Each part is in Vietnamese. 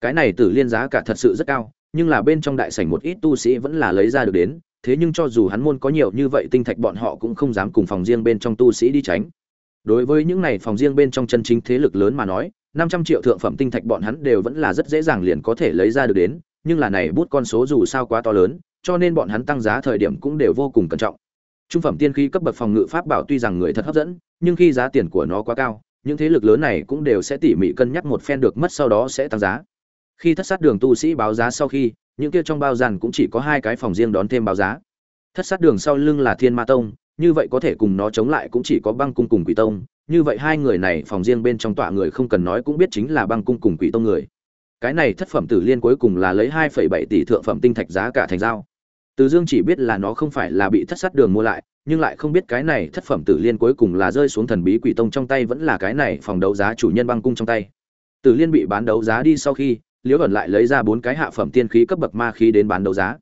cái này tử liên giá cả thật sự rất cao, nhưng là bên trong đại sảnh một ít tu sĩ vẫn là lấy ra được đến, thế nhưng cho dù hắn môn có nhiều như vậy tinh thạch bọn họ cũng không dám cùng phòng riêng bên trong tu sĩ đi tránh. Đối với những này phòng riêng bên trong chân chính thế lực lớn mà nói, năm trăm triệu thượng phẩm tinh thạch bọn hắn đều vẫn là rất dễ dàng liền có thể lấy ra được đến, nhưng là này bút con số dù sao quá to lớn, cho nên bọn hắn tăng giá thời điểm cũng đều vô cùng cẩn trọng. Trung phẩm tiên khí cấp bậc phòng ngự pháp bảo tuy rằng người thật hấp dẫn, nhưng khi giá tiền của nó quá cao, những thế lực lớn này cũng đều sẽ tỉ mỉ cân nhắc một phen được mất sau đó sẽ tăng giá khi thất sát đường tu sĩ báo giá sau khi, những kia trong bao giàn cũng chỉ có hai cái phòng riêng đón thêm báo giá. Thất sát đường sau lưng là thiên ma tông, như vậy có thể cùng nó chống lại cũng chỉ có băng cung cùng quỷ tông. Như vậy hai người này phòng riêng bên trong tọa người không cần nói cũng biết chính là băng cung cùng quỷ tông người. Cái này thất phẩm tử liên cuối cùng là lấy hai phẩy bảy tỷ thượng phẩm tinh thạch giá cả thành giao. Từ dương chỉ biết là nó không phải là bị thất sát đường mua lại, nhưng lại không biết cái này thất phẩm tử liên cuối cùng là rơi xuống thần bí quỷ tông trong tay vẫn là cái này phòng đấu giá chủ nhân băng cung trong tay. Tử liên bị bán đấu giá đi sau khi liễu ẩn lại lấy ra bốn cái hạ phẩm tiên khí cấp bậc ma khí đến bán đấu giá.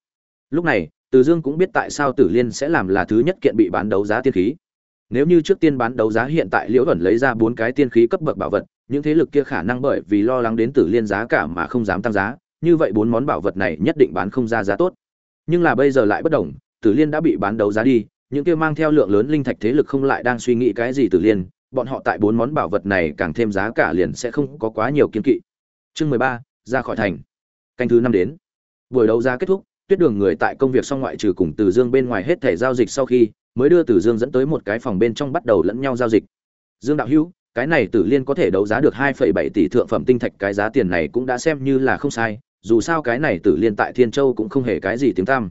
Lúc này, từ dương cũng biết tại sao tử liên sẽ làm là thứ nhất kiện bị bán đấu giá tiên khí. Nếu như trước tiên bán đấu giá hiện tại liễu ẩn lấy ra bốn cái tiên khí cấp bậc bảo vật, những thế lực kia khả năng bởi vì lo lắng đến tử liên giá cả mà không dám tăng giá, như vậy bốn món bảo vật này nhất định bán không ra giá tốt. Nhưng là bây giờ lại bất đồng, tử liên đã bị bán đấu giá đi, những kia mang theo lượng lớn linh thạch thế lực không lại đang suy nghĩ cái gì tử liên, bọn họ tại bốn món bảo vật này càng thêm giá cả liền sẽ không có quá nhiều kiên kỵ. Chương mười ba ra khỏi thành. Canh thứ năm đến. Buổi đấu giá kết thúc, tuyết đường người tại công việc xong ngoại trừ cùng từ dương bên ngoài hết thể giao dịch sau khi, mới đưa từ dương dẫn tới một cái phòng bên trong bắt đầu lẫn nhau giao dịch. Dương đạo hữu, cái này tử liên có thể đấu giá được hai phẩy bảy tỷ thượng phẩm tinh thạch, cái giá tiền này cũng đã xem như là không sai, dù sao cái này tử liên tại thiên châu cũng không hề cái gì tiếng tam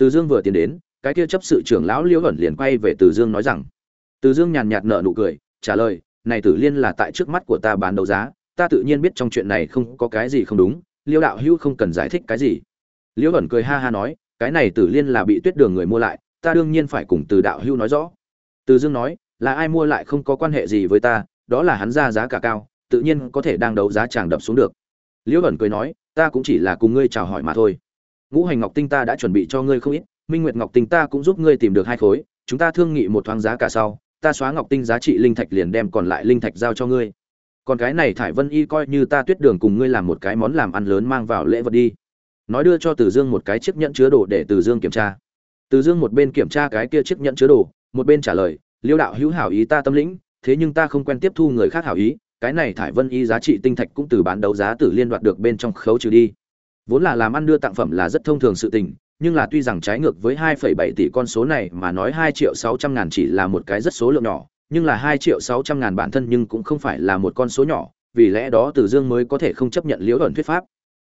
từ dương vừa tiến đến, cái kia chấp sự trưởng lão liễu ẩn liền quay về từ dương nói rằng, từ dương nhàn nhạt nở nụ cười, trả lời, này tử liên là tại trước mắt của ta bán đấu giá ta tự nhiên biết trong chuyện này không có cái gì không đúng, liêu đạo hữu không cần giải thích cái gì. Liễu ẩn cười ha ha nói, cái này tử liên là bị tuyết đường người mua lại, ta đương nhiên phải cùng từ đạo hữu nói rõ. Từ dương nói, là ai mua lại không có quan hệ gì với ta, đó là hắn ra giá cả cao, tự nhiên có thể đang đấu giá chàng đập xuống được. Liễu ẩn cười nói, ta cũng chỉ là cùng ngươi chào hỏi mà thôi. Ngũ hành ngọc tinh ta đã chuẩn bị cho ngươi không ít, minh nguyệt ngọc tinh ta cũng giúp ngươi tìm được hai khối, chúng ta thương nghị một thoáng giá cả sau, ta xóa ngọc tinh giá trị linh thạch liền đem còn lại linh thạch giao cho ngươi còn cái này thải vân y coi như ta tuyết đường cùng ngươi làm một cái món làm ăn lớn mang vào lễ vật đi. Nói đưa cho từ dương một cái chiếc nhẫn chứa đồ để từ dương kiểm tra. Từ dương một bên kiểm tra cái kia chiếc nhẫn chứa đồ một bên trả lời liêu đạo hữu hảo ý ta tâm lĩnh thế nhưng ta không quen tiếp thu người khác hảo ý cái này thải vân y giá trị tinh thạch cũng từ bán đấu giá tử liên đoạt được bên trong khấu trừ đi. Vốn là làm ăn đưa tặng phẩm là rất thông thường sự tình nhưng là tuy rằng trái ngược với 2,7 tỷ con số này mà nói 2 triệu 600 ngàn chỉ là một cái rất số lượng nhỏ, nhưng là 2 triệu 600 ngàn bản thân nhưng cũng không phải là một con số nhỏ, vì lẽ đó Từ Dương mới có thể không chấp nhận liễu ẩn thuyết pháp.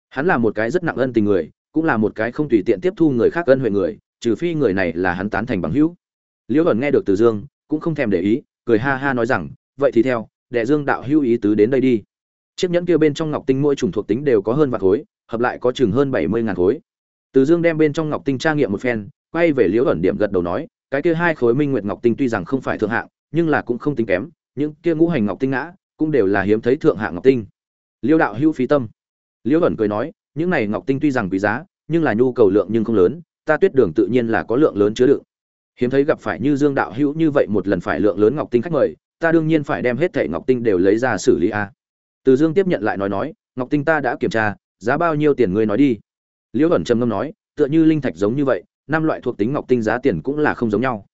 Hắn là một cái rất nặng ân tình người, cũng là một cái không tùy tiện tiếp thu người khác ân huệ người, trừ phi người này là hắn tán thành bằng hữu. Liễu ẩn nghe được Từ Dương, cũng không thèm để ý, cười ha ha nói rằng, vậy thì theo, đệ Dương đạo hữu ý tứ đến đây đi. Chiếc nhẫn kia bên trong ngọc tinh mỗi chủng thuộc tính đều có hơn vạn khối, hợp lại có chừng hơn 70 ngàn khối từ dương đem bên trong ngọc tinh tra nghiệm một phen quay về liễu ẩn điểm gật đầu nói cái kia hai khối minh nguyệt ngọc tinh tuy rằng không phải thượng hạng nhưng là cũng không tính kém, những kia ngũ hành ngọc tinh ngã cũng đều là hiếm thấy thượng hạng ngọc tinh. Liêu đạo hữu phí tâm. Liễu ẩn cười nói, những này ngọc tinh tuy rằng quý giá, nhưng là nhu cầu lượng nhưng không lớn, ta tuyết đường tự nhiên là có lượng lớn chứa đựng. Hiếm thấy gặp phải như dương đạo hữu như vậy một lần phải lượng lớn ngọc tinh khách mời, ta đương nhiên phải đem hết thẻ ngọc tinh đều lấy ra xử lý a. Từ dương tiếp nhận lại nói nói, ngọc tinh ta đã kiểm tra, giá bao nhiêu tiền ngươi nói đi. Liễu ẩn trầm ngâm nói, tựa như linh thạch giống như vậy, năm loại thuộc tính ngọc tinh giá tiền cũng là không giống nhau.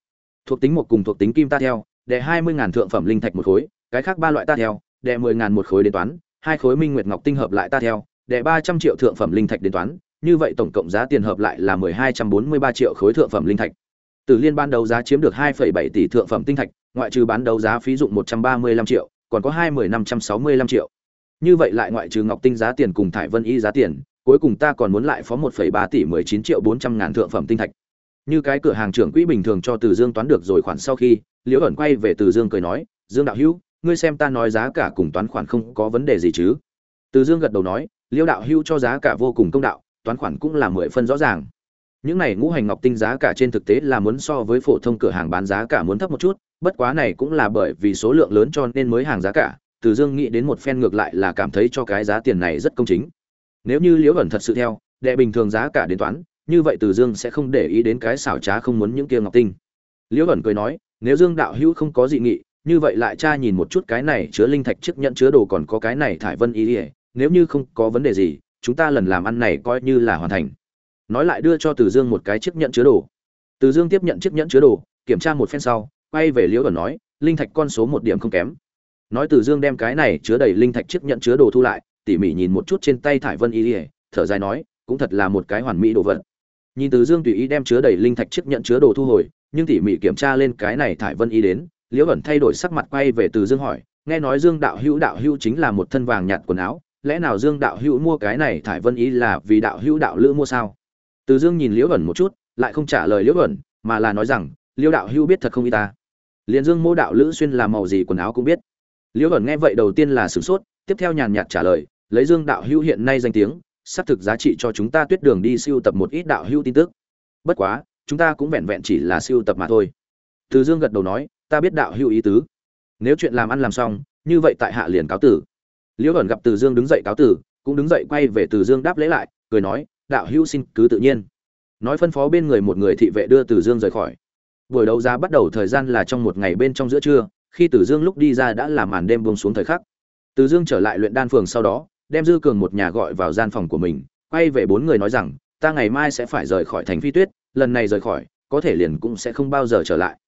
Thuộc tính một cùng thuộc tính kim ta theo đệ hai mươi ngàn thượng phẩm linh thạch một khối cái khác ba loại ta theo đệ mười ngàn một khối đến toán hai khối minh nguyệt ngọc tinh hợp lại ta theo đệ ba trăm triệu thượng phẩm linh thạch đến toán như vậy tổng cộng giá tiền hợp lại là mười hai trăm bốn mươi ba triệu khối thượng phẩm linh thạch từ liên ban đầu giá chiếm được hai phẩy bảy tỷ thượng phẩm tinh thạch ngoại trừ bán đấu giá phí dụng một trăm ba mươi lăm triệu còn có hai mười năm trăm sáu mươi lăm triệu như vậy lại ngoại trừ ngọc tinh giá tiền cùng thải vân y giá tiền cuối cùng ta còn muốn lại phó 1,3 tỷ 19 triệu 400 ngàn thượng phẩm tinh thạch. Như cái cửa hàng trưởng quỹ bình thường cho Từ Dương toán được rồi khoản sau khi, Liễu ẩn quay về Từ Dương cười nói, "Dương đạo hữu, ngươi xem ta nói giá cả cùng toán khoản không có vấn đề gì chứ?" Từ Dương gật đầu nói, "Liễu đạo hữu cho giá cả vô cùng công đạo, toán khoản cũng là mười phân rõ ràng." Những này ngũ hành ngọc tinh giá cả trên thực tế là muốn so với phổ thông cửa hàng bán giá cả muốn thấp một chút, bất quá này cũng là bởi vì số lượng lớn cho nên mới hàng giá cả. Từ Dương nghĩ đến một phen ngược lại là cảm thấy cho cái giá tiền này rất công chính nếu như liễu ẩn thật sự theo đệ bình thường giá cả đến toán như vậy từ dương sẽ không để ý đến cái xảo trá không muốn những kia ngọc tinh liễu ẩn cười nói nếu dương đạo hữu không có dị nghị, như vậy lại cha nhìn một chút cái này chứa linh thạch chiếc nhận chứa đồ còn có cái này thải vân ý ỉa nếu như không có vấn đề gì, chúng ta lần làm ăn này coi như là hoàn thành. Nói lại đưa cho từ dương một cái chiếc nhẫn chứa đồ. Từ dương tiếp nhận chiếc nhẫn chứa đồ, kiểm tra một phen sau, quay về liễu ẩn nói, linh thạch con số một điểm không kém. Nói từ dương đem cái này chứa đầy linh thạch chiếc nhẫn chứa đồ thu lại, tỉ mỉ nhìn một chút trên tay thải vân y ỉa thở dài nói, cũng thật là một cái hoàn mỹ đồ vật. Nhìn từ dương tùy ý đem chứa đầy linh thạch chiếc nhẫn chứa đồ thu hồi nhưng tỉ mỉ kiểm tra lên cái này thải vân y đến, liễu ẩn thay đổi sắc mặt quay về từ dương hỏi, nghe nói dương đạo hữu đạo hữu chính là một thân vàng nhạt quần áo, lẽ nào dương đạo hữu mua cái này thải vân Y là vì đạo hữu, đạo lữ mua sao? Từ dương nhìn liễu ẩn một chút, lại không trả lời liễu ẩn mà là nói rằng, liễu đạo hữu biết thật không y ta? Liền dương mô đạo lữ xuyên là màu gì quần áo cũng biết. Liễu ẩn nghe vậy đầu tiên là sửng sốt, tiếp theo nhàn nhạt trả lời, lấy dương đạo hữu hiện nay danh tiếng, xác thực giá trị cho chúng ta tuyết đường đi siêu tập một ít đạo hữu tin tức. Bất quá chúng ta cũng vẹn vẹn chỉ là siêu tập mà thôi. Từ dương gật đầu nói, ta biết đạo hữu ý tứ. Nếu chuyện làm ăn làm xong, như vậy tại hạ liền cáo tử. Liễu ẩn gặp từ dương đứng dậy cáo tử, cũng đứng dậy quay về từ dương đáp lễ lại, cười nói, đạo hữu xin cứ tự nhiên. Nói phân phó bên người một người thị vệ đưa từ dương rời khỏi. Buổi đấu giá bắt đầu thời gian là trong một ngày bên trong giữa trưa, khi từ dương lúc đi ra đã là màn đêm buông xuống thời khắc. Từ dương trở lại luyện đan phường sau đó, đem dư cường một nhà gọi vào gian phòng của mình, quay về bốn người nói rằng, ta ngày mai sẽ phải rời khỏi thành phi tuyết lần này rời khỏi, có thể liền cũng sẽ không bao giờ trở lại.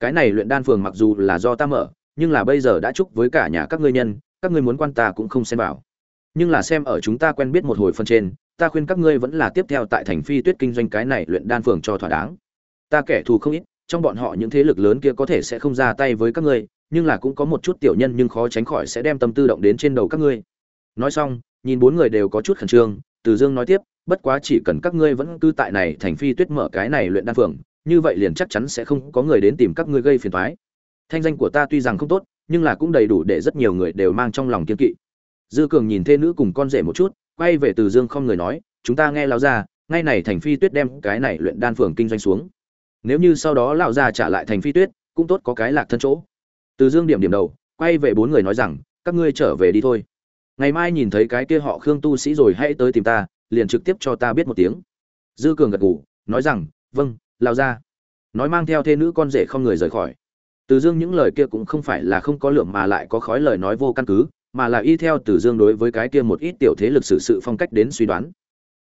Cái này luyện đan phường mặc dù là do ta mở, nhưng là bây giờ đã chúc với cả nhà các ngươi nhân, các ngươi muốn quan ta cũng không xem vào. Nhưng là xem ở chúng ta quen biết một hồi phân trên, ta khuyên các ngươi vẫn là tiếp theo tại thành phi tuyết kinh doanh cái này luyện đan phường cho thỏa đáng. Ta kẻ thù không ít, trong bọn họ những thế lực lớn kia có thể sẽ không ra tay với các ngươi, nhưng là cũng có một chút tiểu nhân nhưng khó tránh khỏi sẽ đem tâm tư động đến trên đầu các ngươi. Nói xong, nhìn bốn người đều có chút khẩn trương, từ dương nói tiếp bất quá chỉ cần các ngươi vẫn cư tại này thành phi tuyết mở cái này luyện đan phường, như vậy liền chắc chắn sẽ không có người đến tìm các ngươi gây phiền toái. Thanh danh của ta tuy rằng không tốt, nhưng là cũng đầy đủ để rất nhiều người đều mang trong lòng kiên kỵ. Dư cường nhìn thê nữ cùng con rể một chút, quay về từ dương không người nói, chúng ta nghe lão gia, ngay này thành phi tuyết đem cái này luyện đan phường kinh doanh xuống. Nếu như sau đó lão gia trả lại thành phi tuyết, cũng tốt có cái lạc thân chỗ. Từ dương điểm điểm đầu, quay về bốn người nói rằng, các ngươi trở về đi thôi. Ngày mai nhìn thấy cái kia họ khương tu sĩ rồi hãy tới tìm ta liền trực tiếp cho ta biết một tiếng. Dư cường gật gù, nói rằng vâng lao ra. nói mang theo thê nữ con rể không người rời khỏi. Từ dương những lời kia cũng không phải là không có lượng mà lại có khói lời nói vô căn cứ, mà là y theo từ dương đối với cái kia một ít tiểu thế lực xử sự phong cách đến suy đoán.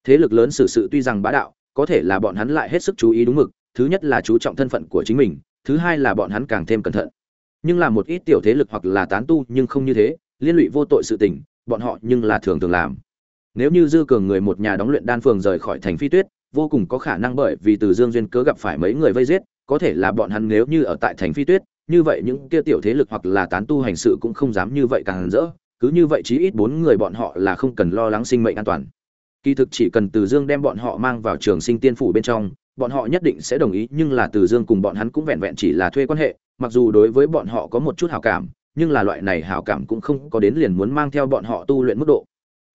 Thế lực lớn xử sự tuy rằng bá đạo, có thể là bọn hắn lại hết sức chú ý đúng mực, thứ nhất là chú trọng thân phận của chính mình, thứ hai là bọn hắn càng thêm cẩn thận. Nhưng là một ít tiểu thế lực hoặc là tán tu nhưng không như thế, liên lụy vô tội sự tình, bọn họ nhưng là thường thường làm nếu như dư cường người một nhà đóng luyện đan phường rời khỏi thành phi tuyết, vô cùng có khả năng bởi vì từ dương duyên cớ gặp phải mấy người vây giết, có thể là bọn hắn nếu như ở tại thành phi tuyết, như vậy những kia tiểu thế lực hoặc là tán tu hành sự cũng không dám như vậy càng rỡ, cứ như vậy chí ít bốn người bọn họ là không cần lo lắng sinh mệnh an toàn. Kỳ thực chỉ cần từ dương đem bọn họ mang vào trường sinh tiên phủ bên trong, bọn họ nhất định sẽ đồng ý, nhưng là từ dương cùng bọn hắn cũng vẹn vẹn chỉ là thuê quan hệ, mặc dù đối với bọn họ có một chút hảo cảm, nhưng là loại này hảo cảm cũng không có đến liền muốn mang theo bọn họ tu luyện mức độ.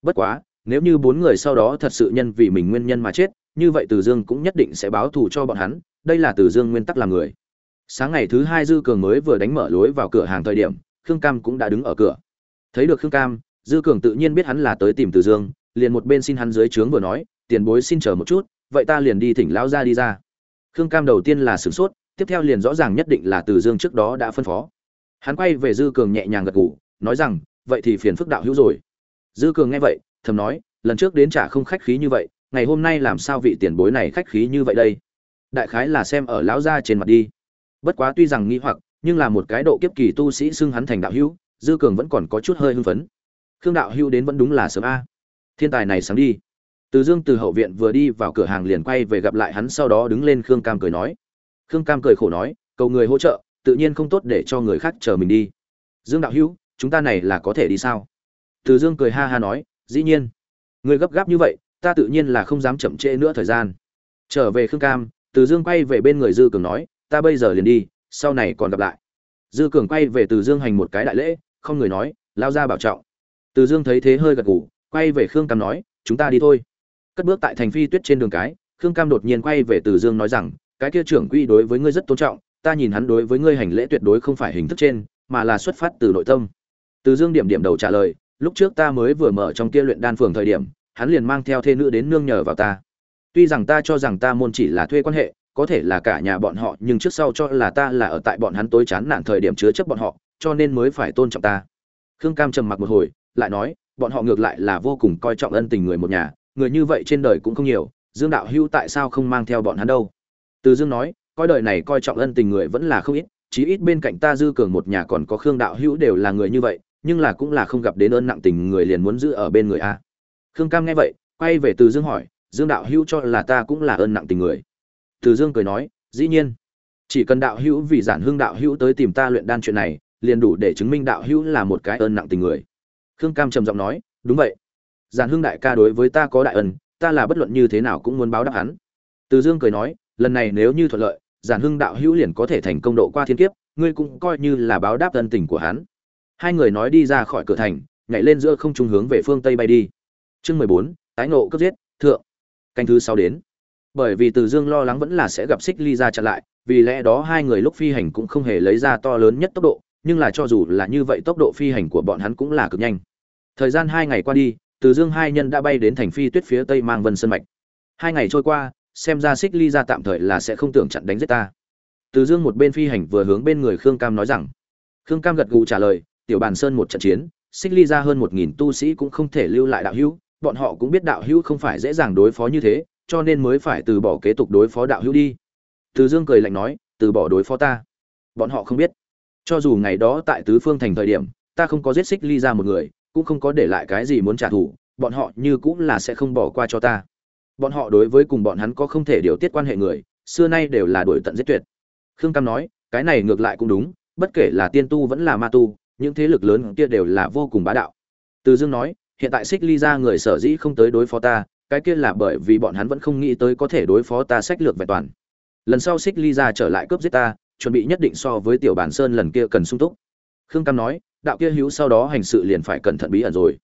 Bất quá nếu như bốn người sau đó thật sự nhân vì mình nguyên nhân mà chết, như vậy từ dương cũng nhất định sẽ báo thù cho bọn hắn, đây là từ dương nguyên tắc làm người. Sáng ngày thứ hai dư cường mới vừa đánh mở lối vào cửa hàng thời điểm, khương cam cũng đã đứng ở cửa. Thấy được khương cam, dư cường tự nhiên biết hắn là tới tìm từ dương, liền một bên xin hắn dưới trướng vừa nói, tiền bối xin chờ một chút, vậy ta liền đi thỉnh lão ra đi ra. Khương cam đầu tiên là sửng sốt, tiếp theo liền rõ ràng nhất định là từ dương trước đó đã phân phó. Hắn quay về dư cường nhẹ nhàng gật gù, nói rằng, vậy thì phiền phức đạo hữu rồi. Dư cường nghe vậy thầm nói, lần trước đến trả không khách khí như vậy, ngày hôm nay làm sao vị tiền bối này khách khí như vậy đây? Đại khái là xem ở lão gia trên mặt đi. Bất quá tuy rằng nghi hoặc, nhưng là một cái độ kiếp kỳ tu sĩ xưng hắn thành đạo hữu, dư cường vẫn còn có chút hơi hưng phấn. Khương đạo hữu đến vẫn đúng là sớm a. Thiên tài này sáng đi. Từ dương từ hậu viện vừa đi vào cửa hàng liền quay về gặp lại hắn sau đó đứng lên khương cam cười nói. Khương cam cười khổ nói, cầu người hỗ trợ, tự nhiên không tốt để cho người khác chờ mình đi. Dương đạo hữu, chúng ta này là có thể đi sao? Từ dương cười ha ha nói dĩ nhiên, người gấp gáp như vậy, ta tự nhiên là không dám chậm trễ nữa thời gian. Trở về khương cam, từ dương quay về bên người dư cường nói, ta bây giờ liền đi, sau này còn gặp lại. Dư cường quay về từ dương hành một cái đại lễ, không người nói, lao ra bảo trọng. Từ dương thấy thế hơi gật gù, quay về khương cam nói, chúng ta đi thôi. Cất bước tại thành phi tuyết trên đường cái, khương cam đột nhiên quay về từ dương nói rằng, cái kia trưởng quy đối với ngươi rất tôn trọng, ta nhìn hắn đối với ngươi hành lễ tuyệt đối không phải hình thức trên, mà là xuất phát từ nội tâm. Từ dương điểm điểm đầu trả lời lúc trước ta mới vừa mở trong kia luyện đan phường thời điểm, hắn liền mang theo thê nữ đến nương nhờ vào ta. Tuy rằng ta cho rằng ta môn chỉ là thuê quan hệ, có thể là cả nhà bọn họ, nhưng trước sau cho là ta là ở tại bọn hắn tối chán nản thời điểm chứa chấp bọn họ, cho nên mới phải tôn trọng ta. Khương cam trầm mặc một hồi, lại nói, bọn họ ngược lại là vô cùng coi trọng ân tình người một nhà, người như vậy trên đời cũng không nhiều, dương đạo hữu tại sao không mang theo bọn hắn đâu? Từ dương nói, coi đời này coi trọng ân tình người vẫn là không ít, chí ít bên cạnh ta dư cường một nhà còn có khương đạo hữu đều là người như vậy nhưng là cũng là không gặp đến ơn nặng tình người liền muốn giữ ở bên người a. Khương cam nghe vậy, quay về từ dương hỏi, dương đạo hữu cho là ta cũng là ơn nặng tình người? Từ dương cười nói, dĩ nhiên. Chỉ cần đạo hữu vì giản hương đạo hữu tới tìm ta luyện đan chuyện này, liền đủ để chứng minh đạo hữu là một cái ơn nặng tình người. Khương cam trầm giọng nói, đúng vậy. Giản hương đại ca đối với ta có đại ân, ta là bất luận như thế nào cũng muốn báo đáp hắn. Từ dương cười nói, lần này nếu như thuận lợi, giản hưng đạo hữu liền có thể thành công độ qua thiên kiếp, ngươi cũng coi như là báo đáp ân tình của hắn hai người nói đi ra khỏi cửa thành, nhảy lên giữa không trung hướng về phương tây bay đi. Chương mười bốn, tái nộ cấp giết, thượng. Canh thứ sáu đến. Bởi vì từ dương lo lắng vẫn là sẽ gặp xích ly ra chặn lại, vì lẽ đó hai người lúc phi hành cũng không hề lấy ra to lớn nhất tốc độ, nhưng là cho dù là như vậy tốc độ phi hành của bọn hắn cũng là cực nhanh. Thời gian hai ngày qua đi, từ dương hai nhân đã bay đến thành phi tuyết phía tây mang vân sơn mạch. Hai ngày trôi qua, xem ra xích ly ra tạm thời là sẽ không tưởng chặn đánh giết ta. Từ dương một bên phi hành vừa hướng bên người khương cam nói rằng. Khương cam gật gù trả lời tiểu bàn sơn một trận chiến, xích ly ra hơn một nghìn tu sĩ cũng không thể lưu lại đạo hữu, bọn họ cũng biết đạo hữu không phải dễ dàng đối phó như thế, cho nên mới phải từ bỏ kế tục đối phó đạo hữu đi. Từ dương cười lạnh nói, từ bỏ đối phó ta. Bọn họ không biết. Cho dù ngày đó tại tứ phương thành thời điểm, ta không có giết xích ly ra một người, cũng không có để lại cái gì muốn trả thù, bọn họ như cũng là sẽ không bỏ qua cho ta. Bọn họ đối với cùng bọn hắn có không thể điều tiết quan hệ người, xưa nay đều là đổi tận giết tuyệt. Khương cam nói, cái này ngược lại cũng đúng, bất kể là tiên tu vẫn là ma tu những thế lực lớn kia đều là vô cùng bá đạo. Từ dương nói, hiện tại xích ly ra người sở dĩ không tới đối phó ta, cái kia là bởi vì bọn hắn vẫn không nghĩ tới có thể đối phó ta sách lược vẹn toàn. Lần sau xích ly ra trở lại cướp giết ta, chuẩn bị nhất định so với tiểu bản sơn lần kia cần sung túc. Khương cam nói, đạo kia hữu sau đó hành sự liền phải cẩn thận bí ẩn rồi.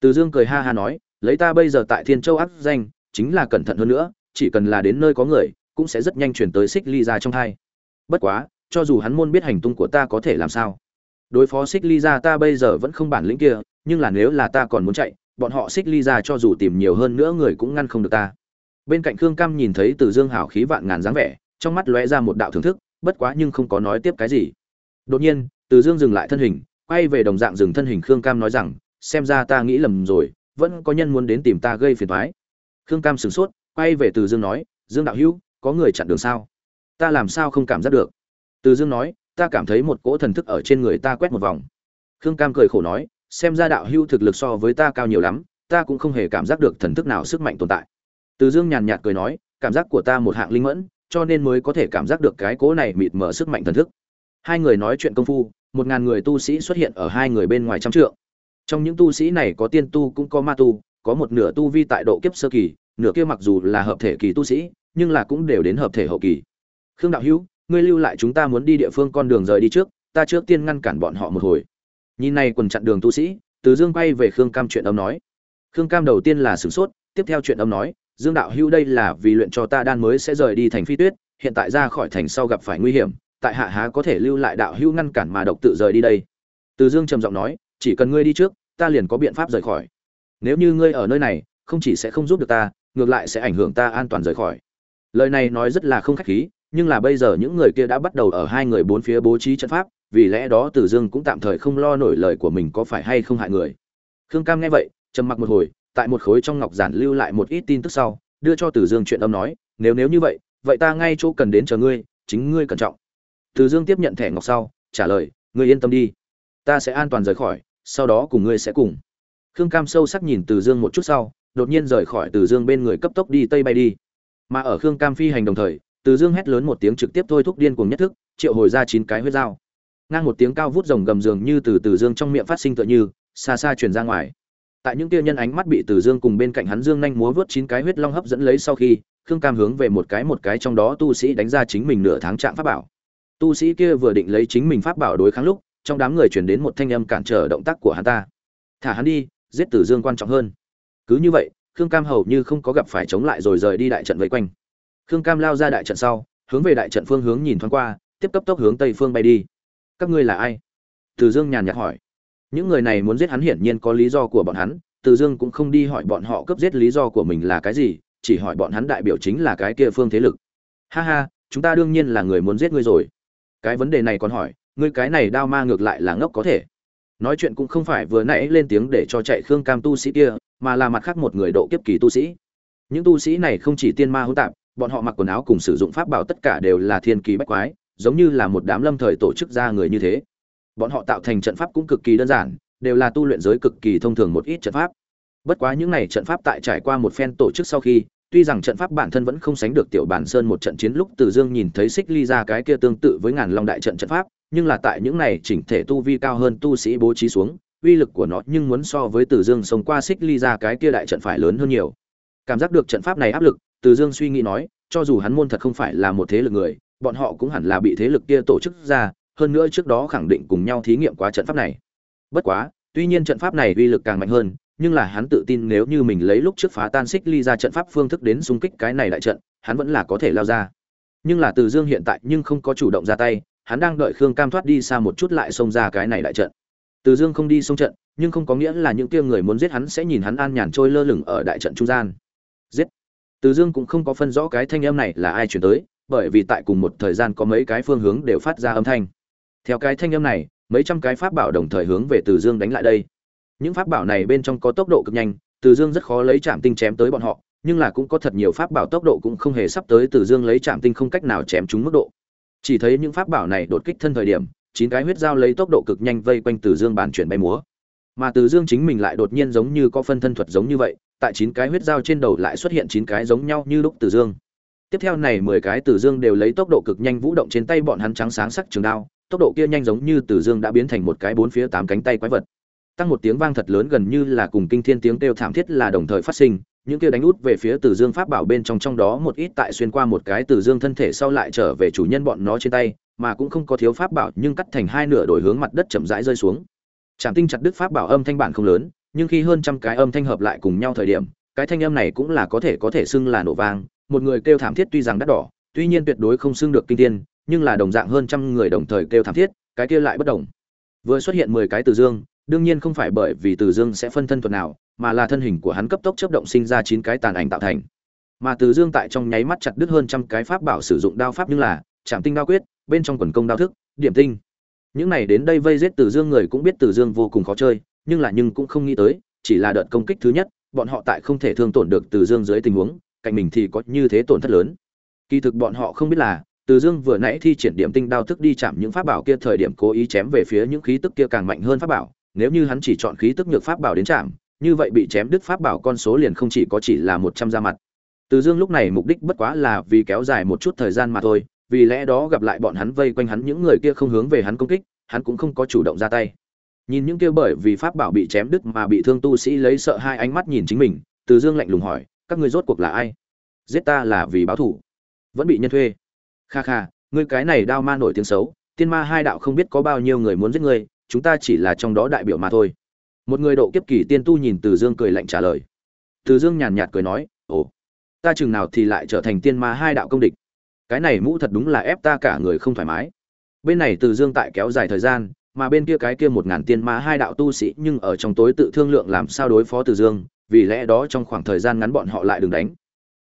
Từ dương cười ha ha nói, lấy ta bây giờ tại thiên châu áp danh, chính là cẩn thận hơn nữa, chỉ cần là đến nơi có người, cũng sẽ rất nhanh chuyển tới xích ly ra trong thai bất quá, cho dù hắn môn biết hành tung của ta có thể làm sao? Đối phó xích ly ra ta bây giờ vẫn không bản lĩnh kia, nhưng là nếu là ta còn muốn chạy, bọn họ xích ly ra cho dù tìm nhiều hơn nữa người cũng ngăn không được ta. Bên cạnh khương cam nhìn thấy từ dương hảo khí vạn ngàn dáng vẻ, trong mắt lóe ra một đạo thưởng thức, bất quá nhưng không có nói tiếp cái gì. Đột nhiên, từ dương dừng lại thân hình, quay về đồng dạng dừng thân hình khương cam nói rằng, xem ra ta nghĩ lầm rồi, vẫn có nhân muốn đến tìm ta gây phiền thoái khương cam sửng sốt, quay về từ dương nói, dương đạo hữu, có người chặn đường sao? Ta làm sao không cảm giác được? Từ dương nói ta cảm thấy một cỗ thần thức ở trên người ta quét một vòng. Khương cam cười khổ nói, xem ra đạo hưu thực lực so với ta cao nhiều lắm, ta cũng không hề cảm giác được thần thức nào sức mạnh tồn tại. Từ dương nhàn nhạt cười nói, cảm giác của ta một hạng linh mẫn, cho nên mới có thể cảm giác được cái cỗ này mịt mở sức mạnh thần thức. Hai người nói chuyện công phu, một ngàn người tu sĩ xuất hiện ở hai người bên ngoài trăm trượng. Trong những tu sĩ này có tiên tu cũng có ma tu, có một nửa tu vi tại độ kiếp sơ kỳ, nửa kia mặc dù là hợp thể kỳ tu sĩ, nhưng là cũng đều đến hợp thể hậu kỳ. Khương đạo hữu ngươi lưu lại chúng ta muốn đi địa phương con đường rời đi trước, ta trước tiên ngăn cản bọn họ một hồi. Nhìn này quần chặn đường tu sĩ, từ dương quay về khương cam chuyện âm nói. Khương cam đầu tiên là sửng sốt, tiếp theo chuyện âm nói, dương đạo hữu đây là vì luyện cho ta đan mới sẽ rời đi thành phi tuyết, hiện tại ra khỏi thành sau gặp phải nguy hiểm, tại hạ há có thể lưu lại đạo hữu ngăn cản mà độc tự rời đi đây? Từ dương trầm giọng nói, chỉ cần ngươi đi trước, ta liền có biện pháp rời khỏi. Nếu như ngươi ở nơi này, không chỉ sẽ không giúp được ta, ngược lại sẽ ảnh hưởng ta an toàn rời khỏi. Lời này nói rất là không khách khí nhưng là bây giờ những người kia đã bắt đầu ở hai người bốn phía bố trí trận pháp vì lẽ đó Từ Dương cũng tạm thời không lo nổi lời của mình có phải hay không hại người. Khương Cam nghe vậy, trầm mặc một hồi, tại một khối trong ngọc giản lưu lại một ít tin tức sau, đưa cho Từ Dương chuyện âm nói, nếu nếu như vậy, vậy ta ngay chỗ cần đến chờ ngươi, chính ngươi cẩn trọng. Từ Dương tiếp nhận thẻ ngọc sau, trả lời, ngươi yên tâm đi, ta sẽ an toàn rời khỏi, sau đó cùng ngươi sẽ cùng. Khương Cam sâu sắc nhìn Từ Dương một chút sau, đột nhiên rời khỏi Từ Dương bên người cấp tốc đi tây bay đi. Mà ở Khương Cam phi hành đồng thời, từ Dương hét lớn một tiếng trực tiếp thôi thúc điên cuồng nhất thức, triệu hồi ra chín cái huyết dao. Ngang một tiếng cao vút rồng gầm giường như từ từ dương trong miệng phát sinh tựa như xa xa truyền ra ngoài. Tại những kia nhân ánh mắt bị từ dương cùng bên cạnh hắn dương nhanh múa vớt chín cái huyết long hấp dẫn lấy sau khi khương cam hướng về một cái một cái trong đó tu sĩ đánh ra chính mình nửa tháng trạng pháp bảo. Tu sĩ kia vừa định lấy chính mình pháp bảo đối kháng lúc trong đám người chuyển đến một thanh âm cản trở động tác của hắn ta. Thả hắn đi giết tử dương quan trọng hơn. Cứ như vậy khương cam hầu như không có gặp phải chống lại rồi rời đi đại trận vây quanh khương cam lao ra đại trận sau, hướng về đại trận phương hướng nhìn thoáng qua, tiếp cấp tốc hướng tây phương bay đi. Các ngươi là ai? Từ dương nhàn nhạt hỏi. Những người này muốn giết hắn hiển nhiên có lý do của bọn hắn, từ dương cũng không đi hỏi bọn họ cấp giết lý do của mình là cái gì, chỉ hỏi bọn hắn đại biểu chính là cái kia phương thế lực. Ha ha, chúng ta đương nhiên là người muốn giết ngươi rồi. Cái vấn đề này còn hỏi, ngươi cái này đao ma ngược lại là ngốc có thể. Nói chuyện cũng không phải vừa nãy lên tiếng để cho chạy khương cam tu sĩ kia, mà là mặt khác một người độ kiếp kỳ tu sĩ. Những tu sĩ này không chỉ tiên ma hỗn tạp bọn họ mặc quần áo cùng sử dụng pháp bảo tất cả đều là thiên kỳ bách quái, giống như là một đám lâm thời tổ chức ra người như thế. Bọn họ tạo thành trận pháp cũng cực kỳ đơn giản, đều là tu luyện giới cực kỳ thông thường một ít trận pháp. Bất quá những này trận pháp tại trải qua một phen tổ chức sau khi, tuy rằng trận pháp bản thân vẫn không sánh được tiểu bản sơn một trận chiến lúc từ dương nhìn thấy xích ly ra cái kia tương tự với ngàn long đại trận trận pháp, nhưng là tại những này chỉnh thể tu vi cao hơn tu sĩ bố trí xuống, uy lực của nó nhưng muốn so với từ dương sống qua xích ly ra cái kia đại trận phải lớn hơn nhiều. Cảm giác được trận pháp này áp lực từ dương suy nghĩ nói, cho dù hắn môn thật không phải là một thế lực người, bọn họ cũng hẳn là bị thế lực kia tổ chức ra, hơn nữa trước đó khẳng định cùng nhau thí nghiệm qua trận pháp này. Bất quá, tuy nhiên trận pháp này uy lực càng mạnh hơn, nhưng là hắn tự tin nếu như mình lấy lúc trước phá tan xích ly ra trận pháp phương thức đến xung kích cái này đại trận, hắn vẫn là có thể lao ra. Nhưng là từ dương hiện tại nhưng không có chủ động ra tay, hắn đang đợi khương cam thoát đi xa một chút lại xông ra cái này đại trận. Từ dương không đi xông trận, nhưng không có nghĩa là những kia người muốn giết hắn sẽ nhìn hắn an nhàn trôi lơ lửng ở đại trận trung gian từ dương cũng không có phân rõ cái thanh âm này là ai truyền tới, bởi vì tại cùng một thời gian có mấy cái phương hướng đều phát ra âm thanh. Theo cái thanh âm này, mấy trăm cái pháp bảo đồng thời hướng về từ dương đánh lại đây. Những pháp bảo này bên trong có tốc độ cực nhanh, từ dương rất khó lấy chạm tinh chém tới bọn họ, nhưng là cũng có thật nhiều pháp bảo tốc độ cũng không hề sắp tới từ dương lấy chạm tinh không cách nào chém chúng mức độ. Chỉ thấy những pháp bảo này đột kích thân thời điểm, chín cái huyết dao lấy tốc độ cực nhanh vây quanh từ dương bàn chuyển bay múa. Mà từ dương chính mình lại đột nhiên giống như có phân thân thuật giống như vậy tại chín cái huyết dao trên đầu lại xuất hiện chín cái giống nhau như lúc từ dương. Tiếp theo này mười cái từ dương đều lấy tốc độ cực nhanh vũ động trên tay bọn hắn trắng sáng sắc trường đao, tốc độ kia nhanh giống như từ dương đã biến thành một cái bốn phía tám cánh tay quái vật. Tăng một tiếng vang thật lớn gần như là cùng kinh thiên tiếng kêu thảm thiết là đồng thời phát sinh, những kia đánh út về phía từ dương pháp bảo bên trong trong đó một ít tại xuyên qua một cái từ dương thân thể sau lại trở về chủ nhân bọn nó trên tay, mà cũng không có thiếu pháp bảo nhưng cắt thành hai nửa đổi hướng mặt đất chậm rãi rơi xuống. Trạm tinh chặt đứt pháp bảo âm thanh bản không lớn nhưng khi hơn trăm cái âm thanh hợp lại cùng nhau thời điểm cái thanh âm này cũng là có thể có thể xưng là nổ vang. Một người kêu thảm thiết tuy rằng đắt đỏ tuy nhiên tuyệt đối không xưng được kinh tiên, nhưng là đồng dạng hơn trăm người đồng thời kêu thảm thiết cái kia lại bất đồng vừa xuất hiện mười cái từ dương đương nhiên không phải bởi vì từ dương sẽ phân thân thuật nào mà là thân hình của hắn cấp tốc chấp động sinh ra chín cái tàn ảnh tạo thành. Mà từ dương tại trong nháy mắt chặt đứt hơn trăm cái pháp bảo sử dụng đao pháp nhưng là chạm tinh đao quyết bên trong quần công đao thức điểm tinh. Những này đến đây vây giết từ dương người cũng biết từ dương vô cùng khó chơi nhưng là nhưng cũng không nghĩ tới, chỉ là đợt công kích thứ nhất, bọn họ tại không thể thương tổn được từ dương dưới tình huống, cạnh mình thì có như thế tổn thất lớn. Kỳ thực bọn họ không biết là, từ dương vừa nãy thi triển điểm tinh đao thức đi chạm những pháp bảo kia thời điểm cố ý chém về phía những khí tức kia càng mạnh hơn pháp bảo, nếu như hắn chỉ chọn khí tức nhược pháp bảo đến chạm, như vậy bị chém đứt pháp bảo con số liền không chỉ có chỉ là một trăm ra mặt. Từ dương lúc này mục đích bất quá là vì kéo dài một chút thời gian mà thôi, vì lẽ đó gặp lại bọn hắn vây quanh hắn những người kia không hướng về hắn công kích, hắn cũng không có chủ động ra tay nhìn những kia bởi vì pháp bảo bị chém đứt mà bị thương tu sĩ lấy sợ hai ánh mắt nhìn chính mình, từ dương lạnh lùng hỏi, các ngươi rốt cuộc là ai? Giết ta là vì báo thù, vẫn bị nhân thuê. Kha kha, ngươi cái này đao ma nổi tiếng xấu, tiên ma hai đạo không biết có bao nhiêu người muốn giết ngươi, chúng ta chỉ là trong đó đại biểu mà thôi. Một người độ kiếp kỳ tiên tu nhìn từ dương cười lạnh trả lời. Từ dương nhàn nhạt cười nói, ồ, ta chừng nào thì lại trở thành tiên ma hai đạo công địch? Cái này mũ thật đúng là ép ta cả người không thoải mái. Bên này từ dương tại kéo dài thời gian mà bên kia cái kia một ngàn tiên ma hai đạo tu sĩ nhưng ở trong tối tự thương lượng làm sao đối phó từ dương, vì lẽ đó trong khoảng thời gian ngắn bọn họ lại đừng đánh.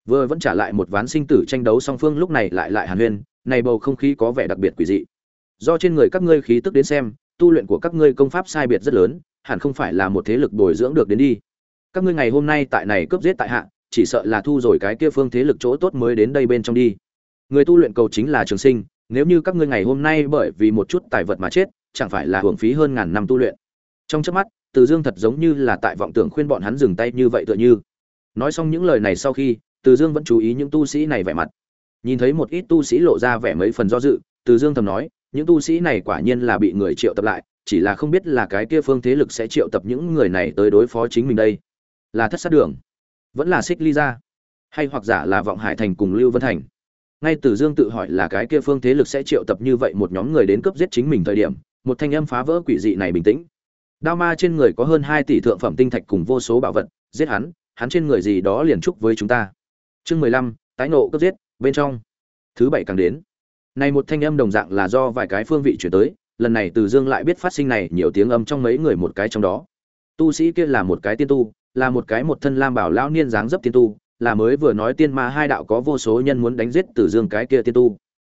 Vừa vẫn trả lại một ván sinh tử tranh đấu song phương lúc này lại lại hàn huyên, này bầu không khí có vẻ đặc biệt quỷ dị. Do trên người các ngươi khí tức đến xem, tu luyện của các ngươi công pháp sai biệt rất lớn, hẳn không phải là một thế lực bồi dưỡng được đến đi. Các ngươi ngày hôm nay tại này cướp giết tại hạ, chỉ sợ là thu rồi cái kia phương thế lực chỗ tốt mới đến đây bên trong đi. Người tu luyện cầu chính là trường sinh, nếu như các ngươi ngày hôm nay bởi vì một chút tài vật mà chết chẳng phải là hưởng phí hơn ngàn năm tu luyện. Trong chớp mắt, từ dương thật giống như là tại vọng tưởng khuyên bọn hắn dừng tay như vậy tựa như. Nói xong những lời này sau khi, từ dương vẫn chú ý những tu sĩ này vẻ mặt. Nhìn thấy một ít tu sĩ lộ ra vẻ mấy phần do dự, từ dương thầm nói, những tu sĩ này quả nhiên là bị người triệu tập lại, chỉ là không biết là cái kia phương thế lực sẽ triệu tập những người này tới đối phó chính mình đây. Là thất sát đường. Vẫn là xích ly ra. Hay hoặc giả là vọng hải thành cùng lưu vân thành. Ngay từ dương tự hỏi là cái kia phương thế lực sẽ triệu tập như vậy một nhóm người đến cướp giết chính mình thời điểm một thanh âm phá vỡ quỷ dị này bình tĩnh. Đao ma trên người có hơn hai tỷ thượng phẩm tinh thạch cùng vô số bảo vật, giết hắn hắn trên người gì đó liền chúc với chúng ta. Chương mười lăm, tái nộ cướp giết, bên trong. Thứ bảy càng đến. Này một thanh âm đồng dạng là do vài cái phương vị chuyển tới, lần này từ dương lại biết phát sinh này nhiều tiếng âm trong mấy người một cái trong đó. Tu sĩ kia là một cái tiên tu, là một cái một thân lam bảo lão niên dáng dấp tiên tu, là mới vừa nói tiên ma hai đạo có vô số nhân muốn đánh giết từ dương cái kia tiên tu.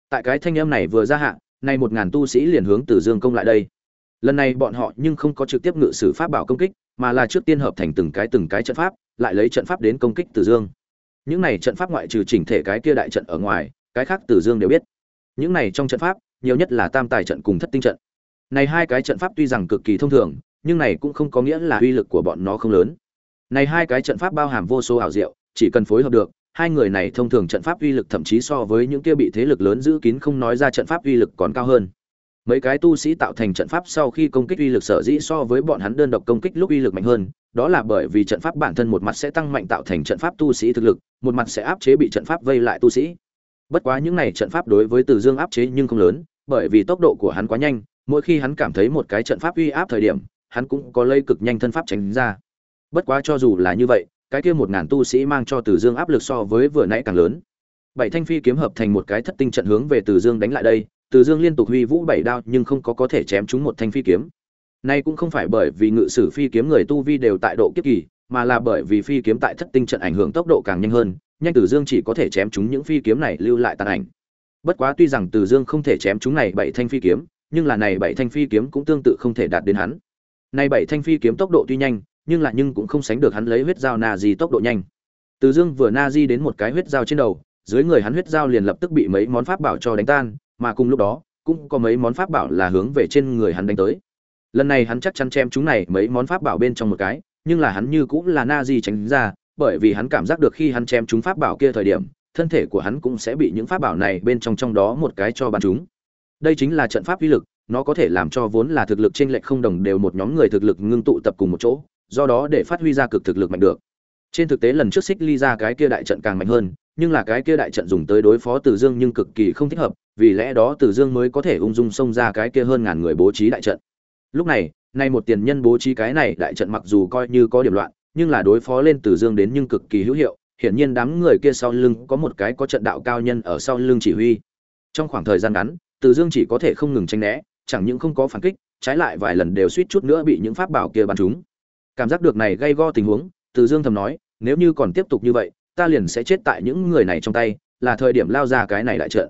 Tại cái thanh âm này vừa ra hạ nay một ngàn tu sĩ liền hướng từ dương công lại đây. Lần này bọn họ nhưng không có trực tiếp ngự sử pháp bảo công kích, mà là trước tiên hợp thành từng cái từng cái trận pháp, lại lấy trận pháp đến công kích từ dương. Những này trận pháp ngoại trừ chỉnh thể cái kia đại trận ở ngoài, cái khác từ dương đều biết. Những này trong trận pháp, nhiều nhất là tam tài trận cùng thất tinh trận. Này hai cái trận pháp tuy rằng cực kỳ thông thường, nhưng này cũng không có nghĩa là uy lực của bọn nó không lớn. Này hai cái trận pháp bao hàm vô số ảo diệu, chỉ cần phối hợp được hai người này thông thường trận pháp uy lực thậm chí so với những kia bị thế lực lớn giữ kín không nói ra trận pháp uy lực còn cao hơn. Mấy cái tu sĩ tạo thành trận pháp sau khi công kích uy lực sở dĩ so với bọn hắn đơn độc công kích lúc uy lực mạnh hơn, đó là bởi vì trận pháp bản thân một mặt sẽ tăng mạnh tạo thành trận pháp tu sĩ thực lực, một mặt sẽ áp chế bị trận pháp vây lại tu sĩ. Bất quá những này trận pháp đối với từ dương áp chế nhưng không lớn, bởi vì tốc độ của hắn quá nhanh, mỗi khi hắn cảm thấy một cái trận pháp uy áp thời điểm, hắn cũng có lây cực nhanh thân pháp tránh ra. Bất quá cho dù là như vậy cái kia một ngàn tu sĩ mang cho từ dương áp lực so với vừa nãy càng lớn. Bảy thanh phi kiếm hợp thành một cái thất tinh trận hướng về từ dương đánh lại đây, từ dương liên tục huy vũ bảy đao nhưng không có có thể chém trúng một thanh phi kiếm. Nay cũng không phải bởi vì ngự sử phi kiếm người tu vi đều tại độ kiếp kỳ, mà là bởi vì phi kiếm tại thất tinh trận ảnh hưởng tốc độ càng nhanh hơn, nhanh từ dương chỉ có thể chém trúng những phi kiếm này lưu lại tàn ảnh. Bất quá tuy rằng từ dương không thể chém trúng này bảy thanh phi kiếm, nhưng là này bảy thanh phi kiếm cũng tương tự không thể đạt đến hắn. Này bảy thanh phi kiếm tốc độ tuy nhanh nhưng lại nhưng cũng không sánh được hắn lấy huyết dao na di tốc độ nhanh. Từ dương vừa na di đến một cái huyết dao trên đầu, dưới người hắn huyết dao liền lập tức bị mấy món pháp bảo cho đánh tan, mà cùng lúc đó, cũng có mấy món pháp bảo là hướng về trên người hắn đánh tới. Lần này hắn chắc chắn chém chúng này mấy món pháp bảo bên trong một cái, nhưng là hắn như cũng là na di tránh ra, bởi vì hắn cảm giác được khi hắn chém chúng pháp bảo kia thời điểm, thân thể của hắn cũng sẽ bị những pháp bảo này bên trong trong đó một cái cho bắn chúng. Đây chính là trận pháp uy lực, nó có thể làm cho vốn là thực lực trên lệch không đồng đều một nhóm người thực lực ngưng tụ tập cùng một chỗ do đó để phát huy ra cực thực lực mạnh được trên thực tế lần trước xích ly ra cái kia đại trận càng mạnh hơn nhưng là cái kia đại trận dùng tới đối phó Từ Dương nhưng cực kỳ không thích hợp, vì lẽ đó Từ Dương mới có thể ung dung xông ra cái kia hơn ngàn người bố trí đại trận. Lúc này, nay một tiền nhân bố trí cái này đại trận mặc dù coi như có điểm loạn, nhưng là đối phó lên Từ Dương đến nhưng cực kỳ hữu hiệu, hiển nhiên đám người kia sau lưng có một cái có trận đạo cao nhân ở sau lưng chỉ huy. Trong khoảng thời gian ngắn, Từ Dương chỉ có thể không ngừng tránh né, chẳng những không có phản kích, trái lại vài lần đều suýt chút nữa bị những pháp bảo kia bắn trúng. Cảm giác được này gây go tình huống, Từ Dương thầm nói, nếu như còn tiếp tục như vậy, ta liền sẽ chết tại những người này trong tay là thời điểm lao ra cái này đại trận.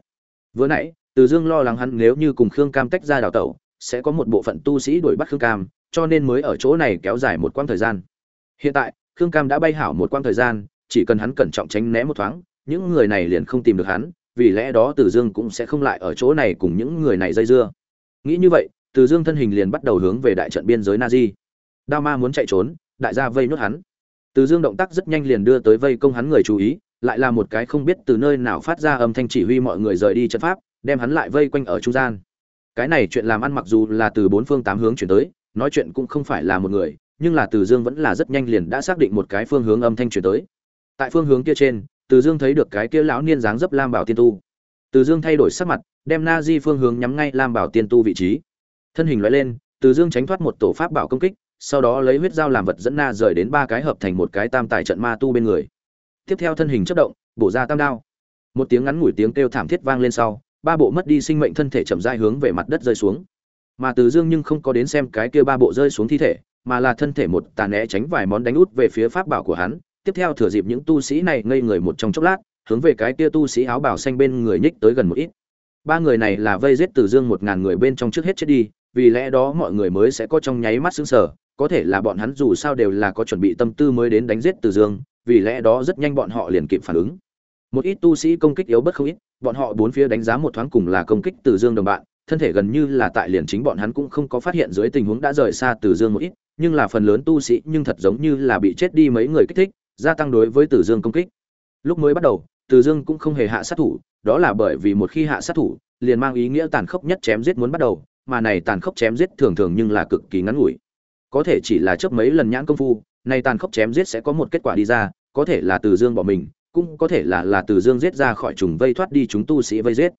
Vừa nãy từ dương lo lắng hắn nếu như cùng khương cam tách ra đào tẩu sẽ có một bộ phận tu sĩ đuổi bắt khương cam cho nên mới ở chỗ này kéo dài một quãng thời gian. Hiện tại khương cam đã bay hảo một quãng thời gian chỉ cần hắn cẩn trọng tránh né một thoáng những người này liền không tìm được hắn vì lẽ đó từ dương cũng sẽ không lại ở chỗ này cùng những người này dây dưa. Nghĩ như vậy từ dương thân hình liền bắt đầu hướng về đại trận biên giới na di đao ma muốn chạy trốn đại gia vây nuốt hắn từ Dương động tác rất nhanh liền đưa tới vây công hắn người chú ý, lại là một cái không biết từ nơi nào phát ra âm thanh chỉ huy mọi người rời đi trận pháp, đem hắn lại vây quanh ở trung gian. Cái này chuyện làm ăn mặc dù là từ bốn phương tám hướng chuyển tới, nói chuyện cũng không phải là một người, nhưng là Từ Dương vẫn là rất nhanh liền đã xác định một cái phương hướng âm thanh chuyển tới. Tại phương hướng kia trên, Từ Dương thấy được cái kia lão niên dáng dấp Lam Bảo Tiên tu. Từ Dương thay đổi sắc mặt, đem Na Di phương hướng nhắm ngay Lam Bảo Tiên tu vị trí. Thân hình lóe lên, Từ Dương tránh thoát một tổ pháp bảo công kích, sau đó lấy huyết dao làm vật dẫn na rời đến ba cái hợp thành một cái tam tài trận ma tu bên người. Tiếp theo thân hình chất động, bổ ra tam đao. Một tiếng ngắn ngủi tiếng kêu thảm thiết vang lên sau, ba bộ mất đi sinh mệnh thân thể chậm rãi hướng về mặt đất rơi xuống. Mà từ dương nhưng không có đến xem cái kia ba bộ rơi xuống thi thể, mà là thân thể một tà né tránh vài món đánh út về phía pháp bảo của hắn. Tiếp theo thừa dịp những tu sĩ này ngây người một trong chốc lát, hướng về cái kia tu sĩ áo bảo xanh bên người nhích tới gần một ít. Ba người này là vây giết từ dương một ngàn người bên trong trước hết chết đi, vì lẽ đó mọi người mới sẽ có trong nháy mắt xứng sở có thể là bọn hắn dù sao đều là có chuẩn bị tâm tư mới đến đánh giết Từ Dương, vì lẽ đó rất nhanh bọn họ liền kịp phản ứng. Một ít tu sĩ công kích yếu bất không ít, bọn họ bốn phía đánh giá một thoáng cùng là công kích Từ Dương đồng bạn, thân thể gần như là tại liền chính bọn hắn cũng không có phát hiện dưới tình huống đã rời xa Từ Dương một ít, nhưng là phần lớn tu sĩ nhưng thật giống như là bị chết đi mấy người kích thích, gia tăng đối với Từ Dương công kích. Lúc mới bắt đầu, Từ Dương cũng không hề hạ sát thủ, đó là bởi vì một khi hạ sát thủ, liền mang ý nghĩa tàn khốc nhất chém giết muốn bắt đầu, mà này tàn khốc chém giết thường thường nhưng là cực kỳ ngắn ngủi có thể chỉ là chớp mấy lần nhãn công phu, nay tàn khốc chém giết sẽ có một kết quả đi ra, có thể là từ dương bỏ mình, cũng có thể là là từ dương giết ra khỏi trùng vây thoát đi chúng tu sĩ vây giết.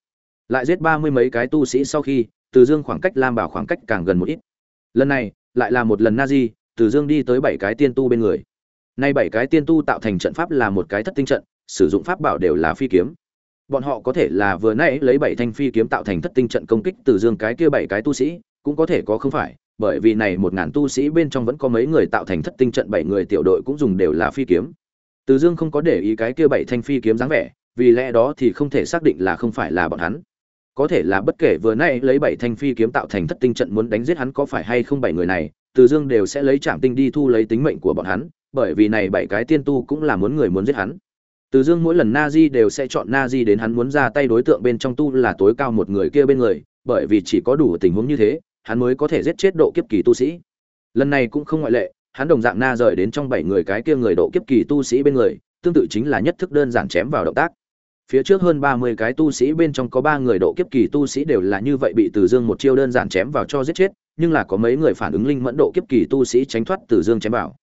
Lại giết ba mươi mấy cái tu sĩ sau khi, từ dương khoảng cách lam bảo khoảng cách càng gần một ít. Lần này, lại là một lần na di, từ dương đi tới bảy cái tiên tu bên người. Nay bảy cái tiên tu tạo thành trận pháp là một cái thất tinh trận, sử dụng pháp bảo đều là phi kiếm. Bọn họ có thể là vừa nãy lấy bảy thanh phi kiếm tạo thành thất tinh trận công kích từ dương cái kia bảy cái tu sĩ, cũng có thể có không phải bởi vì này một ngàn tu sĩ bên trong vẫn có mấy người tạo thành thất tinh trận bảy người tiểu đội cũng dùng đều là phi kiếm. Từ dương không có để ý cái kia bảy thanh phi kiếm dáng vẻ, vì lẽ đó thì không thể xác định là không phải là bọn hắn. Có thể là bất kể vừa nay lấy bảy thanh phi kiếm tạo thành thất tinh trận muốn đánh giết hắn có phải hay không bảy người này, từ dương đều sẽ lấy trạm tinh đi thu lấy tính mệnh của bọn hắn, bởi vì này bảy cái tiên tu cũng là muốn người muốn giết hắn. Từ dương mỗi lần na di đều sẽ chọn na di đến hắn muốn ra tay đối tượng bên trong tu là tối cao một người kia bên người, bởi vì chỉ có đủ tình huống như thế hắn mới có thể giết chết độ kiếp kỳ tu sĩ lần này cũng không ngoại lệ hắn đồng dạng na rời đến trong bảy người cái kia người độ kiếp kỳ tu sĩ bên người tương tự chính là nhất thức đơn giản chém vào động tác phía trước hơn ba mươi cái tu sĩ bên trong có ba người độ kiếp kỳ tu sĩ đều là như vậy bị Từ Dương một chiêu đơn giản chém vào cho giết chết, nhưng là có mấy người phản ứng linh mẫn độ kiếp kỳ tu sĩ tránh thoát Từ Dương chém vào.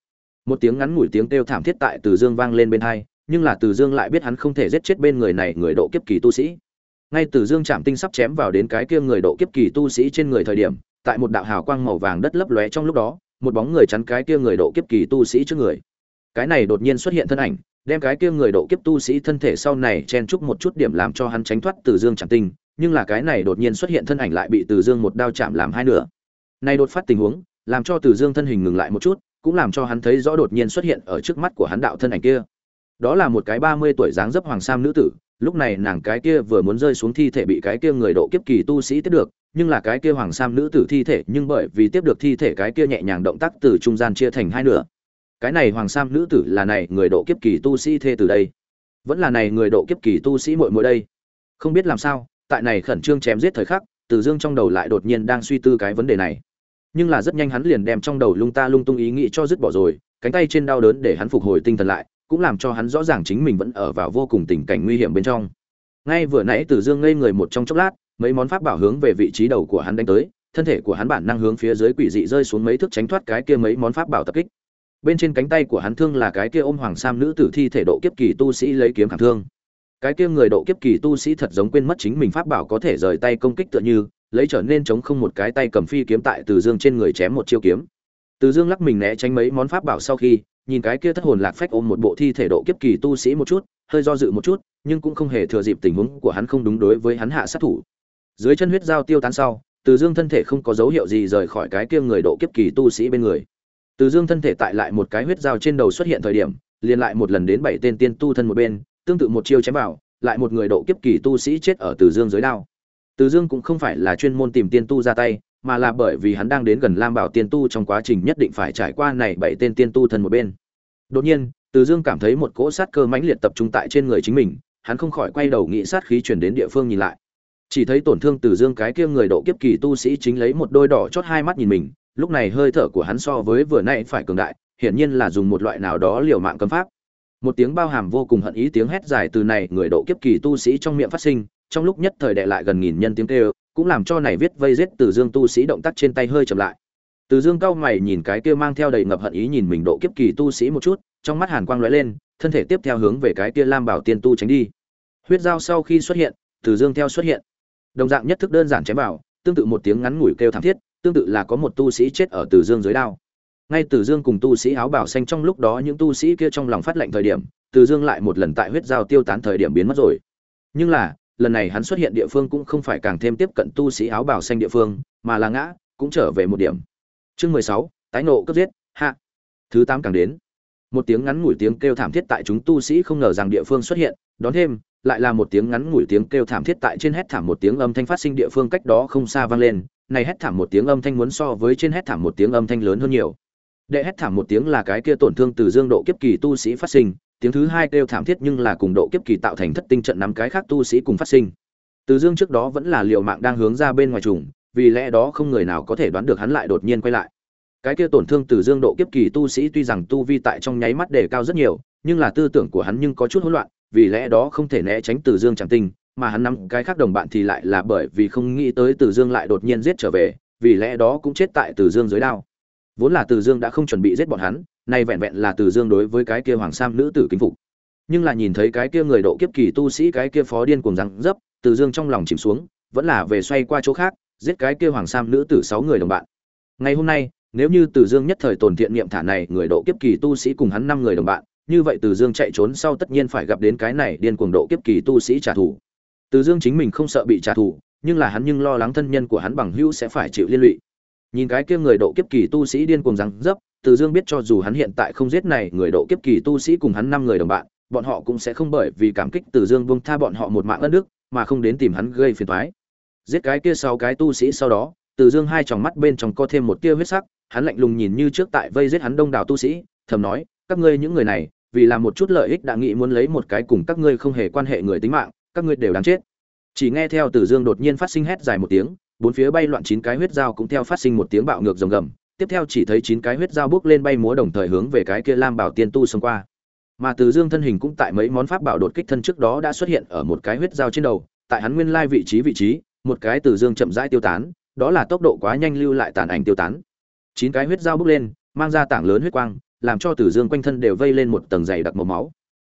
Một tiếng ngắn ngủi tiếng kêu thảm thiết tại Từ Dương vang lên bên hai, nhưng là Từ Dương lại biết hắn không thể giết chết bên người này người độ kiếp kỳ tu sĩ. Ngay Từ Dương chạm tinh sắp chém vào đến cái kia người độ kiếp kỳ tu sĩ trên người thời điểm, tại một đạo hào quang màu vàng đất lấp lóe trong lúc đó, một bóng người chắn cái kia người độ kiếp kỳ tu sĩ trước người. Cái này đột nhiên xuất hiện thân ảnh, đem cái kia người độ kiếp tu sĩ thân thể sau này chen chúc một chút điểm làm cho hắn tránh thoát từ dương chẳng tinh nhưng là cái này đột nhiên xuất hiện thân ảnh lại bị từ dương một đao chạm làm hai nửa này đột phát tình huống làm cho từ dương thân hình ngừng lại một chút cũng làm cho hắn thấy rõ đột nhiên xuất hiện ở trước mắt của hắn đạo thân ảnh kia đó là một cái ba mươi tuổi dáng dấp hoàng sam nữ tử lúc này nàng cái kia vừa muốn rơi xuống thi thể bị cái kia người độ kiếp kỳ tu sĩ tiếp được, nhưng là cái kia hoàng sam nữ tử thi thể, nhưng bởi vì tiếp được thi thể cái kia nhẹ nhàng động tác từ trung gian chia thành hai nửa. Cái này hoàng sam nữ tử là này người độ kiếp kỳ tu sĩ thê từ đây. Vẫn là này người độ kiếp kỳ tu sĩ muội muội đây. Không biết làm sao, tại này khẩn trương chém giết thời khắc, từ dương trong đầu lại đột nhiên đang suy tư cái vấn đề này. Nhưng là rất nhanh hắn liền đem trong đầu lung ta lung tung ý nghĩ cho dứt bỏ rồi, cánh tay trên đau đớn để hắn phục hồi tinh thần lại cũng làm cho hắn rõ ràng chính mình vẫn ở vào vô cùng tình cảnh nguy hiểm bên trong. Ngay vừa nãy từ dương ngây người một trong chốc lát, mấy món pháp bảo hướng về vị trí đầu của hắn đánh tới, thân thể của hắn bản năng hướng phía dưới quỷ dị rơi xuống mấy thước tránh thoát cái kia mấy món pháp bảo tập kích. Bên trên cánh tay của hắn thương là cái kia ôm hoàng sam nữ tử thi thể độ kiếp kỳ tu sĩ lấy kiếm khảm thương. Cái kia người độ kiếp kỳ tu sĩ thật giống quên mất chính mình pháp bảo có thể rời tay công kích tựa như, lấy trở nên chống không một cái tay cầm phi kiếm tại từ dương trên người chém một chiêu kiếm. Từ dương lắc mình né tránh mấy món pháp bảo sau khi nhìn cái kia thất hồn lạc phách ôm một bộ thi thể độ kiếp kỳ tu sĩ một chút hơi do dự một chút nhưng cũng không hề thừa dịp tình huống của hắn không đúng đối với hắn hạ sát thủ dưới chân huyết dao tiêu tán sau từ dương thân thể không có dấu hiệu gì rời khỏi cái kia người độ kiếp kỳ tu sĩ bên người từ Dương thân thể tại lại một cái huyết dao trên đầu xuất hiện thời điểm, liền lại một lần đến bảy tên tiên tu thân một bên, tương tự một chiêu chém vào, lại một người độ kiếp kỳ tu sĩ chết ở Từ Dương dưới đao. Từ Dương cũng không phải là chuyên môn tìm tiên tu ra tay, mà là bởi vì hắn đang đến gần Lam Bảo tiên tu trong quá trình nhất định phải trải qua này bảy tên tiên tu thân một bên. Đột nhiên, Từ Dương cảm thấy một cỗ sát cơ mãnh liệt tập trung tại trên người chính mình, hắn không khỏi quay đầu nghĩ sát khí truyền đến địa phương nhìn lại. Chỉ thấy tổn thương Từ Dương cái kia người độ kiếp kỳ tu sĩ chính lấy một đôi đỏ chót hai mắt nhìn mình, lúc này hơi thở của hắn so với vừa nãy phải cường đại hiển nhiên là dùng một loại nào đó liều mạng cấm pháp một tiếng bao hàm vô cùng hận ý tiếng hét dài từ này người độ kiếp kỳ tu sĩ trong miệng phát sinh trong lúc nhất thời đè lại gần nghìn nhân tiếng kêu cũng làm cho này viết vây giết từ dương tu sĩ động tác trên tay hơi chậm lại từ dương cao mày nhìn cái kia mang theo đầy ngập hận ý nhìn mình độ kiếp kỳ tu sĩ một chút trong mắt hàn quang lóe lên thân thể tiếp theo hướng về cái kia lam bảo tiên tu tránh đi huyết dao sau khi xuất hiện từ dương theo xuất hiện đồng dạng nhất thức đơn giản chém vào tương tự một tiếng ngắn ngủi kêu thảm thiết tương tự là có một tu sĩ chết ở Từ Dương dưới đao. Ngay Từ Dương cùng tu sĩ áo bảo xanh trong lúc đó những tu sĩ kia trong lòng phát lệnh thời điểm, Từ Dương lại một lần tại huyết giao tiêu tán thời điểm biến mất rồi. Nhưng là, lần này hắn xuất hiện địa phương cũng không phải càng thêm tiếp cận tu sĩ áo bào xanh địa phương, mà là ngã, cũng trở về một điểm. Chương mười sáu tái nộ cấp giết, hạ. Thứ tám càng đến. Một tiếng ngắn ngủi tiếng kêu thảm thiết tại chúng tu sĩ không ngờ rằng địa phương xuất hiện, đón thêm, lại là một tiếng ngắn ngủi tiếng kêu thảm thiết tại trên hét thảm một tiếng âm thanh phát sinh địa phương cách đó không xa vang lên, này hét thảm một tiếng âm thanh muốn so với trên hét thảm một tiếng âm thanh lớn hơn nhiều. Đệ hét thảm một tiếng là cái kia tổn thương từ dương độ kiếp kỳ tu sĩ phát sinh, tiếng thứ hai kêu thảm thiết nhưng là cùng độ kiếp kỳ tạo thành thất tinh trận năm cái khác tu sĩ cùng phát sinh. Từ dương trước đó vẫn là liều mạng đang hướng ra bên ngoài trùng, vì lẽ đó không người nào có thể đoán được hắn lại đột nhiên quay lại. Cái kia tổn thương từ dương độ kiếp kỳ tu sĩ tuy rằng tu vi tại trong nháy mắt đề cao rất nhiều, nhưng là tư tưởng của hắn nhưng có chút hỗn loạn, vì lẽ đó không thể né tránh từ dương chẳng tình mà hắn năm cái khác đồng bạn thì lại là bởi vì không nghĩ tới Từ Dương lại đột nhiên giết trở về, vì lẽ đó cũng chết tại Từ Dương dưới đao. Vốn là Từ Dương đã không chuẩn bị giết bọn hắn, nay vẹn vẹn là Từ Dương đối với cái kia hoàng sam nữ tử kính phục. Nhưng là nhìn thấy cái kia người độ kiếp kỳ tu sĩ cái kia phó điên cuồng răng dấp, Từ Dương trong lòng chìm xuống, vẫn là về xoay qua chỗ khác, giết cái kia hoàng sam nữ tử sáu người đồng bạn. Ngày hôm nay, nếu như Từ Dương nhất thời tồn thiện niệm thả này, người độ kiếp kỳ tu sĩ cùng hắn năm người đồng bạn, như vậy Từ Dương chạy trốn sau tất nhiên phải gặp đến cái này điên cuồng độ kiếp kỳ tu sĩ trả thù. Từ Dương chính mình không sợ bị trả thù, nhưng là hắn nhưng lo lắng thân nhân của hắn bằng hữu sẽ phải chịu liên lụy. Nhìn cái kia người độ kiếp kỳ tu sĩ điên cuồng răng dấp, từ Dương biết cho dù hắn hiện tại không giết này người độ kiếp kỳ tu sĩ cùng hắn năm người đồng bạn, bọn họ cũng sẽ không bởi vì cảm kích Từ Dương buông tha bọn họ một mạng ân đức, mà không đến tìm hắn gây phiền toái. giết cái kia sáu cái tu sĩ sau đó từ dương hai tròng mắt bên trong có thêm một tia huyết sắc hắn lạnh lùng nhìn như trước tại vây giết hắn đông đảo tu sĩ thầm nói các ngươi những người này vì làm một chút lợi ích đã nghĩ muốn lấy một cái cùng các ngươi không hề quan hệ người tính mạng các ngươi đều đáng chết chỉ nghe theo từ dương đột nhiên phát sinh hét dài một tiếng bốn phía bay loạn chín cái huyết dao cũng theo phát sinh một tiếng bạo ngược rồng gầm tiếp theo chỉ thấy chín cái huyết dao bước lên bay múa đồng thời hướng về cái kia lam bảo tiên tu xông qua. Mà từ dương thân hình cũng tại mấy món pháp bảo đột kích thân trước đó đã xuất hiện ở một cái huyết dao trên đầu, tại hắn nguyên lai vị trí vị trí, một cái từ dương chậm rãi tiêu tán, đó là tốc độ quá nhanh lưu lại tàn ảnh tiêu tán. Chín cái huyết dao bước lên, mang ra tảng lớn huyết quang, làm cho từ dương quanh thân đều vây lên một tầng dày đặc màu máu.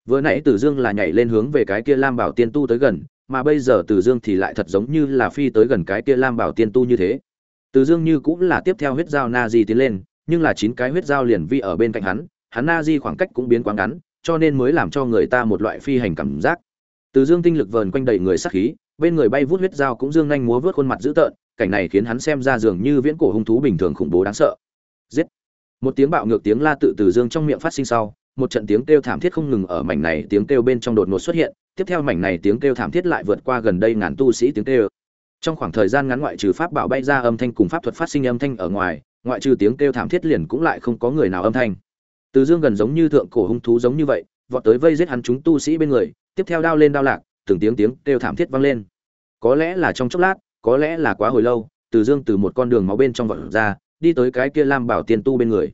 Vừa nãy từ dương là nhảy lên hướng về cái kia lam bảo tiên tu tới gần, mà bây giờ từ dương thì lại thật giống như là phi tới gần cái kia lam bảo tiên tu như thế từ dương như cũng là tiếp theo huyết dao na di tiến lên, nhưng là chín cái huyết dao liền vi ở bên cạnh hắn hắn na di khoảng cách cũng biến quá ngắn, cho nên mới làm cho người ta một loại phi hành cảm giác. Từ dương tinh lực vờn quanh đầy người sát khí, bên người bay vút huyết dao cũng dương nhanh múa vút khuôn mặt dữ tợn, cảnh này khiến hắn xem ra dường như viễn cổ hung thú bình thường khủng bố đáng sợ. Giết! Một tiếng bạo ngược tiếng la tự từ dương trong miệng phát sinh sau, một trận tiếng kêu thảm thiết không ngừng ở mảnh này tiếng kêu bên trong đột ngột xuất hiện, tiếp theo mảnh này tiếng kêu thảm thiết lại vượt qua gần đây ngàn tu sĩ tiếng kêu trong khoảng thời gian ngắn ngoại trừ pháp bảo bay ra âm thanh cùng pháp thuật phát sinh âm thanh ở ngoài, ngoại trừ tiếng kêu thảm thiết liền cũng lại không có người nào âm thanh. Từ dương gần giống như thượng cổ hung thú giống như vậy, vọt tới vây giết hắn chúng tu sĩ bên người, tiếp theo đao lên đao lạc, từng tiếng tiếng kêu thảm thiết vang lên. Có lẽ là trong chốc lát, có lẽ là quá hồi lâu, từ dương từ một con đường máu bên trong vọt ra, đi tới cái kia lam bảo tiên tu bên người.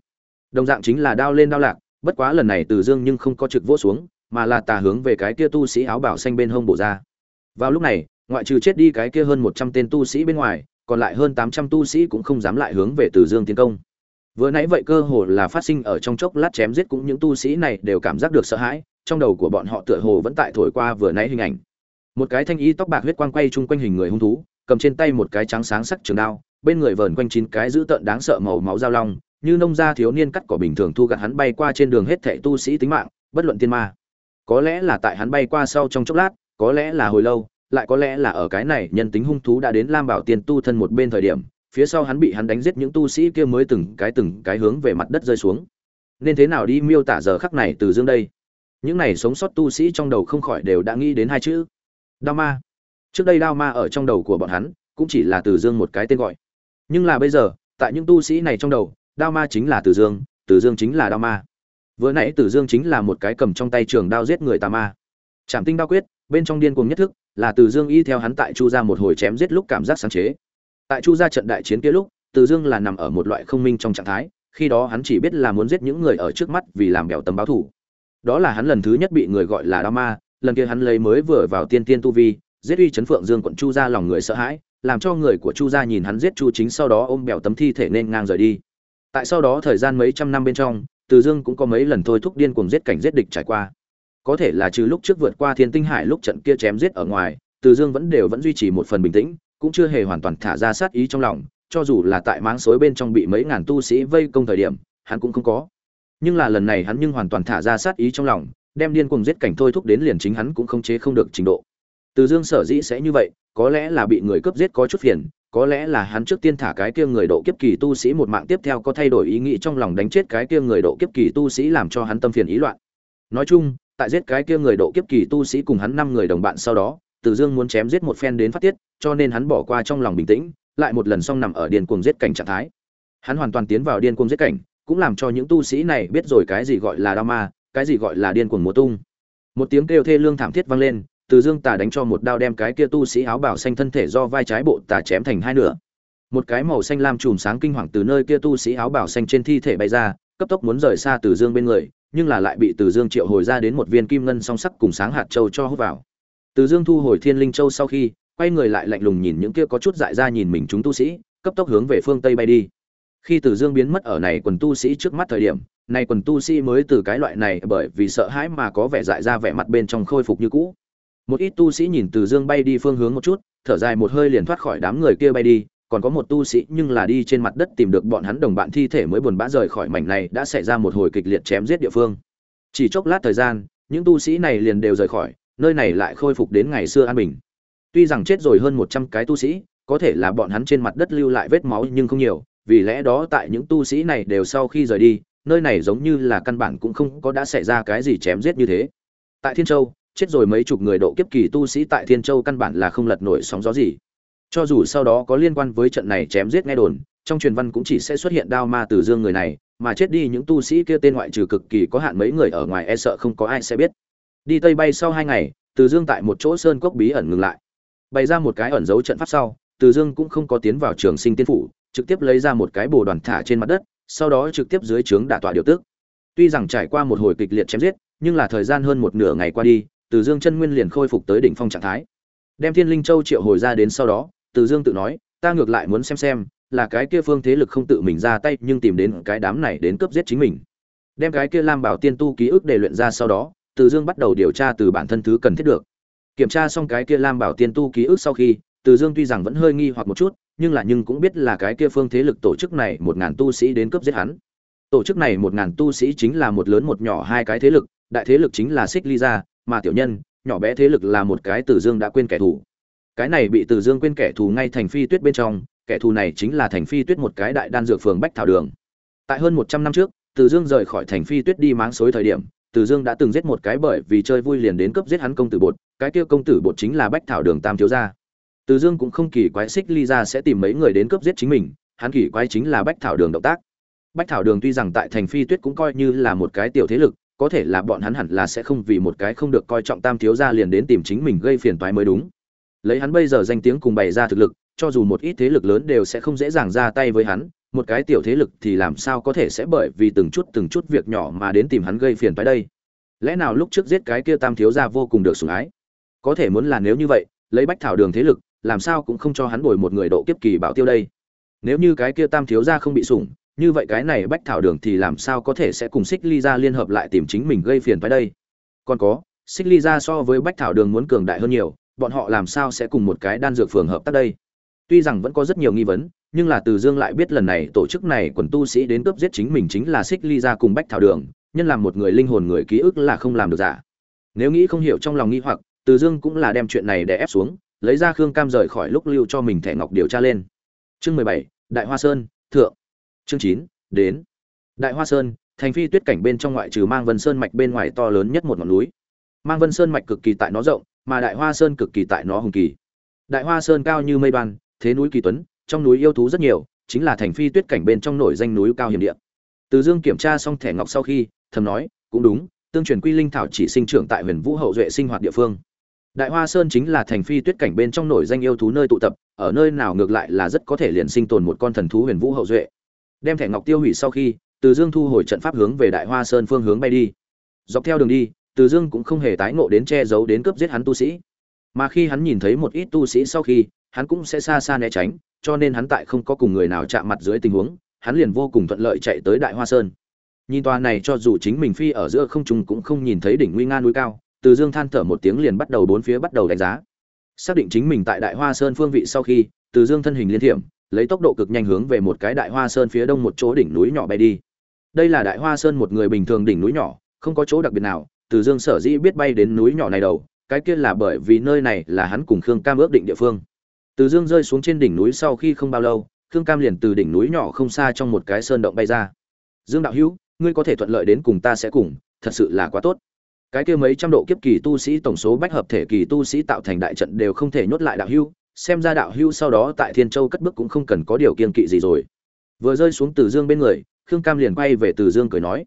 Đồng dạng chính là đao lên đao lạc, bất quá lần này từ dương nhưng không có trực vỗ xuống, mà là tà hướng về cái kia tu sĩ áo bảo xanh bên hông bổ ra. Vào lúc này ngoại trừ chết đi cái kia hơn một trăm tên tu sĩ bên ngoài, còn lại hơn tám trăm tu sĩ cũng không dám lại hướng về từ dương tiến công. Vừa nãy vậy cơ hồ là phát sinh ở trong chốc lát chém giết cũng những tu sĩ này đều cảm giác được sợ hãi, trong đầu của bọn họ tựa hồ vẫn tại thổi qua vừa nãy hình ảnh. Một cái thanh y tóc bạc huyết quang quay chung quanh hình người hung thú, cầm trên tay một cái trắng sáng sắc trường đao, bên người vờn quanh chín cái dữ tợn đáng sợ màu máu dao long, như nông gia thiếu niên cắt cỏ bình thường thu gặt hắn bay qua trên đường hết thệ tu sĩ tính mạng, bất luận tiên ma. Có lẽ là tại hắn bay qua sau trong chốc lát, có lẽ là hồi lâu lại có lẽ là ở cái này nhân tính hung thú đã đến lam bảo tiên tu thân một bên thời điểm, phía sau hắn bị hắn đánh giết những tu sĩ kia mới từng cái từng cái hướng về mặt đất rơi xuống. Nên thế nào đi miêu tả giờ khắc này từ dương đây? Những này sống sót tu sĩ trong đầu không khỏi đều đã nghĩ đến hai chữ. Đao ma. Trước đây đao ma ở trong đầu của bọn hắn, cũng chỉ là từ dương một cái tên gọi. Nhưng là bây giờ, tại những tu sĩ này trong đầu, đao ma chính là từ dương từ dương chính là đao ma. Vừa nãy từ dương chính là một cái cầm trong tay trường đao giết người tà ma. Trảm tinh đao quyết, bên trong điên cuồng nhất thức là từ dương y theo hắn tại chu ra một hồi chém giết lúc cảm giác sáng chế. Tại chu ra trận đại chiến kia lúc, từ dương là nằm ở một loại không minh trong trạng thái, khi đó hắn chỉ biết là muốn giết những người ở trước mắt vì làm bèo tấm báo thủ. Đó là hắn lần thứ nhất bị người gọi là đao ma, lần kia hắn lấy mới vừa vào tiên tiên tu vi, giết uy chấn phượng dương quận chu ra lòng người sợ hãi, làm cho người của chu gia nhìn hắn giết chu chính sau đó ôm bèo tấm thi thể nên ngang rời đi. Tại sau đó thời gian mấy trăm năm bên trong, từ dương cũng có mấy lần thôi thúc điên cuồng giết cảnh giết địch trải qua có thể là trừ lúc trước vượt qua thiên tinh hải lúc trận kia chém giết ở ngoài, từ dương vẫn đều vẫn duy trì một phần bình tĩnh, cũng chưa hề hoàn toàn thả ra sát ý trong lòng, cho dù là tại máng suối bên trong bị mấy ngàn tu sĩ vây công thời điểm, hắn cũng không có. Nhưng là lần này hắn nhưng hoàn toàn thả ra sát ý trong lòng, đem điên cuồng giết cảnh thôi thúc đến liền chính hắn cũng không chế không được trình độ. Từ dương sở dĩ sẽ như vậy, có lẽ là bị người cướp giết có chút phiền, có lẽ là hắn trước tiên thả cái kia người độ kiếp kỳ tu sĩ một mạng tiếp theo có thay đổi ý nghĩ trong lòng đánh chết cái kia người độ kiếp kỳ tu sĩ làm cho hắn tâm phiền ý loạn. Nói chung tại giết cái kia người độ kiếp kỳ tu sĩ cùng hắn năm người đồng bạn sau đó, từ dương muốn chém giết một phen đến phát tiết, cho nên hắn bỏ qua trong lòng bình tĩnh, lại một lần xong nằm ở điên cuồng giết cảnh trạng thái. Hắn hoàn toàn tiến vào điên cuồng giết cảnh, cũng làm cho những tu sĩ này biết rồi cái gì gọi là đao ma, cái gì gọi là điên cuồng múa tung. Một tiếng kêu thê lương thảm thiết vang lên, từ dương tà đánh cho một đao đem cái kia tu sĩ áo bảo xanh thân thể do vai trái bộ tà chém thành hai nửa. Một cái màu xanh lam chùm sáng kinh hoàng từ nơi kia tu sĩ áo bảo xanh trên thi thể bay ra, cấp tốc muốn rời xa từ dương bên người nhưng là lại bị từ dương triệu hồi ra đến một viên kim ngân song sắc cùng sáng hạt châu cho hút vào. Từ dương thu hồi thiên linh châu sau khi, quay người lại lạnh lùng nhìn những kia có chút dại ra nhìn mình chúng tu sĩ, cấp tốc hướng về phương tây bay đi. Khi từ dương biến mất ở này quần tu sĩ trước mắt thời điểm, này quần tu sĩ mới từ cái loại này bởi vì sợ hãi mà có vẻ dại ra vẻ mặt bên trong khôi phục như cũ. Một ít tu sĩ nhìn từ dương bay đi phương hướng một chút, thở dài một hơi liền thoát khỏi đám người kia bay đi còn có một tu sĩ nhưng là đi trên mặt đất tìm được bọn hắn đồng bạn thi thể mới buồn bã rời khỏi mảnh này đã xảy ra một hồi kịch liệt chém giết địa phương. Chỉ chốc lát thời gian, những tu sĩ này liền đều rời khỏi, nơi này lại khôi phục đến ngày xưa an bình. Tuy rằng chết rồi hơn một trăm cái tu sĩ, có thể là bọn hắn trên mặt đất lưu lại vết máu nhưng không nhiều, vì lẽ đó tại những tu sĩ này đều sau khi rời đi, nơi này giống như là căn bản cũng không có đã xảy ra cái gì chém giết như thế. Tại thiên châu, chết rồi mấy chục người độ kiếp kỳ tu sĩ tại Thiên Châu căn bản là không lật nổi sóng gió gì cho dù sau đó có liên quan với trận này chém giết nghe đồn, trong truyền văn cũng chỉ sẽ xuất hiện đao ma từ dương người này, mà chết đi những tu sĩ kia tên ngoại trừ cực kỳ có hạn mấy người ở ngoài e sợ không có ai sẽ biết. Đi tây bay sau hai ngày, từ dương tại một chỗ sơn cốc bí ẩn ngừng lại. Bày ra một cái ẩn dấu trận pháp sau, từ dương cũng không có tiến vào trường sinh tiên phủ, trực tiếp lấy ra một cái bồ đoàn thả trên mặt đất, sau đó trực tiếp dưới trướng đả tọa điều tước. Tuy rằng trải qua một hồi kịch liệt chém giết, nhưng là thời gian hơn một nửa ngày qua đi, từ dương chân nguyên liền khôi phục tới đỉnh phong trạng thái. Đem thiên linh châu triệu hồi ra đến sau đó từ dương tự nói, ta ngược lại muốn xem xem, là cái kia phương thế lực không tự mình ra tay, nhưng tìm đến cái đám này đến cướp giết chính mình. Đem cái kia lam bảo tiên tu ký ức để luyện ra sau đó, từ dương bắt đầu điều tra từ bản thân thứ cần thiết được. Kiểm tra xong cái kia lam bảo tiên tu ký ức sau khi, từ dương tuy rằng vẫn hơi nghi hoặc một chút, nhưng là nhưng cũng biết là cái kia phương thế lực tổ chức này một ngàn tu sĩ đến cướp giết hắn. Tổ chức này một ngàn tu sĩ chính là một lớn một nhỏ hai cái thế lực, đại thế lực chính là xích ly gia, mà tiểu nhân, nhỏ bé thế lực là một cái từ dương đã quên kẻ thù cái này bị từ dương quên kẻ thù ngay thành phi tuyết bên trong, kẻ thù này chính là thành phi tuyết một cái đại đan dược phường bách thảo đường. Tại hơn một trăm năm trước, từ dương rời khỏi thành phi tuyết đi máng xối thời điểm, từ dương đã từng giết một cái bởi vì chơi vui liền đến cướp giết hắn công tử bột, cái kia công tử bột chính là bách thảo đường tam thiếu gia. Từ dương cũng không kỳ quái xích ly ra sẽ tìm mấy người đến cướp giết chính mình, hắn kỳ quái chính là bách thảo đường động tác. Bách thảo đường tuy rằng tại thành phi tuyết cũng coi như là một cái tiểu thế lực, có thể là bọn hắn hẳn là sẽ không vì một cái không được coi trọng tam thiếu gia liền đến tìm chính mình gây phiền toái mới đúng lấy hắn bây giờ danh tiếng cùng bày ra thực lực, cho dù một ít thế lực lớn đều sẽ không dễ dàng ra tay với hắn, một cái tiểu thế lực thì làm sao có thể sẽ bởi vì từng chút từng chút việc nhỏ mà đến tìm hắn gây phiền toái đây? Lẽ nào lúc trước giết cái kia tam thiếu gia vô cùng được sủng ái? Có thể muốn là nếu như vậy, lấy bách thảo đường thế lực, làm sao cũng không cho hắn bồi một người độ kiếp kỳ bảo tiêu đây? Nếu như cái kia tam thiếu gia không bị sủng, như vậy cái này bách thảo đường thì làm sao có thể sẽ cùng xích ly ra liên hợp lại tìm chính mình gây phiền toái đây? Còn có, xích ly ra so với bách thảo đường muốn cường đại hơn nhiều bọn họ làm sao sẽ cùng một cái đan dược phường hợp tác đây? Tuy rằng vẫn có rất nhiều nghi vấn, nhưng là từ dương lại biết lần này tổ chức này quần tu sĩ đến cướp giết chính mình chính là xích ly ra cùng bách thảo đường, nhân làm một người linh hồn người ký ức là không làm được giả nếu nghĩ không hiểu trong lòng nghi hoặc, từ dương cũng là đem chuyện này để ép xuống, lấy ra khương cam rời khỏi lúc lưu cho mình thẻ ngọc điều tra lên. Chương mười bảy, đại hoa sơn, thượng. Chương chín, đến. Đại hoa sơn, thành phi tuyết cảnh bên trong ngoại trừ mang vân sơn mạch bên ngoài to lớn nhất một ngọn núi. Mang vân sơn mạch cực kỳ tại nó rộng mà đại hoa sơn cực kỳ tại nó hùng kỳ. Đại hoa sơn cao như mây ban, thế núi kỳ tuấn, trong núi yêu thú rất nhiều, chính là thành phi tuyết cảnh bên trong nổi danh núi cao hiểm địa. Từ dương kiểm tra xong thẻ ngọc sau khi, thầm nói, cũng đúng, tương truyền quy linh thảo chỉ sinh trưởng tại huyền vũ hậu duệ sinh hoạt địa phương. Đại hoa sơn chính là thành phi tuyết cảnh bên trong nổi danh yêu thú nơi tụ tập, ở nơi nào ngược lại là rất có thể liền sinh tồn một con thần thú huyền vũ hậu duệ. Đem thẻ ngọc tiêu hủy sau khi, từ dương thu hồi trận pháp hướng về đại hoa sơn phương hướng bay đi. Dọc theo đường đi từ dương cũng không hề tái ngộ đến che giấu đến cướp giết hắn tu sĩ. Mà khi hắn nhìn thấy một ít tu sĩ sau khi, hắn cũng sẽ xa xa né tránh, cho nên hắn tại không có cùng người nào chạm mặt dưới tình huống, hắn liền vô cùng thuận lợi chạy tới đại hoa sơn. Nhìn tòa này cho dù chính mình phi ở giữa không trung cũng không nhìn thấy đỉnh nguy nga núi cao, từ dương than thở một tiếng liền bắt đầu bốn phía bắt đầu đánh giá. Xác định chính mình tại đại hoa sơn phương vị sau khi, từ dương thân hình liên thiểm, lấy tốc độ cực nhanh hướng về một cái đại hoa sơn phía đông một chỗ đỉnh núi nhỏ bay đi. Đây là đại hoa sơn một người bình thường đỉnh núi nhỏ, không có chỗ đặc biệt nào từ dương sở dĩ biết bay đến núi nhỏ này đầu, cái kia là bởi vì nơi này là hắn cùng khương cam ước định địa phương. Từ dương rơi xuống trên đỉnh núi sau khi không bao lâu, khương cam liền từ đỉnh núi nhỏ không xa trong một cái sơn động bay ra. Dương đạo hữu, ngươi có thể thuận lợi đến cùng ta sẽ cùng, thật sự là quá tốt. Cái kia mấy trăm độ kiếp kỳ tu sĩ tổng số bách hợp thể kỳ tu sĩ tạo thành đại trận đều không thể nhốt lại đạo hữu, xem ra đạo hữu sau đó tại thiên châu cất bước cũng không cần có điều kiên kỵ gì rồi. Vừa rơi xuống từ dương bên người, khương cam liền quay về từ dương cười nói.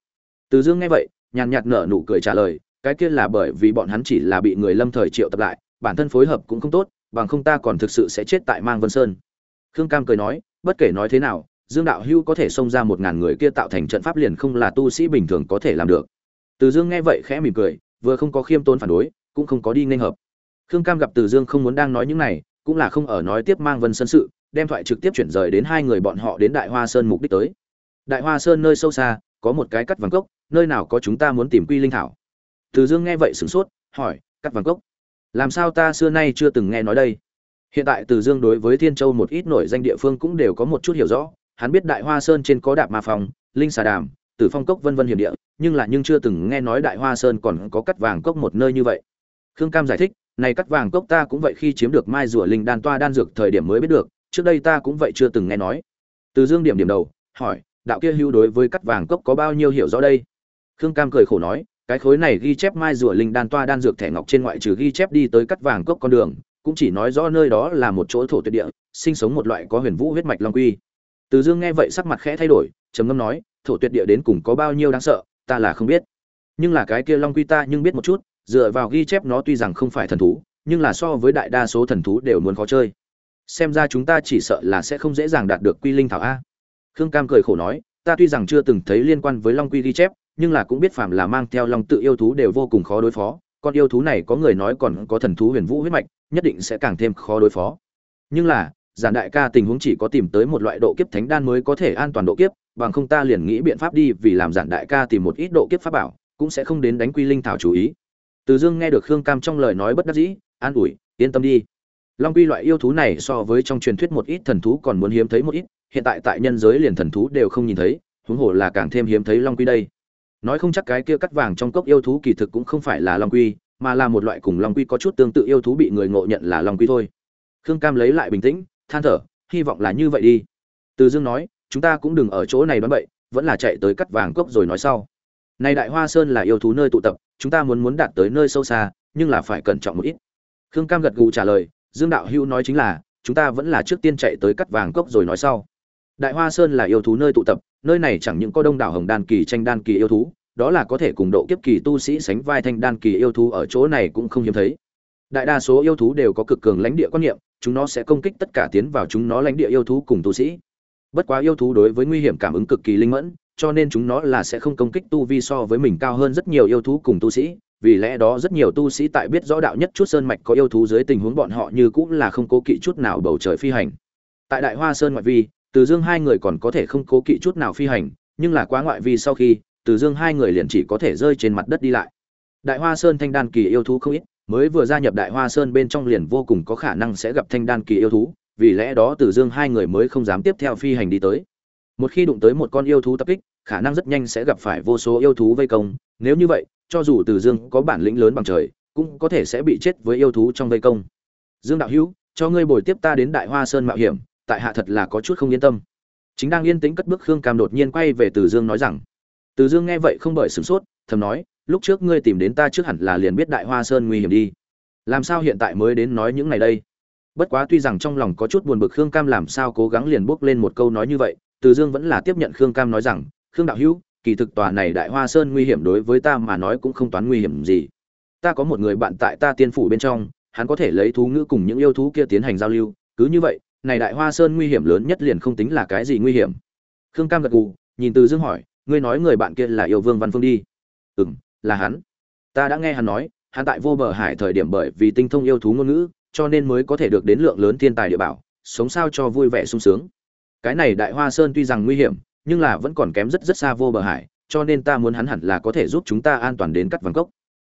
Từ dương nghe vậy nhàn nhạt nở nụ cười trả lời, cái kia là bởi vì bọn hắn chỉ là bị người lâm thời triệu tập lại, bản thân phối hợp cũng không tốt, bằng không ta còn thực sự sẽ chết tại mang vân sơn. Khương cam cười nói, bất kể nói thế nào, dương đạo hưu có thể xông ra một ngàn người kia tạo thành trận pháp liền không là tu sĩ bình thường có thể làm được. Từ dương nghe vậy khẽ mỉm cười, vừa không có khiêm tôn phản đối, cũng không có đi nghênh hợp. Khương cam gặp từ dương không muốn đang nói những này, cũng là không ở nói tiếp mang vân sơn sự, đem thoại trực tiếp chuyển rời đến hai người bọn họ đến đại hoa sơn mục đích tới. Đại hoa sơn nơi sâu xa, có một cái cắt vàng cốc nơi nào có chúng ta muốn tìm quy linh thảo? Từ dương nghe vậy sửng sốt, hỏi, cắt vàng cốc, làm sao ta xưa nay chưa từng nghe nói đây? Hiện tại từ dương đối với thiên châu một ít nổi danh địa phương cũng đều có một chút hiểu rõ, hắn biết đại hoa sơn trên có đạp ma phòng linh xà đàm, tử phong cốc vân vân hiểm địa, nhưng là nhưng chưa từng nghe nói đại hoa sơn còn có cắt vàng cốc một nơi như vậy. Khương cam giải thích, này cắt vàng cốc ta cũng vậy khi chiếm được mai rùa linh đan toa đan dược thời điểm mới biết được, trước đây ta cũng vậy chưa từng nghe nói. Từ dương điểm điểm đầu, hỏi, đạo kia hưu đối với cắt vàng cốc có bao nhiêu hiểu rõ đây? Khương cam cười khổ nói, cái khối này ghi chép mai rùa linh đan toa đan dược thẻ ngọc trên ngoại trừ ghi chép đi tới cắt vàng cốc con đường, cũng chỉ nói rõ nơi đó là một chỗ thổ tuyệt địa, sinh sống một loại có huyền vũ huyết mạch long quy. Từ dương nghe vậy sắc mặt khẽ thay đổi, trầm ngâm nói, thổ tuyệt địa đến cùng có bao nhiêu đáng sợ, ta là không biết. Nhưng là cái kia long quy ta nhưng biết một chút, dựa vào ghi chép nó tuy rằng không phải thần thú, nhưng là so với đại đa số thần thú đều muốn khó chơi. Xem ra chúng ta chỉ sợ là sẽ không dễ dàng đạt được quy linh thảo a. Khương cam cười khổ nói, ta tuy rằng chưa từng thấy liên quan với long quy ghi chép nhưng là cũng biết phạm là mang theo long tự yêu thú đều vô cùng khó đối phó, con yêu thú này có người nói còn có thần thú huyền vũ huyết mạch, nhất định sẽ càng thêm khó đối phó. Nhưng là, giản đại ca tình huống chỉ có tìm tới một loại độ kiếp thánh đan mới có thể an toàn độ kiếp, bằng không ta liền nghĩ biện pháp đi vì làm giản đại ca tìm một ít độ kiếp pháp bảo, cũng sẽ không đến đánh quy linh thảo chú ý. Từ dương nghe được khương cam trong lời nói bất đắc dĩ, an ủi, yên tâm đi. Long quy loại yêu thú này so với trong truyền thuyết một ít thần thú còn muốn hiếm thấy một ít, hiện tại tại nhân giới liền thần thú đều không nhìn thấy, huống hồ là càng thêm hiếm thấy long quy đây nói không chắc cái kia cắt vàng trong cốc yêu thú kỳ thực cũng không phải là long quy, mà là một loại cùng long quy có chút tương tự yêu thú bị người ngộ nhận là long quy thôi. Khương cam lấy lại bình tĩnh, than thở, hy vọng là như vậy đi. Từ dương nói, chúng ta cũng đừng ở chỗ này đoán bậy, vẫn là chạy tới cắt vàng cốc rồi nói sau. Này đại hoa sơn là yêu thú nơi tụ tập, chúng ta muốn muốn đạt tới nơi sâu xa, nhưng là phải cẩn trọng một ít. Khương cam gật gù trả lời, dương đạo hữu nói chính là, chúng ta vẫn là trước tiên chạy tới cắt vàng cốc rồi nói sau đại hoa sơn là yêu thú nơi tụ tập, nơi này chẳng những có đông đảo hồng đan kỳ tranh đan kỳ yêu thú, đó là có thể cùng độ kiếp kỳ tu sĩ sánh vai thanh đan kỳ yêu thú ở chỗ này cũng không hiếm thấy. Đại đa số yêu thú đều có cực cường lãnh địa quan niệm, chúng nó sẽ công kích tất cả tiến vào chúng nó lãnh địa yêu thú cùng tu sĩ. Bất quá yêu thú đối với nguy hiểm cảm ứng cực kỳ linh mẫn, cho nên chúng nó là sẽ không công kích tu vi so với mình cao hơn rất nhiều yêu thú cùng tu sĩ, vì lẽ đó rất nhiều tu sĩ tại biết rõ đạo nhất chút sơn mạch có yêu thú dưới tình huống bọn họ như cũng là không cố kỵ chút nào bầu trời phi hành. Tại đại hoa sơn ngoại vi từ dương hai người còn có thể không cố kỵ chút nào phi hành, nhưng là quá ngoại vi sau khi, từ dương hai người liền chỉ có thể rơi trên mặt đất đi lại. Đại hoa sơn thanh đan kỳ yêu thú không ít, mới vừa gia nhập đại hoa sơn bên trong liền vô cùng có khả năng sẽ gặp thanh đan kỳ yêu thú, vì lẽ đó từ dương hai người mới không dám tiếp theo phi hành đi tới. Một khi đụng tới một con yêu thú tập kích, khả năng rất nhanh sẽ gặp phải vô số yêu thú vây công. Nếu như vậy, cho dù từ dương có bản lĩnh lớn bằng trời, cũng có thể sẽ bị chết với yêu thú trong vây công. Dương đạo hữu, cho ngươi bồi tiếp ta đến đại hoa sơn mạo hiểm tại hạ thật là có chút không yên tâm. Chính đang yên tĩnh cất bước khương cam đột nhiên quay về từ dương nói rằng, từ dương nghe vậy không bởi sửng sốt, thầm nói, lúc trước ngươi tìm đến ta trước hẳn là liền biết đại hoa sơn nguy hiểm đi. Làm sao hiện tại mới đến nói những ngày đây? Bất quá tuy rằng trong lòng có chút buồn bực khương cam làm sao cố gắng liền bốc lên một câu nói như vậy, từ dương vẫn là tiếp nhận khương cam nói rằng, khương đạo hữu, kỳ thực tòa này đại hoa sơn nguy hiểm đối với ta mà nói cũng không toán nguy hiểm gì. Ta có một người bạn tại ta tiên phủ bên trong, hắn có thể lấy thú ngữ cùng những yêu thú kia tiến hành giao lưu, cứ như vậy này đại hoa sơn nguy hiểm lớn nhất liền không tính là cái gì nguy hiểm. Khương cam gật gù, nhìn từ dương hỏi, ngươi nói người bạn kia là yêu vương văn phương đi? Ừ m là hắn. Ta đã nghe hắn nói, hắn tại vô bờ hải thời điểm bởi vì tinh thông yêu thú ngôn ngữ, cho nên mới có thể được đến lượng lớn thiên tài địa bảo, sống sao cho vui vẻ sung sướng. Cái này đại hoa sơn tuy rằng nguy hiểm, nhưng là vẫn còn kém rất rất xa vô bờ hải, cho nên ta muốn hắn hẳn là có thể giúp chúng ta an toàn đến cắt vàng cốc.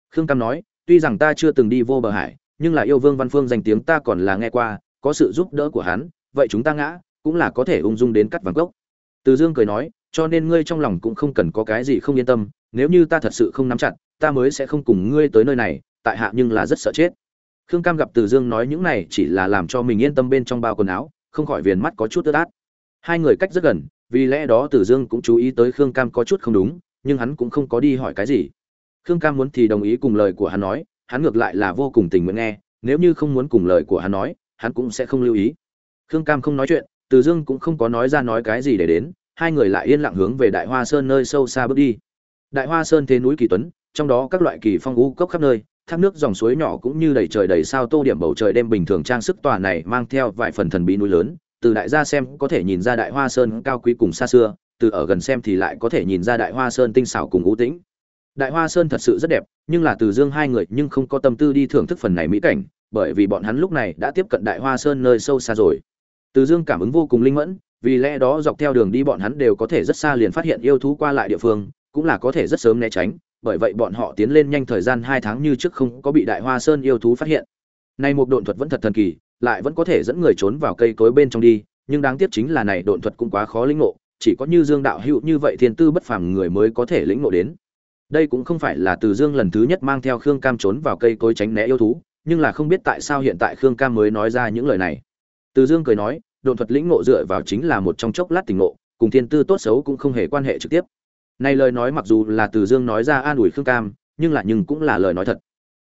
Khương cam nói, tuy rằng ta chưa từng đi vô bờ hải, nhưng là yêu vương văn phương danh tiếng ta còn là nghe qua có sự giúp đỡ của hắn, vậy chúng ta ngã, cũng là có thể ung dung đến cắt vàng gốc từ dương cười nói, cho nên ngươi trong lòng cũng không cần có cái gì không yên tâm, nếu như ta thật sự không nắm chặt, ta mới sẽ không cùng ngươi tới nơi này, tại hạ nhưng là rất sợ chết. Khương cam gặp từ dương nói những này chỉ là làm cho mình yên tâm bên trong bao quần áo, không khỏi viền mắt có chút tơ át hai người cách rất gần, vì lẽ đó từ dương cũng chú ý tới khương cam có chút không đúng, nhưng hắn cũng không có đi hỏi cái gì. Khương cam muốn thì đồng ý cùng lời của hắn nói, hắn ngược lại là vô cùng tình nguyện nghe, nếu như không muốn cùng lời của hắn nói hắn cũng sẽ không lưu ý. Khương cam không nói chuyện, từ dương cũng không có nói ra nói cái gì để đến, hai người lại yên lặng hướng về đại hoa sơn nơi sâu xa bước đi. Đại hoa sơn thế núi kỳ tuấn, trong đó các loại kỳ phong u cốc khắp nơi, thác nước dòng suối nhỏ cũng như đầy trời đầy sao tô điểm bầu trời đêm bình thường trang sức tòa này mang theo vài phần thần bí núi lớn, từ đại gia xem có thể nhìn ra đại hoa sơn cao quý cùng xa xưa, từ ở gần xem thì lại có thể nhìn ra đại hoa sơn tinh xảo cùng u tĩnh. Đại hoa sơn thật sự rất đẹp, nhưng là từ dương hai người nhưng không có tâm tư đi thưởng thức phần này mỹ cảnh bởi vì bọn hắn lúc này đã tiếp cận đại hoa sơn nơi sâu xa rồi. Từ dương cảm ứng vô cùng linh mẫn, vì lẽ đó dọc theo đường đi bọn hắn đều có thể rất xa liền phát hiện yêu thú qua lại địa phương, cũng là có thể rất sớm né tránh, bởi vậy bọn họ tiến lên nhanh thời gian hai tháng như trước không có bị đại hoa sơn yêu thú phát hiện. Nay một độn thuật vẫn thật thần kỳ, lại vẫn có thể dẫn người trốn vào cây cối bên trong đi, nhưng đáng tiếc chính là này độn thuật cũng quá khó lĩnh ngộ, chỉ có như dương đạo hữu như vậy thiên tư bất phàm người mới có thể lĩnh ngộ đến. Đây cũng không phải là từ dương lần thứ nhất mang theo khương cam trốn vào cây cối tránh né yêu thú nhưng là không biết tại sao hiện tại khương cam mới nói ra những lời này. Từ dương cười nói, độn thuật lĩnh ngộ dựa vào chính là một trong chốc lát tình ngộ, cùng thiên tư tốt xấu cũng không hề quan hệ trực tiếp. Này lời nói mặc dù là từ dương nói ra an ủi khương cam, nhưng là nhưng cũng là lời nói thật.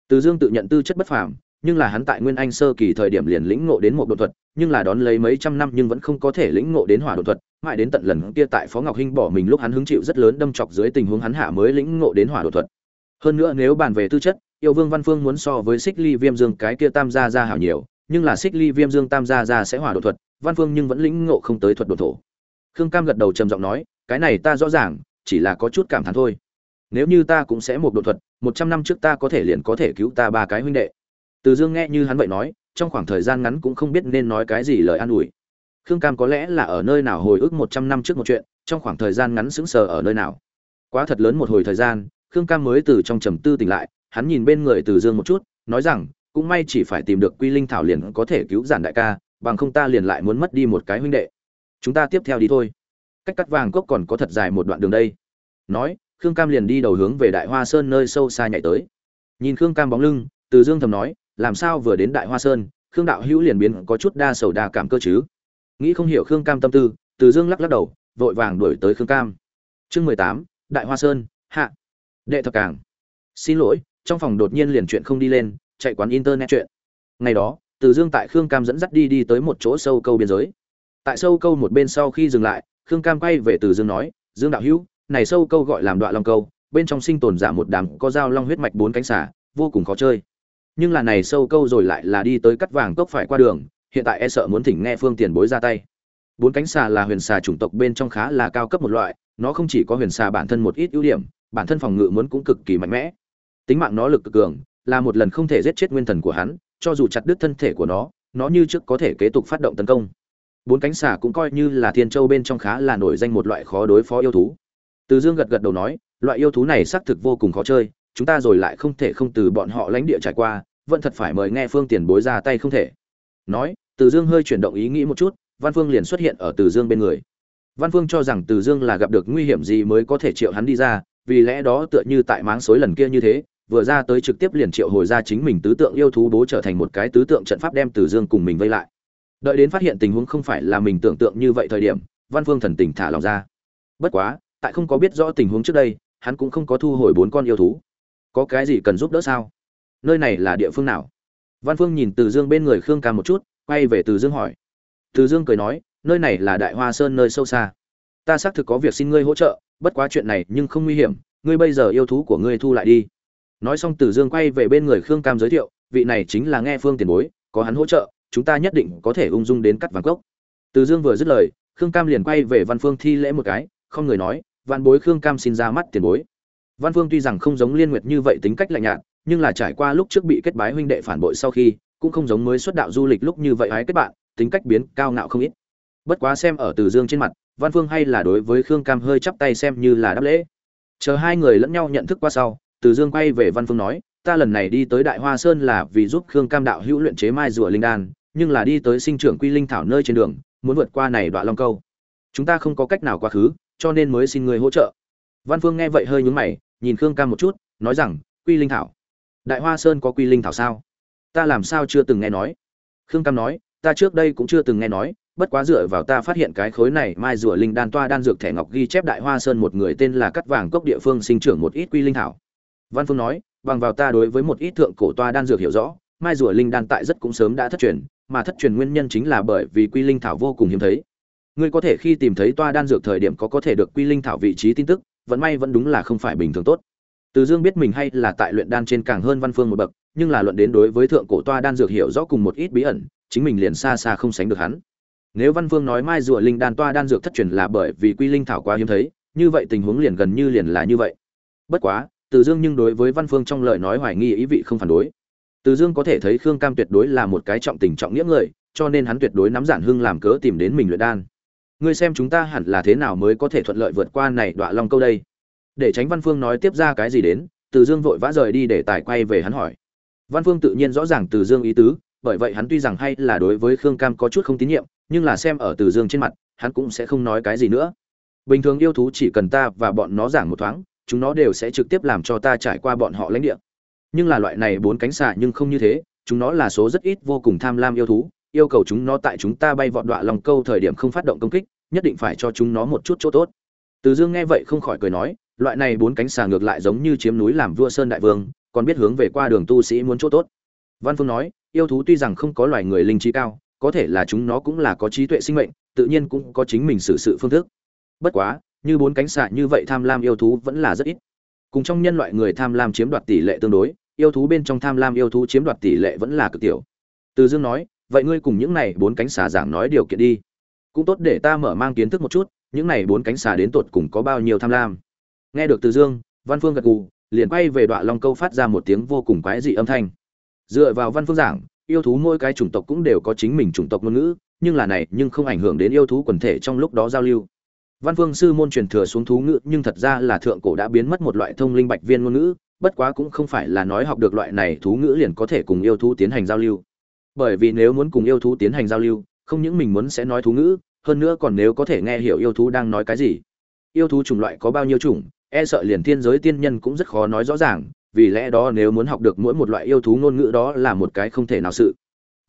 Từ dương tự nhận tư chất bất phàm, nhưng là hắn tại nguyên anh sơ kỳ thời điểm liền lĩnh ngộ đến một độ thuật, nhưng là đón lấy mấy trăm năm nhưng vẫn không có thể lĩnh ngộ đến hỏa độ thuật. Mãi đến tận lần kia tại phó ngọc hinh bỏ mình lúc hắn hứng chịu rất lớn đâm chọc dưới tình huống hắn hạ mới lĩnh ngộ đến hỏa độ thuật. Hơn nữa nếu bàn về tư chất yêu vương văn phương muốn so với xích ly viêm dương cái kia tam gia ra hảo nhiều, nhưng là xích ly viêm dương tam gia ra sẽ hỏa độ thuật, văn phương nhưng vẫn lĩnh ngộ không tới thuật độ thổ. Khương cam gật đầu trầm giọng nói, cái này ta rõ ràng, chỉ là có chút cảm thán thôi. Nếu như ta cũng sẽ một độ thuật, một trăm năm trước ta có thể liền có thể cứu ta ba cái huynh đệ. Từ dương nghe như hắn vậy nói, trong khoảng thời gian ngắn cũng không biết nên nói cái gì lời an ủi. Khương cam có lẽ là ở nơi nào hồi ức một trăm năm trước một chuyện, trong khoảng thời gian ngắn sững sờ ở nơi nào. Quá thật lớn một hồi thời gian, khương cam mới từ trong trầm tư tỉnh lại hắn nhìn bên người từ dương một chút, nói rằng, cũng may chỉ phải tìm được quy linh thảo liền có thể cứu giản đại ca, bằng không ta liền lại muốn mất đi một cái huynh đệ. Chúng ta tiếp theo đi thôi. Cách cắt vàng cốc còn có thật dài một đoạn đường đây. Nói, khương cam liền đi đầu hướng về đại hoa sơn nơi sâu xa nhảy tới. Nhìn khương cam bóng lưng, từ dương thầm nói, làm sao vừa đến đại hoa sơn, khương đạo hữu liền biến có chút đa sầu đa cảm cơ chứ? Nghĩ không hiểu khương cam tâm tư, từ dương lắc lắc đầu, vội vàng đuổi tới khương cam. Chương mười tám, đại hoa sơn, hạ. Đệ thập cảng. Xin lỗi trong phòng đột nhiên liền chuyện không đi lên, chạy quán internet chuyện. Ngày đó, từ dương tại khương cam dẫn dắt đi đi tới một chỗ sâu câu biên giới. Tại sâu câu một bên sau khi dừng lại, khương cam quay về từ dương nói, dương đạo hữu, này sâu câu gọi làm đoạn long câu, bên trong sinh tồn giả một đám có dao long huyết mạch bốn cánh xả vô cùng khó chơi. Nhưng là này sâu câu rồi lại là đi tới cắt vàng cốc phải qua đường, hiện tại e sợ muốn thỉnh nghe phương tiền bối ra tay. Bốn cánh xà là huyền xà chủng tộc bên trong khá là cao cấp một loại, nó không chỉ có huyền xà bản thân một ít ưu điểm, bản thân phòng ngự muốn cũng cực kỳ mạnh mẽ tính mạng nó lực cực cường, là một lần không thể giết chết nguyên thần của hắn, cho dù chặt đứt thân thể của nó nó như trước có thể kế tục phát động tấn công. Bốn cánh xà cũng coi như là thiên châu bên trong khá là nổi danh một loại khó đối phó yêu thú. Từ dương gật gật đầu nói, loại yêu thú này xác thực vô cùng khó chơi, chúng ta rồi lại không thể không từ bọn họ lãnh địa trải qua, vẫn thật phải mời nghe phương tiền bối ra tay không thể. Nói, từ dương hơi chuyển động ý nghĩ một chút, văn phương liền xuất hiện ở từ dương bên người. Văn phương cho rằng từ dương là gặp được nguy hiểm gì mới có thể triệu hắn đi ra, vì lẽ đó tựa như tại máng xối lần kia như thế vừa ra tới trực tiếp liền triệu hồi ra chính mình tứ tượng yêu thú bố trở thành một cái tứ tượng trận pháp đem từ dương cùng mình vây lại. Đợi đến phát hiện tình huống không phải là mình tưởng tượng như vậy thời điểm, văn phương thần tình thả lòng ra. Bất quá, tại không có biết rõ tình huống trước đây, hắn cũng không có thu hồi bốn con yêu thú. Có cái gì cần giúp đỡ sao? Nơi này là địa phương nào? Văn phương nhìn từ dương bên người khương ca một chút, quay về từ dương hỏi. Từ dương cười nói, nơi này là đại hoa sơn nơi sâu xa. Ta xác thực có việc xin ngươi hỗ trợ, bất quá chuyện này nhưng không nguy hiểm, ngươi bây giờ yêu thú của ngươi thu lại đi nói xong từ dương quay về bên người khương cam giới thiệu, vị này chính là nghe phương tiền bối, có hắn hỗ trợ, chúng ta nhất định có thể ung dung đến cắt vàng cốc. Từ dương vừa dứt lời, khương cam liền quay về văn phương thi lễ một cái, không người nói, văn bối, khương cam xin ra mắt tiền bối. Văn phương tuy rằng không giống liên nguyệt như vậy tính cách lạnh nhạt, nhưng là trải qua lúc trước bị kết bái huynh đệ phản bội sau khi, cũng không giống mới xuất đạo du lịch lúc như vậy hái kết bạn, tính cách biến cao ngạo không ít. Bất quá xem ở từ dương trên mặt, văn phương hay là đối với khương cam hơi chắp tay xem như là đáp lễ. Chờ hai người lẫn nhau nhận thức qua sau từ dương quay về văn phương nói, ta lần này đi tới đại hoa sơn là vì giúp khương cam đạo hữu luyện chế mai rùa linh đan, nhưng là đi tới sinh trưởng quy linh thảo nơi trên đường, muốn vượt qua này đoạn long câu. Chúng ta không có cách nào quá khứ, cho nên mới xin người hỗ trợ. Văn phương nghe vậy hơi nhướng mày, nhìn khương cam một chút, nói rằng, quy linh thảo? Đại hoa sơn có quy linh thảo sao? Ta làm sao chưa từng nghe nói? Khương cam nói, ta trước đây cũng chưa từng nghe nói, bất quá dựa vào ta phát hiện cái khối này mai rùa linh đan toa đan dược thẻ ngọc ghi chép đại hoa sơn một người tên là cắt vàng cốc địa phương sinh trưởng một ít quy linh thảo văn phương nói, bằng vào ta đối với một ít thượng cổ toa đan dược hiểu rõ, mai rùa linh đan tại rất cũng sớm đã thất truyền, mà thất truyền nguyên nhân chính là bởi vì quy linh thảo vô cùng hiếm thấy. Ngươi có thể khi tìm thấy toa đan dược thời điểm có có thể được quy linh thảo vị trí tin tức vẫn may vẫn đúng là không phải bình thường tốt. Từ dương biết mình hay là tại luyện đan trên càng hơn văn phương một bậc, nhưng là luận đến đối với thượng cổ toa đan dược hiểu rõ cùng một ít bí ẩn, chính mình liền xa xa không sánh được hắn. Nếu văn phương nói mai rùa linh đan toa đan dược thất truyền là bởi vì quy linh thảo quá hiếm thấy, như vậy tình huống liền gần như liền là như vậy. Bất quá từ dương nhưng đối với văn phương trong lời nói hoài nghi ý vị không phản đối. Từ dương có thể thấy khương cam tuyệt đối là một cái trọng tình trọng nghĩa người, cho nên hắn tuyệt đối nắm giản hưng làm cớ tìm đến mình luyện đan. Ngươi xem chúng ta hẳn là thế nào mới có thể thuận lợi vượt qua này đọa long câu đây? Để tránh văn phương nói tiếp ra cái gì đến, từ dương vội vã rời đi để tài quay về hắn hỏi. Văn phương tự nhiên rõ ràng từ dương ý tứ, bởi vậy hắn tuy rằng hay là đối với khương cam có chút không tín nhiệm, nhưng là xem ở từ dương trên mặt, hắn cũng sẽ không nói cái gì nữa. Bình thường yêu thú chỉ cần ta và bọn nó giảng một thoáng chúng nó đều sẽ trực tiếp làm cho ta trải qua bọn họ lãnh địa. Nhưng là loại này bốn cánh xạ nhưng không như thế, chúng nó là số rất ít vô cùng tham lam yêu thú, yêu cầu chúng nó tại chúng ta bay vọt đọa lòng câu thời điểm không phát động công kích, nhất định phải cho chúng nó một chút chỗ tốt. Từ dương nghe vậy không khỏi cười nói, loại này bốn cánh xà ngược lại giống như chiếm núi làm vua sơn đại vương, còn biết hướng về qua đường tu sĩ muốn chỗ tốt. Văn phương nói, yêu thú tuy rằng không có loài người linh trí cao, có thể là chúng nó cũng là có trí tuệ sinh mệnh, tự nhiên cũng có chính mình xử sự phương thức. Bất quá như bốn cánh xạ như vậy tham lam yêu thú vẫn là rất ít. Cùng trong nhân loại người tham lam chiếm đoạt tỷ lệ tương đối, yêu thú bên trong tham lam yêu thú chiếm đoạt tỷ lệ vẫn là cực tiểu. Từ dương nói, vậy ngươi cùng những này bốn cánh xà giảng nói điều kiện đi. Cũng tốt để ta mở mang kiến thức một chút, những này bốn cánh xà đến tột cùng có bao nhiêu tham lam. Nghe được từ dương, văn phương gật gù, liền quay về đoạn long câu phát ra một tiếng vô cùng quái dị âm thanh. Dựa vào văn phương giảng, yêu thú mỗi cái chủng tộc cũng đều có chính mình chủng tộc ngôn ngữ, nhưng là này nhưng không ảnh hưởng đến yêu thú quần thể trong lúc đó giao lưu văn phương sư môn truyền thừa xuống thú ngữ, nhưng thật ra là thượng cổ đã biến mất một loại thông linh bạch viên ngôn ngữ, bất quá cũng không phải là nói học được loại này thú ngữ liền có thể cùng yêu thú tiến hành giao lưu. Bởi vì nếu muốn cùng yêu thú tiến hành giao lưu, không những mình muốn sẽ nói thú ngữ, hơn nữa còn nếu có thể nghe hiểu yêu thú đang nói cái gì. Yêu thú chủng loại có bao nhiêu chủng e sợ liền thiên giới tiên nhân cũng rất khó nói rõ ràng, vì lẽ đó nếu muốn học được mỗi một loại yêu thú ngôn ngữ đó là một cái không thể nào sự.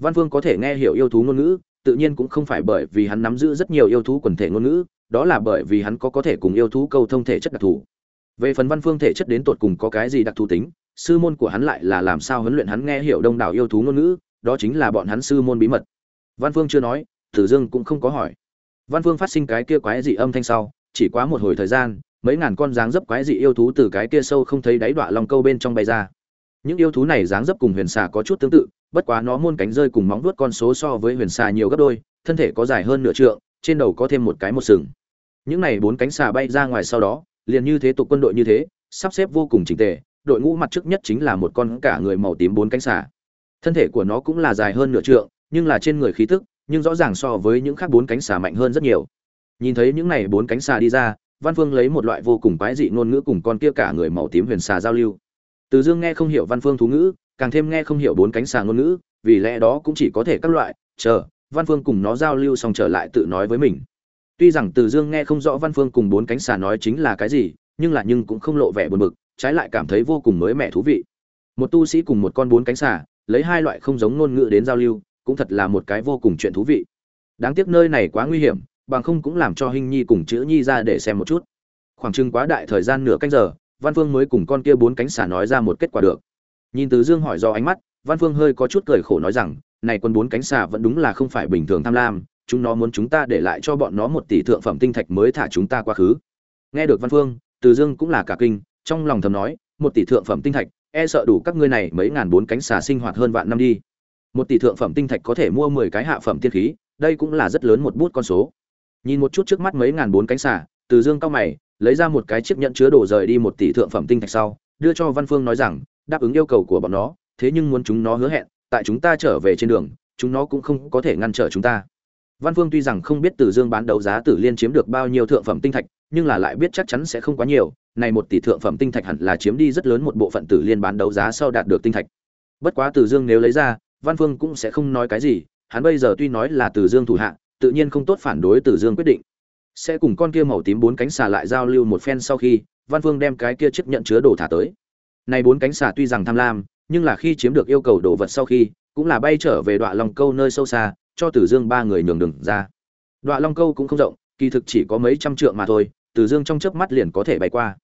Văn phương có thể nghe hiểu yêu thú ngôn ngữ, tự nhiên cũng không phải bởi vì hắn nắm giữ rất nhiều yêu thú quần thể ngôn ngữ đó là bởi vì hắn có có thể cùng yêu thú câu thông thể chất đặc thù. Về phần văn phương thể chất đến tột cùng có cái gì đặc thù tính, sư môn của hắn lại là làm sao huấn luyện hắn nghe hiểu đông đảo yêu thú ngôn ngữ, đó chính là bọn hắn sư môn bí mật. Văn phương chưa nói, tử dương cũng không có hỏi. Văn phương phát sinh cái kia quái dị âm thanh sau, chỉ quá một hồi thời gian, mấy ngàn con dáng dấp quái dị yêu thú từ cái kia sâu không thấy đáy đọa lòng câu bên trong bay ra. Những yêu thú này dáng dấp cùng huyền xà có chút tương tự, bất quá nó muôn cánh rơi cùng móng vuốt con số so với huyền xà nhiều gấp đôi, thân thể có dài hơn nửa trượng, trên đầu có thêm một cái một sừng những này bốn cánh xà bay ra ngoài sau đó, liền như thế tục quân đội như thế, sắp xếp vô cùng chỉnh tề, đội ngũ mặt trước nhất chính là một con cả người màu tím bốn cánh xà. Thân thể của nó cũng là dài hơn nửa trượng, nhưng là trên người khí tức, nhưng rõ ràng so với những khác bốn cánh xà mạnh hơn rất nhiều. Nhìn thấy những này bốn cánh xà đi ra, văn phương lấy một loại vô cùng quái dị ngôn ngữ cùng con kia cả người màu tím huyền xà giao lưu. Từ dương nghe không hiểu văn phương thú ngữ, càng thêm nghe không hiểu bốn cánh xà ngôn ngữ, vì lẽ đó cũng chỉ có thể các loại, chờ, văn phương cùng nó giao lưu xong trở lại tự nói với mình tuy rằng từ dương nghe không rõ văn phương cùng bốn cánh xà nói chính là cái gì, nhưng là nhưng cũng không lộ vẻ buồn bực, trái lại cảm thấy vô cùng mới mẻ thú vị. Một tu sĩ cùng một con bốn cánh xà, lấy hai loại không giống ngôn ngữ đến giao lưu, cũng thật là một cái vô cùng chuyện thú vị. Đáng tiếc nơi này quá nguy hiểm, bằng không cũng làm cho Hinh nhi cùng chữ nhi ra để xem một chút. Khoảng chừng quá đại thời gian nửa canh giờ, văn phương mới cùng con kia bốn cánh xà nói ra một kết quả được. Nhìn từ dương hỏi do ánh mắt, văn phương hơi có chút cười khổ nói rằng, này con bốn cánh xà vẫn đúng là không phải bình thường tham lam chúng nó muốn chúng ta để lại cho bọn nó một tỷ thượng phẩm tinh thạch mới thả chúng ta quá khứ. Nghe được văn phương, từ dương cũng là cả kinh, trong lòng thầm nói, một tỷ thượng phẩm tinh thạch e sợ đủ các ngươi này mấy ngàn bốn cánh xà sinh hoạt hơn vạn năm đi. Một tỷ thượng phẩm tinh thạch có thể mua mười cái hạ phẩm tiên khí, đây cũng là rất lớn một bút con số. Nhìn một chút trước mắt mấy ngàn bốn cánh xà, từ dương cao mày, lấy ra một cái chiếc nhẫn chứa đồ rời đi một tỷ thượng phẩm tinh thạch sau, đưa cho văn phương nói rằng, đáp ứng yêu cầu của bọn nó, thế nhưng muốn chúng nó hứa hẹn, tại chúng ta trở về trên đường, chúng nó cũng không có thể ngăn trở chúng ta văn phương tuy rằng không biết từ dương bán đấu giá tử liên chiếm được bao nhiêu thượng phẩm tinh thạch, nhưng là lại biết chắc chắn sẽ không quá nhiều, này một tỷ thượng phẩm tinh thạch hẳn là chiếm đi rất lớn một bộ phận tử liên bán đấu giá sau đạt được tinh thạch. Bất quá từ dương nếu lấy ra, văn phương cũng sẽ không nói cái gì, hắn bây giờ tuy nói là từ dương thủ hạ, tự nhiên không tốt phản đối từ dương quyết định. Sẽ cùng con kia màu tím bốn cánh xà lại giao lưu một phen sau khi, văn phương đem cái kia chiếc nhận chứa đồ thả tới. Này bốn cánh xà tuy rằng tham lam, nhưng là khi chiếm được yêu cầu đồ vật sau khi, cũng là bay trở về đoạn lòng câu nơi sâu xa cho tử dương ba người nhường đường ra. Đoạn long câu cũng không rộng, kỳ thực chỉ có mấy trăm trượng mà thôi tử dương trong chớp mắt liền có thể bay qua.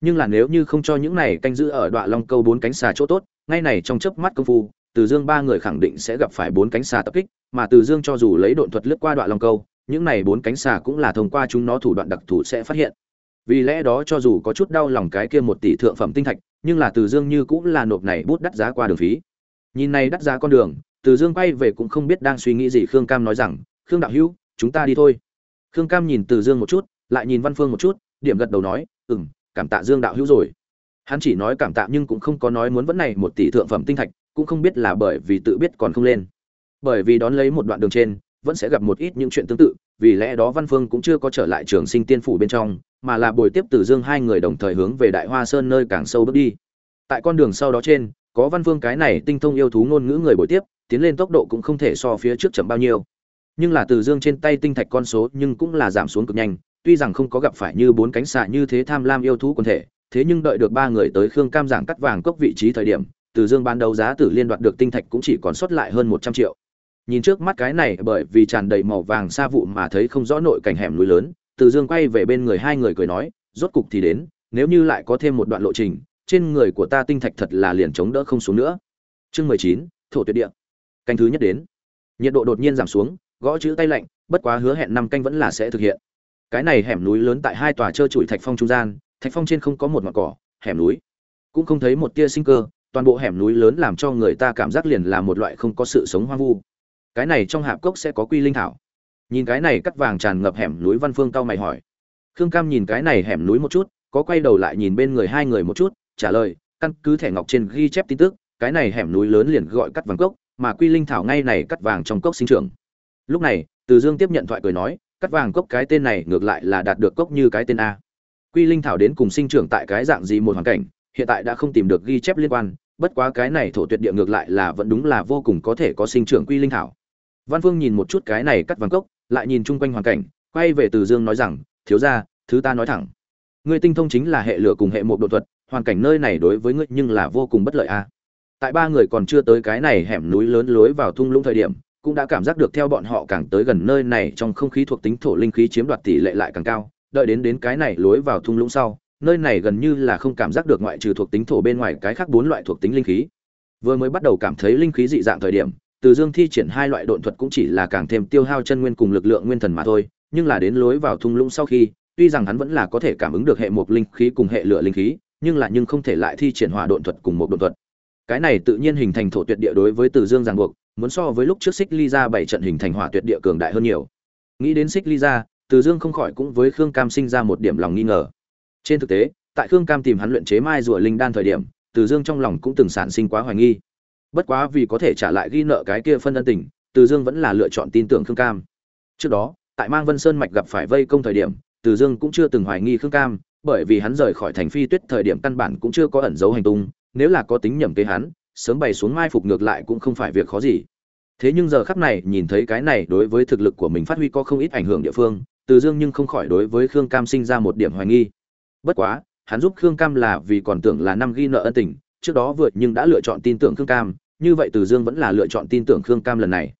Nhưng là nếu như không cho những này canh giữ ở đoạn long câu bốn cánh xà chỗ tốt, ngay này trong chớp mắt công phu, từ dương ba người khẳng định sẽ gặp phải bốn cánh xà tập kích, mà từ dương cho dù lấy độn thuật lướt qua đoạn long câu, những này bốn cánh xà cũng là thông qua chúng nó thủ đoạn đặc thù sẽ phát hiện. Vì lẽ đó cho dù có chút đau lòng cái kia một tỷ thượng phẩm tinh thạch, nhưng là từ dương như cũng là nộp này bút đắt giá qua đường phí. Nhìn này đắt giá con đường từ dương quay về cũng không biết đang suy nghĩ gì, khương cam nói rằng, khương đạo hữu, chúng ta đi thôi. Khương cam nhìn từ dương một chút, lại nhìn văn phương một chút, điểm gật đầu nói ừ m cảm tạ dương đạo hữu rồi. Hắn chỉ nói cảm tạ nhưng cũng không có nói muốn vẫn này một tỷ thượng phẩm tinh thạch, cũng không biết là bởi vì tự biết còn không lên. Bởi vì đón lấy một đoạn đường trên, vẫn sẽ gặp một ít những chuyện tương tự, vì lẽ đó văn phương cũng chưa có trở lại trường sinh tiên phủ bên trong, mà là buổi tiếp từ dương hai người đồng thời hướng về đại hoa sơn nơi càng sâu bước đi. Tại con đường sau đó trên có văn phương cái này tinh thông yêu thú ngôn ngữ người buổi tiếp, tiến lên tốc độ cũng không thể so phía trước chậm bao nhiêu. Nhưng là từ dương trên tay tinh thạch con số nhưng cũng là giảm xuống cực nhanh, tuy rằng không có gặp phải như bốn cánh xạ như thế tham lam yêu thú quần thể, thế nhưng đợi được ba người tới khương cam giảng cắt vàng cốc vị trí thời điểm, từ dương ban đầu giá tử liên đoạt được tinh thạch cũng chỉ còn sót lại hơn một trăm triệu. Nhìn trước mắt cái này, bởi vì tràn đầy màu vàng xa vụ mà thấy không rõ nội cảnh hẻm núi lớn, từ dương quay về bên người hai người cười nói, rốt cục thì đến, nếu như lại có thêm một đoạn lộ trình trên người của ta tinh thạch thật là liền chống đỡ không xuống nữa. Chương mười chín, thổ tuyệt địa. Canh thứ nhất đến. Nhiệt độ đột nhiên giảm xuống, gõ chữ tay lạnh, bất quá hứa hẹn năm canh vẫn là sẽ thực hiện. Cái này hẻm núi lớn tại hai tòa trơ trụi thạch phong trung gian, thạch phong trên không có một ngọn cỏ, hẻm núi. Cũng không thấy một tia sinh cơ, toàn bộ hẻm núi lớn làm cho người ta cảm giác liền là một loại không có sự sống hoang vu. Cái này trong hạp cốc sẽ có quy linh thảo. Nhìn cái này cắt vàng tràn ngập hẻm núi văn phương cao mày hỏi. Khương cam nhìn cái này hẻm núi một chút, có quay đầu lại nhìn bên người hai người một chút trả lời, căn cứ thẻ ngọc trên ghi chép tin tức, cái này hẻm núi lớn liền gọi cắt vàng cốc, mà quy linh thảo ngay này cắt vàng trong cốc sinh trưởng. Lúc này, từ dương tiếp nhận thoại cười nói, cắt vàng cốc cái tên này ngược lại là đạt được cốc như cái tên a. Quy linh thảo đến cùng sinh trưởng tại cái dạng gì một hoàn cảnh, hiện tại đã không tìm được ghi chép liên quan, bất quá cái này thổ tuyệt địa ngược lại là vẫn đúng là vô cùng có thể có sinh trưởng quy linh thảo. Văn phương nhìn một chút cái này cắt vàng cốc, lại nhìn chung quanh hoàn cảnh, quay về từ dương nói rằng, thiếu ra thứ ta nói thẳng. Ngươi tinh thông chính là hệ lửa cùng hệ một độ thuật hoàn cảnh nơi này đối với ngươi nhưng là vô cùng bất lợi a tại ba người còn chưa tới cái này hẻm núi lớn lối vào thung lũng thời điểm, cũng đã cảm giác được theo bọn họ càng tới gần nơi này trong không khí thuộc tính thổ linh khí chiếm đoạt tỷ lệ lại càng cao. Đợi đến đến cái này lối vào thung lũng sau, nơi này gần như là không cảm giác được ngoại trừ thuộc tính thổ bên ngoài cái khác bốn loại thuộc tính linh khí. Vừa mới bắt đầu cảm thấy linh khí dị dạng thời điểm, từ dương thi triển hai loại độn thuật cũng chỉ là càng thêm tiêu hao chân nguyên cùng lực lượng nguyên thần mà thôi, nhưng là đến lối vào thung lũng sau khi, tuy rằng hắn vẫn là có thể cảm ứng được hệ một linh khí cùng hệ lửa linh khí nhưng là nhưng không thể lại thi triển hỏa độn thuật cùng một độn thuật. Cái này tự nhiên hình thành thổ tuyệt địa đối với từ dương ràng buộc, muốn so với lúc trước xích ly ra bảy trận hình thành hỏa tuyệt địa cường đại hơn nhiều. Nghĩ đến xích ly ra từ dương không khỏi cũng với khương cam sinh ra một điểm lòng nghi ngờ. Trên thực tế, tại khương cam tìm hắn luyện chế mai rùa linh đan thời điểm, từ dương trong lòng cũng từng sản sinh quá hoài nghi. Bất quá vì có thể trả lại ghi nợ cái kia phân ân tình, từ dương vẫn là lựa chọn tin tưởng khương cam. Trước đó, tại mang vân sơn mạch gặp phải vây công thời điểm, từ dương cũng chưa từng hoài nghi khương cam bởi vì hắn rời khỏi thành phi tuyết thời điểm căn bản cũng chưa có ẩn dấu hành tung, nếu là có tính nhầm kế hắn, sớm bày xuống mai phục ngược lại cũng không phải việc khó gì. Thế nhưng giờ khắp này, nhìn thấy cái này đối với thực lực của mình phát huy có không ít ảnh hưởng địa phương, từ dương nhưng không khỏi đối với khương cam sinh ra một điểm hoài nghi. Bất quá, hắn giúp khương cam là vì còn tưởng là năm ghi nợ ân tình, trước đó vượt nhưng đã lựa chọn tin tưởng khương cam, như vậy từ dương vẫn là lựa chọn tin tưởng khương cam lần này.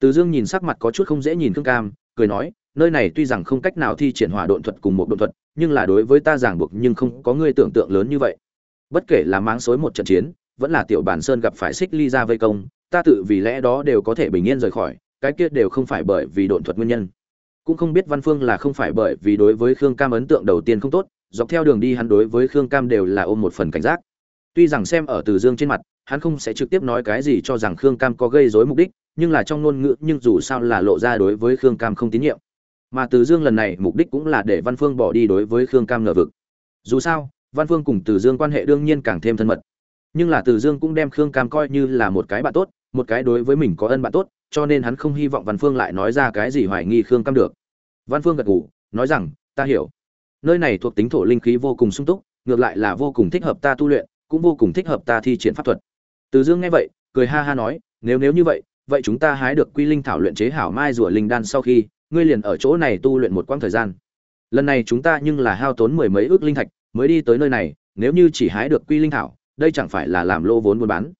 Từ dương nhìn sắc mặt có chút không dễ nhìn khương cam, cười nói nơi này tuy rằng không cách nào thi triển hỏa độn thuật cùng một độn thuật, nhưng là đối với ta giảng buộc nhưng không có ngươi tưởng tượng lớn như vậy. Bất kể là máng xối một trận chiến, vẫn là tiểu bản sơn gặp phải xích ly ra vây công, ta tự vì lẽ đó đều có thể bình yên rời khỏi, cái kia đều không phải bởi vì độn thuật nguyên nhân. Cũng không biết văn phương là không phải bởi vì đối với khương cam ấn tượng đầu tiên không tốt, dọc theo đường đi hắn đối với khương cam đều là ôm một phần cảnh giác. Tuy rằng xem ở từ dương trên mặt, hắn không sẽ trực tiếp nói cái gì cho rằng khương cam có gây rối mục đích, nhưng là trong ngôn ngữ nhưng dù sao là lộ ra đối với khương cam không tín nhiệm mà từ dương lần này mục đích cũng là để văn phương bỏ đi đối với khương cam ngờ vực. Dù sao, văn phương cùng từ dương quan hệ đương nhiên càng thêm thân mật. Nhưng là từ dương cũng đem khương cam coi như là một cái bạn tốt, một cái đối với mình có ân bạn tốt, cho nên hắn không hy vọng văn phương lại nói ra cái gì hoài nghi khương cam được. Văn phương gật ngủ nói rằng, ta hiểu. Nơi này thuộc tính thổ linh khí vô cùng sung túc, ngược lại là vô cùng thích hợp ta tu luyện, cũng vô cùng thích hợp ta thi triển pháp thuật. Từ dương nghe vậy, cười ha ha nói, nếu nếu như vậy vậy chúng ta hái được quy linh thảo luyện chế hảo mai rùa linh đan sau khi ngươi liền ở chỗ này tu luyện một quãng thời gian. Lần này chúng ta nhưng là hao tốn mười mấy ước linh thạch, mới đi tới nơi này, nếu như chỉ hái được quy linh thảo, đây chẳng phải là làm lô vốn buôn bán.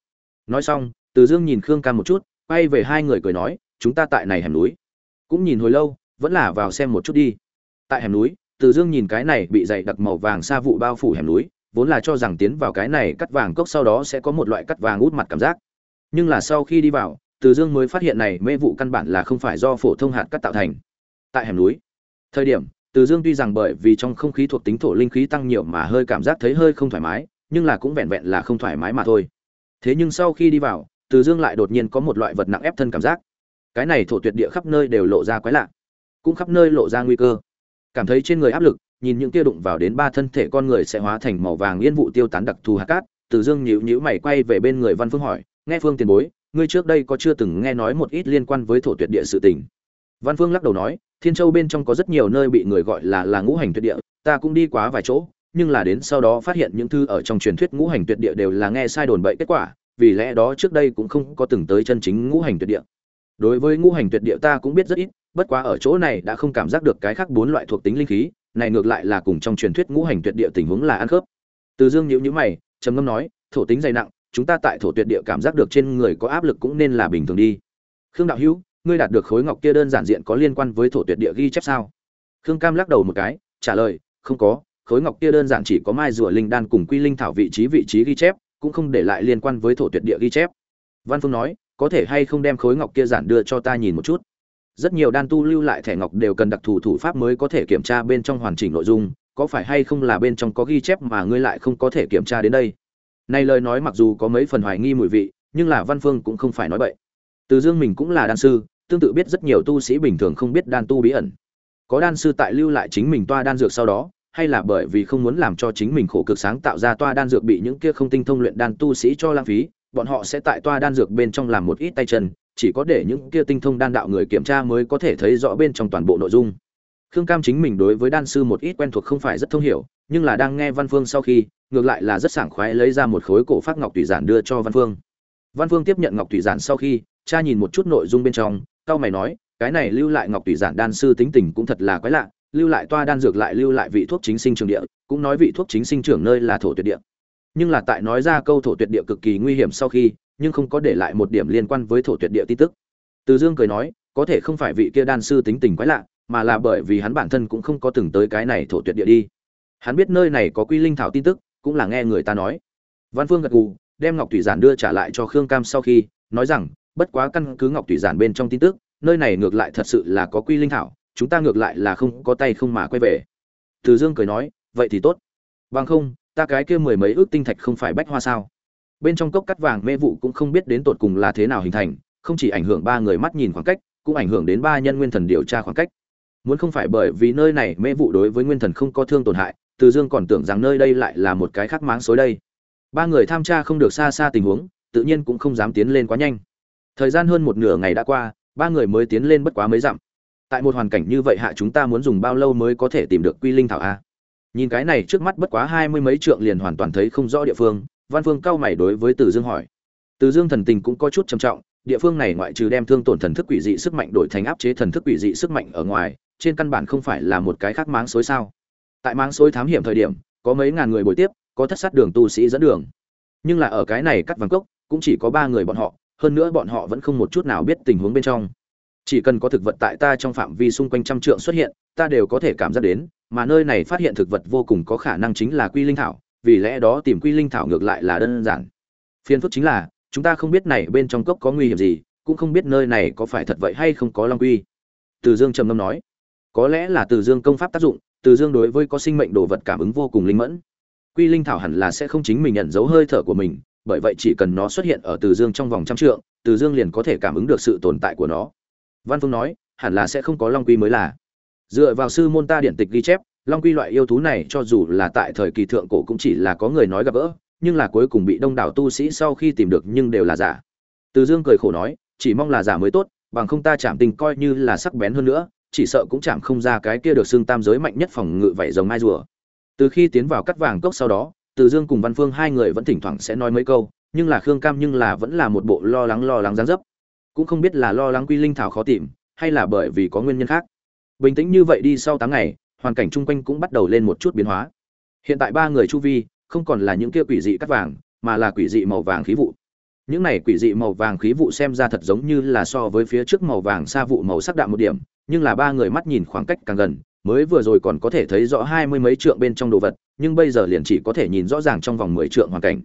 Nói xong, từ dương nhìn khương cam một chút, quay về hai người cười nói, chúng ta tại này hẻm núi. Cũng nhìn hồi lâu, vẫn là vào xem một chút đi. Tại hẻm núi, từ dương nhìn cái này bị dày đặc màu vàng sa vụ bao phủ hẻm núi, vốn là cho rằng tiến vào cái này cắt vàng cốc sau đó sẽ có một loại cắt vàng út mặt cảm giác. Nhưng là sau khi đi vào từ dương mới phát hiện này mê vụ căn bản là không phải do phổ thông hạt cắt tạo thành. Tại hẻm núi, thời điểm, từ dương tuy rằng bởi vì trong không khí thuộc tính thổ linh khí tăng nhiều mà hơi cảm giác thấy hơi không thoải mái, nhưng là cũng vẹn vẹn là không thoải mái mà thôi. Thế nhưng sau khi đi vào, từ dương lại đột nhiên có một loại vật nặng ép thân cảm giác. Cái này thổ tuyệt địa khắp nơi đều lộ ra quái lạ, cũng khắp nơi lộ ra nguy cơ. Cảm thấy trên người áp lực, nhìn những kia đụng vào đến ba thân thể con người sẽ hóa thành màu vàng yên vụ tiêu tán đặc thù hạt cát, từ dương nhíu nhíu mày quay về bên người văn phương hỏi, nghe phương tiền bối ngươi trước đây có chưa từng nghe nói một ít liên quan với thổ tuyệt địa sự tình? Văn phương lắc đầu nói, thiên châu bên trong có rất nhiều nơi bị người gọi là là ngũ hành tuyệt địa, ta cũng đi quá vài chỗ, nhưng là đến sau đó phát hiện những thư ở trong truyền thuyết ngũ hành tuyệt địa đều là nghe sai đồn bậy kết quả, vì lẽ đó trước đây cũng không có từng tới chân chính ngũ hành tuyệt địa. Đối với ngũ hành tuyệt địa ta cũng biết rất ít, bất quá ở chỗ này đã không cảm giác được cái khác bốn loại thuộc tính linh khí, này ngược lại là cùng trong truyền thuyết ngũ hành tuyệt địa tình huống là ăn khớp. Từ dương nhíu nhíu mày, trầm ngâm nói, thổ tính dày nặng chúng ta tại thổ tuyệt địa cảm giác được trên người có áp lực cũng nên là bình thường đi. Khương đạo hữu, ngươi đạt được khối ngọc kia đơn giản diện có liên quan với thổ tuyệt địa ghi chép sao? Khương cam lắc đầu một cái, trả lời, không có, khối ngọc kia đơn giản chỉ có mai rùa linh đan cùng quy linh thảo vị trí vị trí ghi chép, cũng không để lại liên quan với thổ tuyệt địa ghi chép. Văn phương nói, có thể hay không đem khối ngọc kia giản đưa cho ta nhìn một chút? Rất nhiều đan tu lưu lại thẻ ngọc đều cần đặc thù thủ pháp mới có thể kiểm tra bên trong hoàn chỉnh nội dung, có phải hay không là bên trong có ghi chép mà ngươi lại không có thể kiểm tra đến đây? Này lời nói mặc dù có mấy phần hoài nghi mùi vị, nhưng là văn phương cũng không phải nói bậy. Từ dương mình cũng là đan sư, tương tự biết rất nhiều tu sĩ bình thường không biết đan tu bí ẩn. Có đan sư tại lưu lại chính mình toa đan dược sau đó, hay là bởi vì không muốn làm cho chính mình khổ cực sáng tạo ra toa đan dược bị những kia không tinh thông luyện đan tu sĩ cho lãng phí, bọn họ sẽ tại toa đan dược bên trong làm một ít tay chân, chỉ có để những kia tinh thông đan đạo người kiểm tra mới có thể thấy rõ bên trong toàn bộ nội dung khương cam chính mình đối với đan sư một ít quen thuộc không phải rất thông hiểu, nhưng là đang nghe văn phương sau khi, ngược lại là rất sảng khoái lấy ra một khối cổ phát ngọc thủy giản đưa cho văn phương. Văn phương tiếp nhận ngọc thủy giản sau khi, cha nhìn một chút nội dung bên trong cao mày nói, cái này lưu lại ngọc thủy giản đan sư tính tình cũng thật là quái lạ, lưu lại toa đan dược lại lưu lại vị thuốc chính sinh trường địa, cũng nói vị thuốc chính sinh trưởng nơi là thổ tuyệt địa. Nhưng là tại nói ra câu thổ tuyệt địa cực kỳ nguy hiểm sau khi, nhưng không có để lại một điểm liên quan với thổ tuyệt địa tin tức. Từ dương cười nói, có thể không phải vị kia đan sư tính tình quái lạ mà là bởi vì hắn bản thân cũng không có từng tới cái này thổ tuyệt địa đi. Hắn biết nơi này có quy linh thảo tin tức, cũng là nghe người ta nói. Văn phương gật gù, đem ngọc thủy giản đưa trả lại cho khương cam sau khi, nói rằng, bất quá căn cứ ngọc thủy giản bên trong tin tức, nơi này ngược lại thật sự là có quy linh thảo, chúng ta ngược lại là không có tay không mà quay về. Từ dương cười nói, vậy thì tốt. Bằng không, ta cái kia mười mấy ước tinh thạch không phải bách hoa sao? Bên trong cốc cắt vàng mê vụ cũng không biết đến tột cùng là thế nào hình thành, không chỉ ảnh hưởng ba người mắt nhìn khoảng cách, cũng ảnh hưởng đến ba nhân nguyên thần điều tra khoảng cách muốn không phải bởi vì nơi này mê vụ đối với nguyên thần không có thương tổn hại, từ dương còn tưởng rằng nơi đây lại là một cái khắc máng xối đây. Ba người tham tra không được xa xa tình huống, tự nhiên cũng không dám tiến lên quá nhanh. Thời gian hơn một nửa ngày đã qua, ba người mới tiến lên bất quá mấy dặm. Tại một hoàn cảnh như vậy hạ chúng ta muốn dùng bao lâu mới có thể tìm được quy linh thảo a? Nhìn cái này trước mắt bất quá hai mươi mấy trượng liền hoàn toàn thấy không rõ địa phương, văn phương cao mày đối với từ dương hỏi. Từ dương thần tình cũng có chút trầm trọng, địa phương này ngoại trừ đem thương tổn thần thức quỷ dị sức mạnh đổi thành áp chế thần thức quỷ dị sức mạnh ở ngoài trên căn bản không phải là một cái khác máng xối sao. Tại máng xối thám hiểm thời điểm, có mấy ngàn người buổi tiếp, có thất sát đường tu sĩ dẫn đường. Nhưng là ở cái này cắt vàng cốc, cũng chỉ có ba người bọn họ, hơn nữa bọn họ vẫn không một chút nào biết tình huống bên trong. Chỉ cần có thực vật tại ta trong phạm vi xung quanh trăm trượng xuất hiện, ta đều có thể cảm giác đến, mà nơi này phát hiện thực vật vô cùng có khả năng chính là quy linh thảo, vì lẽ đó tìm quy linh thảo ngược lại là đơn giản. Phiền phức chính là, chúng ta không biết này bên trong cốc có nguy hiểm gì, cũng không biết nơi này có phải thật vậy hay không có long quy. Từ dương trầm ngâm nói có lẽ là từ dương công pháp tác dụng, từ dương đối với có sinh mệnh đồ vật cảm ứng vô cùng linh mẫn. Quy linh thảo hẳn là sẽ không chính mình nhận dấu hơi thở của mình, bởi vậy chỉ cần nó xuất hiện ở từ dương trong vòng trăm trượng, từ dương liền có thể cảm ứng được sự tồn tại của nó. Văn phương nói, hẳn là sẽ không có long quy mới là. Dựa vào sư môn ta điển tịch ghi chép, long quy loại yêu thú này cho dù là tại thời kỳ thượng cổ cũng chỉ là có người nói gặp gỡ, nhưng là cuối cùng bị đông đảo tu sĩ sau khi tìm được nhưng đều là giả. Từ dương cười khổ nói, chỉ mong là giả mới tốt, bằng không ta chạm tình coi như là sắc bén hơn nữa chỉ sợ cũng chạm không ra cái kia được xưng tam giới mạnh nhất phòng ngự vảy rồng mai rùa. Từ khi tiến vào cắt vàng cốc sau đó, từ dương cùng văn phương hai người vẫn thỉnh thoảng sẽ nói mấy câu, nhưng là khương cam nhưng là vẫn là một bộ lo lắng lo lắng dáng dấp. Cũng không biết là lo lắng quy linh thảo khó tìm, hay là bởi vì có nguyên nhân khác. Bình tĩnh như vậy đi sau 8 ngày, hoàn cảnh chung quanh cũng bắt đầu lên một chút biến hóa. Hiện tại ba người chu vi, không còn là những kia quỷ dị cắt vàng, mà là quỷ dị màu vàng khí vụ. Những này quỷ dị màu vàng khí vụ xem ra thật giống như là so với phía trước màu vàng xa vụ màu sắc đạm một điểm nhưng là ba người mắt nhìn khoảng cách càng gần, mới vừa rồi còn có thể thấy rõ hai mươi mấy trượng bên trong đồ vật, nhưng bây giờ liền chỉ có thể nhìn rõ ràng trong vòng mười trượng hoàn cảnh.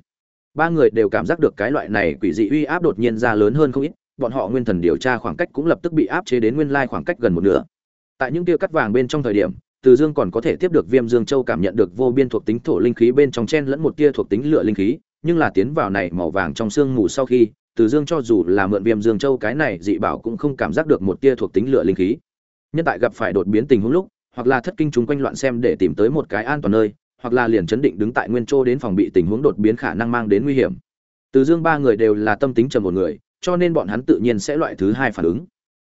Ba người đều cảm giác được cái loại này quỷ dị uy áp đột nhiên ra lớn hơn không ít, bọn họ nguyên thần điều tra khoảng cách cũng lập tức bị áp chế đến nguyên lai khoảng cách gần một nửa. Tại những tia cắt vàng bên trong thời điểm, từ dương còn có thể tiếp được viêm dương châu cảm nhận được vô biên thuộc tính thổ linh khí bên trong chen lẫn một tia thuộc tính lửa linh khí, nhưng là tiến vào này màu vàng trong xương mù sau khi, từ dương cho dù là mượn viêm dương châu cái này dị bảo cũng không cảm giác được một tia thuộc tính lửa linh khí nhân tại gặp phải đột biến tình huống lúc, hoặc là thất kinh chúng quanh loạn xem để tìm tới một cái an toàn nơi, hoặc là liền chấn định đứng tại nguyên châu đến phòng bị tình huống đột biến khả năng mang đến nguy hiểm. Từ dương ba người đều là tâm tính trầm một người, cho nên bọn hắn tự nhiên sẽ loại thứ hai phản ứng.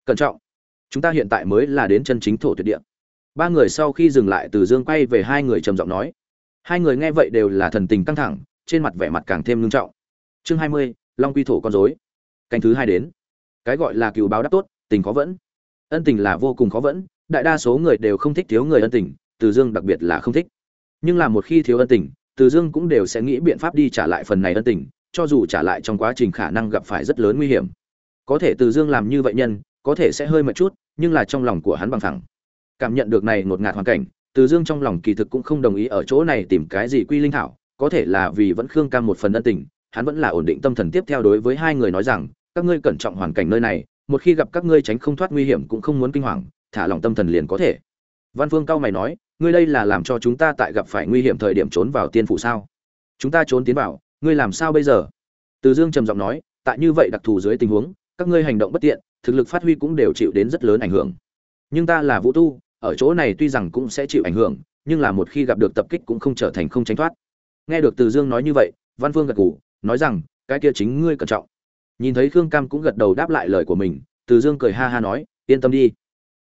Cẩn trọng. Chúng ta hiện tại mới là đến chân chính thổ tuyệt địa. Ba người sau khi dừng lại, từ dương quay về hai người trầm giọng nói. Hai người nghe vậy đều là thần tình căng thẳng, trên mặt vẻ mặt càng thêm ngưng trọng. Chương hai mươi, long quy thổ con dối canh thứ hai đến. Cái gọi là cựu báo đáp tốt, tình có vẫn ân tình là vô cùng khó vẫn, đại đa số người đều không thích thiếu người ân tình, từ dương đặc biệt là không thích. Nhưng là một khi thiếu ân tình, từ dương cũng đều sẽ nghĩ biện pháp đi trả lại phần này ân tình, cho dù trả lại trong quá trình khả năng gặp phải rất lớn nguy hiểm. Có thể từ dương làm như vậy nhân, có thể sẽ hơi mệt chút, nhưng là trong lòng của hắn bằng thẳng. Cảm nhận được này ngột ngạt hoàn cảnh, từ dương trong lòng kỳ thực cũng không đồng ý ở chỗ này tìm cái gì quy linh thảo, có thể là vì vẫn khương cam một phần ân tình, hắn vẫn là ổn định tâm thần tiếp theo đối với hai người nói rằng, các ngươi cẩn trọng hoàn cảnh nơi này một khi gặp các ngươi tránh không thoát nguy hiểm cũng không muốn kinh hoàng, thả lòng tâm thần liền có thể. Văn phương cao mày nói, ngươi đây là làm cho chúng ta tại gặp phải nguy hiểm thời điểm trốn vào tiên phủ sao? Chúng ta trốn tiến vào, ngươi làm sao bây giờ? Từ dương trầm giọng nói, tại như vậy đặc thù dưới tình huống, các ngươi hành động bất tiện, thực lực phát huy cũng đều chịu đến rất lớn ảnh hưởng. Nhưng ta là vũ tu, ở chỗ này tuy rằng cũng sẽ chịu ảnh hưởng, nhưng là một khi gặp được tập kích cũng không trở thành không tránh thoát. Nghe được từ dương nói như vậy, văn phương gật gù, nói rằng, cái kia chính ngươi cẩn trọng nhìn thấy khương cam cũng gật đầu đáp lại lời của mình, từ dương cười ha ha nói, yên tâm đi.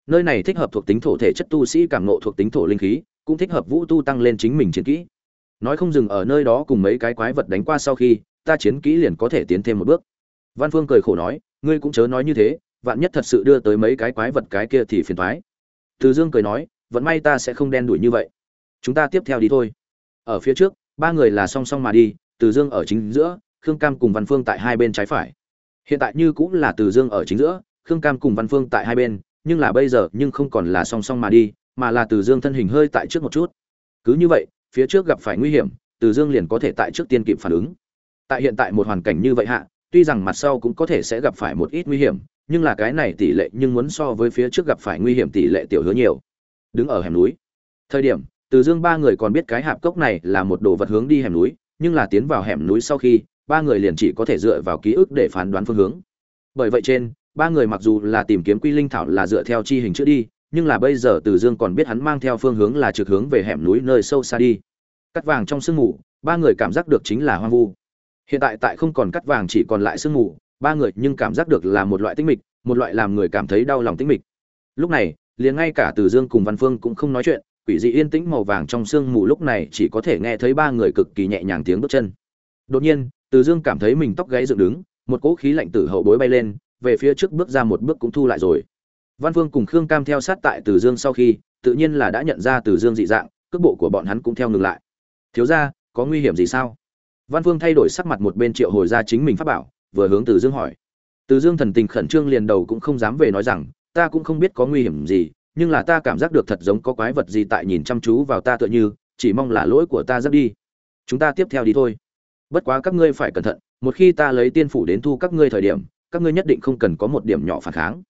Nơi này thích hợp thuộc tính thổ thể chất tu sĩ cảm nộ thuộc tính thổ linh khí, cũng thích hợp vũ tu tăng lên chính mình chiến kỹ. Nói không dừng ở nơi đó cùng mấy cái quái vật đánh qua sau khi, ta chiến kỹ liền có thể tiến thêm một bước. Văn phương cười khổ nói, ngươi cũng chớ nói như thế, vạn nhất thật sự đưa tới mấy cái quái vật cái kia thì phiền thoái từ dương cười nói vẫn may ta sẽ không đen đuổi như vậy. Chúng ta tiếp theo đi thôi. Ở phía trước, ba người là song song mà đi, từ dương ở chính giữa, khương cam cùng văn phương tại hai bên trái phải hiện tại như cũng là từ dương ở chính giữa, khương cam cùng văn phương tại hai bên, nhưng là bây giờ nhưng không còn là song song mà đi, mà là từ dương thân hình hơi tại trước một chút. Cứ như vậy, phía trước gặp phải nguy hiểm, từ dương liền có thể tại trước tiên kịp phản ứng. Tại hiện tại một hoàn cảnh như vậy hạ, tuy rằng mặt sau cũng có thể sẽ gặp phải một ít nguy hiểm, nhưng là cái này tỷ lệ nhưng muốn so với phía trước gặp phải nguy hiểm tỷ lệ tiểu hứa nhiều. Đứng ở hẻm núi. Thời điểm, từ dương ba người còn biết cái hạp cốc này là một đồ vật hướng đi hẻm núi, nhưng là tiến vào hẻm núi sau khi ba người liền chỉ có thể dựa vào ký ức để phán đoán phương hướng. Bởi vậy trên, ba người mặc dù là tìm kiếm quy linh thảo là dựa theo chi hình chữ đi, nhưng là bây giờ từ dương còn biết hắn mang theo phương hướng là trực hướng về hẻm núi nơi sâu xa đi. Cắt vàng trong sương mù, ba người cảm giác được chính là hoang vu. Hiện tại tại không còn cắt vàng chỉ còn lại sương mù, ba người nhưng cảm giác được là một loại tinh mịch, một loại làm người cảm thấy đau lòng tinh mịch. Lúc này, liền ngay cả từ dương cùng văn phương cũng không nói chuyện, quỷ dị yên tĩnh màu vàng trong sương mù lúc này chỉ có thể nghe thấy ba người cực kỳ nhẹ nhàng tiếng bước chân. Đột nhiên từ dương cảm thấy mình tóc gáy dựng đứng, một cỗ khí lạnh từ hậu bối bay lên, về phía trước bước ra một bước cũng thu lại rồi. Văn Vương cùng khương cam theo sát tại từ dương sau khi, tự nhiên là đã nhận ra từ dương dị dạng, cước bộ của bọn hắn cũng theo ngừng lại. Thiếu ra có nguy hiểm gì sao? Văn Vương thay đổi sắc mặt một bên triệu hồi ra chính mình phát bảo, vừa hướng từ dương hỏi. Từ dương thần tình khẩn trương liền đầu cũng không dám về nói rằng, ta cũng không biết có nguy hiểm gì, nhưng là ta cảm giác được thật giống có quái vật gì tại nhìn chăm chú vào ta tựa như, chỉ mong là lỗi của ta dắt đi. Chúng ta tiếp theo đi thôi bất quá các ngươi phải cẩn thận, một khi ta lấy tiên phủ đến thu các ngươi thời điểm, các ngươi nhất định không cần có một điểm nhỏ phản kháng.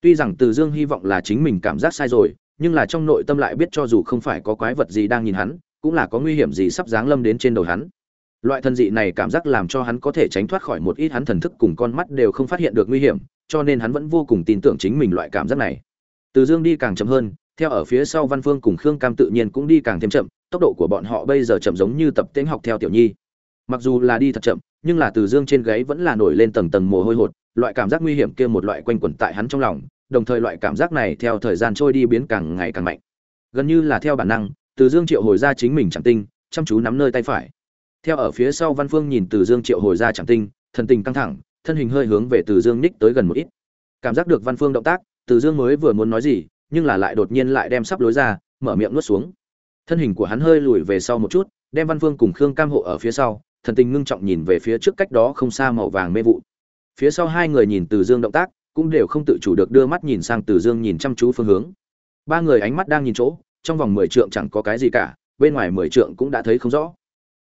Tuy rằng từ dương hy vọng là chính mình cảm giác sai rồi, nhưng là trong nội tâm lại biết cho dù không phải có quái vật gì đang nhìn hắn, cũng là có nguy hiểm gì sắp giáng lâm đến trên đầu hắn. Loại thân dị này cảm giác làm cho hắn có thể tránh thoát khỏi một ít hắn thần thức cùng con mắt đều không phát hiện được nguy hiểm, cho nên hắn vẫn vô cùng tin tưởng chính mình loại cảm giác này. Từ dương đi càng chậm hơn, theo ở phía sau văn phương cùng khương cam tự nhiên cũng đi càng thêm chậm, tốc độ của bọn họ bây giờ chậm giống như tập tễnh học theo tiểu nhi mặc dù là đi thật chậm, nhưng là từ dương trên gáy vẫn là nổi lên tầng tầng mồ hôi hột, loại cảm giác nguy hiểm kia một loại quanh quẩn tại hắn trong lòng, đồng thời loại cảm giác này theo thời gian trôi đi biến càng ngày càng mạnh. Gần như là theo bản năng, từ dương triệu hồi ra chính mình chẳng tinh, chăm chú nắm nơi tay phải. Theo ở phía sau văn phương nhìn từ dương triệu hồi ra chẳng tinh, thần tình căng thẳng, thân hình hơi hướng về từ dương ních tới gần một ít. Cảm giác được văn phương động tác, từ dương mới vừa muốn nói gì, nhưng là lại đột nhiên lại đem sắp lối ra, mở miệng nuốt xuống. Thân hình của hắn hơi lùi về sau một chút, đem văn phương cùng khương cam hộ ở phía sau thần tình ngưng trọng nhìn về phía trước cách đó không xa màu vàng mê vụ. Phía sau hai người nhìn từ dương động tác, cũng đều không tự chủ được đưa mắt nhìn sang từ dương nhìn chăm chú phương hướng. Ba người ánh mắt đang nhìn chỗ, trong vòng mười trượng chẳng có cái gì cả, bên ngoài mười trượng cũng đã thấy không rõ.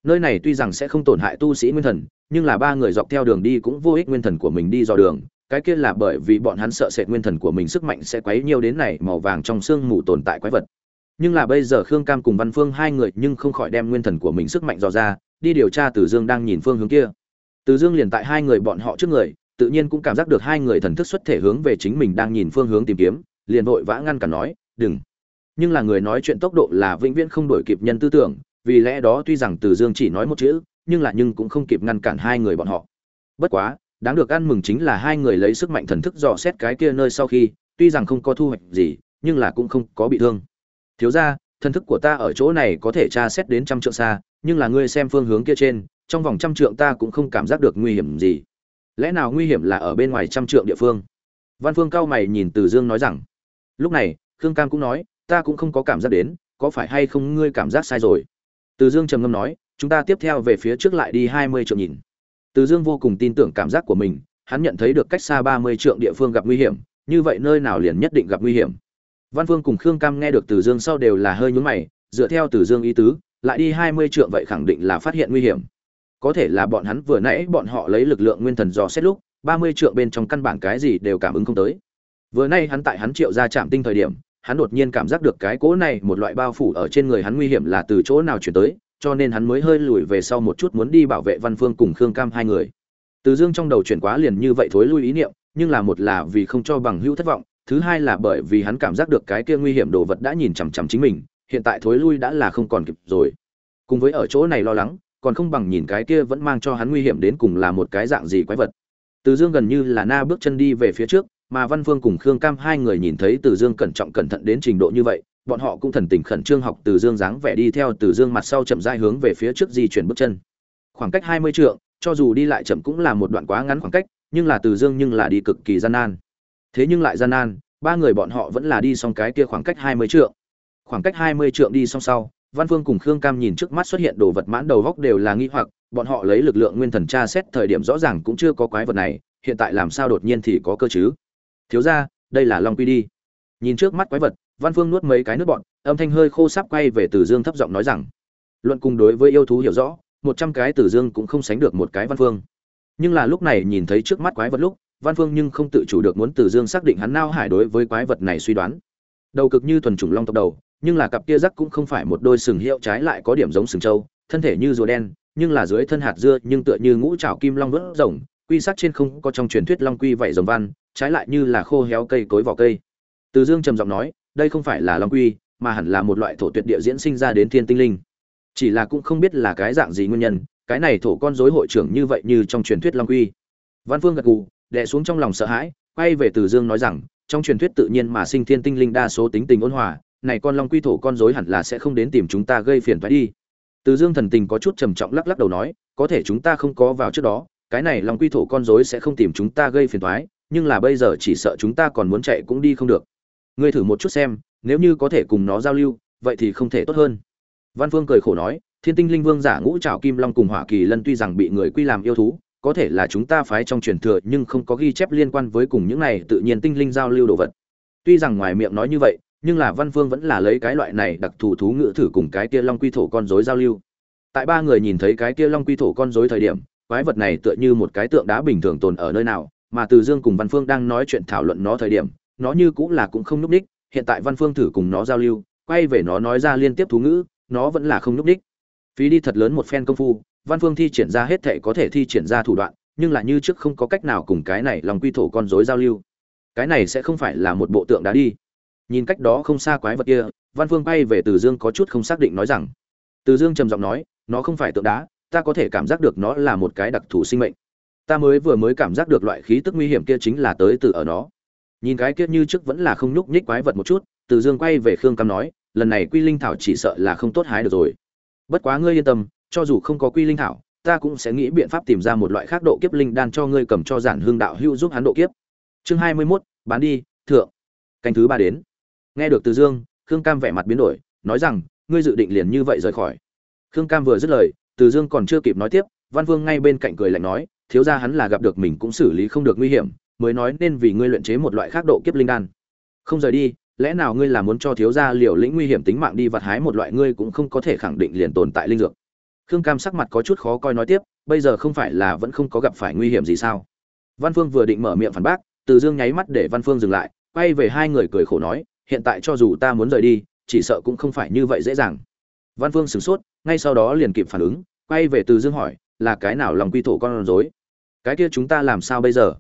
Nơi này tuy rằng sẽ không tổn hại tu sĩ nguyên thần, nhưng là ba người dọc theo đường đi cũng vô ích nguyên thần của mình đi dò đường, cái kia là bởi vì bọn hắn sợ sệt nguyên thần của mình sức mạnh sẽ quấy nhiều đến này màu vàng trong xương mù tồn tại quái vật. Nhưng là bây giờ khương cam cùng văn phương hai người nhưng không khỏi đem nguyên thần của mình sức mạnh dò ra đi điều tra từ dương đang nhìn phương hướng kia. Từ dương liền tại hai người bọn họ trước người, tự nhiên cũng cảm giác được hai người thần thức xuất thể hướng về chính mình đang nhìn phương hướng tìm kiếm, liền vội vã ngăn cản nói, đừng. Nhưng là người nói chuyện tốc độ là vĩnh viễn không đổi kịp nhân tư tưởng, vì lẽ đó tuy rằng từ dương chỉ nói một chữ, nhưng là nhưng cũng không kịp ngăn cản hai người bọn họ. Bất quá, đáng được ăn mừng chính là hai người lấy sức mạnh thần thức dò xét cái kia nơi sau khi, tuy rằng không có thu hoạch gì, nhưng là cũng không có bị thương. Thiếu ra thần thức của ta ở chỗ này có thể tra xét đến trăm trượng xa nhưng là ngươi xem phương hướng kia trên, trong vòng trăm trượng ta cũng không cảm giác được nguy hiểm gì. Lẽ nào nguy hiểm là ở bên ngoài trăm trượng địa phương? Văn phương cao mày nhìn từ dương nói rằng, lúc này, khương cam cũng nói, ta cũng không có cảm giác đến, có phải hay không ngươi cảm giác sai rồi? Từ dương trầm ngâm nói, chúng ta tiếp theo về phía trước lại đi hai mươi trượng nhìn. Từ dương vô cùng tin tưởng cảm giác của mình, hắn nhận thấy được cách xa ba mươi trượng địa phương gặp nguy hiểm, như vậy nơi nào liền nhất định gặp nguy hiểm. Văn phương cùng khương cam nghe được từ dương sau đều là hơi nhún mày, dựa theo từ dương ý tứ lại đi hai mươi trượng vậy khẳng định là phát hiện nguy hiểm. Có thể là bọn hắn vừa nãy bọn họ lấy lực lượng nguyên thần dò xét lúc, ba mươi trượng bên trong căn bản cái gì đều cảm ứng không tới. Vừa nay hắn tại hắn triệu ra chạm tinh thời điểm, hắn đột nhiên cảm giác được cái cỗ này một loại bao phủ ở trên người hắn nguy hiểm là từ chỗ nào chuyển tới, cho nên hắn mới hơi lùi về sau một chút muốn đi bảo vệ văn phương cùng khương cam hai người. Từ dương trong đầu chuyển quá liền như vậy thối lui ý niệm, nhưng là một là vì không cho bằng hữu thất vọng, thứ hai là bởi vì hắn cảm giác được cái kia nguy hiểm đồ vật đã nhìn chằm chằm chính mình hiện tại thối lui đã là không còn kịp rồi. Cùng với ở chỗ này lo lắng, còn không bằng nhìn cái kia vẫn mang cho hắn nguy hiểm đến cùng là một cái dạng gì quái vật. Từ dương gần như là na bước chân đi về phía trước, mà văn phương cùng khương cam hai người nhìn thấy từ dương cẩn trọng cẩn thận đến trình độ như vậy, bọn họ cũng thần tình khẩn trương học từ dương dáng vẻ đi theo từ dương mặt sau chậm rãi hướng về phía trước di chuyển bước chân. Khoảng cách hai mươi trượng, cho dù đi lại chậm cũng là một đoạn quá ngắn khoảng cách, nhưng là từ dương nhưng là đi cực kỳ gian nan. Thế nhưng lại gian nan, ba người bọn họ vẫn là đi xong cái kia khoảng cách hai mươi trượng khoảng cách hai mươi trượng đi song sau, văn phương cùng khương cam nhìn trước mắt xuất hiện đồ vật mãn đầu góc đều là nghi hoặc, bọn họ lấy lực lượng nguyên thần tra xét thời điểm rõ ràng cũng chưa có quái vật này, hiện tại làm sao đột nhiên thì có cơ chứ? Thiếu ra đây là long quy đi. Nhìn trước mắt quái vật, văn phương nuốt mấy cái nước bọn, âm thanh hơi khô sắp quay về từ dương thấp giọng nói rằng, luận cùng đối với yêu thú hiểu rõ, một trăm cái từ dương cũng không sánh được một cái văn phương. Nhưng là lúc này nhìn thấy trước mắt quái vật lúc, văn phương nhưng không tự chủ được muốn từ dương xác định hắn nao hải đối với quái vật này suy đoán. Đầu cực như thuần trùng long tộc đầu nhưng là cặp kia rắc cũng không phải một đôi sừng hiệu trái lại có điểm giống sừng trâu, thân thể như rùa đen, nhưng là dưới thân hạt dưa nhưng tựa như ngũ trảo kim long vớt rồng, quy sắc trên không có trong truyền thuyết long quy vậy rồng văn, trái lại như là khô héo cây cối vỏ cây. Từ dương trầm giọng nói, đây không phải là long quy, mà hẳn là một loại thổ tuyệt địa diễn sinh ra đến thiên tinh linh. Chỉ là cũng không biết là cái dạng gì nguyên nhân, cái này thổ con rối hội trưởng như vậy như trong truyền thuyết long quy. Văn phương gật gù, đè xuống trong lòng sợ hãi, quay về từ dương nói rằng, trong truyền thuyết tự nhiên mà sinh thiên tinh linh đa số tính tình ôn hòa này con long quy thổ con rối hẳn là sẽ không đến tìm chúng ta gây phiền phải đi. Từ dương thần tình có chút trầm trọng lắc lắc đầu nói, có thể chúng ta không có vào trước đó, cái này long quy thổ con rối sẽ không tìm chúng ta gây phiền toái, nhưng là bây giờ chỉ sợ chúng ta còn muốn chạy cũng đi không được. Ngươi thử một chút xem, nếu như có thể cùng nó giao lưu, vậy thì không thể tốt hơn. Văn phương cười khổ nói, thiên tinh linh vương giả ngũ trảo kim long cùng hỏa kỳ lân tuy rằng bị người quy làm yêu thú, có thể là chúng ta phái trong truyền thừa nhưng không có ghi chép liên quan với cùng những này tự nhiên tinh linh giao lưu đồ vật. Tuy rằng ngoài miệng nói như vậy nhưng là văn phương vẫn là lấy cái loại này đặc thù thú ngữ thử cùng cái kia long quy thổ con rối giao lưu. Tại ba người nhìn thấy cái kia long quy thổ con rối thời điểm, quái vật này tựa như một cái tượng đá bình thường tồn ở nơi nào, mà từ dương cùng văn phương đang nói chuyện thảo luận nó thời điểm, nó như cũng là cũng không núp đích hiện tại văn phương thử cùng nó giao lưu, quay về nó nói ra liên tiếp thú ngữ, nó vẫn là không núp đích phí đi thật lớn một phen công phu, văn phương thi triển ra hết thệ có thể thi triển ra thủ đoạn, nhưng là như trước không có cách nào cùng cái này lòng quy thổ con rối giao lưu. Cái này sẽ không phải là một bộ tượng đá đi nhìn cách đó không xa quái vật kia, văn phương bay về từ dương có chút không xác định nói rằng. Từ dương trầm giọng nói, nó không phải tượng đá, ta có thể cảm giác được nó là một cái đặc thù sinh mệnh. Ta mới vừa mới cảm giác được loại khí tức nguy hiểm kia chính là tới từ ở nó. Nhìn cái kia như trước vẫn là không nhúc nhích quái vật một chút, từ dương quay về khương cam nói, lần này quy linh thảo chỉ sợ là không tốt hái được rồi. Bất quá ngươi yên tâm, cho dù không có quy linh thảo, ta cũng sẽ nghĩ biện pháp tìm ra một loại khác độ kiếp linh đan cho ngươi cầm cho giản hương đạo hưu giúp hắn độ kiếp. Chương hai mươi mốt, bán đi, thượng. Canh thứ ba đến nghe được từ dương, khương cam vẻ mặt biến đổi, nói rằng, ngươi dự định liền như vậy rời khỏi. Khương cam vừa dứt lời, từ dương còn chưa kịp nói tiếp, văn vương ngay bên cạnh cười lạnh nói, thiếu ra hắn là gặp được mình cũng xử lý không được nguy hiểm, mới nói nên vì ngươi luyện chế một loại khác độ kiếp linh đan. Không rời đi, lẽ nào ngươi là muốn cho thiếu gia liều lĩnh nguy hiểm tính mạng đi vặt hái một loại ngươi cũng không có thể khẳng định liền tồn tại linh dược? Khương cam sắc mặt có chút khó coi nói tiếp, bây giờ không phải là vẫn không có gặp phải nguy hiểm gì sao? Văn phương vừa định mở miệng phản bác, từ dương nháy mắt để văn phương dừng lại, quay về hai người cười khổ nói hiện tại cho dù ta muốn rời đi, chỉ sợ cũng không phải như vậy dễ dàng. Văn phương sửng sốt, ngay sau đó liền kịp phản ứng, quay về từ dương hỏi, là cái nào lòng quy thổ con rối? Cái kia chúng ta làm sao bây giờ?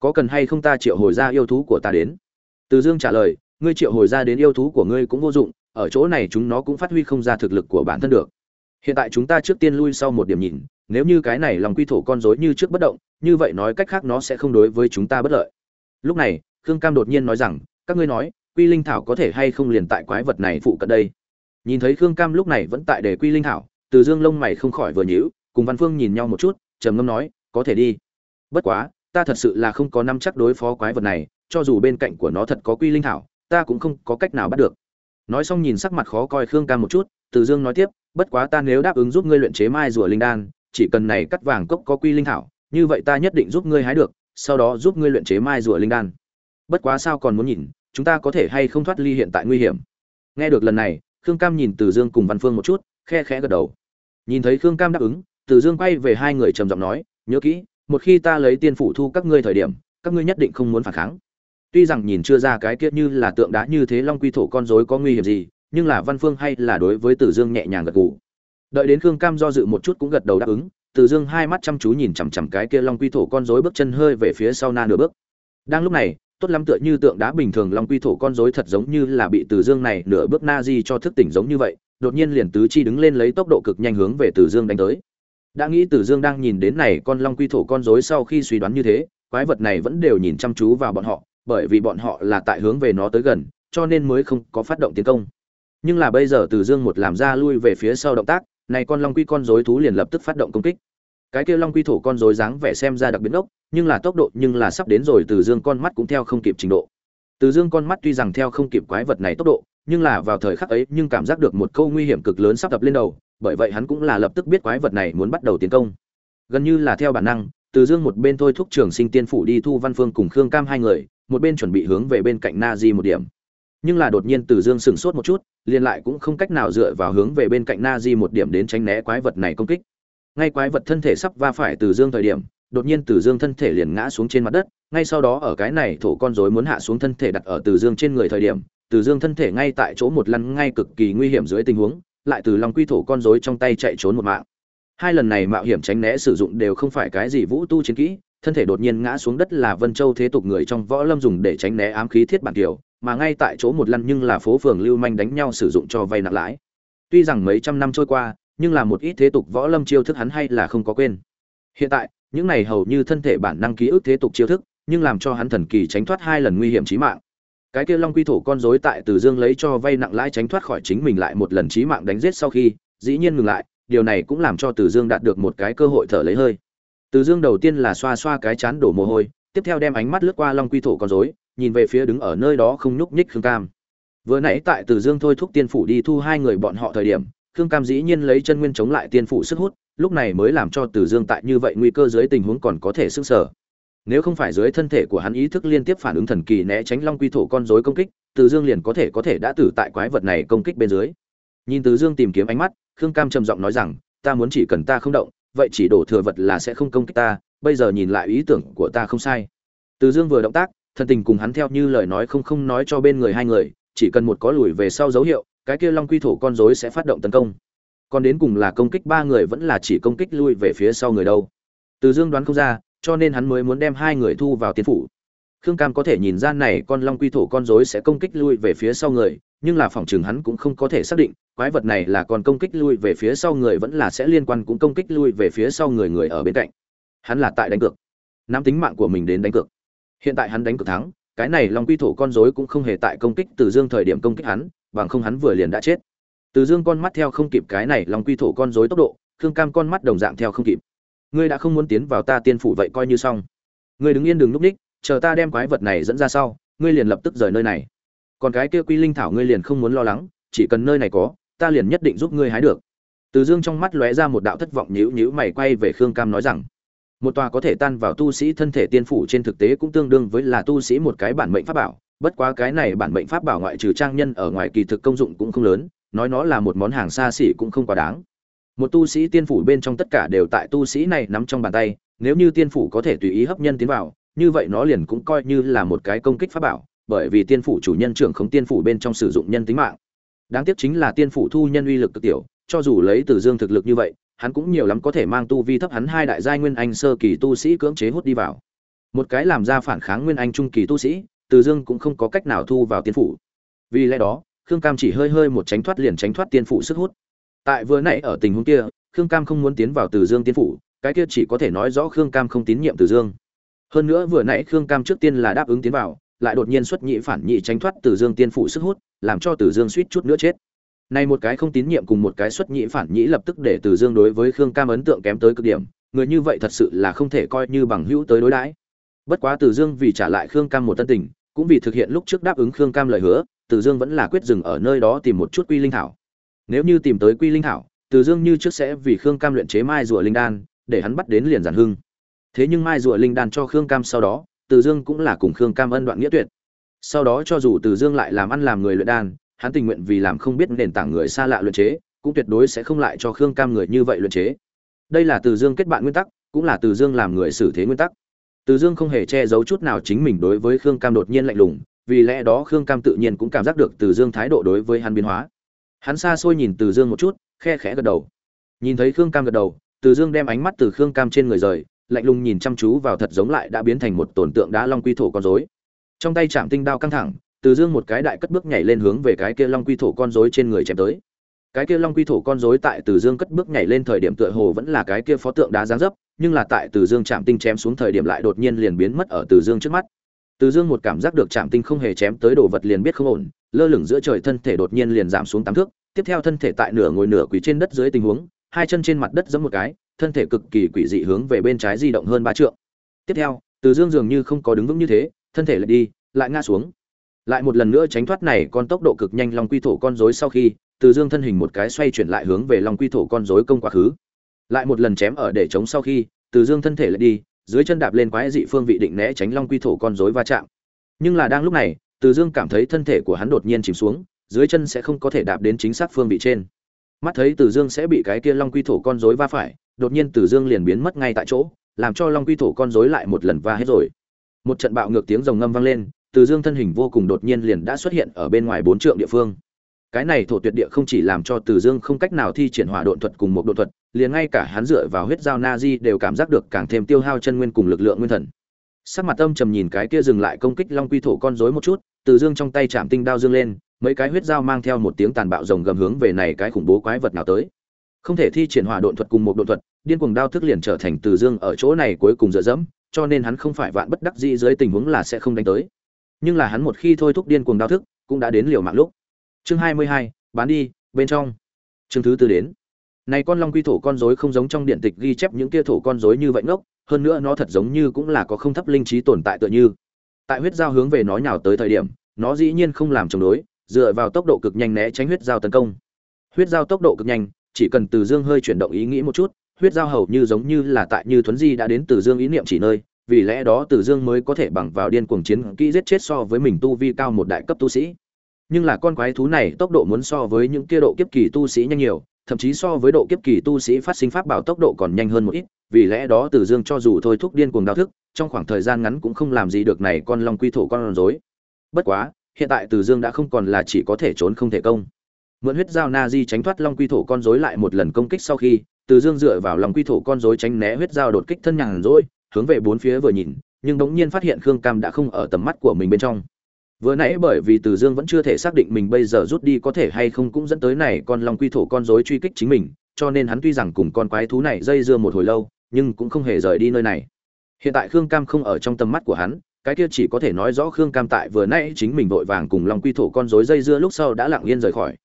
Có cần hay không ta triệu hồi ra yêu thú của ta đến? Từ dương trả lời, ngươi triệu hồi ra đến yêu thú của ngươi cũng vô dụng, ở chỗ này chúng nó cũng phát huy không ra thực lực của bản thân được. Hiện tại chúng ta trước tiên lui sau một điểm nhìn, nếu như cái này lòng quy thổ con rối như trước bất động, như vậy nói cách khác nó sẽ không đối với chúng ta bất lợi. Lúc này, khương cam đột nhiên nói rằng, các ngươi nói quy linh thảo có thể hay không liền tại quái vật này phụ cận đây? Nhìn thấy khương cam lúc này vẫn tại để quy linh thảo, từ dương lông mày không khỏi vừa nhíu, cùng văn phương nhìn nhau một chút, trầm ngâm nói, có thể đi. Bất quá, ta thật sự là không có năm chắc đối phó quái vật này, cho dù bên cạnh của nó thật có quy linh thảo, ta cũng không có cách nào bắt được. Nói xong nhìn sắc mặt khó coi khương cam một chút, từ dương nói tiếp, bất quá ta nếu đáp ứng giúp ngươi luyện chế mai rùa linh đan, chỉ cần này cắt vàng cốc có quy linh thảo, như vậy ta nhất định giúp ngươi hái được, sau đó giúp ngươi luyện chế mai rùa linh đan. Bất quá sao còn muốn nhìn chúng ta có thể hay không thoát ly hiện tại nguy hiểm nghe được lần này khương cam nhìn từ dương cùng văn phương một chút khe khẽ gật đầu nhìn thấy khương cam đáp ứng Từ Dương quay về hai người trầm giọng nói, nhớ kỹ, một khi ta lấy tiên phủ thu các ngươi thời điểm, các ngươi nhất định không muốn phản kháng. Tuy rằng nhìn chưa ra cái kia như là tượng đá như thế Long Quy thổ con rối có nguy hiểm gì, nhưng là Văn Phương hay là đối với Từ Dương nhẹ nhàng gật gù. Đợi đến Khương Cam do dự một chút cũng gật đầu đáp ứng, Từ Dương hai mắt chăm chú nhìn chằm chằm cái kia Long Quy thổ con rối bước chân hơi về phía sau na nửa bước. Đang lúc này, tốt lắm tựa như tượng đá bình thường Long Quy thổ con rối thật giống như là bị Từ Dương này nửa bước na di cho thức tỉnh giống như vậy, đột nhiên liền tứ chi đứng lên lấy tốc độ cực nhanh hướng về Từ Dương đánh tới. Đã nghĩ Từ Dương đang nhìn đến này con Long Quy thổ con rối sau khi suy đoán như thế, quái vật này vẫn đều nhìn chăm chú vào bọn họ, bởi vì bọn họ là tại hướng về nó tới gần, cho nên mới không có phát động tiến công. Nhưng là bây giờ Từ Dương một làm ra lui về phía sau động tác, này con Long Quy con rối thú liền lập tức phát động công kích. Cái kia Long Quy thổ con rối dáng vẻ xem ra đặc biệt ốc, nhưng là tốc độ nhưng là sắp đến rồi Từ Dương con mắt cũng theo không kịp trình độ. Từ Dương con mắt tuy rằng theo không kịp quái vật này tốc độ, nhưng là vào thời khắc ấy nhưng cảm giác được một câu nguy hiểm cực lớn sắp tập lên đầu, bởi vậy hắn cũng là lập tức biết quái vật này muốn bắt đầu tiến công. Gần như là theo bản năng, Từ Dương một bên thôi thúc trưởng sinh tiên phủ đi thu Văn Phương cùng Khương Cam hai người, một bên chuẩn bị hướng về bên cạnh Na Di một điểm. Nhưng là đột nhiên Từ Dương sửng sốt một chút, liền lại cũng không cách nào dựa vào hướng về bên cạnh Na Di một điểm đến tránh né quái vật này công kích. Ngay quái vật thân thể sắp va phải Từ Dương thời điểm, đột nhiên Từ Dương thân thể liền ngã xuống trên mặt đất, ngay sau đó ở cái này thổ con rối muốn hạ xuống thân thể đặt ở Từ Dương trên người thời điểm, Từ Dương thân thể ngay tại chỗ một lăn ngay cực kỳ nguy hiểm dưới tình huống, lại từ Long Quy thổ con rối trong tay chạy trốn một mạng. Hai lần này mạo hiểm tránh né sử dụng đều không phải cái gì vũ tu chiến kỹ, thân thể đột nhiên ngã xuống đất là Vân Châu thế tục người trong võ lâm dùng để tránh né ám khí thiết bản tiểu, mà ngay tại chỗ một lăn nhưng là phố phường lưu manh đánh nhau sử dụng cho vay nặng lãi. Tuy rằng mấy trăm năm trôi qua, nhưng là một ít thế tục võ lâm chiêu thức hắn hay là không có quên. Hiện tại, những này hầu như thân thể bản năng ký ức thế tục chiêu thức, nhưng làm cho hắn thần kỳ tránh thoát hai lần nguy hiểm chí mạng. Cái kia Long Quy thủ con rối tại Từ Dương lấy cho vay nặng lãi tránh thoát khỏi chính mình lại một lần chí mạng đánh giết sau khi, dĩ nhiên ngừng lại, điều này cũng làm cho Từ Dương đạt được một cái cơ hội thở lấy hơi. Từ Dương đầu tiên là xoa xoa cái chán đổ mồ hôi, tiếp theo đem ánh mắt lướt qua Long Quy thủ con rối, nhìn về phía đứng ở nơi đó không nhúc nhích Khương Cam. Vừa nãy tại Từ Dương thôi thúc tiên phủ đi thu hai người bọn họ thời điểm, Khương Cam dĩ nhiên lấy chân nguyên chống lại tiên phủ sức hút, lúc này mới làm cho Tử Dương tại như vậy nguy cơ dưới tình huống còn có thể sức sở. Nếu không phải dưới thân thể của hắn ý thức liên tiếp phản ứng thần kỳ né tránh Long Quy thổ con rối công kích, Tử Dương liền có thể có thể đã tử tại quái vật này công kích bên dưới. Nhìn Tử Dương tìm kiếm ánh mắt, Khương Cam trầm giọng nói rằng, ta muốn chỉ cần ta không động, vậy chỉ đổ thừa vật là sẽ không công kích ta, bây giờ nhìn lại ý tưởng của ta không sai. Tử Dương vừa động tác, thân tình cùng hắn theo như lời nói không không nói cho bên người hai người, chỉ cần một có lùi về sau dấu hiệu, cái kia Long Quy thổ con rối sẽ phát động tấn công. Còn đến cùng là công kích ba người vẫn là chỉ công kích lui về phía sau người đâu. Từ Dương đoán không ra, cho nên hắn mới muốn đem hai người thu vào tiên phủ. Khương Cam có thể nhìn ra này con Long Quy thổ con rối sẽ công kích lui về phía sau người, nhưng là phòng trường hắn cũng không có thể xác định, quái vật này là còn công kích lui về phía sau người vẫn là sẽ liên quan cũng công kích lui về phía sau người người ở bên cạnh. Hắn là tại đánh cược, nắm tính mạng của mình đến đánh cược. Hiện tại hắn đánh cược thắng, cái này Long Quy thổ con rối cũng không hề tại công kích Từ Dương thời điểm công kích hắn, bằng không hắn vừa liền đã chết. Từ Dương con mắt theo không kịp cái này Long Quy thổ con rối tốc độ, Khương Cam con mắt đồng dạng theo không kịp. Ngươi đã không muốn tiến vào ta tiên phủ vậy coi như xong. Ngươi đứng yên đừng lúc ních, chờ ta đem quái vật này dẫn ra sau, ngươi liền lập tức rời nơi này. Còn cái kia Quy Linh thảo ngươi liền không muốn lo lắng, chỉ cần nơi này có, ta liền nhất định giúp ngươi hái được. Từ Dương trong mắt lóe ra một đạo thất vọng nhíu nhíu mày quay về Khương Cam nói rằng, một tòa có thể tan vào tu sĩ thân thể tiên phủ trên thực tế cũng tương đương với là tu sĩ một cái bản mệnh pháp bảo, bất quá cái này bản mệnh pháp bảo ngoại trừ trang nhân ở ngoài kỳ thực công dụng cũng không lớn, nói nó là một món hàng xa xỉ cũng không quá đáng. Một tu sĩ tiên phủ bên trong tất cả đều tại tu sĩ này nắm trong bàn tay, nếu như tiên phủ có thể tùy ý hấp nhân tiến vào, như vậy nó liền cũng coi như là một cái công kích pháp bảo, bởi vì tiên phủ chủ nhân trưởng không tiên phủ bên trong sử dụng nhân tính mạng. Đáng tiếc chính là tiên phủ thu nhân uy lực cực tiểu, cho dù lấy Từ Dương thực lực như vậy, hắn cũng nhiều lắm có thể mang tu vi thấp hắn hai đại giai nguyên anh sơ kỳ tu sĩ cưỡng chế hút đi vào. Một cái làm ra phản kháng nguyên anh trung kỳ tu sĩ, từ Dương cũng không có cách nào thu vào tiên phủ. Vì lẽ đó, Khương Cam chỉ hơi hơi một tránh thoát liền tránh thoát tiên phủ sức hút. Tại vừa nãy ở tình huống kia, Khương Cam không muốn tiến vào Từ Dương tiên phủ, cái kia chỉ có thể nói rõ Khương Cam không tín nhiệm Từ Dương. Hơn nữa vừa nãy Khương Cam trước tiên là đáp ứng tiến vào, lại đột nhiên xuất nhị phản nhị tránh thoát Từ Dương tiên phủ sức hút, làm cho Từ Dương suýt chút nữa chết. Này một cái không tín nhiệm cùng một cái xuất nhị phản nhị lập tức để Từ Dương đối với Khương Cam ấn tượng kém tới cực điểm, người như vậy thật sự là không thể coi như bằng hữu tới đối đãi. Bất quá Từ Dương vì trả lại Khương Cam một tân tình, cũng vì thực hiện lúc trước đáp ứng Khương Cam lời hứa, Từ Dương vẫn là quyết dừng ở nơi đó tìm một chút quy linh thảo. Nếu như tìm tới quy linh thảo, Từ Dương như trước sẽ vì Khương Cam luyện chế mai rùa linh đan, để hắn bắt đến liền giản hưng. Thế nhưng mai rùa linh đan cho Khương Cam sau đó, Từ Dương cũng là cùng Khương Cam ân đoạn nghĩa tuyệt. Sau đó cho dù Từ Dương lại làm ăn làm người luyện đan, hắn tình nguyện vì làm không biết nền tảng người xa lạ luyện chế, cũng tuyệt đối sẽ không lại cho Khương Cam người như vậy luyện chế. đây là từ dương kết bạn nguyên tắc cũng là từ dương làm người xử thế nguyên tắc từ dương không hề che giấu chút nào chính mình đối với khương cam đột nhiên lạnh lùng, vì lẽ đó khương cam tự nhiên cũng cảm giác được từ dương thái độ đối với hắn biến hóa. Hắn xa xôi nhìn từ dương một chút, khe khẽ gật đầu. Nhìn thấy khương cam gật đầu, từ dương đem ánh mắt từ khương cam trên người rời, lạnh lùng nhìn chăm chú vào thật giống lại đã biến thành một tổn tượng đá long quy thổ con rối. Trong tay chạm tinh đao căng thẳng, từ dương một cái đại cất bước nhảy lên hướng về cái kia long quy thổ con rối trên người chém tới. Cái kia long quy thổ con rối tại từ dương cất bước nhảy lên thời điểm tựa hồ vẫn là cái kia phó tượng đá giáng dấp nhưng là tại từ dương chạm tinh chém xuống thời điểm lại đột nhiên liền biến mất ở từ dương trước mắt. Từ dương một cảm giác được chạm tinh không hề chém tới đồ vật liền biết không ổn, lơ lửng giữa trời thân thể đột nhiên liền giảm xuống tám thước, tiếp theo thân thể tại nửa ngồi nửa quỳ trên đất dưới tình huống, hai chân trên mặt đất giẫm một cái, thân thể cực kỳ quỷ dị hướng về bên trái di động hơn ba trượng. Tiếp theo, từ dương dường như không có đứng vững như thế, thân thể lại đi, lại ngã xuống. Lại một lần nữa tránh thoát này con tốc độ cực nhanh long quy thổ con rối sau khi, từ dương thân hình một cái xoay chuyển lại hướng về long quy thổ con rối công quá khứ lại một lần chém ở để chống sau khi, từ dương thân thể lại đi, dưới chân đạp lên quái dị phương vị định né tránh long quy thổ con rối va chạm. Nhưng là đang lúc này, từ dương cảm thấy thân thể của hắn đột nhiên chìm xuống, dưới chân sẽ không có thể đạp đến chính xác phương vị trên. Mắt thấy từ dương sẽ bị cái kia long quy thổ con rối va phải, đột nhiên từ dương liền biến mất ngay tại chỗ, làm cho long quy thổ con rối lại một lần va hết rồi. Một trận bạo ngược tiếng rồng ngâm vang lên, từ dương thân hình vô cùng đột nhiên liền đã xuất hiện ở bên ngoài bốn trượng địa phương. Cái này thổ tuyệt địa không chỉ làm cho từ dương không cách nào thi triển hỏa độn thuật cùng một độ thuật liền ngay cả hắn dựa vào huyết dao na di đều cảm giác được càng thêm tiêu hao chân nguyên cùng lực lượng nguyên thần. Sắc mặt âm trầm nhìn cái kia dừng lại công kích long quy thổ con rối một chút, từ dương trong tay chạm tinh đao dương lên, mấy cái huyết dao mang theo một tiếng tàn bạo rồng gầm hướng về này cái khủng bố quái vật nào tới. Không thể thi triển hỏa độn thuật cùng một độn thuật, điên cuồng đao thức liền trở thành từ dương ở chỗ này cuối cùng dựa dẫm, cho nên hắn không phải vạn bất đắc dĩ dưới tình huống là sẽ không đánh tới. Nhưng là hắn một khi thôi thúc điên cuồng đao thức, cũng đã đến liều mạng lúc. Chương hai mươi hai, bán đi, bên trong. Chương thứ tư đến này con long quy thổ con rối không giống trong điện tịch ghi chép những kia thổ con rối như vậy ngốc, hơn nữa nó thật giống như cũng là có không thấp linh trí tồn tại tựa như. Tại huyết giao hướng về nó nhào tới thời điểm, nó dĩ nhiên không làm chống đối, dựa vào tốc độ cực nhanh né tránh huyết giao tấn công. Huyết giao tốc độ cực nhanh, chỉ cần từ dương hơi chuyển động ý nghĩ một chút, huyết giao hầu như giống như là tại như thuấn di đã đến từ dương ý niệm chỉ nơi, vì lẽ đó từ dương mới có thể bằng vào điên cuồng chiến kỹ giết chết so với mình tu vi cao một đại cấp tu sĩ. Nhưng là con quái thú này tốc độ muốn so với những kia độ kiếp kỳ tu sĩ nhanh nhiều thậm chí so với độ kiếp kỳ tu sĩ phát sinh pháp bảo tốc độ còn nhanh hơn một ít, vì lẽ đó từ dương cho dù thôi thúc điên cuồng đao thức, trong khoảng thời gian ngắn cũng không làm gì được này con long quy thổ con rối. Bất quá, hiện tại từ dương đã không còn là chỉ có thể trốn không thể công. Mượn huyết giao na di tránh thoát long quy thổ con rối lại một lần công kích sau khi, từ dương dựa vào long quy thổ con rối tránh né huyết giao đột kích thân nhàn rỗi, hướng về bốn phía vừa nhìn, nhưng đống nhiên phát hiện khương cam đã không ở tầm mắt của mình bên trong vừa nãy bởi vì từ dương vẫn chưa thể xác định mình bây giờ rút đi có thể hay không cũng dẫn tới này con long quy thổ con rối truy kích chính mình, cho nên hắn tuy rằng cùng con quái thú này dây dưa một hồi lâu, nhưng cũng không hề rời đi nơi này. Hiện tại khương cam không ở trong tầm mắt của hắn, cái kia chỉ có thể nói rõ khương cam tại vừa nãy chính mình vội vàng cùng long quy thổ con rối dây dưa lúc sau đã lặng yên rời khỏi.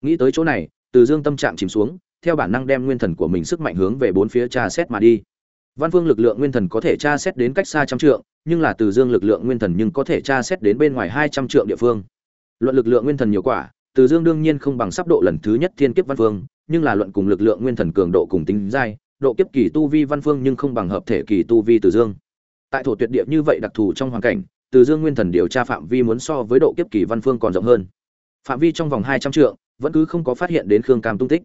Nghĩ tới chỗ này, từ dương tâm trạng chìm xuống, theo bản năng đem nguyên thần của mình sức mạnh hướng về bốn phía tra xét mà đi. Văn phương lực lượng nguyên thần có thể tra xét đến cách xa trăm trượng nhưng là từ dương lực lượng nguyên thần nhưng có thể tra xét đến bên ngoài hai trăm trượng địa phương. Luận lực lượng nguyên thần nhiều quả, từ dương đương nhiên không bằng sắp độ lần thứ nhất thiên kiếp văn phương, nhưng là luận cùng lực lượng nguyên thần cường độ cùng tính dai độ kiếp kỳ tu vi văn phương nhưng không bằng hợp thể kỳ tu vi từ dương. Tại thổ tuyệt địa như vậy đặc thù trong hoàn cảnh, từ dương nguyên thần điều tra phạm vi muốn so với độ kiếp kỳ văn phương còn rộng hơn. Phạm vi trong vòng hai trăm trượng, vẫn cứ không có phát hiện đến khương cam tung tích.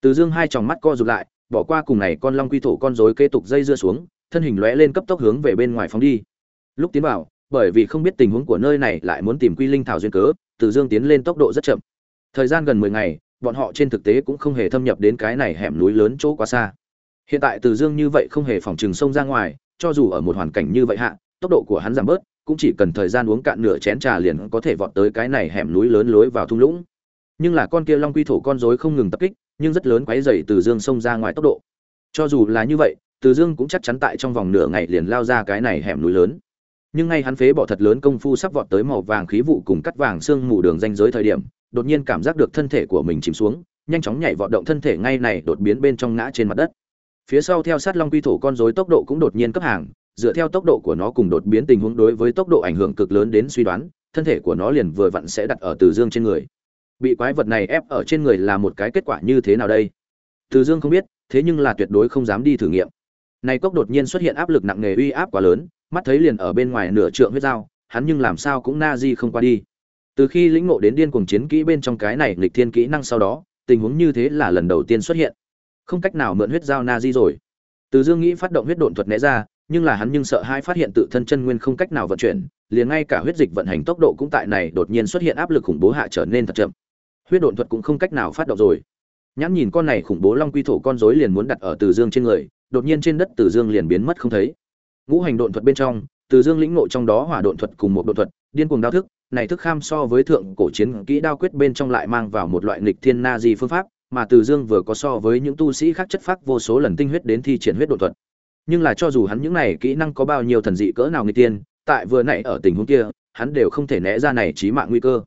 Từ dương hai tròng mắt co rụt lại, bỏ qua cùng này con long quy thổ con rối kế tục dây dưa xuống, thân hình lóe lên cấp tốc hướng về bên ngoài phóng đi lúc tiến vào, bởi vì không biết tình huống của nơi này lại muốn tìm quy linh thảo duyên cớ, từ dương tiến lên tốc độ rất chậm. Thời gian gần mười ngày, bọn họ trên thực tế cũng không hề thâm nhập đến cái này hẻm núi lớn chỗ quá xa. Hiện tại từ dương như vậy không hề phòng trừng sông ra ngoài, cho dù ở một hoàn cảnh như vậy hạ, tốc độ của hắn giảm bớt, cũng chỉ cần thời gian uống cạn nửa chén trà liền có thể vọt tới cái này hẻm núi lớn lối vào thung lũng. Nhưng là con kia long quy thổ con rối không ngừng tập kích, nhưng rất lớn quấy dày từ dương xông ra ngoài tốc độ. Cho dù là như vậy, từ dương cũng chắc chắn tại trong vòng nửa ngày liền lao ra cái này hẻm núi lớn nhưng ngay hắn phế bỏ thật lớn công phu sắp vọt tới màu vàng khí vụ cùng cắt vàng xương mù đường danh giới thời điểm, đột nhiên cảm giác được thân thể của mình chìm xuống, nhanh chóng nhảy vọt động thân thể ngay này đột biến bên trong ngã trên mặt đất. Phía sau theo sát long quy thổ con rối tốc độ cũng đột nhiên cấp hàng, dựa theo tốc độ của nó cùng đột biến tình huống đối với tốc độ ảnh hưởng cực lớn đến suy đoán, thân thể của nó liền vừa vặn sẽ đặt ở từ dương trên người. Bị quái vật này ép ở trên người là một cái kết quả như thế nào đây? Từ dương không biết, thế nhưng là tuyệt đối không dám đi thử nghiệm. Này cốc đột nhiên xuất hiện áp lực nặng nề, uy áp quá lớn mắt thấy liền ở bên ngoài nửa trượng huyết dao, hắn nhưng làm sao cũng na di không qua đi. Từ khi lĩnh ngộ đến điên cuồng chiến kỹ bên trong cái này lịch thiên kỹ năng sau đó, tình huống như thế là lần đầu tiên xuất hiện. Không cách nào mượn huyết dao na di rồi. Từ dương nghĩ phát động huyết độn thuật né ra, nhưng là hắn nhưng sợ hai phát hiện tự thân chân nguyên không cách nào vận chuyển, liền ngay cả huyết dịch vận hành tốc độ cũng tại này đột nhiên xuất hiện áp lực khủng bố hạ trở nên thật chậm. Huyết độn thuật cũng không cách nào phát động rồi. Nhãn nhìn con này khủng bố long quy thổ con rối liền muốn đặt ở từ dương trên người, đột nhiên trên đất từ dương liền biến mất không thấy ngũ hành độn thuật bên trong, từ dương lĩnh ngộ trong đó hỏa độn thuật cùng một độn thuật, điên cuồng đao thức, này thức kham so với thượng cổ chiến kỹ đao quyết bên trong lại mang vào một loại nghịch thiên na di phương pháp, mà từ dương vừa có so với những tu sĩ khác chất phác vô số lần tinh huyết đến thi triển huyết độn thuật. Nhưng là cho dù hắn những này kỹ năng có bao nhiêu thần dị cỡ nào nghịch tiên tại vừa nãy ở tình huống kia, hắn đều không thể né ra này chí mạng nguy cơ.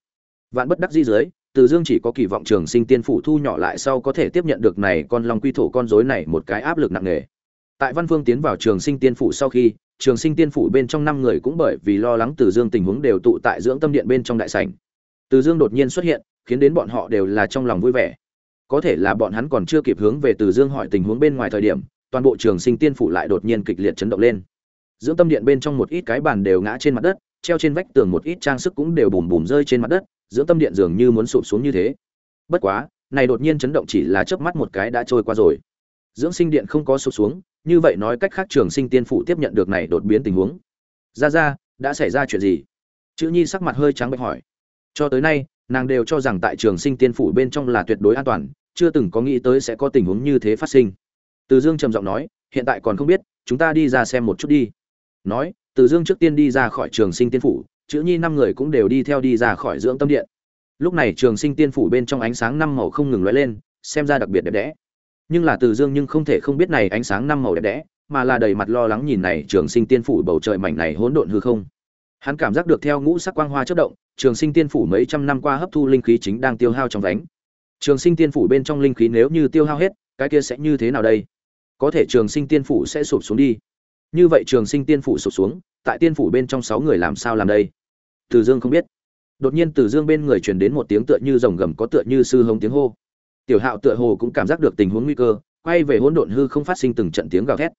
Vạn bất đắc di dưới, từ dương chỉ có kỳ vọng trường sinh tiên phủ thu nhỏ lại sau có thể tiếp nhận được này con long quy thổ con rối này một cái áp lực nặng nề tại văn phương tiến vào trường sinh tiên phủ sau khi, trường sinh tiên phủ bên trong năm người cũng bởi vì lo lắng từ dương tình huống đều tụ tại dưỡng tâm điện bên trong đại sảnh. Từ dương đột nhiên xuất hiện, khiến đến bọn họ đều là trong lòng vui vẻ. Có thể là bọn hắn còn chưa kịp hướng về từ dương hỏi tình huống bên ngoài thời điểm, toàn bộ trường sinh tiên phủ lại đột nhiên kịch liệt chấn động lên. Dưỡng tâm điện bên trong một ít cái bàn đều ngã trên mặt đất, treo trên vách tường một ít trang sức cũng đều bùm bùm rơi trên mặt đất, dưỡng tâm điện dường như muốn sụp xuống như thế. Bất quá, này đột nhiên chấn động chỉ là chớp mắt một cái đã trôi qua rồi. Dưỡng sinh điện không có sụp xuống như vậy nói cách khác trường sinh tiên phủ tiếp nhận được này đột biến tình huống. Ra ra, đã xảy ra chuyện gì? Chữ nhi sắc mặt hơi trắng bệch hỏi. Cho tới nay, nàng đều cho rằng tại trường sinh tiên phủ bên trong là tuyệt đối an toàn, chưa từng có nghĩ tới sẽ có tình huống như thế phát sinh. Từ dương trầm giọng nói, hiện tại còn không biết, chúng ta đi ra xem một chút đi. Nói, từ dương trước tiên đi ra khỏi trường sinh tiên phủ, chữ nhi năm người cũng đều đi theo đi ra khỏi dưỡng tâm điện. Lúc này trường sinh tiên phủ bên trong ánh sáng năm màu không ngừng lóe lên, xem ra đặc biệt đẹp đẽ nhưng là từ dương nhưng không thể không biết này ánh sáng năm màu đẹp đẽ, mà là đầy mặt lo lắng nhìn này trường sinh tiên phủ bầu trời mảnh này hỗn độn hư không. Hắn cảm giác được theo ngũ sắc quang hoa chất động, trường sinh tiên phủ mấy trăm năm qua hấp thu linh khí chính đang tiêu hao trong vánh. Trường sinh tiên phủ bên trong linh khí nếu như tiêu hao hết, cái kia sẽ như thế nào đây? Có thể trường sinh tiên phủ sẽ sụp xuống đi. Như vậy trường sinh tiên phủ sụp xuống, tại tiên phủ bên trong sáu người làm sao làm đây? Từ dương không biết. Đột nhiên từ dương bên người truyền đến một tiếng tựa như rồng gầm có tựa như sư hống tiếng hô tiểu hạo tựa hồ cũng cảm giác được tình huống nguy cơ, quay về hỗn độn hư không phát sinh từng trận tiếng gào thét.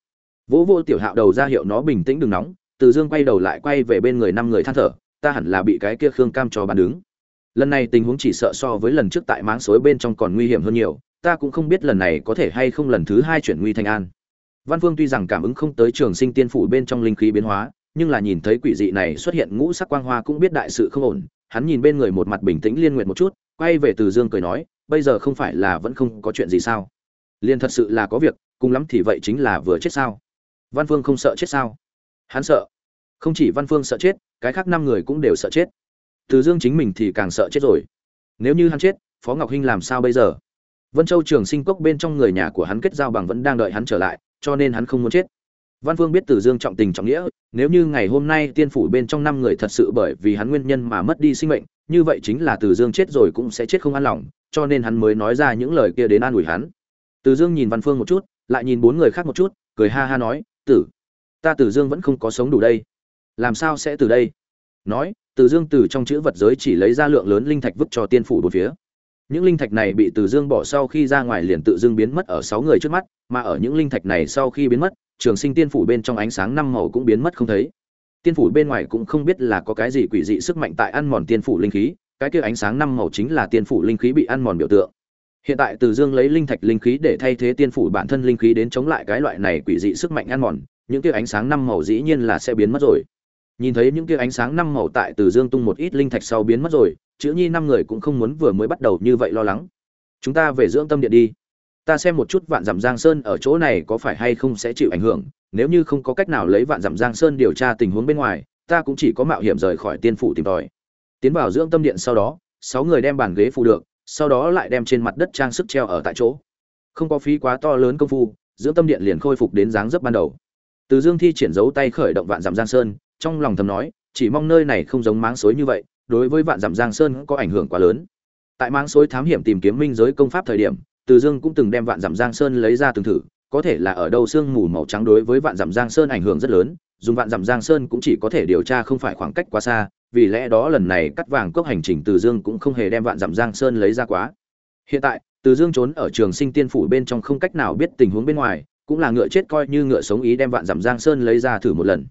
Vỗ vô tiểu hạo đầu ra hiệu nó bình tĩnh đừng nóng, từ dương quay đầu lại quay về bên người năm người than thở, ta hẳn là bị cái kia khương cam cho bàn đứng. Lần này tình huống chỉ sợ so với lần trước tại máng suối bên trong còn nguy hiểm hơn nhiều, ta cũng không biết lần này có thể hay không lần thứ hai chuyển nguy thành an. Văn phương tuy rằng cảm ứng không tới trường sinh tiên phủ bên trong linh khí biến hóa, nhưng là nhìn thấy quỷ dị này xuất hiện ngũ sắc quang hoa cũng biết đại sự không ổn, hắn nhìn bên người một mặt bình tĩnh liên nguyện một chút quay về từ dương cười nói, bây giờ không phải là vẫn không có chuyện gì sao? Liên thật sự là có việc, cùng lắm thì vậy chính là vừa chết sao? Văn phương không sợ chết sao? Hắn sợ. Không chỉ văn phương sợ chết, cái khác năm người cũng đều sợ chết. Từ dương chính mình thì càng sợ chết rồi. Nếu như hắn chết, phó ngọc hinh làm sao bây giờ? Vân châu trường sinh cốc bên trong người nhà của hắn kết giao bằng vẫn đang đợi hắn trở lại, cho nên hắn không muốn chết. Văn phương biết từ dương trọng tình trọng nghĩa, nếu như ngày hôm nay tiên phủ bên trong năm người thật sự bởi vì hắn nguyên nhân mà mất đi sinh mệnh như vậy chính là từ dương chết rồi cũng sẽ chết không an lòng, cho nên hắn mới nói ra những lời kia đến an ủi hắn. Từ dương nhìn văn phương một chút, lại nhìn bốn người khác một chút, cười ha ha nói, tử, ta từ dương vẫn không có sống đủ đây. Làm sao sẽ từ đây? Nói, từ dương từ trong chữ vật giới chỉ lấy ra lượng lớn linh thạch vứt cho tiên phủ bốn phía. Những linh thạch này bị từ dương bỏ sau khi ra ngoài liền tự dưng biến mất ở sáu người trước mắt, mà ở những linh thạch này sau khi biến mất, trường sinh tiên phủ bên trong ánh sáng năm màu cũng biến mất không thấy tiên phủ bên ngoài cũng không biết là có cái gì quỷ dị sức mạnh tại ăn mòn tiên phủ linh khí, cái kia ánh sáng năm màu chính là tiên phủ linh khí bị ăn mòn biểu tượng. Hiện tại từ dương lấy linh thạch linh khí để thay thế tiên phủ bản thân linh khí đến chống lại cái loại này quỷ dị sức mạnh ăn mòn, những kia ánh sáng năm màu dĩ nhiên là sẽ biến mất rồi. Nhìn thấy những kia ánh sáng năm màu tại từ dương tung một ít linh thạch sau biến mất rồi, chữ nhi năm người cũng không muốn vừa mới bắt đầu như vậy lo lắng. Chúng ta về dưỡng tâm điện đi ta xem một chút vạn dặm giang sơn ở chỗ này có phải hay không sẽ chịu ảnh hưởng, nếu như không có cách nào lấy vạn dặm giang sơn điều tra tình huống bên ngoài, ta cũng chỉ có mạo hiểm rời khỏi tiên phủ tìm tòi. Tiến vào dưỡng tâm điện sau đó, sáu người đem bàn ghế phụ được, sau đó lại đem trên mặt đất trang sức treo ở tại chỗ. Không có phí quá to lớn công phu, dưỡng tâm điện liền khôi phục đến dáng dấp ban đầu. Từ dương thi triển dấu tay khởi động vạn dặm giang sơn, trong lòng thầm nói, chỉ mong nơi này không giống máng xối như vậy, đối với vạn dặm giang sơn có ảnh hưởng quá lớn. Tại máng xối thám hiểm tìm kiếm minh giới công pháp thời điểm từ dương cũng từng đem vạn dặm giang sơn lấy ra từng thử, có thể là ở đâu sương mù màu trắng đối với vạn dặm giang sơn ảnh hưởng rất lớn, dùng vạn dặm giang sơn cũng chỉ có thể điều tra không phải khoảng cách quá xa, vì lẽ đó lần này cắt vàng cốc hành trình từ dương cũng không hề đem vạn dặm giang sơn lấy ra quá. Hiện tại, từ dương trốn ở trường sinh tiên phủ bên trong không cách nào biết tình huống bên ngoài, cũng là ngựa chết coi như ngựa sống ý đem vạn dặm giang sơn lấy ra thử một lần.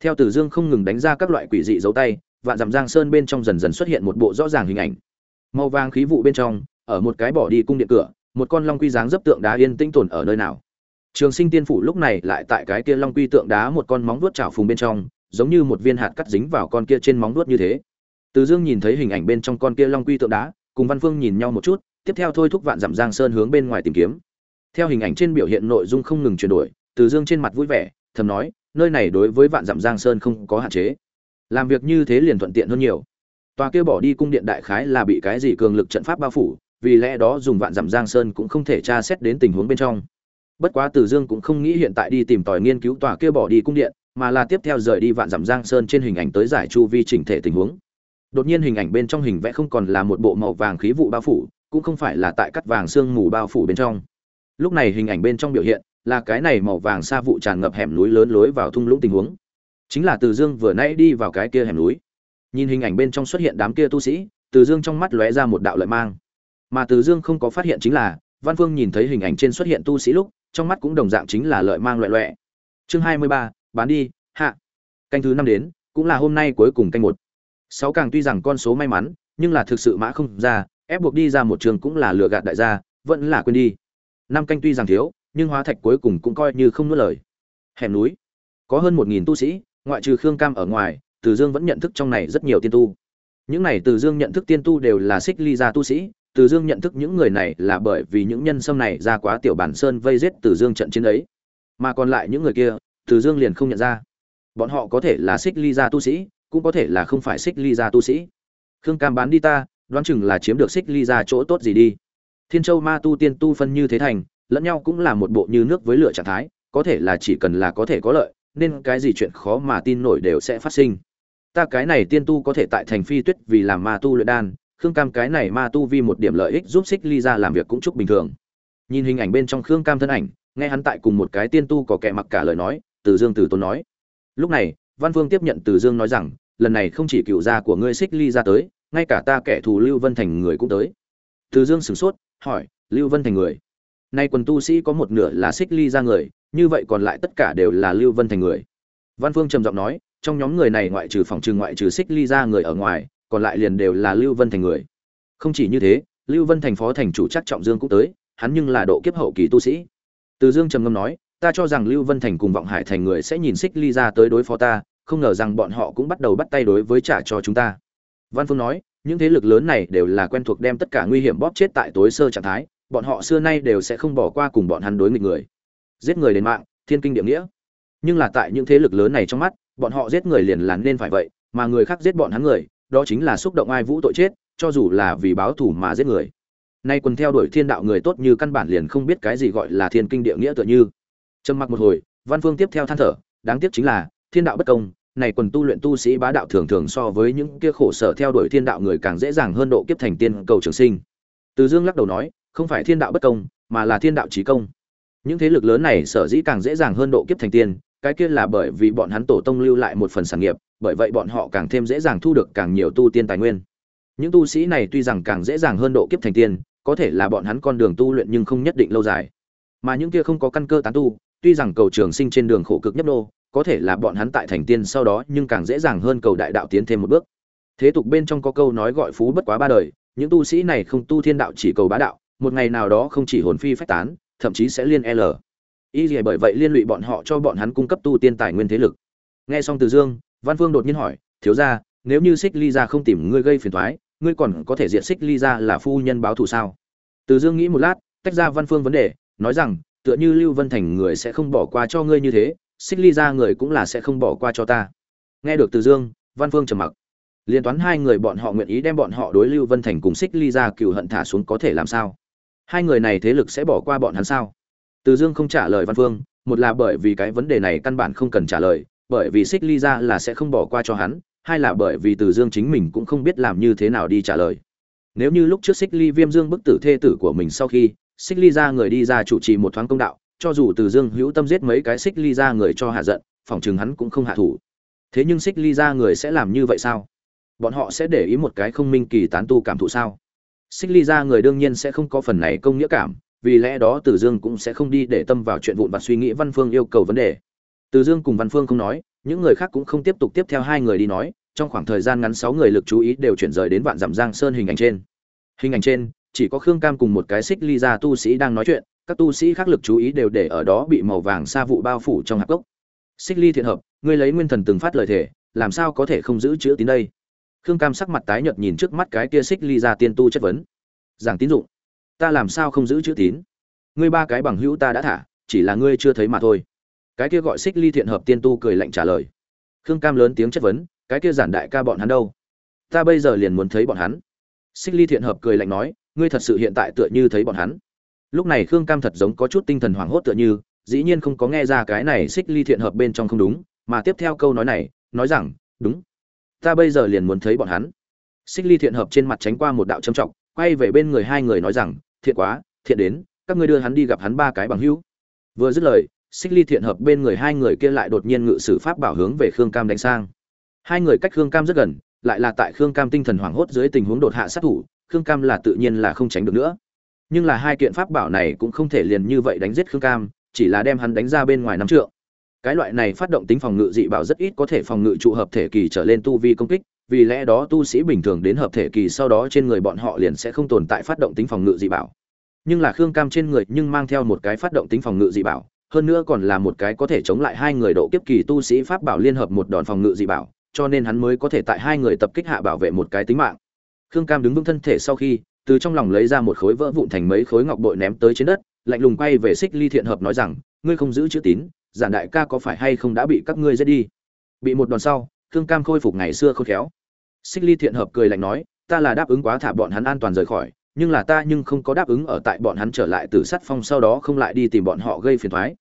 Theo từ dương không ngừng đánh ra các loại quỷ dị dấu tay, vạn dặm giang sơn bên trong dần dần xuất hiện một bộ rõ ràng hình ảnh. Màu vàng khí vụ bên trong, ở một cái bỏ đi cung điện cửa một con long quy dáng dấp tượng đá yên tĩnh tồn ở nơi nào. Trường sinh tiên phủ lúc này lại tại cái kia long quy tượng đá một con móng vuốt chảo phùng bên trong, giống như một viên hạt cắt dính vào con kia trên móng vuốt như thế. Từ dương nhìn thấy hình ảnh bên trong con kia long quy tượng đá, cùng văn phương nhìn nhau một chút, tiếp theo thôi thúc vạn dặm giang sơn hướng bên ngoài tìm kiếm. Theo hình ảnh trên biểu hiện nội dung không ngừng chuyển đổi, từ dương trên mặt vui vẻ, thầm nói, nơi này đối với vạn dặm giang sơn không có hạn chế. Làm việc như thế liền thuận tiện hơn nhiều. Tòa kia bỏ đi cung điện đại khái là bị cái gì cường lực trận pháp bao phủ vì lẽ đó dùng vạn dặm giang sơn cũng không thể tra xét đến tình huống bên trong. Bất quá từ dương cũng không nghĩ hiện tại đi tìm tòi nghiên cứu tòa kia bỏ đi cung điện, mà là tiếp theo rời đi vạn dặm giang sơn trên hình ảnh tới giải chu vi chỉnh thể tình huống. Đột nhiên hình ảnh bên trong hình vẽ không còn là một bộ màu vàng khí vụ bao phủ, cũng không phải là tại cắt vàng sương mù bao phủ bên trong. Lúc này hình ảnh bên trong biểu hiện là cái này màu vàng xa vụ tràn ngập hẻm núi lớn lối vào thung lũng tình huống. Chính là từ dương vừa nãy đi vào cái kia hẻm núi. Nhìn hình ảnh bên trong xuất hiện đám kia tu sĩ, từ dương trong mắt lóe ra một đạo lợi mang mà từ dương không có phát hiện chính là, văn phương nhìn thấy hình ảnh trên xuất hiện tu sĩ lúc, trong mắt cũng đồng dạng chính là lợi mang loại loẹ. Chương hai mươi ba, bán đi, hạ. Canh thứ năm đến, cũng là hôm nay cuối cùng canh một. Sáu càng tuy rằng con số may mắn, nhưng là thực sự mã không ra, ép buộc đi ra một trường cũng là lừa gạt đại gia, vẫn là quên đi. Năm canh tuy rằng thiếu, nhưng hóa thạch cuối cùng cũng coi như không nuốt lời. Hẻm núi. Có hơn một nghìn tu sĩ, ngoại trừ khương cam ở ngoài, từ dương vẫn nhận thức trong này rất nhiều tiên tu. Những này từ dương nhận thức tiên tu đều là xích ly gia tu sĩ từ dương nhận thức những người này là bởi vì những nhân sâm này ra quá tiểu bản sơn vây giết từ dương trận chiến ấy. Mà còn lại những người kia, từ dương liền không nhận ra. Bọn họ có thể là xích ly gia tu sĩ, cũng có thể là không phải xích ly gia tu sĩ. Khương cam bán đi ta, đoán chừng là chiếm được xích ly gia chỗ tốt gì đi. Thiên châu ma tu tiên tu phân như thế thành, lẫn nhau cũng là một bộ như nước với lửa trạng thái, có thể là chỉ cần là có thể có lợi, nên cái gì chuyện khó mà tin nổi đều sẽ phát sinh. Ta cái này tiên tu có thể tại thành phi tuyết vì làm ma tu luyện đan khương cam cái này ma tu vi một điểm lợi ích giúp xích ly ra làm việc cũng chúc bình thường. Nhìn hình ảnh bên trong khương cam thân ảnh, nghe hắn tại cùng một cái tiên tu có kẻ mặc cả lời nói, từ dương từ tôn nói. Lúc này, văn Vương tiếp nhận từ dương nói rằng, lần này không chỉ cựu gia của ngươi xích ly ra tới, ngay cả ta kẻ thù lưu vân thành người cũng tới. Từ dương sửng sốt, hỏi, lưu vân thành người? Nay quần tu sĩ có một nửa là xích ly ra người, như vậy còn lại tất cả đều là lưu vân thành người. Văn phương trầm giọng nói, trong nhóm người này ngoại trừ phòng trừ ngoại trừ xích ly ra người ở ngoài còn lại liền đều là lưu vân thành người. Không chỉ như thế, lưu vân thành phó thành chủ chắc trọng dương cũng tới, hắn nhưng là độ kiếp hậu kỳ tu sĩ. Từ dương trầm ngâm nói, ta cho rằng lưu vân thành cùng vọng hải thành người sẽ nhìn xích ly ra tới đối phó ta, không ngờ rằng bọn họ cũng bắt đầu bắt tay đối với trả cho chúng ta. Văn phương nói, những thế lực lớn này đều là quen thuộc đem tất cả nguy hiểm bóp chết tại tối sơ trạng thái, bọn họ xưa nay đều sẽ không bỏ qua cùng bọn hắn đối nghịch người. Giết người đến mạng, thiên kinh địa nghĩa. Nhưng là tại những thế lực lớn này trong mắt, bọn họ giết người liền là nên phải vậy, mà người khác giết bọn hắn người đó chính là xúc động ai vũ tội chết, cho dù là vì báo thù mà giết người. Nay quần theo đuổi thiên đạo người tốt như căn bản liền không biết cái gì gọi là thiên kinh địa nghĩa tựa như. Trầm mặc một hồi, văn phương tiếp theo than thở, đáng tiếc chính là, thiên đạo bất công, này quần tu luyện tu sĩ bá đạo thường thường so với những kia khổ sở theo đuổi thiên đạo người càng dễ dàng hơn độ kiếp thành tiên cầu trường sinh. Từ dương lắc đầu nói, không phải thiên đạo bất công, mà là thiên đạo trí công. Những thế lực lớn này sở dĩ càng dễ dàng hơn độ kiếp thành tiên, cái kia là bởi vì bọn hắn tổ tông lưu lại một phần sản nghiệp bởi vậy bọn họ càng thêm dễ dàng thu được càng nhiều tu tiên tài nguyên. Những tu sĩ này tuy rằng càng dễ dàng hơn độ kiếp thành tiên, có thể là bọn hắn con đường tu luyện nhưng không nhất định lâu dài. Mà những kia không có căn cơ tán tu, tuy rằng cầu trường sinh trên đường khổ cực nhất đô có thể là bọn hắn tại thành tiên sau đó nhưng càng dễ dàng hơn cầu đại đạo tiến thêm một bước. Thế tục bên trong có câu nói gọi phú bất quá ba đời, những tu sĩ này không tu thiên đạo chỉ cầu bá đạo, một ngày nào đó không chỉ hồn phi phách tán, thậm chí sẽ liên l. Y gì bởi vậy liên lụy bọn họ cho bọn hắn cung cấp tu tiên tài nguyên thế lực. Nghe xong từ dương văn phương đột nhiên hỏi thiếu gia, nếu như xích ly gia không tìm ngươi gây phiền toái, ngươi còn có thể diện xích ly gia là phu nhân báo thù sao? Từ dương nghĩ một lát tách ra văn phương vấn đề nói rằng tựa như lưu vân thành người sẽ không bỏ qua cho ngươi như thế xích ly gia người cũng là sẽ không bỏ qua cho ta. Nghe được từ dương văn phương trầm mặc. Liên toán hai người bọn họ nguyện ý đem bọn họ đối lưu vân thành cùng xích ly gia cựu hận thả xuống có thể làm sao? Hai người này thế lực sẽ bỏ qua bọn hắn sao? Từ dương không trả lời văn phương một là bởi vì cái vấn đề này căn bản không cần trả lời bởi vì xích ly ra là sẽ không bỏ qua cho hắn, hay là bởi vì từ dương chính mình cũng không biết làm như thế nào đi trả lời. Nếu như lúc trước xích ly viêm dương bức tử thê tử của mình sau khi xích ly ra người đi ra chủ trì một thoáng công đạo, cho dù từ dương hữu tâm giết mấy cái xích ly ra người cho hạ giận, phỏng chừng hắn cũng không hạ thủ. Thế nhưng xích ly ra người sẽ làm như vậy sao? Bọn họ sẽ để ý một cái không minh kỳ tán tu cảm thụ sao? Xích ly ra người đương nhiên sẽ không có phần này công nghĩa cảm, vì lẽ đó từ dương cũng sẽ không đi để tâm vào chuyện vụn và suy nghĩ văn phương yêu cầu vấn đề từ dương cùng văn phương không nói, những người khác cũng không tiếp tục tiếp theo hai người đi nói, trong khoảng thời gian ngắn sáu người lực chú ý đều chuyển rời đến vạn dặm giang sơn hình ảnh trên. Hình ảnh trên, chỉ có khương cam cùng một cái xích ly ra tu sĩ đang nói chuyện, các tu sĩ khác lực chú ý đều để ở đó bị màu vàng sa vụ bao phủ trong hạt gốc. Xích ly thiện hợp, ngươi lấy nguyên thần từng phát lời thể làm sao có thể không giữ chữ tín đây? Khương cam sắc mặt tái nhợt nhìn trước mắt cái kia xích ly ra tiên tu chất vấn. Giảng tín dụng, ta làm sao không giữ chữ tín? Ngươi ba cái bằng hữu ta đã thả, chỉ là ngươi chưa thấy mà thôi cái kia gọi xích ly thiện hợp tiên tu cười lạnh trả lời. Khương cam lớn tiếng chất vấn, cái kia giản đại ca bọn hắn đâu? Ta bây giờ liền muốn thấy bọn hắn. Xích ly thiện hợp cười lạnh nói, ngươi thật sự hiện tại tựa như thấy bọn hắn. Lúc này khương cam thật giống có chút tinh thần hoảng hốt tựa như, dĩ nhiên không có nghe ra cái này xích ly thiện hợp bên trong không đúng, mà tiếp theo câu nói này, nói rằng, đúng, ta bây giờ liền muốn thấy bọn hắn. Xích ly thiện hợp trên mặt tránh qua một đạo trầm trọng, quay về bên người hai người nói rằng, thiện quá, thiện đến, các ngươi đưa hắn đi gặp hắn ba cái bằng hữu. Vừa dứt lời xích ly thiện hợp bên người hai người kia lại đột nhiên ngự sử pháp bảo hướng về khương cam đánh sang. Hai người cách khương cam rất gần, lại là tại khương cam tinh thần hoảng hốt dưới tình huống đột hạ sát thủ, khương cam là tự nhiên là không tránh được nữa. Nhưng là hai kiện pháp bảo này cũng không thể liền như vậy đánh giết khương cam, chỉ là đem hắn đánh ra bên ngoài năm trượng. Cái loại này phát động tính phòng ngự dị bảo rất ít có thể phòng ngự trụ hợp thể kỳ trở lên tu vi công kích, vì lẽ đó tu sĩ bình thường đến hợp thể kỳ sau đó trên người bọn họ liền sẽ không tồn tại phát động tính phòng ngự dị bảo. Nhưng là khương cam trên người nhưng mang theo một cái phát động tính phòng ngự dị bảo hơn nữa còn là một cái có thể chống lại hai người độ kiếp kỳ tu sĩ pháp bảo liên hợp một đòn phòng ngự dị bảo, cho nên hắn mới có thể tại hai người tập kích hạ bảo vệ một cái tính mạng. Khương cam đứng vững thân thể sau khi, từ trong lòng lấy ra một khối vỡ vụn thành mấy khối ngọc bội ném tới trên đất, lạnh lùng quay về xích ly thiện hợp nói rằng, ngươi không giữ chữ tín, giản đại ca có phải hay không đã bị các ngươi giết đi? Bị một đòn sau, khương cam khôi phục ngày xưa khôn khéo. Xích ly thiện hợp cười lạnh nói, ta là đáp ứng quá thả bọn hắn an toàn rời khỏi nhưng là ta nhưng không có đáp ứng ở tại bọn hắn trở lại từ sắt phong sau đó không lại đi tìm bọn họ gây phiền thoái.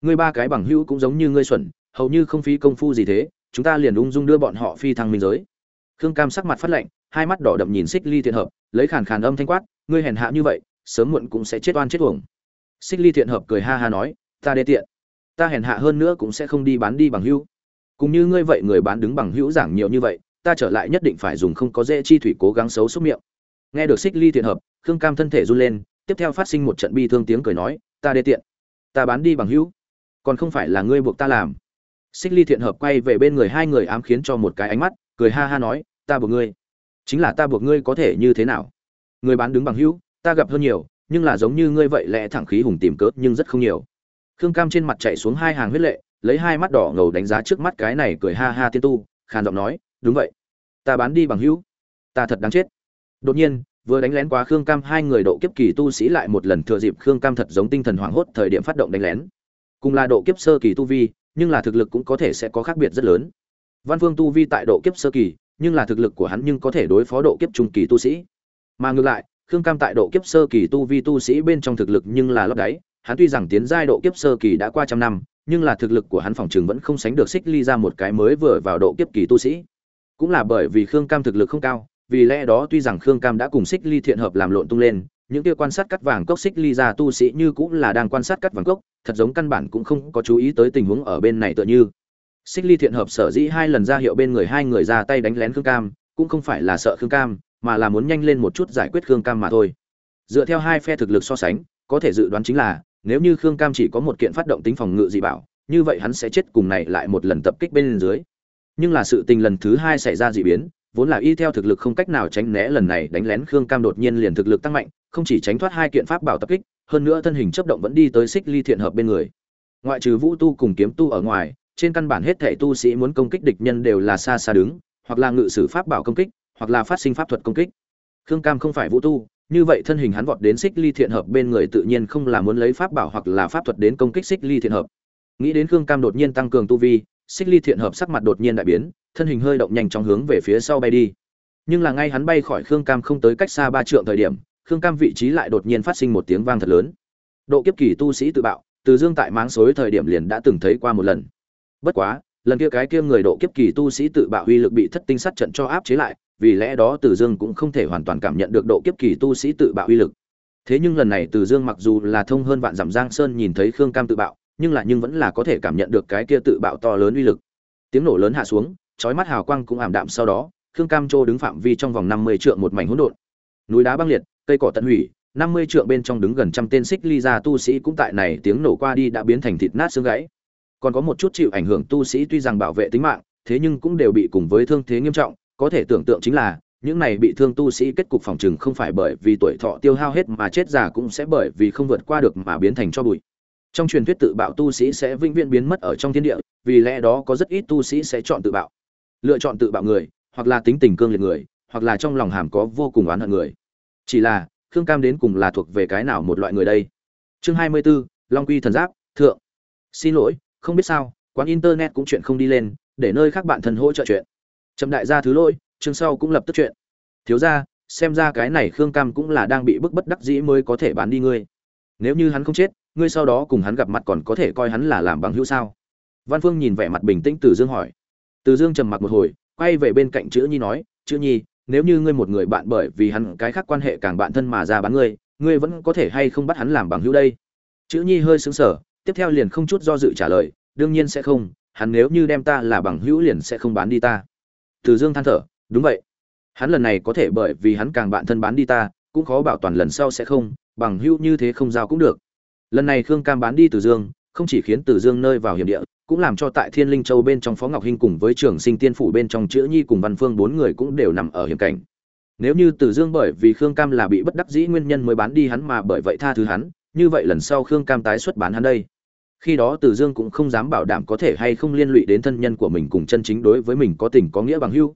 Ngươi ba cái bằng hữu cũng giống như ngươi xuẩn, hầu như không phí công phu gì thế, chúng ta liền ung dung đưa bọn họ phi thăng minh giới. Khương cam sắc mặt phát lạnh, hai mắt đỏ đậm nhìn xích ly thiện hợp, lấy khàn khàn âm thanh quát, ngươi hèn hạ như vậy, sớm muộn cũng sẽ chết oan chết uổng. Xích ly thiện hợp cười ha ha nói, ta đê tiện, ta hèn hạ hơn nữa cũng sẽ không đi bán đi bằng hữu. Cũng như ngươi vậy người bán đứng bằng hữu giảng nhiều như vậy, ta trở lại nhất định phải dùng không có dễ chi thủy cố gắng xấu xúc miệng nghe được xích ly thiện hợp, khương cam thân thể run lên, tiếp theo phát sinh một trận bi thương tiếng cười nói, ta đê tiện, ta bán đi bằng hữu, còn không phải là ngươi buộc ta làm. Xích ly thiện hợp quay về bên người hai người ám khiến cho một cái ánh mắt, cười ha ha nói, ta buộc ngươi, chính là ta buộc ngươi có thể như thế nào? Người bán đứng bằng hữu, ta gặp hơn nhiều, nhưng là giống như ngươi vậy lẽ thẳng khí hùng tìm cớ, nhưng rất không nhiều. Khương cam trên mặt chạy xuống hai hàng huyết lệ, lấy hai mắt đỏ ngầu đánh giá trước mắt cái này cười ha ha tiên tu, khàn giọng nói, đúng vậy, ta bán đi bằng hữu, ta thật đáng chết đột nhiên, vừa đánh lén quá khương cam, hai người độ kiếp kỳ tu sĩ lại một lần thừa dịp khương cam thật giống tinh thần hoảng hốt thời điểm phát động đánh lén. Cùng là độ kiếp sơ kỳ tu vi, nhưng là thực lực cũng có thể sẽ có khác biệt rất lớn. Văn phương tu vi tại độ kiếp sơ kỳ, nhưng là thực lực của hắn nhưng có thể đối phó độ kiếp trung kỳ tu sĩ. Mà ngược lại, khương cam tại độ kiếp sơ kỳ tu vi tu sĩ bên trong thực lực nhưng là lót đáy, hắn tuy rằng tiến giai độ kiếp sơ kỳ đã qua trăm năm, nhưng là thực lực của hắn phòng trường vẫn không sánh được xích ly ra một cái mới vừa vào độ kiếp kỳ tu sĩ. Cũng là bởi vì khương cam thực lực không cao vì lẽ đó tuy rằng khương cam đã cùng xích ly thiện hợp làm lộn tung lên, những kia quan sát cắt vàng cốc xích ly ra tu sĩ như cũng là đang quan sát cắt vàng cốc, thật giống căn bản cũng không có chú ý tới tình huống ở bên này tựa như. Xích ly thiện hợp sở dĩ hai lần ra hiệu bên người hai người ra tay đánh lén khương cam, cũng không phải là sợ khương cam, mà là muốn nhanh lên một chút giải quyết khương cam mà thôi. Dựa theo hai phe thực lực so sánh, có thể dự đoán chính là, nếu như khương cam chỉ có một kiện phát động tính phòng ngự dị bảo, như vậy hắn sẽ chết cùng này lại một lần tập kích bên dưới. Nhưng là sự tình lần thứ hai xảy ra dị biến vốn là y theo thực lực không cách nào tránh né lần này đánh lén khương cam đột nhiên liền thực lực tăng mạnh, không chỉ tránh thoát hai kiện pháp bảo tập kích, hơn nữa thân hình chấp động vẫn đi tới xích ly thiện hợp bên người. Ngoại trừ vũ tu cùng kiếm tu ở ngoài, trên căn bản hết thảy tu sĩ muốn công kích địch nhân đều là xa xa đứng, hoặc là ngự sử pháp bảo công kích, hoặc là phát sinh pháp thuật công kích. Khương cam không phải vũ tu, như vậy thân hình hắn vọt đến xích ly thiện hợp bên người tự nhiên không là muốn lấy pháp bảo hoặc là pháp thuật đến công kích xích ly thiện hợp. Nghĩ đến khương cam đột nhiên tăng cường tu vi xích ly thiện hợp sắc mặt đột nhiên đại biến, thân hình hơi động nhanh chóng hướng về phía sau bay đi. Nhưng là ngay hắn bay khỏi khương cam không tới cách xa ba trượng thời điểm, khương cam vị trí lại đột nhiên phát sinh một tiếng vang thật lớn. Độ kiếp kỳ tu sĩ tự bạo, từ dương tại máng xối thời điểm liền đã từng thấy qua một lần. Bất quá, lần kia cái kia người độ kiếp kỳ tu sĩ tự bạo uy lực bị thất tinh sát trận cho áp chế lại, vì lẽ đó từ dương cũng không thể hoàn toàn cảm nhận được độ kiếp kỳ tu sĩ tự bạo uy lực. Thế nhưng lần này từ dương mặc dù là thông hơn vạn dặm giang sơn nhìn thấy khương cam tự bạo nhưng là nhưng vẫn là có thể cảm nhận được cái kia tự bạo to lớn uy lực. Tiếng nổ lớn hạ xuống, chói mắt hào quang cũng ảm đạm sau đó, khương cam trô đứng phạm vi trong vòng năm mươi trượng một mảnh hỗn độn. Núi đá băng liệt, cây cỏ tận hủy, năm mươi trượng bên trong đứng gần trăm tên xích ly ra tu sĩ cũng tại này tiếng nổ qua đi đã biến thành thịt nát xương gãy. Còn có một chút chịu ảnh hưởng tu sĩ tuy rằng bảo vệ tính mạng, thế nhưng cũng đều bị cùng với thương thế nghiêm trọng, có thể tưởng tượng chính là, những này bị thương tu sĩ kết cục phòng trừng không phải bởi vì tuổi thọ tiêu hao hết mà chết già cũng sẽ bởi vì không vượt qua được mà biến thành cho bụi trong truyền thuyết tự bạo tu sĩ sẽ vĩnh viễn biến mất ở trong thiên địa vì lẽ đó có rất ít tu sĩ sẽ chọn tự bạo. Lựa chọn tự bạo người hoặc là tính tình cương liệt người hoặc là trong lòng hàm có vô cùng oán hận người. Chỉ là khương cam đến cùng là thuộc về cái nào một loại người đây? Chương hai mươi 24, long quy thần giáp thượng. Xin lỗi không biết sao quán internet cũng chuyện không đi lên để nơi khác bạn thân hỗ trợ chuyện. Trầm đại gia thứ lỗi chương sau cũng lập tức chuyện. Thiếu ra xem ra cái này khương cam cũng là đang bị bức bất đắc dĩ mới có thể bán đi ngươi nếu như hắn không chết, ngươi sau đó cùng hắn gặp mặt còn có thể coi hắn là làm bằng hữu sao? Văn phương nhìn vẻ mặt bình tĩnh từ dương hỏi. Từ dương trầm mặc một hồi, quay về bên cạnh chữ nhi nói, chữ nhi, nếu như ngươi một người bạn bởi vì hắn, cái khác quan hệ càng bạn thân mà ra bán ngươi ngươi vẫn có thể hay không bắt hắn làm bằng hữu đây? Chữ nhi hơi xứng sờ, tiếp theo liền không chút do dự trả lời, đương nhiên sẽ không, hắn nếu như đem ta là bằng hữu liền sẽ không bán đi ta. Từ dương than thở, đúng vậy. Hắn lần này có thể bởi vì hắn càng bạn thân bán đi ta, cũng khó bảo toàn lần sau sẽ không bằng hữu như thế không giao cũng được. Lần này khương cam bán đi từ dương, không chỉ khiến từ dương nơi vào hiểm địa, cũng làm cho tại thiên linh châu bên trong phó ngọc hinh cùng với trường sinh tiên phủ bên trong chữ nhi cùng văn phương bốn người cũng đều nằm ở hiểm cảnh. Nếu như từ dương bởi vì khương cam là bị bất đắc dĩ nguyên nhân mới bán đi hắn mà bởi vậy tha thứ hắn, như vậy lần sau khương cam tái xuất bán hắn đây. Khi đó từ dương cũng không dám bảo đảm có thể hay không liên lụy đến thân nhân của mình cùng chân chính đối với mình có tình có nghĩa bằng hữu.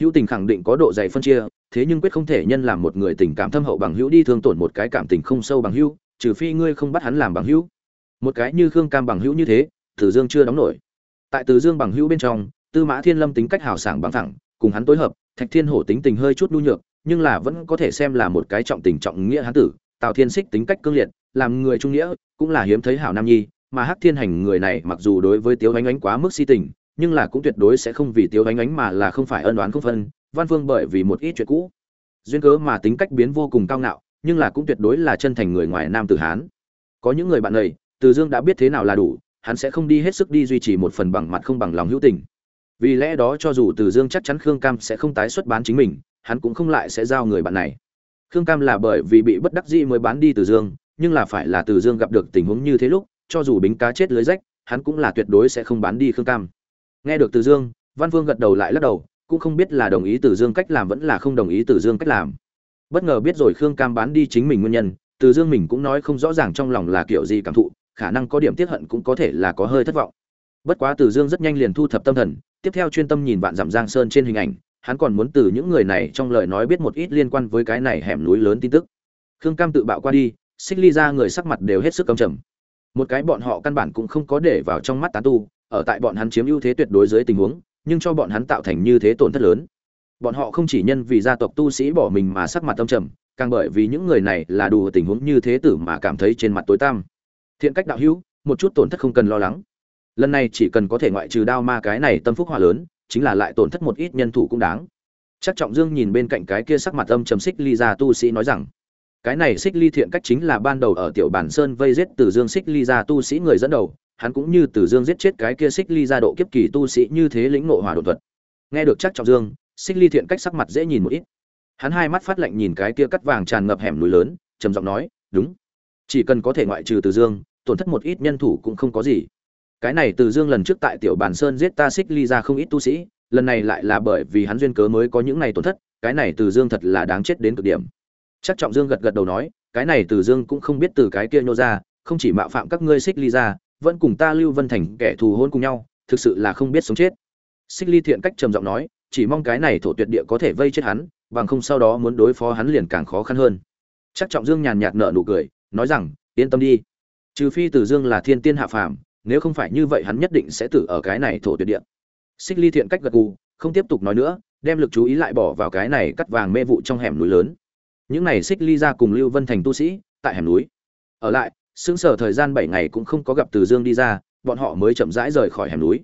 Hữu tình khẳng định có độ dày phân chia thế nhưng quyết không thể nhân làm một người tình cảm thâm hậu bằng hữu đi thương tổn một cái cảm tình không sâu bằng hữu, trừ phi ngươi không bắt hắn làm bằng hữu. Một cái như khương cam bằng hữu như thế từ dương chưa đóng nổi. Tại từ dương bằng hữu bên trong, tư mã thiên lâm tính cách hào sảng bằng thẳng, cùng hắn tối hợp, thạch thiên hổ tính tình hơi chút nhu nhược, nhưng là vẫn có thể xem là một cái trọng tình trọng nghĩa hán tử. Tào thiên xích tính cách cương liệt, làm người trung nghĩa, cũng là hiếm thấy hảo nam nhi, mà hắc thiên hành người này mặc dù đối với tiếu ánh ánh quá mức si tình, nhưng là cũng tuyệt đối sẽ không vì tiếu ánh ánh mà là không phải ân đoán không phân văn phương bởi vì một ít chuyện cũ, duyên cớ mà tính cách biến vô cùng cao ngạo, nhưng là cũng tuyệt đối là chân thành người ngoài nam tử hán. Có những người bạn này, từ dương đã biết thế nào là đủ, hắn sẽ không đi hết sức đi duy trì một phần bằng mặt không bằng lòng hữu tình. Vì lẽ đó cho dù từ dương chắc chắn khương cam sẽ không tái xuất bán chính mình, hắn cũng không lại sẽ giao người bạn này. Khương cam là bởi vì bị bất đắc dĩ mới bán đi từ dương, nhưng là phải là từ dương gặp được tình huống như thế lúc, cho dù bính cá chết lưới rách, hắn cũng là tuyệt đối sẽ không bán đi khương cam. Nghe được từ dương, văn vương gật đầu lại lắc đầu cũng không biết là đồng ý từ dương cách làm vẫn là không đồng ý từ dương cách làm. Bất ngờ biết rồi khương cam bán đi chính mình nguyên nhân, từ dương mình cũng nói không rõ ràng trong lòng là kiểu gì cảm thụ, khả năng có điểm tiết hận cũng có thể là có hơi thất vọng. Bất quá từ dương rất nhanh liền thu thập tâm thần, tiếp theo chuyên tâm nhìn vạn dặm giang sơn trên hình ảnh, hắn còn muốn từ những người này trong lời nói biết một ít liên quan với cái này hẻm núi lớn tin tức. Khương cam tự bạo qua đi, xích ly ra người sắc mặt đều hết sức cầm trầm. Một cái bọn họ căn bản cũng không có để vào trong mắt tán tu, ở tại bọn hắn chiếm ưu thế tuyệt đối dưới tình huống nhưng cho bọn hắn tạo thành như thế tổn thất lớn. Bọn họ không chỉ nhân vì gia tộc tu sĩ bỏ mình mà sắc mặt tâm trầm, càng bởi vì những người này là đủ tình huống như thế tử mà cảm thấy trên mặt tối tăm. Thiện cách đạo hữu, một chút tổn thất không cần lo lắng. Lần này chỉ cần có thể ngoại trừ đao ma cái này tâm phúc hòa lớn, chính là lại tổn thất một ít nhân thủ cũng đáng. Chắc trọng dương nhìn bên cạnh cái kia sắc mặt âm trầm xích ly ra tu sĩ nói rằng, cái này xích ly thiện cách chính là ban đầu ở tiểu bản sơn vây giết từ dương xích ly ra tu sĩ người dẫn đầu hắn cũng như tử dương giết chết cái kia xích ly gia độ kiếp kỳ tu sĩ như thế lĩnh ngộ hỏa đột thuật. Nghe được chắc trọng dương, xích ly thiện cách sắc mặt dễ nhìn một ít. Hắn hai mắt phát lạnh nhìn cái kia cắt vàng tràn ngập hẻm núi lớn, trầm giọng nói, đúng. Chỉ cần có thể ngoại trừ từ dương, tổn thất một ít nhân thủ cũng không có gì. Cái này từ dương lần trước tại tiểu bản sơn giết ta xích ly ra không ít tu sĩ, lần này lại là bởi vì hắn duyên cớ mới có những này tổn thất, cái này từ dương thật là đáng chết đến cực điểm. Chắc trọng dương gật gật đầu nói, cái này từ dương cũng không biết từ cái kia nhô ra, không chỉ mạo phạm các ngươi xích ly ra vẫn cùng ta lưu vân thành kẻ thù hôn cùng nhau, thực sự là không biết sống chết. Xích ly thiện cách trầm giọng nói, chỉ mong cái này thổ tuyệt địa có thể vây chết hắn, bằng không sau đó muốn đối phó hắn liền càng khó khăn hơn. Chắc trọng dương nhàn nhạt nở nụ cười, nói rằng, yên tâm đi. Trừ phi Tử dương là thiên tiên hạ phàm, nếu không phải như vậy hắn nhất định sẽ tử ở cái này thổ tuyệt địa. Xích ly thiện cách gật gù, không tiếp tục nói nữa, đem lực chú ý lại bỏ vào cái này cắt vàng mê vụ trong hẻm núi lớn. Những này xích ly ra cùng lưu vân thành tu sĩ, tại hẻm núi. Ở lại sững sờ thời gian bảy ngày cũng không có gặp từ dương đi ra, bọn họ mới chậm rãi rời khỏi hẻm núi.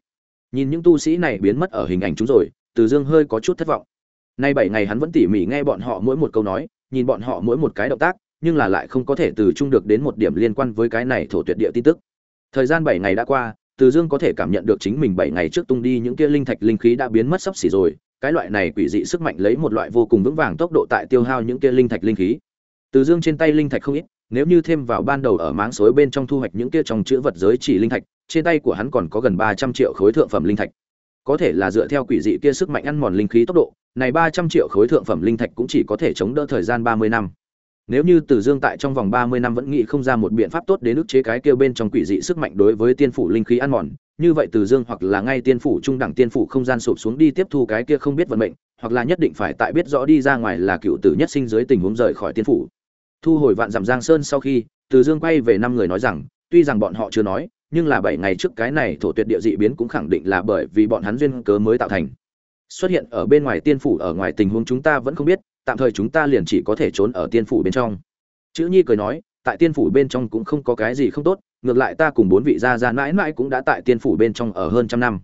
Nhìn những tu sĩ này biến mất ở hình ảnh chúng rồi, từ dương hơi có chút thất vọng. Nay bảy ngày hắn vẫn tỉ mỉ nghe bọn họ mỗi một câu nói, nhìn bọn họ mỗi một cái động tác, nhưng là lại không có thể từ chung được đến một điểm liên quan với cái này thổ tuyệt địa tin tức. Thời gian bảy ngày đã qua, từ dương có thể cảm nhận được chính mình bảy ngày trước tung đi những kia linh thạch linh khí đã biến mất sắp xỉ rồi, cái loại này quỷ dị sức mạnh lấy một loại vô cùng vững vàng tốc độ tại tiêu hao những kia linh thạch linh khí. Từ dương trên tay linh thạch không ít nếu như thêm vào ban đầu ở máng suối bên trong thu hoạch những kia trong chữ vật giới chỉ linh thạch trên tay của hắn còn có gần ba trăm triệu khối thượng phẩm linh thạch có thể là dựa theo quỷ dị kia sức mạnh ăn mòn linh khí tốc độ này ba trăm triệu khối thượng phẩm linh thạch cũng chỉ có thể chống đỡ thời gian ba mươi năm nếu như Từ Dương tại trong vòng 30 năm vẫn nghĩ không ra một biện pháp tốt đến ức chế cái kêu bên trong quỷ dị sức mạnh đối với tiên phủ linh khí ăn mòn, như vậy Từ Dương hoặc là ngay tiên phủ trung đẳng tiên phủ không gian sụp xuống đi tiếp thu cái kia không biết vận mệnh, hoặc là nhất định phải tại biết rõ đi ra ngoài là cựu tử nhất sinh dưới tình huống rời khỏi tiên phủ. Thu hồi vạn dặm Giang Sơn sau khi, Từ Dương quay về năm người nói rằng, tuy rằng bọn họ chưa nói, nhưng là bảy ngày trước cái này thổ tuyệt địa dị biến cũng khẳng định là bởi vì bọn hắn duyên cớ mới tạo thành. Xuất hiện ở bên ngoài tiên phủ ở ngoài tình huống chúng ta vẫn không biết, tạm thời chúng ta liền chỉ có thể trốn ở tiên phủ bên trong chữ nhi cười nói tại tiên phủ bên trong cũng không có cái gì không tốt ngược lại ta cùng bốn vị gia gia mãi mãi cũng đã tại tiên phủ bên trong ở hơn trăm năm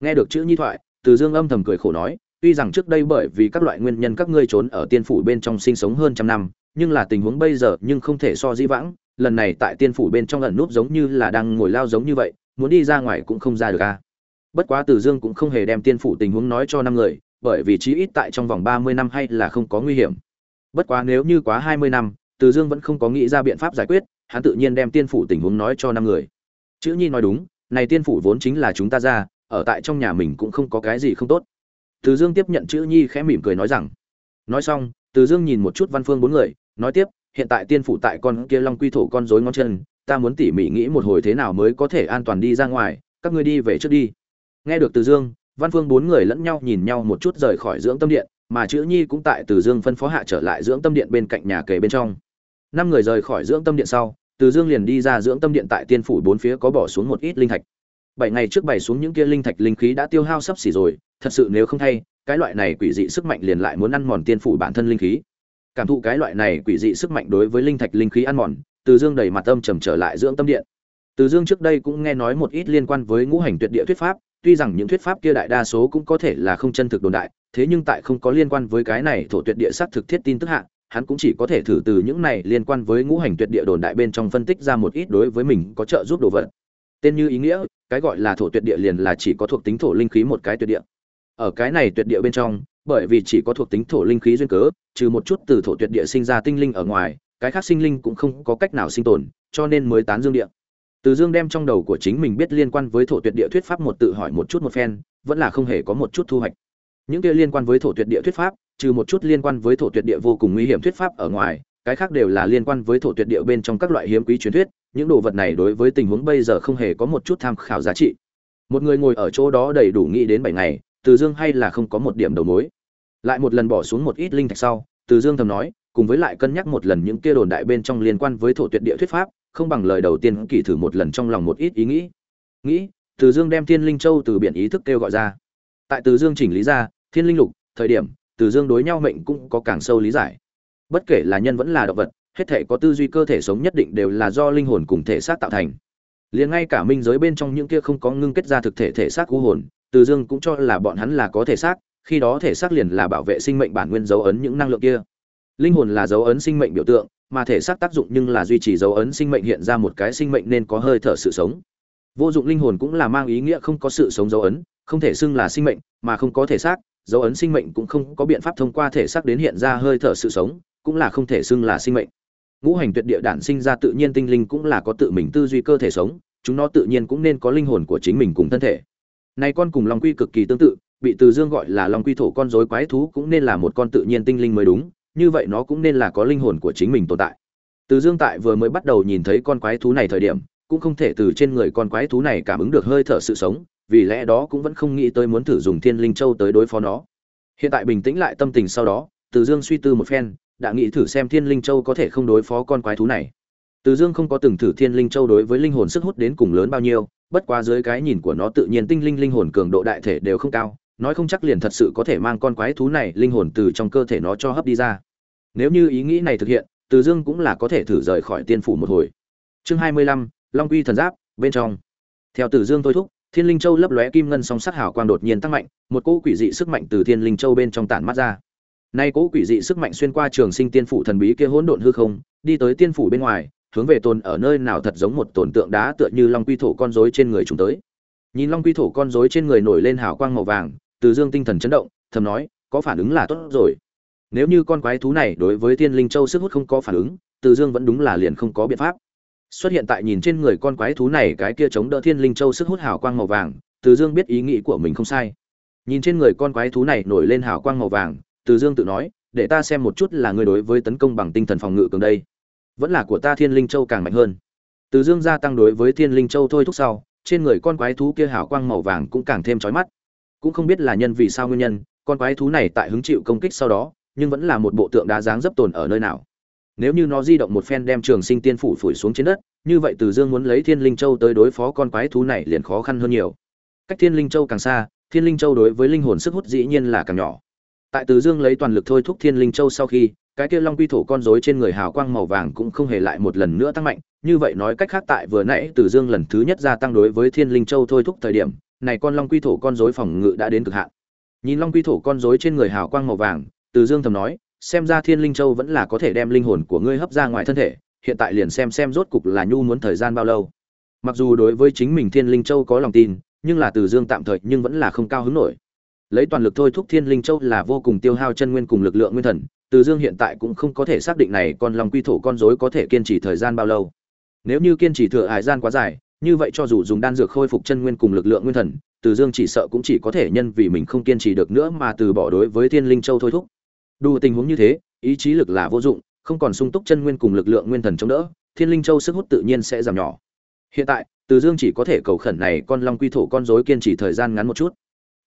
nghe được chữ nhi thoại từ dương âm thầm cười khổ nói tuy rằng trước đây bởi vì các loại nguyên nhân các ngươi trốn ở tiên phủ bên trong sinh sống hơn trăm năm nhưng là tình huống bây giờ nhưng không thể so dĩ vãng lần này tại tiên phủ bên trong ẩn núp giống như là đang ngồi lao giống như vậy muốn đi ra ngoài cũng không ra được a bất quá từ dương cũng không hề đem tiên phủ tình huống nói cho năm người bởi vì chí ít tại trong vòng ba mươi năm hay là không có nguy hiểm. Bất quá nếu như quá hai mươi năm, Từ Dương vẫn không có nghĩ ra biện pháp giải quyết, hắn tự nhiên đem tiên phủ tình huống nói cho năm người. Chữ Nhi nói đúng, này tiên phủ vốn chính là chúng ta ra, ở tại trong nhà mình cũng không có cái gì không tốt. Từ Dương tiếp nhận chữ Nhi khẽ mỉm cười nói rằng. Nói xong, từ Dương nhìn một chút Văn Phương bốn người, nói tiếp, hiện tại tiên phủ tại con kia Long Quy thổ con rối ngón chân, ta muốn tỉ mỉ nghĩ một hồi thế nào mới có thể an toàn đi ra ngoài, các ngươi đi về trước đi. Nghe được Từ Dương, Văn Phương bốn người lẫn nhau nhìn nhau một chút rời khỏi dưỡng tâm điện, mà chữ Nhi cũng tại Từ Dương phân phó hạ trở lại dưỡng tâm điện bên cạnh nhà kề bên trong. Năm người rời khỏi dưỡng tâm điện sau, Từ Dương liền đi ra dưỡng tâm điện tại tiên phủ bốn phía có bỏ xuống một ít linh thạch. Bảy ngày trước bày xuống những kia linh thạch linh khí đã tiêu hao sắp xỉ rồi, thật sự nếu không thay, cái loại này quỷ dị sức mạnh liền lại muốn ăn mòn tiên phủ bản thân linh khí. Cảm thụ cái loại này quỷ dị sức mạnh đối với linh thạch linh khí ăn mòn, Từ Dương đầy mặt âm trầm trở lại dưỡng tâm điện. Từ Dương trước đây cũng nghe nói một ít liên quan với ngũ hành tuyệt địa thuyết pháp, tuy rằng những thuyết pháp kia đại đa số cũng có thể là không chân thực đồn đại, thế nhưng tại không có liên quan với cái này thổ tuyệt địa xác thực thiết tin tức hạ, hắn cũng chỉ có thể thử từ những này liên quan với ngũ hành tuyệt địa đồn đại bên trong phân tích ra một ít đối với mình có trợ giúp đồ vật. Tên như ý nghĩa, cái gọi là thổ tuyệt địa liền là chỉ có thuộc tính thổ linh khí một cái tuyệt địa. Ở cái này tuyệt địa bên trong, bởi vì chỉ có thuộc tính thổ linh khí duyên cớ, trừ một chút từ thổ tuyệt địa sinh ra tinh linh ở ngoài, cái khác sinh linh cũng không có cách nào sinh tồn, cho nên mới tán dương địa. Từ Dương đem trong đầu của chính mình biết liên quan với thổ tuyệt địa thuyết pháp một tự hỏi một chút một phen, vẫn là không hề có một chút thu hoạch. Những kia liên quan với thổ tuyệt địa thuyết pháp, trừ một chút liên quan với thổ tuyệt địa vô cùng nguy hiểm thuyết pháp ở ngoài, cái khác đều là liên quan với thổ tuyệt địa bên trong các loại hiếm quý truyền thuyết, những đồ vật này đối với tình huống bây giờ không hề có một chút tham khảo giá trị. Một người ngồi ở chỗ đó đầy đủ nghĩ đến bảy ngày, từ Dương hay là không có một điểm đầu mối. Lại một lần bỏ xuống một ít linh thạch sau, Từ Dương thầm nói, cùng với lại cân nhắc một lần những kia đồn đại bên trong liên quan với thổ tuyệt địa thuyết pháp, không bằng lời đầu tiên kỳ thử một lần trong lòng một ít ý nghĩ. Nghĩ từ dương đem thiên linh châu từ biển ý thức kêu gọi ra. Tại từ dương chỉnh lý ra thiên linh lục thời điểm từ dương đối nhau mệnh cũng có càng sâu lý giải. Bất kể là nhân vẫn là động vật hết thể có tư duy cơ thể sống nhất định đều là do linh hồn cùng thể xác tạo thành. Liền ngay cả minh giới bên trong những kia không có ngưng kết ra thực thể thể xác cú hồn từ dương cũng cho là bọn hắn là có thể xác, khi đó thể xác liền là bảo vệ sinh mệnh bản nguyên dấu ấn những năng lượng kia. Linh hồn là dấu ấn sinh mệnh biểu tượng, mà thể xác tác dụng nhưng là duy trì dấu ấn sinh mệnh hiện ra một cái sinh mệnh nên có hơi thở sự sống. Vô dụng linh hồn cũng là mang ý nghĩa không có sự sống dấu ấn, không thể xưng là sinh mệnh, mà không có thể xác, dấu ấn sinh mệnh cũng không có biện pháp thông qua thể xác đến hiện ra hơi thở sự sống, cũng là không thể xưng là sinh mệnh. Ngũ hành tuyệt địa đản sinh ra tự nhiên tinh linh cũng là có tự mình tư duy cơ thể sống, chúng nó tự nhiên cũng nên có linh hồn của chính mình cùng thân thể này con cùng long quy cực kỳ tương tự, bị từ dương gọi là long quy thổ con rối quái thú cũng nên là một con tự nhiên tinh linh mới đúng, như vậy nó cũng nên là có linh hồn của chính mình tồn tại. Từ dương tại vừa mới bắt đầu nhìn thấy con quái thú này thời điểm, cũng không thể từ trên người con quái thú này cảm ứng được hơi thở sự sống, vì lẽ đó cũng vẫn không nghĩ tới muốn thử dùng thiên linh châu tới đối phó nó. Hiện tại bình tĩnh lại tâm tình sau đó, từ dương suy tư một phen, đã nghĩ thử xem thiên linh châu có thể không đối phó con quái thú này. Từ dương không có từng thử thiên linh châu đối với linh hồn sức hút đến cùng lớn bao nhiêu bất quá dưới cái nhìn của nó tự nhiên tinh linh linh hồn cường độ đại thể đều không cao, nói không chắc liền thật sự có thể mang con quái thú này linh hồn từ trong cơ thể nó cho hấp đi ra. Nếu như ý nghĩ này thực hiện, từ dương cũng là có thể thử rời khỏi tiên phủ một hồi. Chương hai mươi lăm, long quy thần giáp, bên trong. Theo từ dương thôi thúc, thiên linh châu lấp lóe kim ngân song sắc hào quang đột nhiên tăng mạnh, một cỗ quỷ dị sức mạnh từ thiên linh châu bên trong tản mắt ra. Nay cỗ quỷ dị sức mạnh xuyên qua trường sinh tiên phủ thần bí kia hỗn độn hư không, đi tới tiên phủ bên ngoài hướng về tồn ở nơi nào thật giống một tổn tượng đá tựa như long quy thổ con rối trên người chúng tới. Nhìn long quy thổ con rối trên người nổi lên hào quang màu vàng, từ dương tinh thần chấn động, thầm nói, có phản ứng là tốt rồi. Nếu như con quái thú này đối với tiên linh châu sức hút không có phản ứng, từ dương vẫn đúng là liền không có biện pháp. Xuất hiện tại nhìn trên người con quái thú này cái kia chống đỡ thiên linh châu sức hút hào quang màu vàng, từ dương biết ý nghĩ của mình không sai. Nhìn trên người con quái thú này nổi lên hào quang màu vàng, từ dương tự nói, để ta xem một chút là người đối với tấn công bằng tinh thần phòng ngự cường đây vẫn là của ta thiên linh châu càng mạnh hơn. Từ dương gia tăng đối với thiên linh châu thôi thúc sau, trên người con quái thú kia hào quang màu vàng cũng càng thêm trói mắt. Cũng không biết là nhân vì sao nguyên nhân, con quái thú này tại hứng chịu công kích sau đó, nhưng vẫn là một bộ tượng đá dáng dấp tồn ở nơi nào. Nếu như nó di động một phen đem trường sinh tiên phủ phủi xuống trên đất, như vậy từ dương muốn lấy thiên linh châu tới đối phó con quái thú này liền khó khăn hơn nhiều. Cách thiên linh châu càng xa, thiên linh châu đối với linh hồn sức hút dĩ nhiên là càng nhỏ. Tại từ dương lấy toàn lực thôi thúc thiên linh châu sau khi cái kia long quy thổ con rối trên người hào quang màu vàng cũng không hề lại một lần nữa tăng mạnh. Như vậy nói cách khác tại vừa nãy từ dương lần thứ nhất gia tăng đối với thiên linh châu thôi thúc thời điểm, này con long quy thổ con rối phòng ngự đã đến cực hạn. Nhìn long quy thổ con rối trên người hào quang màu vàng, từ dương thầm nói, xem ra thiên linh châu vẫn là có thể đem linh hồn của ngươi hấp ra ngoài thân thể, hiện tại liền xem xem rốt cục là nhu muốn thời gian bao lâu. Mặc dù đối với chính mình thiên linh châu có lòng tin, nhưng là từ dương tạm thời nhưng vẫn là không cao hứng nổi lấy toàn lực thôi thúc thiên linh châu là vô cùng tiêu hao chân nguyên cùng lực lượng nguyên thần, từ dương hiện tại cũng không có thể xác định này con long quy thổ con rối có thể kiên trì thời gian bao lâu. Nếu như kiên trì thừa hải gian quá dài, như vậy cho dù dùng đan dược khôi phục chân nguyên cùng lực lượng nguyên thần, từ dương chỉ sợ cũng chỉ có thể nhân vì mình không kiên trì được nữa mà từ bỏ đối với thiên linh châu thôi thúc. Đủ tình huống như thế, ý chí lực là vô dụng, không còn sung túc chân nguyên cùng lực lượng nguyên thần chống đỡ, thiên linh châu sức hút tự nhiên sẽ giảm nhỏ. Hiện tại, từ dương chỉ có thể cầu khẩn này con long quy thổ con rối kiên trì thời gian ngắn một chút.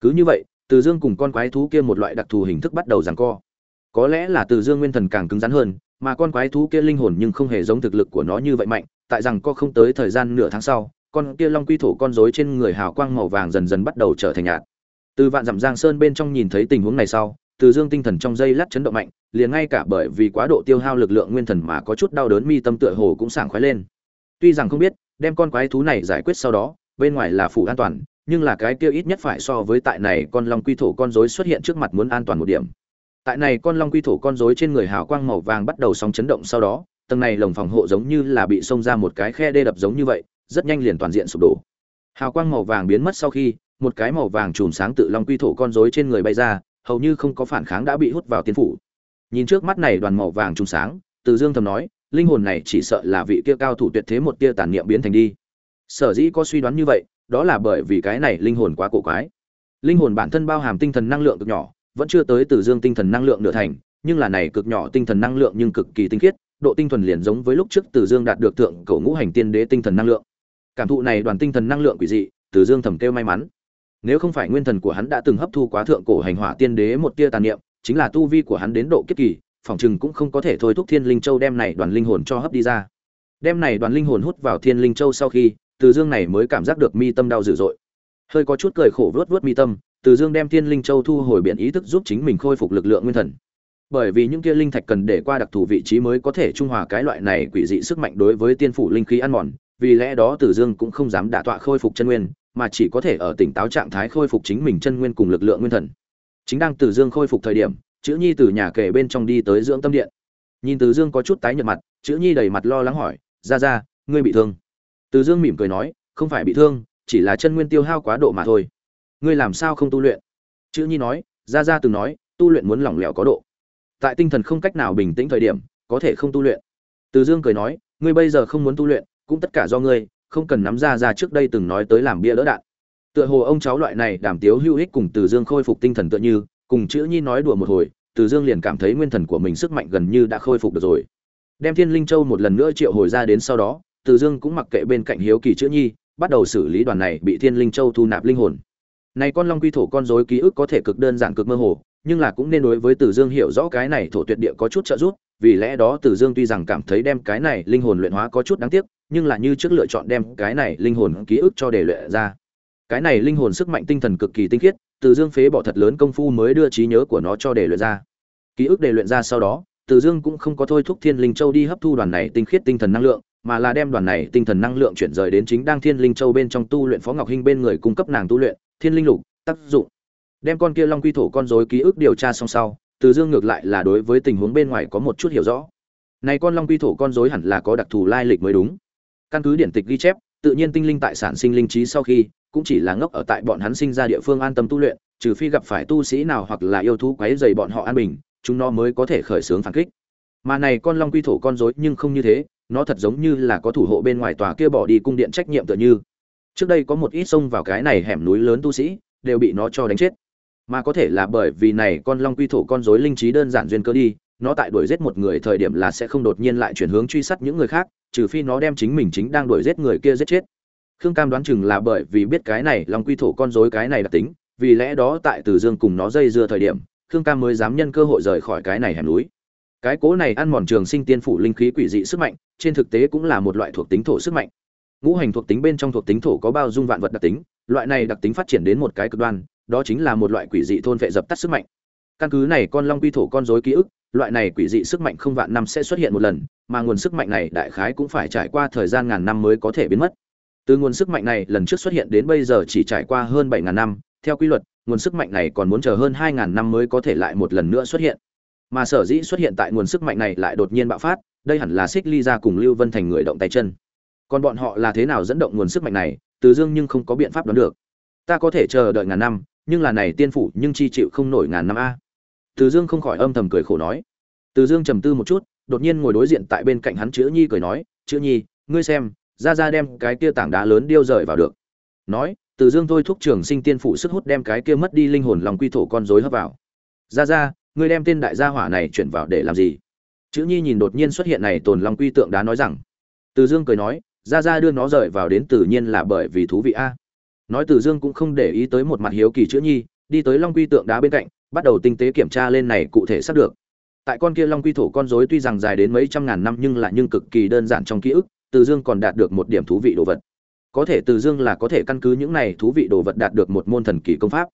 Cứ như vậy từ dương cùng con quái thú kia một loại đặc thù hình thức bắt đầu giằng co. Có lẽ là từ dương nguyên thần càng cứng rắn hơn, mà con quái thú kia linh hồn nhưng không hề giống thực lực của nó như vậy mạnh, tại rằng co không tới thời gian nửa tháng sau, con kia long quy thổ con rối trên người hào quang màu vàng dần dần bắt đầu trở thành nhạt. Từ vạn dặm giang sơn bên trong nhìn thấy tình huống này sau, từ dương tinh thần trong dây lát chấn động mạnh, liền ngay cả bởi vì quá độ tiêu hao lực lượng nguyên thần mà có chút đau đớn mi tâm tựa hồ cũng sảng khoái lên. Tuy rằng không biết, đem con quái thú này giải quyết sau đó, bên ngoài là phủ an toàn nhưng là cái kia ít nhất phải so với tại này con long quy thổ con rối xuất hiện trước mặt muốn an toàn một điểm. Tại này con long quy thổ con rối trên người hào quang màu vàng bắt đầu sóng chấn động sau đó, tầng này lồng phòng hộ giống như là bị xông ra một cái khe đê đập giống như vậy, rất nhanh liền toàn diện sụp đổ. Hào quang màu vàng biến mất sau khi, một cái màu vàng chùm sáng tự long quy thổ con rối trên người bay ra, hầu như không có phản kháng đã bị hút vào tiên phủ. Nhìn trước mắt này đoàn màu vàng chùm sáng, từ dương thầm nói, linh hồn này chỉ sợ là vị kia cao thủ tuyệt thế một tia tàn niệm biến thành đi. Sở dĩ có suy đoán như vậy đó là bởi vì cái này linh hồn quá cổ quái. Linh hồn bản thân bao hàm tinh thần năng lượng cực nhỏ, vẫn chưa tới từ dương tinh thần năng lượng nửa thành, nhưng là này cực nhỏ tinh thần năng lượng nhưng cực kỳ tinh khiết, độ tinh thuần liền giống với lúc trước từ dương đạt được thượng cổ ngũ hành tiên đế tinh thần năng lượng. Cảm thụ này đoàn tinh thần năng lượng quỷ dị, từ dương thầm kêu may mắn. Nếu không phải nguyên thần của hắn đã từng hấp thu quá thượng cổ hành hỏa tiên đế một tia tàn niệm, chính là tu vi của hắn đến độ kiếp kỳ phỏng chừng cũng không có thể thôi thúc thiên linh châu đem này đoàn linh hồn cho hấp đi ra. Đem này đoàn linh hồn hút vào thiên linh châu sau khi từ dương này mới cảm giác được mi tâm đau dữ dội. Hơi có chút cười khổ vớt vớt mi tâm, từ dương đem thiên linh châu thu hồi biển ý thức giúp chính mình khôi phục lực lượng nguyên thần. Bởi vì những kia linh thạch cần để qua đặc thù vị trí mới có thể trung hòa cái loại này quỷ dị sức mạnh đối với tiên phủ linh khí ăn mòn, vì lẽ đó từ dương cũng không dám đả tọa khôi phục chân nguyên, mà chỉ có thể ở tỉnh táo trạng thái khôi phục chính mình chân nguyên cùng lực lượng nguyên thần. Chính đang từ dương khôi phục thời điểm, chữ nhi từ nhà kể bên trong đi tới dưỡng tâm điện. Nhìn từ dương có chút tái nhợt mặt, chữ nhi đầy mặt lo lắng hỏi ra ra ngươi bị thương? Từ dương mỉm cười nói, không phải bị thương, chỉ là chân nguyên tiêu hao quá độ mà thôi. Ngươi làm sao không tu luyện? Chữ nhi nói, Gia Gia từng nói, tu luyện muốn lỏng lẻo có độ. Tại tinh thần không cách nào bình tĩnh thời điểm, có thể không tu luyện. Từ dương cười nói, ngươi bây giờ không muốn tu luyện, cũng tất cả do ngươi, không cần nắm ra ra trước đây từng nói tới làm bia đỡ đạn. Tựa hồ ông cháu loại này đảm tiếu hữu ích cùng từ dương khôi phục tinh thần tựa như, cùng chữ nhi nói đùa một hồi, từ dương liền cảm thấy nguyên thần của mình sức mạnh gần như đã khôi phục được rồi. Đem thiên linh châu một lần nữa triệu hồi ra đến sau đó từ dương cũng mặc kệ bên cạnh hiếu kỳ chữ nhi, bắt đầu xử lý đoàn này bị thiên linh châu thu nạp linh hồn. Này con long quy thổ con rối ký ức có thể cực đơn giản cực mơ hồ, nhưng là cũng nên đối với từ dương hiểu rõ cái này thổ tuyệt địa có chút trợ giúp, vì lẽ đó từ dương tuy rằng cảm thấy đem cái này linh hồn luyện hóa có chút đáng tiếc, nhưng là như trước lựa chọn đem cái này linh hồn ký ức cho để luyện ra. Cái này linh hồn sức mạnh tinh thần cực kỳ tinh khiết, từ dương phế bỏ thật lớn công phu mới đưa trí nhớ của nó cho để luyện ra. Ký ức để luyện ra sau đó, từ dương cũng không có thôi thúc thiên linh châu đi hấp thu đoàn này tinh khiết tinh thần năng lượng mà là đem đoàn này tinh thần năng lượng chuyển rời đến chính đang thiên linh châu bên trong tu luyện phó ngọc hinh bên người cung cấp nàng tu luyện, thiên linh lục, tác dụng. Đem con kia long quy thổ con rối ký ức điều tra xong sau, từ dương ngược lại là đối với tình huống bên ngoài có một chút hiểu rõ. Này con long quy thổ con rối hẳn là có đặc thù lai lịch mới đúng. Căn cứ điển tịch ghi chép, tự nhiên tinh linh tại sản sinh linh trí sau khi, cũng chỉ là ngốc ở tại bọn hắn sinh ra địa phương an tâm tu luyện, trừ phi gặp phải tu sĩ nào hoặc là yêu thú quấy dày bọn họ an bình, chúng nó mới có thể khởi xướng phản kích. Mà này con long quy thổ con rối nhưng không như thế nó thật giống như là có thủ hộ bên ngoài tòa kia bỏ đi cung điện trách nhiệm tựa như. Trước đây có một ít xông vào cái này hẻm núi lớn tu sĩ, đều bị nó cho đánh chết. Mà có thể là bởi vì này con long quy thổ con rối linh trí đơn giản duyên cơ đi, nó tại đuổi giết một người thời điểm là sẽ không đột nhiên lại chuyển hướng truy sát những người khác, trừ phi nó đem chính mình chính đang đuổi giết người kia giết chết. Khương cam đoán chừng là bởi vì biết cái này long quy thổ con rối cái này đặc tính, vì lẽ đó tại từ dương cùng nó dây dưa thời điểm, khương cam mới dám nhân cơ hội rời khỏi cái này hẻm núi cái cố này ăn mòn trường sinh tiên phủ linh khí quỷ dị sức mạnh, trên thực tế cũng là một loại thuộc tính thổ sức mạnh. Ngũ hành thuộc tính bên trong thuộc tính thổ có bao dung vạn vật đặc tính, loại này đặc tính phát triển đến một cái cực đoan, đó chính là một loại quỷ dị thôn vệ dập tắt sức mạnh. Căn cứ này con long quy thổ con rối ký ức, loại này quỷ dị sức mạnh không vạn năm sẽ xuất hiện một lần, mà nguồn sức mạnh này đại khái cũng phải trải qua thời gian ngàn năm mới có thể biến mất. Từ nguồn sức mạnh này lần trước xuất hiện đến bây giờ chỉ trải qua hơn bảy ngàn năm, theo quy luật, nguồn sức mạnh này còn muốn chờ hơn hai ngàn năm mới có thể lại một lần nữa xuất hiện mà sở dĩ xuất hiện tại nguồn sức mạnh này lại đột nhiên bạo phát, đây hẳn là xích ly ra cùng lưu vân thành người động tay chân. Còn bọn họ là thế nào dẫn động nguồn sức mạnh này, từ dương nhưng không có biện pháp đoán được. Ta có thể chờ đợi ngàn năm, nhưng là này tiên phủ nhưng chi chịu không nổi ngàn năm a. Từ dương không khỏi âm thầm cười khổ nói. Từ dương trầm tư một chút, đột nhiên ngồi đối diện tại bên cạnh hắn chữ nhi cười nói, chữ nhi, ngươi xem, ra ra đem cái kia tảng đá lớn điêu rời vào được. Nói, từ dương thôi thúc trường sinh tiên phủ sức hút đem cái kia mất đi linh hồn lòng quy thổ con rối hấp vào. Ra ra ngươi đem tên đại gia hỏa này chuyển vào để làm gì? Chữ nhi nhìn đột nhiên xuất hiện này tồn long quy tượng đá nói rằng, từ dương cười nói ra ra đưa nó rời vào đến tự nhiên là bởi vì thú vị a. Nói từ dương cũng không để ý tới một mặt hiếu kỳ chữ nhi, đi tới long quy tượng đá bên cạnh, bắt đầu tinh tế kiểm tra lên này cụ thể xác được. Tại con kia long quy thổ con rối tuy rằng dài đến mấy trăm ngàn năm nhưng lại nhưng cực kỳ đơn giản trong ký ức, từ dương còn đạt được một điểm thú vị đồ vật. Có thể từ dương là có thể căn cứ những này thú vị đồ vật đạt được một môn thần kỳ công pháp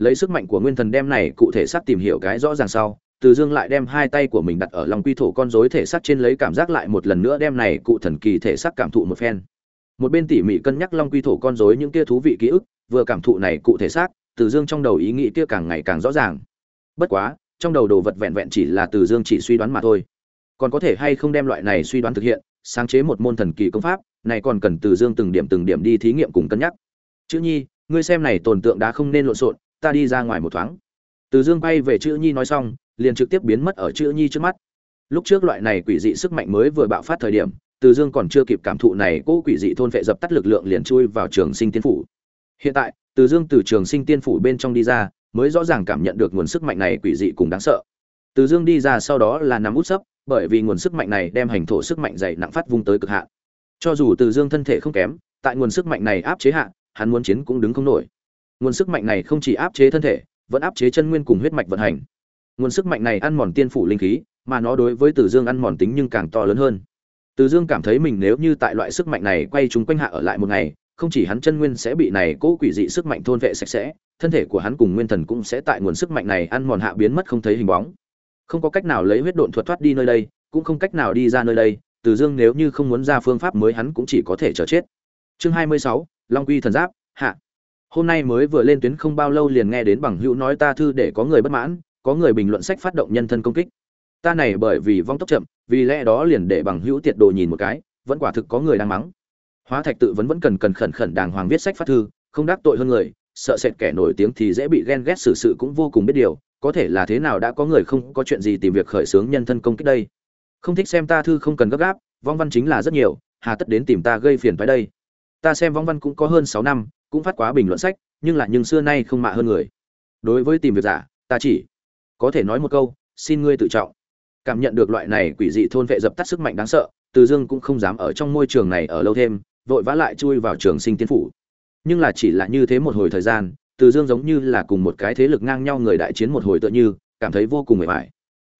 lấy sức mạnh của nguyên thần đem này cụ thể xác tìm hiểu cái rõ ràng sau, từ dương lại đem hai tay của mình đặt ở lòng quy thổ con rối thể xác trên lấy cảm giác lại một lần nữa đem này cụ thần kỳ thể xác cảm thụ một phen. Một bên tỉ mỉ cân nhắc long quy thổ con rối những kia thú vị ký ức, vừa cảm thụ này cụ thể xác, từ dương trong đầu ý nghĩ kia càng ngày càng rõ ràng. Bất quá, trong đầu đồ vật vẹn vẹn chỉ là từ dương chỉ suy đoán mà thôi. Còn có thể hay không đem loại này suy đoán thực hiện, sáng chế một môn thần kỳ công pháp, này còn cần từ dương từng điểm từng điểm đi thí nghiệm cùng cân nhắc. Chữ nhi, ngươi xem này tồn tượng đã không nên lộn xộn ta đi ra ngoài một thoáng. Từ dương bay về chữ nhi nói xong, liền trực tiếp biến mất ở chữ nhi trước mắt. Lúc trước loại này quỷ dị sức mạnh mới vừa bạo phát thời điểm, từ dương còn chưa kịp cảm thụ này cỗ quỷ dị thôn vệ dập tắt lực lượng liền chui vào trường sinh tiên phủ. Hiện tại, từ dương từ trường sinh tiên phủ bên trong đi ra, mới rõ ràng cảm nhận được nguồn sức mạnh này quỷ dị cùng đáng sợ. Từ dương đi ra sau đó là nằm út sấp, bởi vì nguồn sức mạnh này đem hành thổ sức mạnh dày nặng phát vung tới cực hạn. Cho dù từ dương thân thể không kém, tại nguồn sức mạnh này áp chế hạ, hắn muốn chiến cũng đứng không nổi nguồn sức mạnh này không chỉ áp chế thân thể, vẫn áp chế chân nguyên cùng huyết mạch vận hành. Nguồn sức mạnh này ăn mòn tiên phủ linh khí, mà nó đối với từ dương ăn mòn tính nhưng càng to lớn hơn. Từ dương cảm thấy mình nếu như tại loại sức mạnh này quay chúng quanh hạ ở lại một ngày, không chỉ hắn chân nguyên sẽ bị này cố quỷ dị sức mạnh thôn vệ sạch sẽ, thân thể của hắn cùng nguyên thần cũng sẽ tại nguồn sức mạnh này ăn mòn hạ biến mất không thấy hình bóng. Không có cách nào lấy huyết độn thuật thoát đi nơi đây, cũng không cách nào đi ra nơi đây, từ dương nếu như không muốn ra phương pháp mới hắn cũng chỉ có thể chờ chết. Chương hai mươi sáu, long quy thần giáp, hạ hôm nay mới vừa lên tuyến không bao lâu liền nghe đến bằng hữu nói ta thư để có người bất mãn, có người bình luận sách phát động nhân thân công kích. Ta này bởi vì vong tốc chậm, vì lẽ đó liền để bằng hữu tiệt đồ nhìn một cái, vẫn quả thực có người đang mắng. Hóa thạch tự vẫn vẫn cần cần khẩn khẩn đàng hoàng viết sách phát thư, không đắc tội hơn người, sợ sệt kẻ nổi tiếng thì dễ bị ghen ghét xử sự cũng vô cùng biết điều, có thể là thế nào đã có người không có chuyện gì tìm việc khởi xướng nhân thân công kích đây. Không thích xem ta thư không cần gấp gáp, vong văn chính là rất nhiều, hà tất đến tìm ta gây phiền phái đây. Ta xem vong văn cũng có hơn sáu năm cũng phát quá bình luận sách, nhưng là nhưng xưa nay không mạ hơn người. Đối với tìm việc giả, ta chỉ có thể nói một câu, xin ngươi tự trọng. Cảm nhận được loại này quỷ dị thôn vệ dập tắt sức mạnh đáng sợ, từ dương cũng không dám ở trong môi trường này ở lâu thêm, vội vã lại chui vào trường sinh tiên phủ. Nhưng là chỉ là như thế một hồi thời gian, từ dương giống như là cùng một cái thế lực ngang nhau người đại chiến một hồi tựa như, cảm thấy vô cùng mệt mỏi.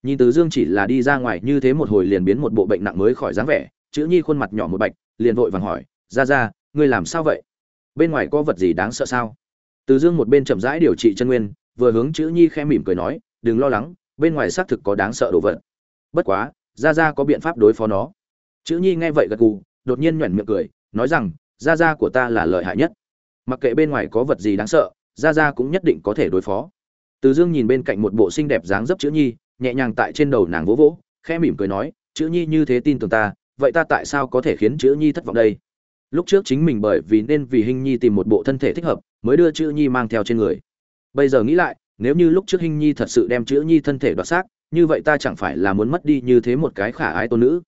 Nhìn từ dương chỉ là đi ra ngoài như thế một hồi liền biến một bộ bệnh nặng mới khỏi dáng vẻ, chữ nhi khuôn mặt nhỏ một bạch, liền vội vàng hỏi ra ra ngươi làm sao vậy? Bên ngoài có vật gì đáng sợ sao? Từ dương một bên chậm rãi điều trị chân nguyên, vừa hướng chữ nhi khẽ mỉm cười nói, đừng lo lắng, bên ngoài xác thực có đáng sợ đồ vật. Bất quá ra ra có biện pháp đối phó nó. Chữ nhi nghe vậy gật gù, đột nhiên nhoẻn miệng cười, nói rằng ra ra của ta là lợi hại nhất. Mặc kệ bên ngoài có vật gì đáng sợ ra ra cũng nhất định có thể đối phó. Từ dương nhìn bên cạnh một bộ xinh đẹp dáng dấp chữ nhi, nhẹ nhàng tại trên đầu nàng vỗ vỗ, khẽ mỉm cười nói, chữ nhi như thế tin tưởng ta, vậy ta tại sao có thể khiến chữ nhi thất vọng đây? Lúc trước chính mình bởi vì nên vì hình nhi tìm một bộ thân thể thích hợp, mới đưa chữ nhi mang theo trên người. Bây giờ nghĩ lại, nếu như lúc trước hình nhi thật sự đem chữ nhi thân thể đoạt xác, như vậy ta chẳng phải là muốn mất đi như thế một cái khả ái tôn nữ.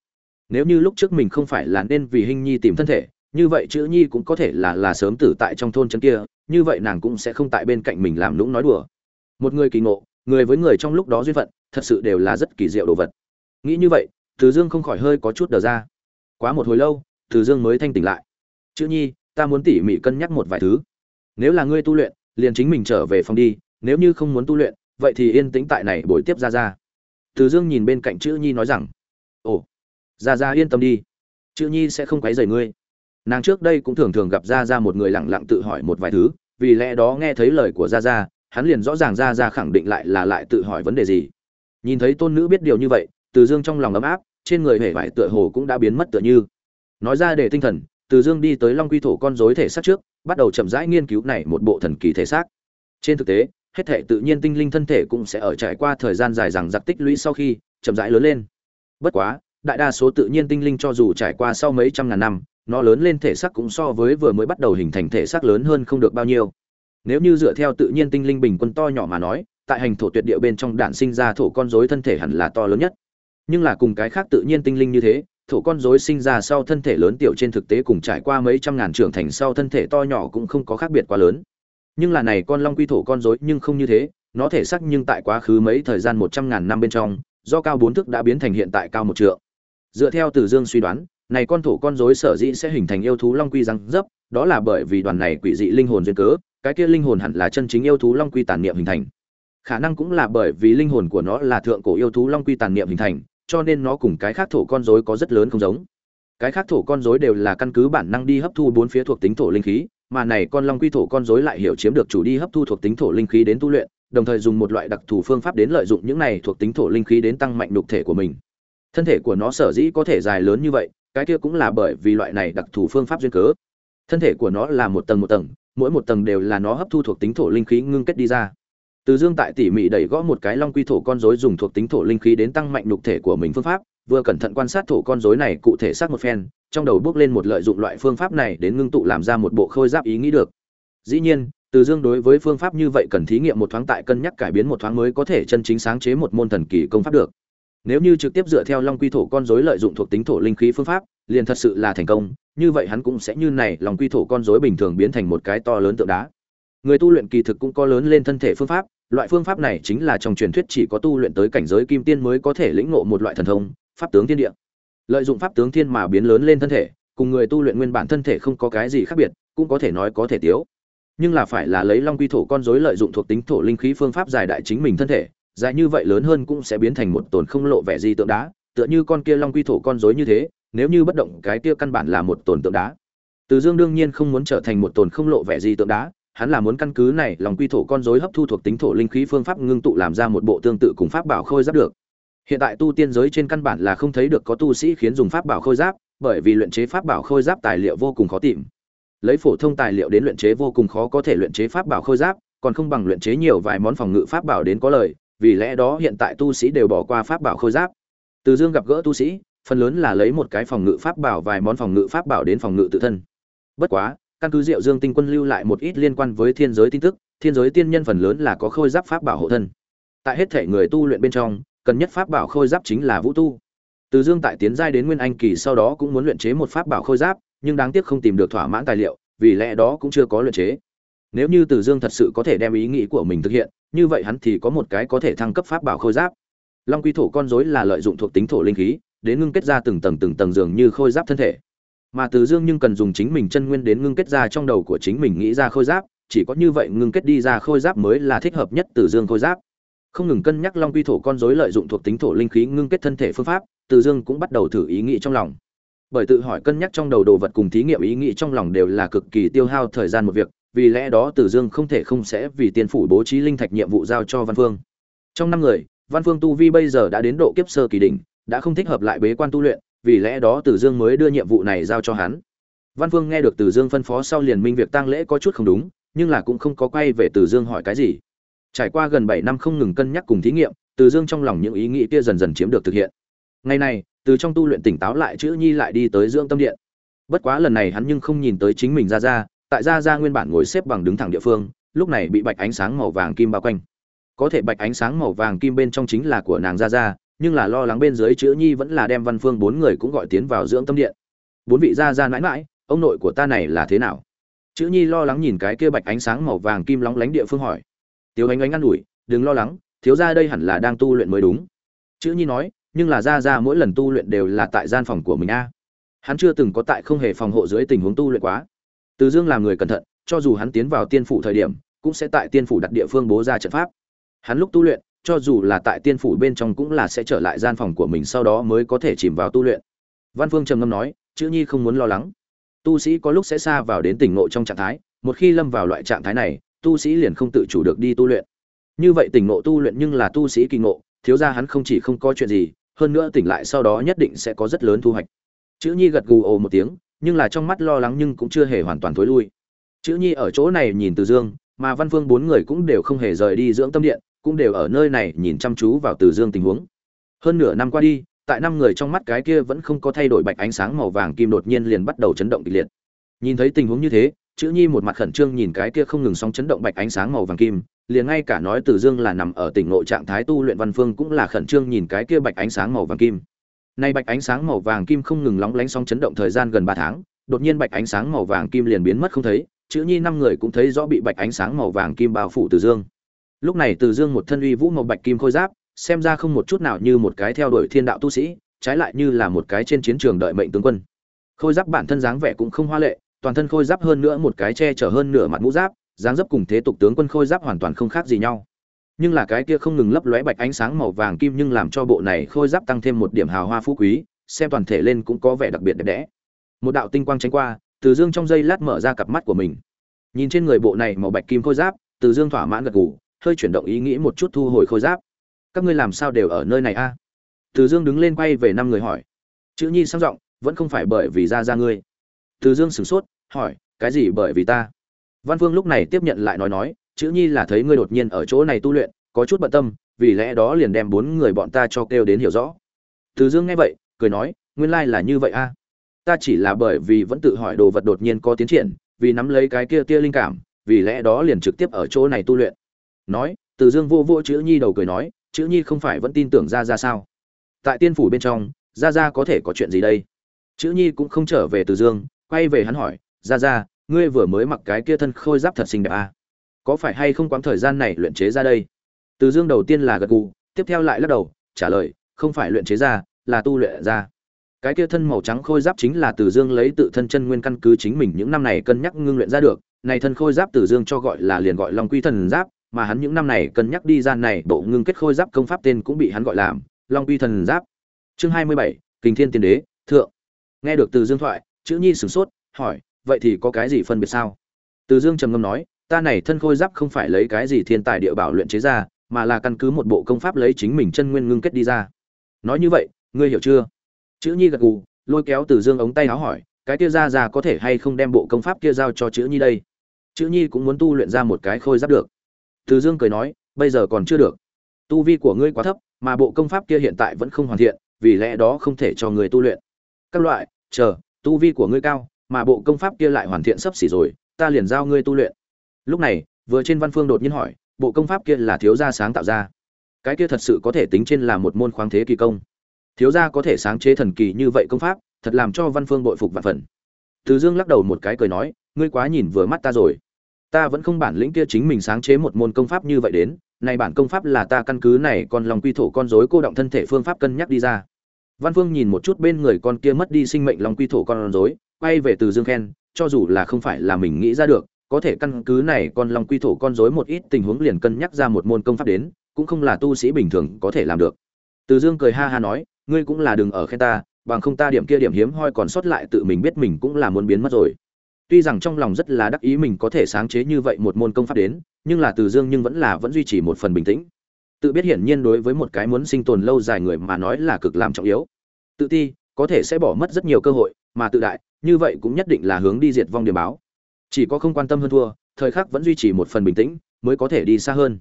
Nếu như lúc trước mình không phải là nên vì hình nhi tìm thân thể, như vậy chữ nhi cũng có thể là là sớm tử tại trong thôn chân kia, như vậy nàng cũng sẽ không tại bên cạnh mình làm lũng nói đùa. Một người kỳ ngộ, người với người trong lúc đó duyên phận, thật sự đều là rất kỳ diệu đồ vật. Nghĩ như vậy, từ dương không khỏi hơi có chút đờ ra. Quá một hồi lâu, từ dương mới thanh tỉnh lại chữ nhi, ta muốn tỉ mỉ cân nhắc một vài thứ. Nếu là ngươi tu luyện, liền chính mình trở về phòng đi, nếu như không muốn tu luyện, vậy thì yên tĩnh tại này buổi tiếp ra ra. Từ dương nhìn bên cạnh chữ nhi nói rằng, ồ, ra ra yên tâm đi. Chữ nhi sẽ không quấy rầy ngươi. Nàng trước đây cũng thường thường gặp ra ra một người lẳng lặng tự hỏi một vài thứ, vì lẽ đó nghe thấy lời của ra ra, hắn liền rõ ràng ra ra khẳng định lại là lại tự hỏi vấn đề gì. Nhìn thấy tôn nữ biết điều như vậy, từ dương trong lòng ấm áp, trên người hể vải tựa hồ cũng đã biến mất tựa như. Nói ra để tinh thần từ dương đi tới long quy thổ con rối thể xác trước, bắt đầu chậm rãi nghiên cứu này một bộ thần kỳ thể xác. Trên thực tế, hết thể tự nhiên tinh linh thân thể cũng sẽ ở trải qua thời gian dài rằng giặc tích lũy sau khi chậm rãi lớn lên. Bất quá, đại đa số tự nhiên tinh linh cho dù trải qua sau mấy trăm ngàn năm, nó lớn lên thể xác cũng so với vừa mới bắt đầu hình thành thể xác lớn hơn không được bao nhiêu. Nếu như dựa theo tự nhiên tinh linh bình quân to nhỏ mà nói, tại hành thổ tuyệt địa bên trong đản sinh ra thổ con rối thân thể hẳn là to lớn nhất. Nhưng là cùng cái khác tự nhiên tinh linh như thế thổ con rối sinh ra sau thân thể lớn tiểu trên thực tế cùng trải qua mấy trăm ngàn trưởng thành sau thân thể to nhỏ cũng không có khác biệt quá lớn. Nhưng là này con long quy thổ con rối nhưng không như thế, nó thể sắc nhưng tại quá khứ mấy thời gian một trăm ngàn năm bên trong, do cao bốn thước đã biến thành hiện tại cao một trượng. Dựa theo từ dương suy đoán, này con thổ con rối sở dĩ sẽ hình thành yêu thú long quy răng dấp, đó là bởi vì đoàn này quỷ dị linh hồn duyên cớ, cái kia linh hồn hẳn là chân chính yêu thú long quy tàn niệm hình thành. Khả năng cũng là bởi vì linh hồn của nó là thượng cổ yêu thú long quy tàn niệm hình thành cho nên nó cùng cái khác thổ con rối có rất lớn không giống. Cái khác thổ con rối đều là căn cứ bản năng đi hấp thu bốn phía thuộc tính thổ linh khí, mà này con long quy thổ con rối lại hiểu chiếm được chủ đi hấp thu thuộc tính thổ linh khí đến tu luyện, đồng thời dùng một loại đặc thù phương pháp đến lợi dụng những này thuộc tính thổ linh khí đến tăng mạnh nhục thể của mình. Thân thể của nó sở dĩ có thể dài lớn như vậy, cái kia cũng là bởi vì loại này đặc thù phương pháp duyên cớ. Thân thể của nó là một tầng một tầng, mỗi một tầng đều là nó hấp thu thuộc tính thổ linh khí ngưng kết đi ra từ dương tại tỉ mỉ đẩy gõ một cái long quy thổ con rối dùng thuộc tính thổ linh khí đến tăng mạnh nhục thể của mình phương pháp, vừa cẩn thận quan sát thổ con rối này cụ thể xác một phen, trong đầu bước lên một lợi dụng loại phương pháp này đến ngưng tụ làm ra một bộ khôi giáp ý nghĩ được. Dĩ nhiên, từ dương đối với phương pháp như vậy cần thí nghiệm một thoáng tại cân nhắc cải biến một thoáng mới có thể chân chính sáng chế một môn thần kỳ công pháp được. Nếu như trực tiếp dựa theo long quy thổ con rối lợi dụng thuộc tính thổ linh khí phương pháp, liền thật sự là thành công, như vậy hắn cũng sẽ như này lòng quy thổ con rối bình thường biến thành một cái to lớn tượng đá. Người tu luyện kỳ thực cũng có lớn lên thân thể phương pháp loại phương pháp này chính là trong truyền thuyết chỉ có tu luyện tới cảnh giới kim tiên mới có thể lĩnh ngộ một loại thần thông, pháp tướng thiên địa. Lợi dụng pháp tướng thiên mà biến lớn lên thân thể, cùng người tu luyện nguyên bản thân thể không có cái gì khác biệt, cũng có thể nói có thể tiếu. Nhưng là phải là lấy long quy thổ con rối lợi dụng thuộc tính thổ linh khí phương pháp giải đại chính mình thân thể dài như vậy lớn hơn cũng sẽ biến thành một tồn không lộ vẻ gì tượng đá, tựa như con kia long quy thổ con rối như thế, nếu như bất động cái kia căn bản là một tồn tượng đá. Từ dương đương nhiên không muốn trở thành một tồn không lộ vẻ gì tượng đá hắn là muốn căn cứ này lòng quy thổ con rối hấp thu thuộc tính thổ linh khí phương pháp ngưng tụ làm ra một bộ tương tự cùng pháp bảo khôi giáp được. Hiện tại tu tiên giới trên căn bản là không thấy được có tu sĩ khiến dùng pháp bảo khôi giáp, bởi vì luyện chế pháp bảo khôi giáp tài liệu vô cùng khó tìm. Lấy phổ thông tài liệu đến luyện chế vô cùng khó có thể luyện chế pháp bảo khôi giáp, còn không bằng luyện chế nhiều vài món phòng ngự pháp bảo đến có lời, vì lẽ đó hiện tại tu sĩ đều bỏ qua pháp bảo khôi giáp. Từ dương gặp gỡ tu sĩ, phần lớn là lấy một cái phòng ngự pháp bảo vài món phòng ngự pháp bảo đến phòng ngự tự thân. Bất quá căn cứ diệu dương tinh quân lưu lại một ít liên quan với thiên giới tin tức, thiên giới tiên nhân phần lớn là có khôi giáp pháp bảo hộ thân. Tại hết thể người tu luyện bên trong, cần nhất pháp bảo khôi giáp chính là vũ tu. Từ dương tại tiến giai đến nguyên anh kỳ sau đó cũng muốn luyện chế một pháp bảo khôi giáp, nhưng đáng tiếc không tìm được thỏa mãn tài liệu, vì lẽ đó cũng chưa có luyện chế. Nếu như từ dương thật sự có thể đem ý nghĩ của mình thực hiện, như vậy hắn thì có một cái có thể thăng cấp pháp bảo khôi giáp. Long quy thổ con rối là lợi dụng thuộc tính thổ linh khí, đến ngưng kết ra từng tầng từng tầng dường như khôi giáp thân thể mà từ dương nhưng cần dùng chính mình chân nguyên đến ngưng kết ra trong đầu của chính mình nghĩ ra khôi giáp, chỉ có như vậy ngưng kết đi ra khôi giáp mới là thích hợp nhất từ dương khôi giáp. Không ngừng cân nhắc long quy thổ con rối lợi dụng thuộc tính thổ linh khí ngưng kết thân thể phương pháp, từ dương cũng bắt đầu thử ý nghĩ trong lòng. Bởi tự hỏi cân nhắc trong đầu đồ vật cùng thí nghiệm ý nghĩ trong lòng đều là cực kỳ tiêu hao thời gian một việc, vì lẽ đó từ dương không thể không sẽ vì tiên phủ bố trí linh thạch nhiệm vụ giao cho văn phương. Trong năm người, văn phương tu vi bây giờ đã đến độ kiếp sơ kỳ đỉnh, đã không thích hợp lại bế quan tu luyện vì lẽ đó Từ Dương mới đưa nhiệm vụ này giao cho hắn. Văn Vương nghe được Từ Dương phân phó sau liền minh việc tang lễ có chút không đúng, nhưng là cũng không có quay về Từ Dương hỏi cái gì. Trải qua gần 7 năm không ngừng cân nhắc cùng thí nghiệm, Từ Dương trong lòng những ý nghĩ kia dần dần chiếm được thực hiện. Ngày này, từ trong tu luyện tỉnh táo lại chữ Nhi lại đi tới dưỡng tâm điện. Bất quá lần này hắn nhưng không nhìn tới chính mình ra ra, tại ra ra nguyên bản ngồi xếp bằng đứng thẳng địa phương, lúc này bị bạch ánh sáng màu vàng kim bao quanh. Có thể bạch ánh sáng màu vàng kim bên trong chính là của nàng ra ra, nhưng là lo lắng bên dưới chữ nhi vẫn là đem văn phương bốn người cũng gọi tiến vào dưỡng tâm điện. Bốn vị gia gia mãi mãi, ông nội của ta này là thế nào? Chữ nhi lo lắng nhìn cái kia bạch ánh sáng màu vàng kim lóng lánh địa phương hỏi. Tiếu ánh ánh ă n ủi, đừng lo lắng, thiếu gia đây hẳn là đang tu luyện mới đúng. Chữ nhi nói, nhưng là gia gia mỗi lần tu luyện đều là tại gian phòng của mình a. Hắn chưa từng có tại không hề phòng hộ dưới tình huống tu luyện quá. Từ dương làm người cẩn thận, cho dù hắn tiến vào tiên phủ thời điểm, cũng sẽ tại tiên phủ đặt địa phương bố ra trận pháp. Hắn lúc tu luyện cho dù là tại tiên phủ bên trong cũng là sẽ trở lại gian phòng của mình sau đó mới có thể chìm vào tu luyện. Văn phương trầm ngâm nói, chữ nhi không muốn lo lắng. Tu sĩ có lúc sẽ xa vào đến tỉnh ngộ trong trạng thái, một khi lâm vào loại trạng thái này, tu sĩ liền không tự chủ được đi tu luyện. Như vậy tỉnh ngộ tu luyện nhưng là tu sĩ kỳ ngộ, thiếu ra hắn không chỉ không có chuyện gì, hơn nữa tỉnh lại sau đó nhất định sẽ có rất lớn thu hoạch. Chữ nhi gật gù ồ một tiếng, nhưng là trong mắt lo lắng nhưng cũng chưa hề hoàn toàn thối lui. Chữ nhi ở chỗ này nhìn từ dương, mà văn phương bốn người cũng đều không hề rời đi dưỡng tâm điện cũng đều ở nơi này nhìn chăm chú vào từ dương tình huống. Hơn nửa năm qua đi, tại năm người trong mắt cái kia vẫn không có thay đổi bạch ánh sáng màu vàng kim đột nhiên liền bắt đầu chấn động kịch liệt. Nhìn thấy tình huống như thế, chữ nhi một mặt khẩn trương nhìn cái kia không ngừng sóng chấn động bạch ánh sáng màu vàng kim, liền ngay cả nói từ dương là nằm ở tỉnh nội trạng thái tu luyện văn phương cũng là khẩn trương nhìn cái kia bạch ánh sáng màu vàng kim. Nay bạch ánh sáng màu vàng kim không ngừng lóng lánh sóng chấn động thời gian gần ba tháng, đột nhiên bạch ánh sáng màu vàng kim liền biến mất không thấy, chữ nhi năm người cũng thấy rõ bị bạch ánh sáng màu vàng kim bao phủ từ dương lúc này từ dương một thân uy vũ màu bạch kim khôi giáp, xem ra không một chút nào như một cái theo đuổi thiên đạo tu sĩ, trái lại như là một cái trên chiến trường đợi mệnh tướng quân. Khôi giáp bản thân dáng vẻ cũng không hoa lệ, toàn thân khôi giáp hơn nữa một cái che chở hơn nửa mặt mũ giáp, dáng dấp cùng thế tục tướng quân khôi giáp hoàn toàn không khác gì nhau. Nhưng là cái kia không ngừng lấp lóe bạch ánh sáng màu vàng kim nhưng làm cho bộ này khôi giáp tăng thêm một điểm hào hoa phú quý, xem toàn thể lên cũng có vẻ đặc biệt đẹp đẽ. Một đạo tinh quang tránh qua, từ dương trong giây lát mở ra cặp mắt của mình. Nhìn trên người bộ này màu bạch kim khôi giáp, từ dương thỏa mãn gật gù hơi chuyển động ý nghĩ một chút thu hồi khôi giáp. Các ngươi làm sao đều ở nơi này a? Từ dương đứng lên quay về năm người hỏi. Chữ nhi sang giọng, vẫn không phải bởi vì ra ra ngươi. Từ dương sửng sốt, hỏi, cái gì bởi vì ta? Văn phương lúc này tiếp nhận lại nói nói, chữ nhi là thấy ngươi đột nhiên ở chỗ này tu luyện, có chút bận tâm, vì lẽ đó liền đem bốn người bọn ta cho kêu đến hiểu rõ. Từ dương nghe vậy, cười nói, nguyên lai là như vậy a. Ta chỉ là bởi vì vẫn tự hỏi đồ vật đột nhiên có tiến triển, vì nắm lấy cái kia tia linh cảm, vì lẽ đó liền trực tiếp ở chỗ này tu luyện nói, từ dương vô vô chữ nhi đầu cười nói, chữ nhi không phải vẫn tin tưởng ra ra sao? Tại tiên phủ bên trong ra ra có thể có chuyện gì đây? Chữ nhi cũng không trở về từ dương, quay về hắn hỏi ra ra ngươi vừa mới mặc cái kia thân khôi giáp thật xinh đẹp à? có phải hay không quãng thời gian này luyện chế ra đây? Từ dương đầu tiên là gật gù, tiếp theo lại lắc đầu, trả lời, không phải luyện chế ra, là tu luyện ra. Cái kia thân màu trắng khôi giáp chính là từ dương lấy tự thân chân nguyên căn cứ chính mình những năm này cân nhắc ngưng luyện ra được. Này thân khôi giáp từ dương cho gọi là liền gọi long quy thần giáp mà hắn những năm này cân nhắc đi ra này bộ ngưng kết khôi giáp công pháp tên cũng bị hắn gọi làm long uy thần giáp. Chương hai mươi bảy, kình thiên tiên đế, thượng. Nghe được từ dương thoại, chữ nhi sửng sốt, hỏi, vậy thì có cái gì phân biệt sao? Từ dương trầm ngâm nói, ta này thân khôi giáp không phải lấy cái gì thiên tài địa bảo luyện chế ra, mà là căn cứ một bộ công pháp lấy chính mình chân nguyên ngưng kết đi ra. Nói như vậy, ngươi hiểu chưa? Chữ nhi gật gù, lôi kéo từ dương ống tay áo hỏi, cái kia ra ra có thể hay không đem bộ công pháp kia giao cho chữ nhi đây? Chữ nhi cũng muốn tu luyện ra một cái khôi giáp được từ dương cười nói, bây giờ còn chưa được. Tu vi của ngươi quá thấp, mà bộ công pháp kia hiện tại vẫn không hoàn thiện, vì lẽ đó không thể cho người tu luyện. Các loại, chờ, tu vi của ngươi cao, mà bộ công pháp kia lại hoàn thiện sắp xỉ rồi, ta liền giao ngươi tu luyện. Lúc này, vừa trên văn phương đột nhiên hỏi, bộ công pháp kia là thiếu gia sáng tạo ra? Cái kia thật sự có thể tính trên là một môn khoáng thế kỳ công? Thiếu gia có thể sáng chế thần kỳ như vậy công pháp, thật làm cho văn phương bội phục vạn phần. Từ dương lắc đầu một cái cười nói, ngươi quá nhìn vừa mắt ta rồi ta vẫn không bản lĩnh kia chính mình sáng chế một môn công pháp như vậy đến, này bản công pháp là ta căn cứ này còn lòng quy thổ con rối cô động thân thể phương pháp cân nhắc đi ra. Văn phương nhìn một chút bên người con kia mất đi sinh mệnh lòng quy thổ con rối, quay về từ dương khen, cho dù là không phải là mình nghĩ ra được, có thể căn cứ này con lòng quy thổ con rối một ít tình huống liền cân nhắc ra một môn công pháp đến, cũng không là tu sĩ bình thường có thể làm được. Từ dương cười ha ha nói, ngươi cũng là đừng ở khen ta, bằng không ta điểm kia điểm hiếm hoi còn sót lại tự mình biết mình cũng là muốn biến mất rồi tuy rằng trong lòng rất là đắc ý mình có thể sáng chế như vậy một môn công pháp đến, nhưng là từ dương nhưng vẫn là vẫn duy trì một phần bình tĩnh. Tự biết hiển nhiên đối với một cái muốn sinh tồn lâu dài người mà nói là cực làm trọng yếu. Tự ti, có thể sẽ bỏ mất rất nhiều cơ hội, mà tự đại, như vậy cũng nhất định là hướng đi diệt vong điểm báo. Chỉ có không quan tâm hơn thua, thời khắc vẫn duy trì một phần bình tĩnh, mới có thể đi xa hơn.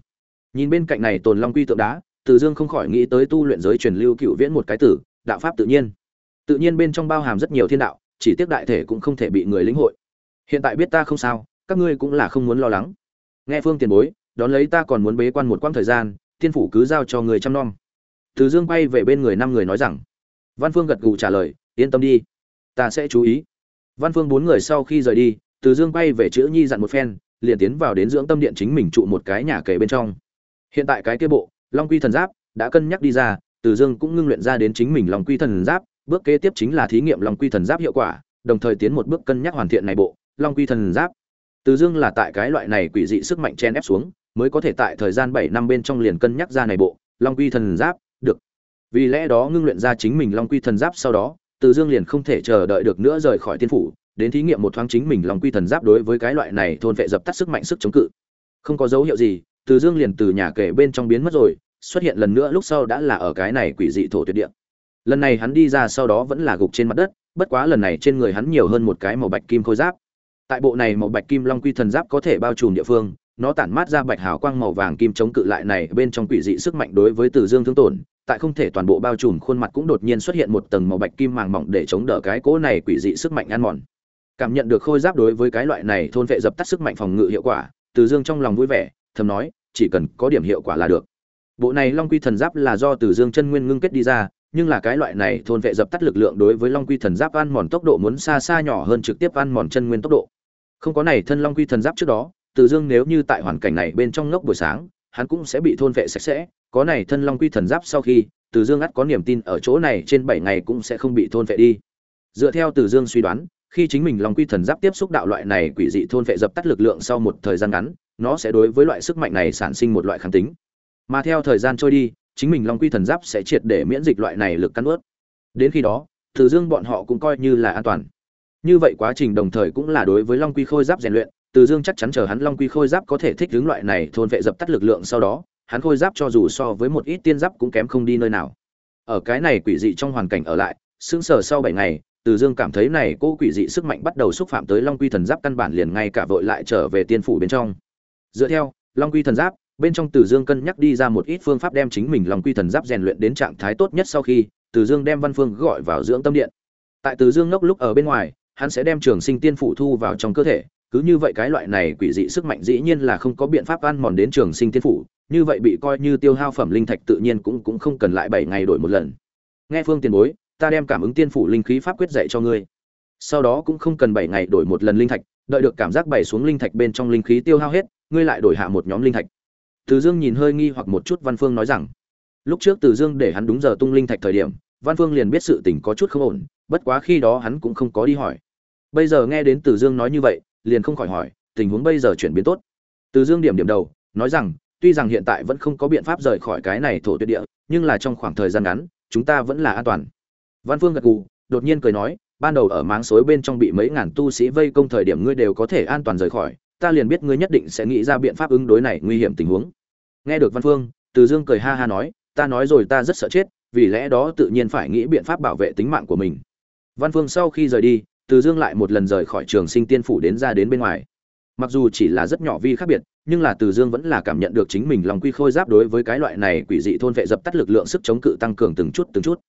Nhìn bên cạnh này tồn long quy tượng đá, từ dương không khỏi nghĩ tới tu luyện giới truyền lưu cựu viễn một cái tử, đạo pháp tự nhiên. Tự nhiên bên trong bao hàm rất nhiều thiên đạo, chỉ tiếc đại thể cũng không thể bị người lĩnh hội hiện tại biết ta không sao, các ngươi cũng là không muốn lo lắng. Nghe phương tiền bối, đón lấy ta còn muốn bế quan một quãng thời gian tiên phủ cứ giao cho người chăm nom. Từ dương bay về bên người năm người nói rằng, văn phương gật gù trả lời, yên tâm đi, ta sẽ chú ý. Văn phương bốn người sau khi rời đi, từ dương bay về chữ nhi dặn một phen, liền tiến vào đến dưỡng tâm điện chính mình trụ một cái nhà kể bên trong. Hiện tại cái kia bộ, long quy thần giáp, đã cân nhắc đi ra, từ dương cũng ngưng luyện ra đến chính mình long quy thần giáp, bước kế tiếp chính là thí nghiệm long quy thần giáp hiệu quả, đồng thời tiến một bước cân nhắc hoàn thiện này bộ long quy thần giáp. Từ dương là tại cái loại này quỷ dị sức mạnh chen ép xuống, mới có thể tại thời gian bảy năm bên trong liền cân nhắc ra này bộ, long quy thần giáp, được. Vì lẽ đó ngưng luyện ra chính mình long quy thần giáp sau đó, từ dương liền không thể chờ đợi được nữa rời khỏi tiên phủ, đến thí nghiệm một thoáng chính mình long quy thần giáp đối với cái loại này thôn vệ dập tắt sức mạnh sức chống cự. Không có dấu hiệu gì, từ dương liền từ nhà kể bên trong biến mất rồi, xuất hiện lần nữa lúc sau đã là ở cái này quỷ dị thổ tuyệt địa. Lần này hắn đi ra sau đó vẫn là gục trên mặt đất, bất quá lần này trên người hắn nhiều hơn một cái màu bạch kim khôi giáp tại bộ này màu bạch kim long quy thần giáp có thể bao trùm địa phương, nó tản mát ra bạch hào quang màu vàng kim chống cự lại này bên trong quỷ dị sức mạnh đối với từ dương thương tổn, tại không thể toàn bộ bao trùm khuôn mặt cũng đột nhiên xuất hiện một tầng màu bạch kim màng mỏng để chống đỡ cái cỗ này quỷ dị sức mạnh ăn mòn. Cảm nhận được khôi giáp đối với cái loại này thôn vệ dập tắt sức mạnh phòng ngự hiệu quả, từ dương trong lòng vui vẻ, thầm nói, chỉ cần có điểm hiệu quả là được. Bộ này long quy thần giáp là do từ dương chân nguyên ngưng kết đi ra nhưng là cái loại này thôn vệ dập tắt lực lượng đối với long quy thần giáp ăn mòn tốc độ muốn xa xa nhỏ hơn trực tiếp ăn mòn chân nguyên tốc độ. Không có này thân long quy thần giáp trước đó, từ dương nếu như tại hoàn cảnh này bên trong ngốc buổi sáng, hắn cũng sẽ bị thôn vệ sạch sẽ. Có này thân long quy thần giáp sau khi, từ dương ắt có niềm tin ở chỗ này trên bảy ngày cũng sẽ không bị thôn vệ đi. Dựa theo từ dương suy đoán, khi chính mình long quy thần giáp tiếp xúc đạo loại này quỷ dị thôn vệ dập tắt lực lượng sau một thời gian ngắn, nó sẽ đối với loại sức mạnh này sản sinh một loại kháng tính. Mà theo thời gian trôi đi chính mình long quy thần giáp sẽ triệt để miễn dịch loại này lực cắn ướt. Đến khi đó, từ dương bọn họ cũng coi như là an toàn. Như vậy quá trình đồng thời cũng là đối với long quy khôi giáp rèn luyện, từ dương chắc chắn chờ hắn long quy khôi giáp có thể thích ứng loại này thôn vệ dập tắt lực lượng sau đó, hắn khôi giáp cho dù so với một ít tiên giáp cũng kém không đi nơi nào. Ở cái này quỷ dị trong hoàn cảnh ở lại, sững sờ sau bảy ngày, từ dương cảm thấy này cô quỷ dị sức mạnh bắt đầu xúc phạm tới long quy thần giáp căn bản liền ngay cả vội lại trở về tiên phủ bên trong. Dựa theo, long quy thần giáp bên trong từ dương cân nhắc đi ra một ít phương pháp đem chính mình lòng quy thần giáp rèn luyện đến trạng thái tốt nhất sau khi, từ dương đem văn phương gọi vào dưỡng tâm điện. Tại từ dương ngốc lúc ở bên ngoài, hắn sẽ đem trường sinh tiên Phụ thu vào trong cơ thể, cứ như vậy cái loại này quỷ dị sức mạnh dĩ nhiên là không có biện pháp ăn mòn đến trường sinh tiên Phụ. như vậy bị coi như tiêu hao phẩm linh thạch tự nhiên cũng cũng không cần lại bảy ngày đổi một lần. Nghe phương tiền bối, ta đem cảm ứng tiên phủ linh khí pháp quyết dạy cho ngươi. Sau đó cũng không cần bảy ngày đổi một lần linh thạch, đợi được cảm giác bày xuống linh thạch bên trong linh khí tiêu hao hết, ngươi lại đổi hạ một nhóm linh thạch từ dương nhìn hơi nghi hoặc một chút văn phương nói rằng, lúc trước từ dương để hắn đúng giờ tung linh thạch thời điểm, văn phương liền biết sự tình có chút không ổn, bất quá khi đó hắn cũng không có đi hỏi. Bây giờ nghe đến từ dương nói như vậy, liền không khỏi hỏi, tình huống bây giờ chuyển biến tốt? Từ dương điểm điểm đầu, nói rằng, tuy rằng hiện tại vẫn không có biện pháp rời khỏi cái này thổ tuyệt địa, nhưng là trong khoảng thời gian ngắn, chúng ta vẫn là an toàn. Văn phương gật gù, đột nhiên cười nói, ban đầu ở máng suối bên trong bị mấy ngàn tu sĩ vây công thời điểm ngươi đều có thể an toàn rời khỏi ta liền biết ngươi nhất định sẽ nghĩ ra biện pháp ứng đối này nguy hiểm tình huống. Nghe được văn phương, từ dương cười ha ha nói, ta nói rồi ta rất sợ chết, vì lẽ đó tự nhiên phải nghĩ biện pháp bảo vệ tính mạng của mình. Văn phương sau khi rời đi, từ dương lại một lần rời khỏi trường sinh tiên phủ đến ra đến bên ngoài. Mặc dù chỉ là rất nhỏ vi khác biệt, nhưng là từ dương vẫn là cảm nhận được chính mình lòng quy khôi giáp đối với cái loại này quỷ dị thôn vệ dập tắt lực lượng sức chống cự tăng cường từng chút từng chút.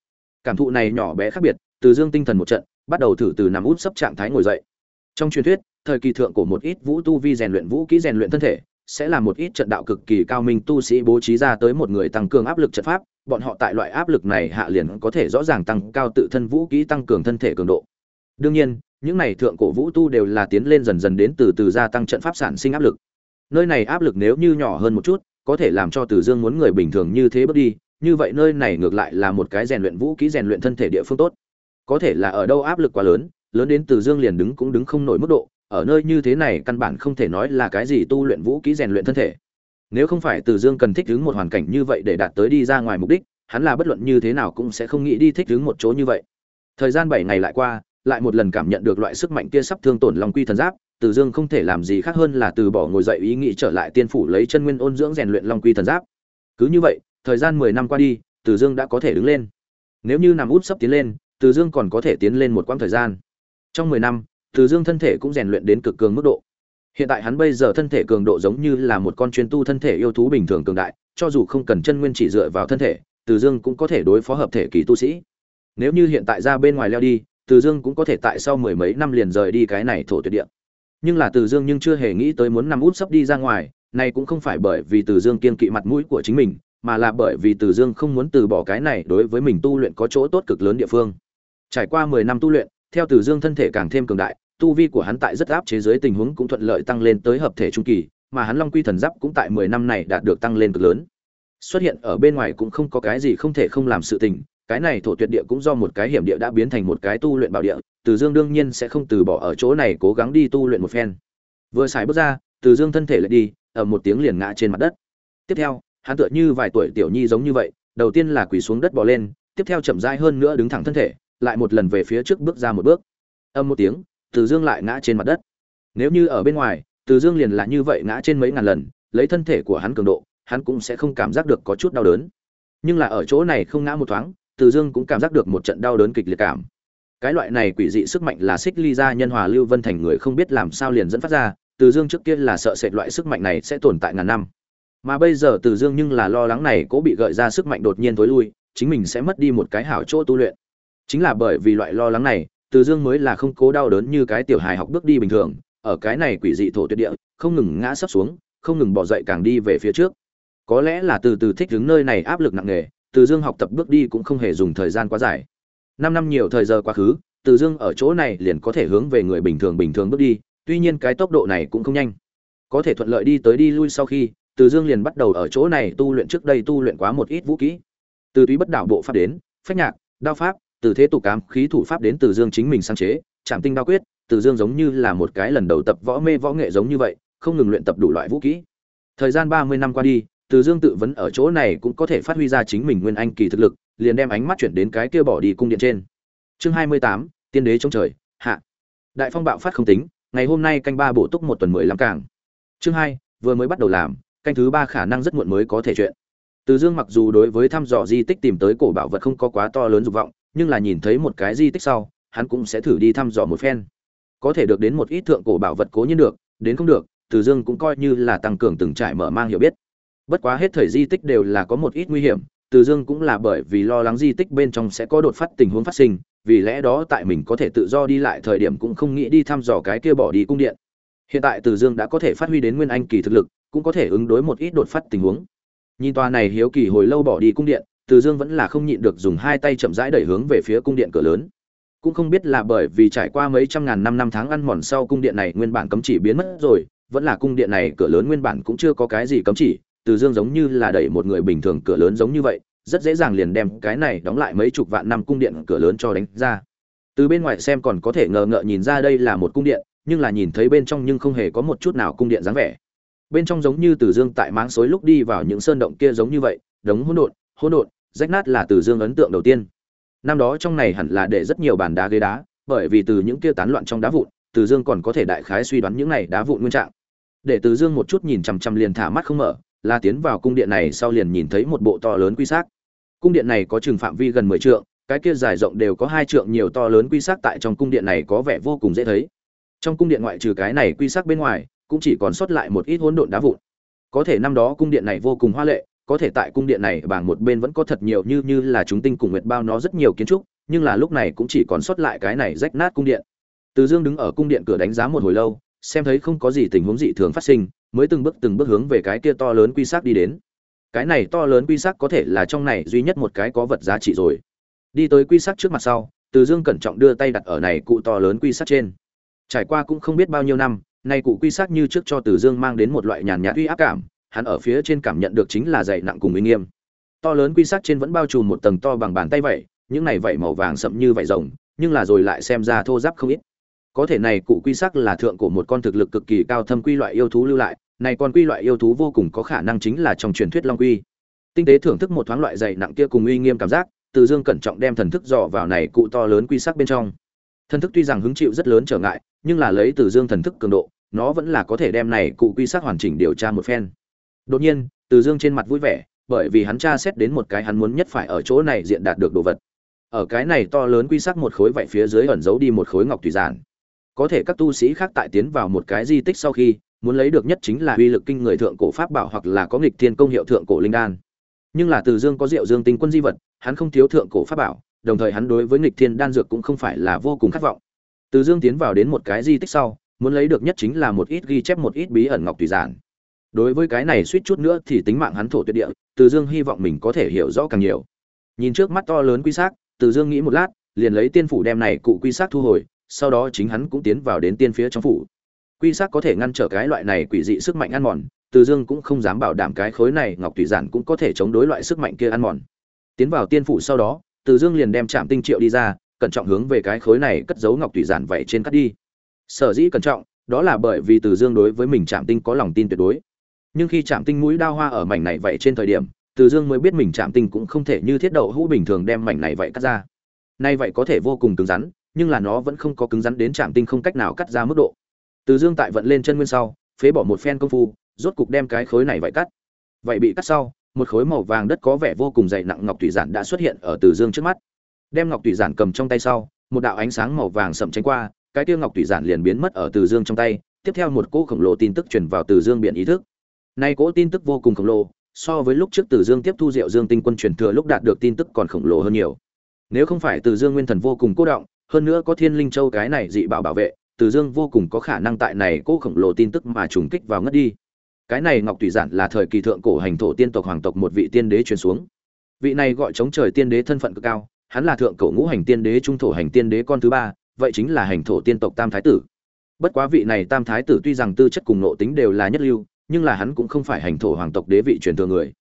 Cảm thụ này nhỏ bé khác biệt, từ dương tinh thần một trận, bắt đầu thử từ nằm út sấp trạng thái ngồi dậy. Trong truyền thuyết thời kỳ thượng của một ít vũ tu vi rèn luyện vũ kỹ rèn luyện thân thể, sẽ là một ít trận đạo cực kỳ cao minh tu sĩ bố trí ra tới một người tăng cường áp lực trận pháp, bọn họ tại loại áp lực này hạ liền có thể rõ ràng tăng cao tự thân vũ kỹ tăng cường thân thể cường độ. Đương nhiên, những này thượng cổ vũ tu đều là tiến lên dần dần đến từ từ gia tăng trận pháp sản sinh áp lực. Nơi này áp lực nếu như nhỏ hơn một chút, có thể làm cho từ dương muốn người bình thường như thế bước đi, như vậy nơi này ngược lại là một cái rèn luyện vũ kỹ rèn luyện thân thể địa phương tốt. Có thể là ở đâu áp lực quá lớn lớn đến từ dương liền đứng cũng đứng không nổi mức độ ở nơi như thế này căn bản không thể nói là cái gì tu luyện vũ kỹ rèn luyện thân thể. Nếu không phải từ dương cần thích ứng một hoàn cảnh như vậy để đạt tới đi ra ngoài mục đích, hắn là bất luận như thế nào cũng sẽ không nghĩ đi thích ứng một chỗ như vậy. Thời gian bảy ngày lại qua, lại một lần cảm nhận được loại sức mạnh kia sắp thương tổn long quy thần giáp, từ dương không thể làm gì khác hơn là từ bỏ ngồi dậy ý nghĩ trở lại tiên phủ lấy chân nguyên ôn dưỡng rèn luyện long quy thần giáp. Cứ như vậy, thời gian mười năm qua đi, từ dương đã có thể đứng lên. Nếu như nằm út sắp tiến lên, từ dương còn có thể tiến lên một quãng thời gian. Trong mười năm từ dương thân thể cũng rèn luyện đến cực cường mức độ. Hiện tại hắn bây giờ thân thể cường độ giống như là một con chuyên tu thân thể yêu thú bình thường cường đại, cho dù không cần chân nguyên chỉ dựa vào thân thể, từ dương cũng có thể đối phó hợp thể kỳ tu sĩ. Nếu như hiện tại ra bên ngoài leo đi, từ dương cũng có thể tại sau mười mấy năm liền rời đi cái này thổ tuyệt địa. Nhưng là từ dương nhưng chưa hề nghĩ tới muốn nằm út sắp đi ra ngoài, này cũng không phải bởi vì từ dương kiên kỵ mặt mũi của chính mình, mà là bởi vì từ dương không muốn từ bỏ cái này đối với mình tu luyện có chỗ tốt cực lớn địa phương. Trải qua mười năm tu luyện, theo từ dương thân thể càng thêm cường đại tu vi của hắn tại rất áp chế giới tình huống cũng thuận lợi tăng lên tới hợp thể trung kỳ, mà hắn long quy thần giáp cũng tại mười năm này đạt được tăng lên cực lớn. Xuất hiện ở bên ngoài cũng không có cái gì không thể không làm sự tình, cái này thổ tuyệt địa cũng do một cái hiểm địa đã biến thành một cái tu luyện bảo địa, từ dương đương nhiên sẽ không từ bỏ ở chỗ này cố gắng đi tu luyện một phen. Vừa xài bước ra, từ dương thân thể lại đi ở một tiếng liền ngã trên mặt đất. Tiếp theo, hắn tựa như vài tuổi tiểu nhi giống như vậy, đầu tiên là quỳ xuống đất bò lên, tiếp theo chậm rãi hơn nữa đứng thẳng thân thể, lại một lần về phía trước bước ra một bước. Âm một tiếng từ dương lại ngã trên mặt đất. Nếu như ở bên ngoài, từ dương liền là như vậy ngã trên mấy ngàn lần, lấy thân thể của hắn cường độ, hắn cũng sẽ không cảm giác được có chút đau đớn. Nhưng là ở chỗ này không ngã một thoáng, từ dương cũng cảm giác được một trận đau đớn kịch liệt cảm. Cái loại này quỷ dị sức mạnh là xích ly ra nhân hòa lưu vân thành người không biết làm sao liền dẫn phát ra, từ dương trước kia là sợ sệt loại sức mạnh này sẽ tồn tại ngàn năm. Mà bây giờ từ dương nhưng là lo lắng này cố bị gợi ra sức mạnh đột nhiên tối lui, chính mình sẽ mất đi một cái hảo chỗ tu luyện. Chính là bởi vì loại lo lắng này từ dương mới là không cố đau đớn như cái tiểu hài học bước đi bình thường, ở cái này quỷ dị thổ tuyệt địa, không ngừng ngã sấp xuống, không ngừng bỏ dậy càng đi về phía trước. Có lẽ là từ từ thích đứng nơi này áp lực nặng nề, từ dương học tập bước đi cũng không hề dùng thời gian quá dài. Năm năm nhiều thời giờ quá khứ, từ dương ở chỗ này liền có thể hướng về người bình thường bình thường bước đi, tuy nhiên cái tốc độ này cũng không nhanh. Có thể thuận lợi đi tới đi lui sau khi, từ dương liền bắt đầu ở chỗ này tu luyện trước đây tu luyện quá một ít vũ kỹ. Từ túy bất đảo bộ pháp đến, phách nhạc, đao pháp từ thế tục cám khí thủ pháp đến từ dương chính mình sáng chế trạm tinh đao quyết, từ dương giống như là một cái lần đầu tập võ mê võ nghệ giống như vậy, không ngừng luyện tập đủ loại vũ kỹ. Thời gian ba mươi năm qua đi, từ dương tự vấn ở chỗ này cũng có thể phát huy ra chính mình nguyên anh kỳ thực lực, liền đem ánh mắt chuyển đến cái kia bỏ đi cung điện trên. Chương hai mươi tám, tiên đế trong trời, hạ. Đại phong bạo phát không tính, ngày hôm nay canh ba bổ túc một tuần mười lăm càng. Chương hai, vừa mới bắt đầu làm, canh thứ ba khả năng rất muộn mới có thể chuyện. Từ dương mặc dù đối với thăm dò di tích tìm tới cổ bảo vật không có quá to lớn dục vọng nhưng là nhìn thấy một cái di tích sau, hắn cũng sẽ thử đi thăm dò một phen. Có thể được đến một ít thượng cổ bảo vật cố nhiên được, đến không được, từ dương cũng coi như là tăng cường từng trải mở mang hiểu biết. Bất quá hết thời di tích đều là có một ít nguy hiểm, từ dương cũng là bởi vì lo lắng di tích bên trong sẽ có đột phát tình huống phát sinh, vì lẽ đó tại mình có thể tự do đi lại thời điểm cũng không nghĩ đi thăm dò cái kia bỏ đi cung điện. Hiện tại từ dương đã có thể phát huy đến nguyên anh kỳ thực lực, cũng có thể ứng đối một ít đột phát tình huống. Nhìn tòa này hiếu kỳ hồi lâu bỏ đi cung điện từ dương vẫn là không nhịn được dùng hai tay chậm rãi đẩy hướng về phía cung điện cửa lớn. Cũng không biết là bởi vì trải qua mấy trăm ngàn năm năm tháng ăn mòn sau cung điện này nguyên bản cấm chỉ biến mất rồi, vẫn là cung điện này cửa lớn nguyên bản cũng chưa có cái gì cấm chỉ, từ dương giống như là đẩy một người bình thường cửa lớn giống như vậy, rất dễ dàng liền đem cái này đóng lại mấy chục vạn năm cung điện cửa lớn cho đánh ra. Từ bên ngoài xem còn có thể ngờ ngợ nhìn ra đây là một cung điện, nhưng là nhìn thấy bên trong nhưng không hề có một chút nào cung điện dáng vẻ. Bên trong giống như từ dương tại máng xối lúc đi vào những sơn động kia giống như vậy, đống hỗn độn hỗn độn, rách nát là từ dương ấn tượng đầu tiên. Năm đó trong này hẳn là để rất nhiều bàn đá ghế đá, bởi vì từ những kia tán loạn trong đá vụn, từ dương còn có thể đại khái suy đoán những này đá vụn nguyên trạng. Để từ dương một chút nhìn chằm chằm liền thả mắt không mở, là tiến vào cung điện này sau liền nhìn thấy một bộ to lớn quy xác. Cung điện này có chừng phạm vi gần mười trượng, cái kia dài rộng đều có hai trượng nhiều to lớn quy xác tại trong cung điện này có vẻ vô cùng dễ thấy. Trong cung điện ngoại trừ cái này quy xác bên ngoài, cũng chỉ còn sót lại một ít hỗn độn đá vụn. Có thể năm đó cung điện này vô cùng hoa lệ có thể tại cung điện này bảng một bên vẫn có thật nhiều như như là chúng tinh cùng nguyệt bao nó rất nhiều kiến trúc, nhưng là lúc này cũng chỉ còn sót lại cái này rách nát cung điện. Từ dương đứng ở cung điện cửa đánh giá một hồi lâu, xem thấy không có gì tình huống dị thường phát sinh, mới từng bước từng bước hướng về cái kia to lớn quy xác đi đến. Cái này to lớn quy xác có thể là trong này duy nhất một cái có vật giá trị rồi. Đi tới quy xác trước mặt sau, từ dương cẩn trọng đưa tay đặt ở này cụ to lớn quy xác trên. Trải qua cũng không biết bao nhiêu năm, nay cụ quy xác như trước cho từ dương mang đến một loại nhàn nhạt uy áp cảm hắn ở phía trên cảm nhận được chính là dày nặng cùng uy nghiêm. To lớn quy sắc trên vẫn bao trùm một tầng to bằng bàn tay vậy, những này vảy màu vàng sậm như vảy rồng, nhưng là rồi lại xem ra thô giáp không ít. Có thể này cụ quy sắc là thượng của một con thực lực cực kỳ cao thâm quy loại yêu thú lưu lại, này con quy loại yêu thú vô cùng có khả năng chính là trong truyền thuyết long quy. Tinh tế thưởng thức một thoáng loại dày nặng kia cùng uy nghiêm cảm giác, từ dương cẩn trọng đem thần thức dò vào này cụ to lớn quy sắc bên trong. Thần thức tuy rằng hứng chịu rất lớn trở ngại, nhưng là lấy từ dương thần thức cường độ, nó vẫn là có thể đem này cụ quy sắc hoàn chỉnh điều tra một phen đột nhiên, từ dương trên mặt vui vẻ, bởi vì hắn tra xét đến một cái hắn muốn nhất phải ở chỗ này diện đạt được đồ vật. Ở cái này to lớn quy sắc một khối vảy phía dưới ẩn giấu đi một khối ngọc thủy giản. Có thể các tu sĩ khác tại tiến vào một cái di tích sau khi, muốn lấy được nhất chính là uy lực kinh người thượng cổ pháp bảo hoặc là có nghịch thiên công hiệu thượng cổ linh đan. Nhưng là từ dương có diệu dương tinh quân di vật, hắn không thiếu thượng cổ pháp bảo, đồng thời hắn đối với nghịch thiên đan dược cũng không phải là vô cùng khát vọng. Từ dương tiến vào đến một cái di tích sau, muốn lấy được nhất chính là một ít ghi chép một ít bí ẩn ngọc tùy giản đối với cái này suýt chút nữa thì tính mạng hắn thổ tuyệt địa, từ dương hy vọng mình có thể hiểu rõ càng nhiều. Nhìn trước mắt to lớn quy xác, từ dương nghĩ một lát, liền lấy tiên phủ đem này cụ quy xác thu hồi, sau đó chính hắn cũng tiến vào đến tiên phía trong phủ. Quy xác có thể ngăn trở cái loại này quỷ dị sức mạnh ăn mòn, từ dương cũng không dám bảo đảm cái khối này ngọc thủy giản cũng có thể chống đối loại sức mạnh kia ăn mòn. Tiến vào tiên phủ sau đó, từ dương liền đem trạm tinh triệu đi ra, cẩn trọng hướng về cái khối này cất giấu ngọc thủy giản vậy trên cắt đi. Sở dĩ cẩn trọng, đó là bởi vì từ dương đối với mình trạm tinh có lòng tin tuyệt đối nhưng khi chạm tinh mũi đao hoa ở mảnh này vậy trên thời điểm, từ dương mới biết mình chạm tinh cũng không thể như thiết đậu hũ bình thường đem mảnh này vậy cắt ra. Nay vậy có thể vô cùng cứng rắn, nhưng là nó vẫn không có cứng rắn đến chạm tinh không cách nào cắt ra mức độ. Từ dương tại vận lên chân nguyên sau, phế bỏ một phen công phu, rốt cục đem cái khối này vậy cắt. Vậy bị cắt sau, một khối màu vàng đất có vẻ vô cùng dày nặng ngọc thủy giản đã xuất hiện ở từ dương trước mắt. Đem ngọc thủy giản cầm trong tay sau, một đạo ánh sáng màu vàng sậm tránh qua, cái tiêu ngọc thủy giản liền biến mất ở từ dương trong tay. Tiếp theo một cỗ khổng lồ tin tức truyền vào từ dương biển ý thức nay cỗ tin tức vô cùng khổng lồ, so với lúc trước từ dương tiếp thu diệu dương tinh quân truyền thừa lúc đạt được tin tức còn khổng lồ hơn nhiều. Nếu không phải từ dương nguyên thần vô cùng cố động, hơn nữa có thiên linh châu cái này dị bảo bảo vệ, từ dương vô cùng có khả năng tại này cỗ khổng lồ tin tức mà trùng kích vào ngất đi. Cái này ngọc Tùy giản là thời kỳ thượng cổ hành thổ tiên tộc hoàng tộc một vị tiên đế truyền xuống. Vị này gọi chống trời tiên đế thân phận cực cao, hắn là thượng cổ ngũ hành tiên đế, trung thổ hành tiên đế con thứ ba, vậy chính là hành thổ tiên tộc tam thái tử. Bất quá vị này tam thái tử tuy rằng tư chất cùng nộ tính đều là nhất lưu nhưng là hắn cũng không phải hành thổ hoàng tộc đế vị truyền thừa người.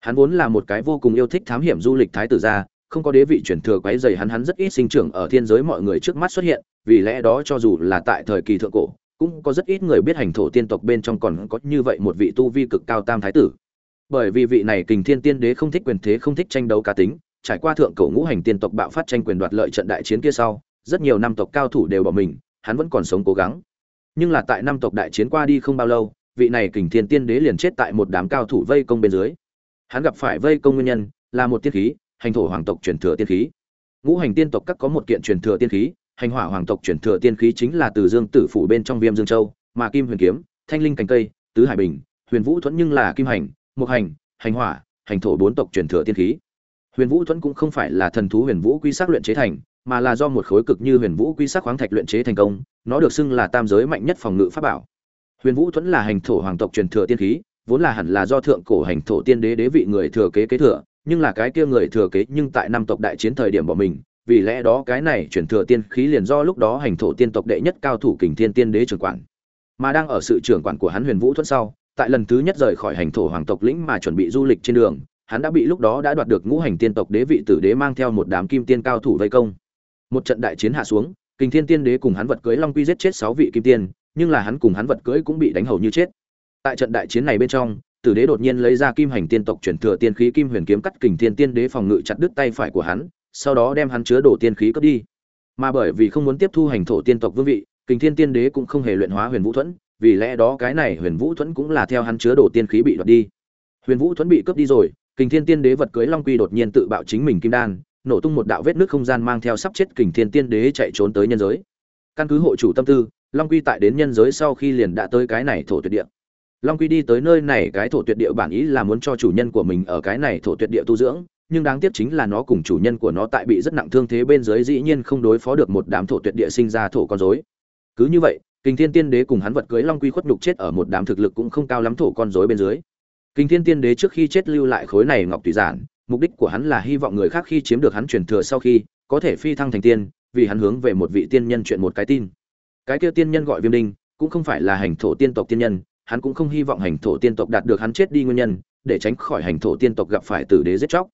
Hắn vốn là một cái vô cùng yêu thích thám hiểm du lịch thái tử gia, không có đế vị truyền thừa quấy rầy hắn hắn rất ít sinh trưởng ở thiên giới mọi người trước mắt xuất hiện, vì lẽ đó cho dù là tại thời kỳ thượng cổ, cũng có rất ít người biết hành thổ tiên tộc bên trong còn có như vậy một vị tu vi cực cao tam thái tử. Bởi vì vị này kình thiên tiên đế không thích quyền thế, không thích tranh đấu cá tính, trải qua thượng cổ ngũ hành tiên tộc bạo phát tranh quyền đoạt lợi trận đại chiến kia sau, rất nhiều năm tộc cao thủ đều bỏ mình, hắn vẫn còn sống cố gắng. Nhưng là tại năm tộc đại chiến qua đi không bao lâu vị này kình thiên tiên đế liền chết tại một đám cao thủ vây công bên dưới. Hắn gặp phải vây công nguyên nhân là một tiên khí, hành thổ hoàng tộc truyền thừa tiên khí. Ngũ hành tiên tộc các có một kiện truyền thừa tiên khí, hành hỏa hoàng tộc truyền thừa tiên khí chính là từ dương tử phủ bên trong viêm dương châu, mà kim huyền kiếm, thanh linh cành cây, tứ hải bình, huyền vũ thuẫn nhưng là kim hành mục hành hành hỏa, hành thổ bốn tộc truyền thừa tiên khí. Huyền vũ thuẫn cũng không phải là thần thú huyền vũ quy sắc luyện chế thành, mà là do một khối cực như huyền vũ quy sắc khoáng thạch luyện chế thành công, nó được xưng là tam giới mạnh nhất phòng ngự pháp bảo huyền vũ thuẫn là hành thổ hoàng tộc truyền thừa tiên khí, vốn là hẳn là do thượng cổ hành thổ tiên đế đế vị người thừa kế kế thừa, nhưng là cái kia người thừa kế nhưng tại năm tộc đại chiến thời điểm bỏ mình, vì lẽ đó cái này chuyển thừa tiên khí liền do lúc đó hành thổ tiên tộc đệ nhất cao thủ kình thiên tiên đế trưởng quản. Mà đang ở sự trưởng quản của hắn huyền vũ thuẫn sau, tại lần thứ nhất rời khỏi hành thổ hoàng tộc lĩnh mà chuẩn bị du lịch trên đường, hắn đã bị lúc đó đã đoạt được ngũ hành tiên tộc đế vị tử đế mang theo một đám kim tiên cao thủ vây công. Một trận đại chiến hạ xuống, kình thiên tiên đế cùng hắn vật cưới long quy giết chết sáu vị kim tiên nhưng là hắn cùng hắn vật cưới cũng bị đánh hầu như chết. Tại trận đại chiến này bên trong, tử đế đột nhiên lấy ra kim hành tiên tộc chuyển thừa tiên khí kim huyền kiếm cắt kình thiên tiên đế phòng ngự chặt đứt tay phải của hắn, sau đó đem hắn chứa đổ tiên khí cướp đi. Mà bởi vì không muốn tiếp thu hành thổ tiên tộc vương vị, kình thiên tiên đế cũng không hề luyện hóa huyền vũ thuẫn, vì lẽ đó cái này huyền vũ thuẫn cũng là theo hắn chứa đổ tiên khí bị đoạt đi. Huyền vũ thuẫn bị cướp đi rồi, kình thiên tiên đế vật cưới long quy đột nhiên tự bạo chính mình kim đan, nổ tung một đạo vết nước không gian mang theo sắp chết kình thiên tiên đế chạy trốn tới nhân giới. Căn cứ hộ chủ tâm tư long quy tại đến nhân giới sau khi liền đã tới cái này thổ tuyệt địa. Long quy đi tới nơi này cái thổ tuyệt địa bản ý là muốn cho chủ nhân của mình ở cái này thổ tuyệt địa tu dưỡng, nhưng đáng tiếc chính là nó cùng chủ nhân của nó tại bị rất nặng thương thế bên dưới dĩ nhiên không đối phó được một đám thổ tuyệt địa sinh ra thổ con rối. Cứ như vậy kinh thiên tiên đế cùng hắn vật cưới long quy khuất nhục chết ở một đám thực lực cũng không cao lắm thổ con rối bên dưới. Kinh thiên tiên đế trước khi chết lưu lại khối này ngọc thủy giản, mục đích của hắn là hy vọng người khác khi chiếm được hắn truyền thừa sau khi, có thể phi thăng thành tiên, vì hắn hướng về một vị tiên nhân chuyện một cái tin cái kia tiên nhân gọi viêm đinh cũng không phải là hành thổ tiên tộc tiên nhân hắn cũng không hy vọng hành thổ tiên tộc đạt được hắn chết đi nguyên nhân để tránh khỏi hành thổ tiên tộc gặp phải tử đế giết chóc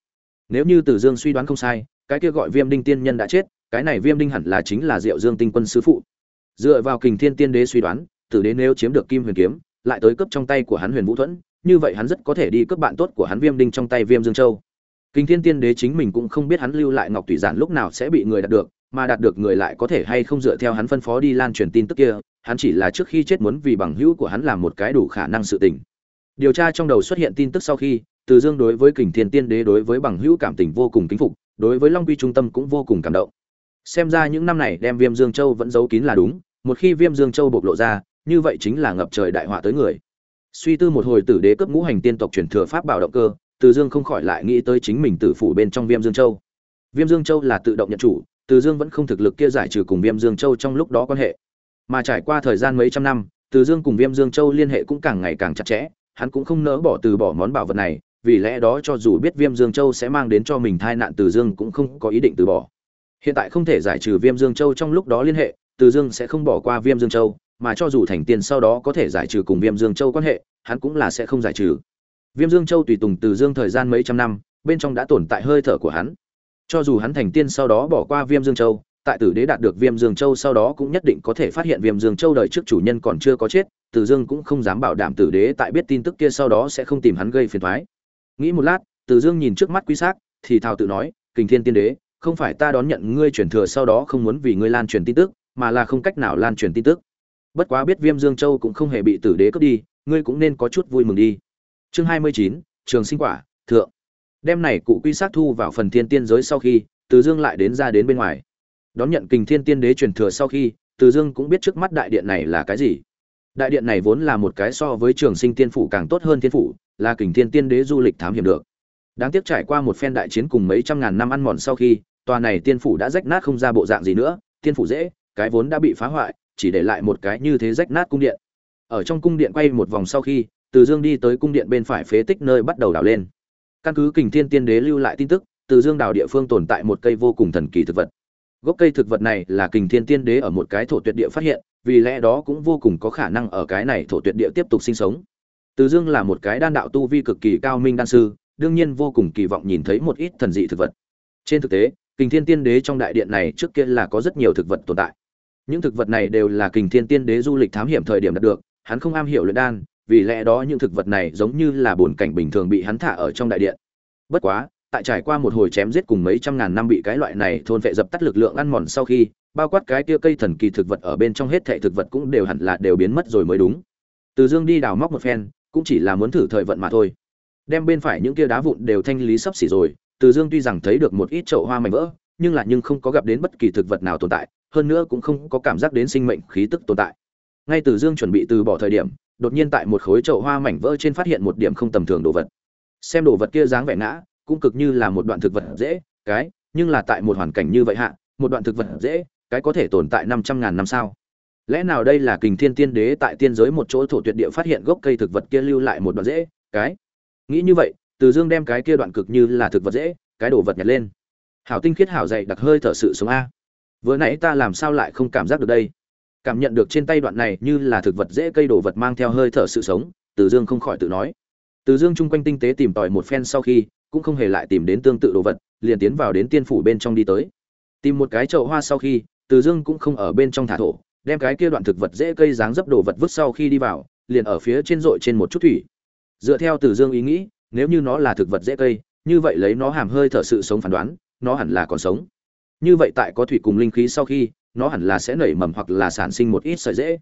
nếu như Tử Dương suy đoán không sai, cái kia gọi Viêm Đinh tiên nhân đã chết, cái này Viêm Đinh hẳn là chính là Diệu Dương tinh quân sư phụ. Dựa vào Kình Thiên tiên đế suy đoán, Tử đế nếu chiếm được Kim Huyền kiếm, lại tới cướp trong tay của hắn Huyền Vũ thuẫn, như vậy hắn rất có thể đi cướp bạn tốt của hắn Viêm Đinh trong tay Viêm Dương Châu. Kình Thiên tiên đế chính mình cũng không biết hắn lưu lại Ngọc Thủy Giản lúc nào sẽ bị người đạt được, mà đạt được người lại có thể hay không dựa theo hắn phân phó đi lan truyền tin tức kia, hắn chỉ là trước khi chết muốn vì bằng hữu của hắn làm một cái đủ khả năng sự tình. Điều tra trong đầu xuất hiện tin tức sau khi, từ dương đối với kình thiên tiên đế đối với bằng hữu cảm tình vô cùng kính phục đối với long quy trung tâm cũng vô cùng cảm động xem ra những năm này đem viêm dương châu vẫn giấu kín là đúng một khi viêm dương châu bộc lộ ra như vậy chính là ngập trời đại họa tới người suy tư một hồi tử đế cấp ngũ hành tiên tộc truyền thừa pháp bảo động cơ từ dương không khỏi lại nghĩ tới chính mình tử phủ bên trong viêm dương châu viêm dương châu là tự động nhận chủ từ dương vẫn không thực lực kia giải trừ cùng viêm dương châu trong lúc đó quan hệ mà trải qua thời gian mấy trăm năm từ dương cùng viêm dương châu liên hệ cũng càng ngày càng chặt chẽ hắn cũng không nỡ bỏ từ bỏ món bảo vật này vì lẽ đó cho dù biết Viêm Dương Châu sẽ mang đến cho mình tai nạn Từ Dương cũng không có ý định từ bỏ. Hiện tại không thể giải trừ Viêm Dương Châu trong lúc đó liên hệ, Từ Dương sẽ không bỏ qua Viêm Dương Châu, mà cho dù thành tiên sau đó có thể giải trừ cùng Viêm Dương Châu quan hệ, hắn cũng là sẽ không giải trừ. Viêm Dương Châu tùy tùng Từ Dương thời gian mấy trăm năm, bên trong đã tồn tại hơi thở của hắn. Cho dù hắn thành tiên sau đó bỏ qua Viêm Dương Châu, tại Tử Đế đạt được Viêm Dương Châu sau đó cũng nhất định có thể phát hiện Viêm Dương Châu đời trước chủ nhân còn chưa có chết, Từ Dương cũng không dám bảo đảm Tử Đế tại biết tin tức kia sau đó sẽ không tìm hắn gây phiền toái. Nghĩ một lát, Từ Dương nhìn trước mắt Quý Sắc, thì thào tự nói, "Kình Thiên Tiên Đế, không phải ta đón nhận ngươi truyền thừa sau đó không muốn vì ngươi lan truyền tin tức, mà là không cách nào lan truyền tin tức. Bất quá biết Viêm Dương Châu cũng không hề bị Tử Đế cướp đi, ngươi cũng nên có chút vui mừng đi." Chương 29, Trường Sinh Quả, thượng. Đêm này cụ quy sát thu vào phần thiên tiên giới sau khi, Từ Dương lại đến ra đến bên ngoài. Đón nhận Kình Thiên Tiên Đế truyền thừa sau khi, Từ Dương cũng biết trước mắt đại điện này là cái gì. Đại điện này vốn là một cái so với Trường Sinh Tiên phủ càng tốt hơn tiên phủ, là Kình Thiên Tiên Đế du lịch thám hiểm được. Đáng tiếc trải qua một phen đại chiến cùng mấy trăm ngàn năm ăn mòn sau khi, tòa này tiên phủ đã rách nát không ra bộ dạng gì nữa, tiên phủ dễ, cái vốn đã bị phá hoại, chỉ để lại một cái như thế rách nát cung điện. Ở trong cung điện quay một vòng sau khi, từ Dương đi tới cung điện bên phải phế tích nơi bắt đầu đào lên. Căn cứ Kình Thiên Tiên Đế lưu lại tin tức, Từ Dương đào địa phương tồn tại một cây vô cùng thần kỳ thực vật. Gốc cây thực vật này là Kình Thiên Tiên Đế ở một cái thổ tuyệt địa phát hiện, vì lẽ đó cũng vô cùng có khả năng ở cái này thổ tuyệt địa tiếp tục sinh sống. Từ Dương là một cái đan đạo tu vi cực kỳ cao minh đan sư, đương nhiên vô cùng kỳ vọng nhìn thấy một ít thần dị thực vật. Trên thực tế, Kình Thiên Tiên Đế trong đại điện này trước kia là có rất nhiều thực vật tồn tại. Những thực vật này đều là Kình Thiên Tiên Đế du lịch thám hiểm thời điểm đạt được, hắn không am hiểu luyện đan, vì lẽ đó những thực vật này giống như là bồn cảnh bình thường bị hắn thả ở trong đại điện. Bất quá, tại trải qua một hồi chém giết cùng mấy trăm ngàn năm bị cái loại này thôn vệ dập tắt lực lượng ăn mòn sau khi, bao quát cái kia cây thần kỳ thực vật ở bên trong hết thảy thực vật cũng đều hẳn là đều biến mất rồi mới đúng. Từ Dương đi đào móc một phen, cũng chỉ là muốn thử thời vận mà thôi. Đem bên phải những kia đá vụn đều thanh lý sắp xỉ rồi, Từ Dương tuy rằng thấy được một ít chậu hoa mảnh vỡ, nhưng là nhưng không có gặp đến bất kỳ thực vật nào tồn tại, hơn nữa cũng không có cảm giác đến sinh mệnh khí tức tồn tại. Ngay Từ Dương chuẩn bị từ bỏ thời điểm, đột nhiên tại một khối chậu hoa mảnh vỡ trên phát hiện một điểm không tầm thường đồ vật. Xem đồ vật kia dáng vẻ ngã, cũng cực như là một đoạn thực vật dễ, cái, nhưng là tại một hoàn cảnh như vậy hạ, một đoạn thực vật dễ, cái có thể tồn tại năm trăm ngàn năm sao? Lẽ nào đây là Kình Thiên Tiên Đế tại tiên giới một chỗ thổ tuyệt địa phát hiện gốc cây thực vật kia lưu lại một đoạn dễ, cái? Nghĩ như vậy, Từ Dương đem cái kia đoạn cực như là thực vật dễ, cái đồ vật nhặt lên. Hảo tinh khiết hảo dày đặc hơi thở sự sống a. Vừa nãy ta làm sao lại không cảm giác được đây? Cảm nhận được trên tay đoạn này như là thực vật dễ cây đồ vật mang theo hơi thở sự sống, Từ Dương không khỏi tự nói. Từ Dương chung quanh tinh tế tìm tòi một phen sau khi, cũng không hề lại tìm đến tương tự đồ vật, liền tiến vào đến tiên phủ bên trong đi tới. Tìm một cái chậu hoa sau khi, Từ Dương cũng không ở bên trong thả thổ, đem cái kia đoạn thực vật dễ cây dáng dấp đồ vật vứt sau khi đi vào, liền ở phía trên rội trên một chút thủy. Dựa theo Từ Dương ý nghĩ, nếu như nó là thực vật dễ cây, như vậy lấy nó hàm hơi thở sự sống phán đoán, nó hẳn là còn sống. Như vậy tại có thủy cùng linh khí sau khi, nó hẳn là sẽ nảy mầm hoặc là sản sinh một ít sợi dễ.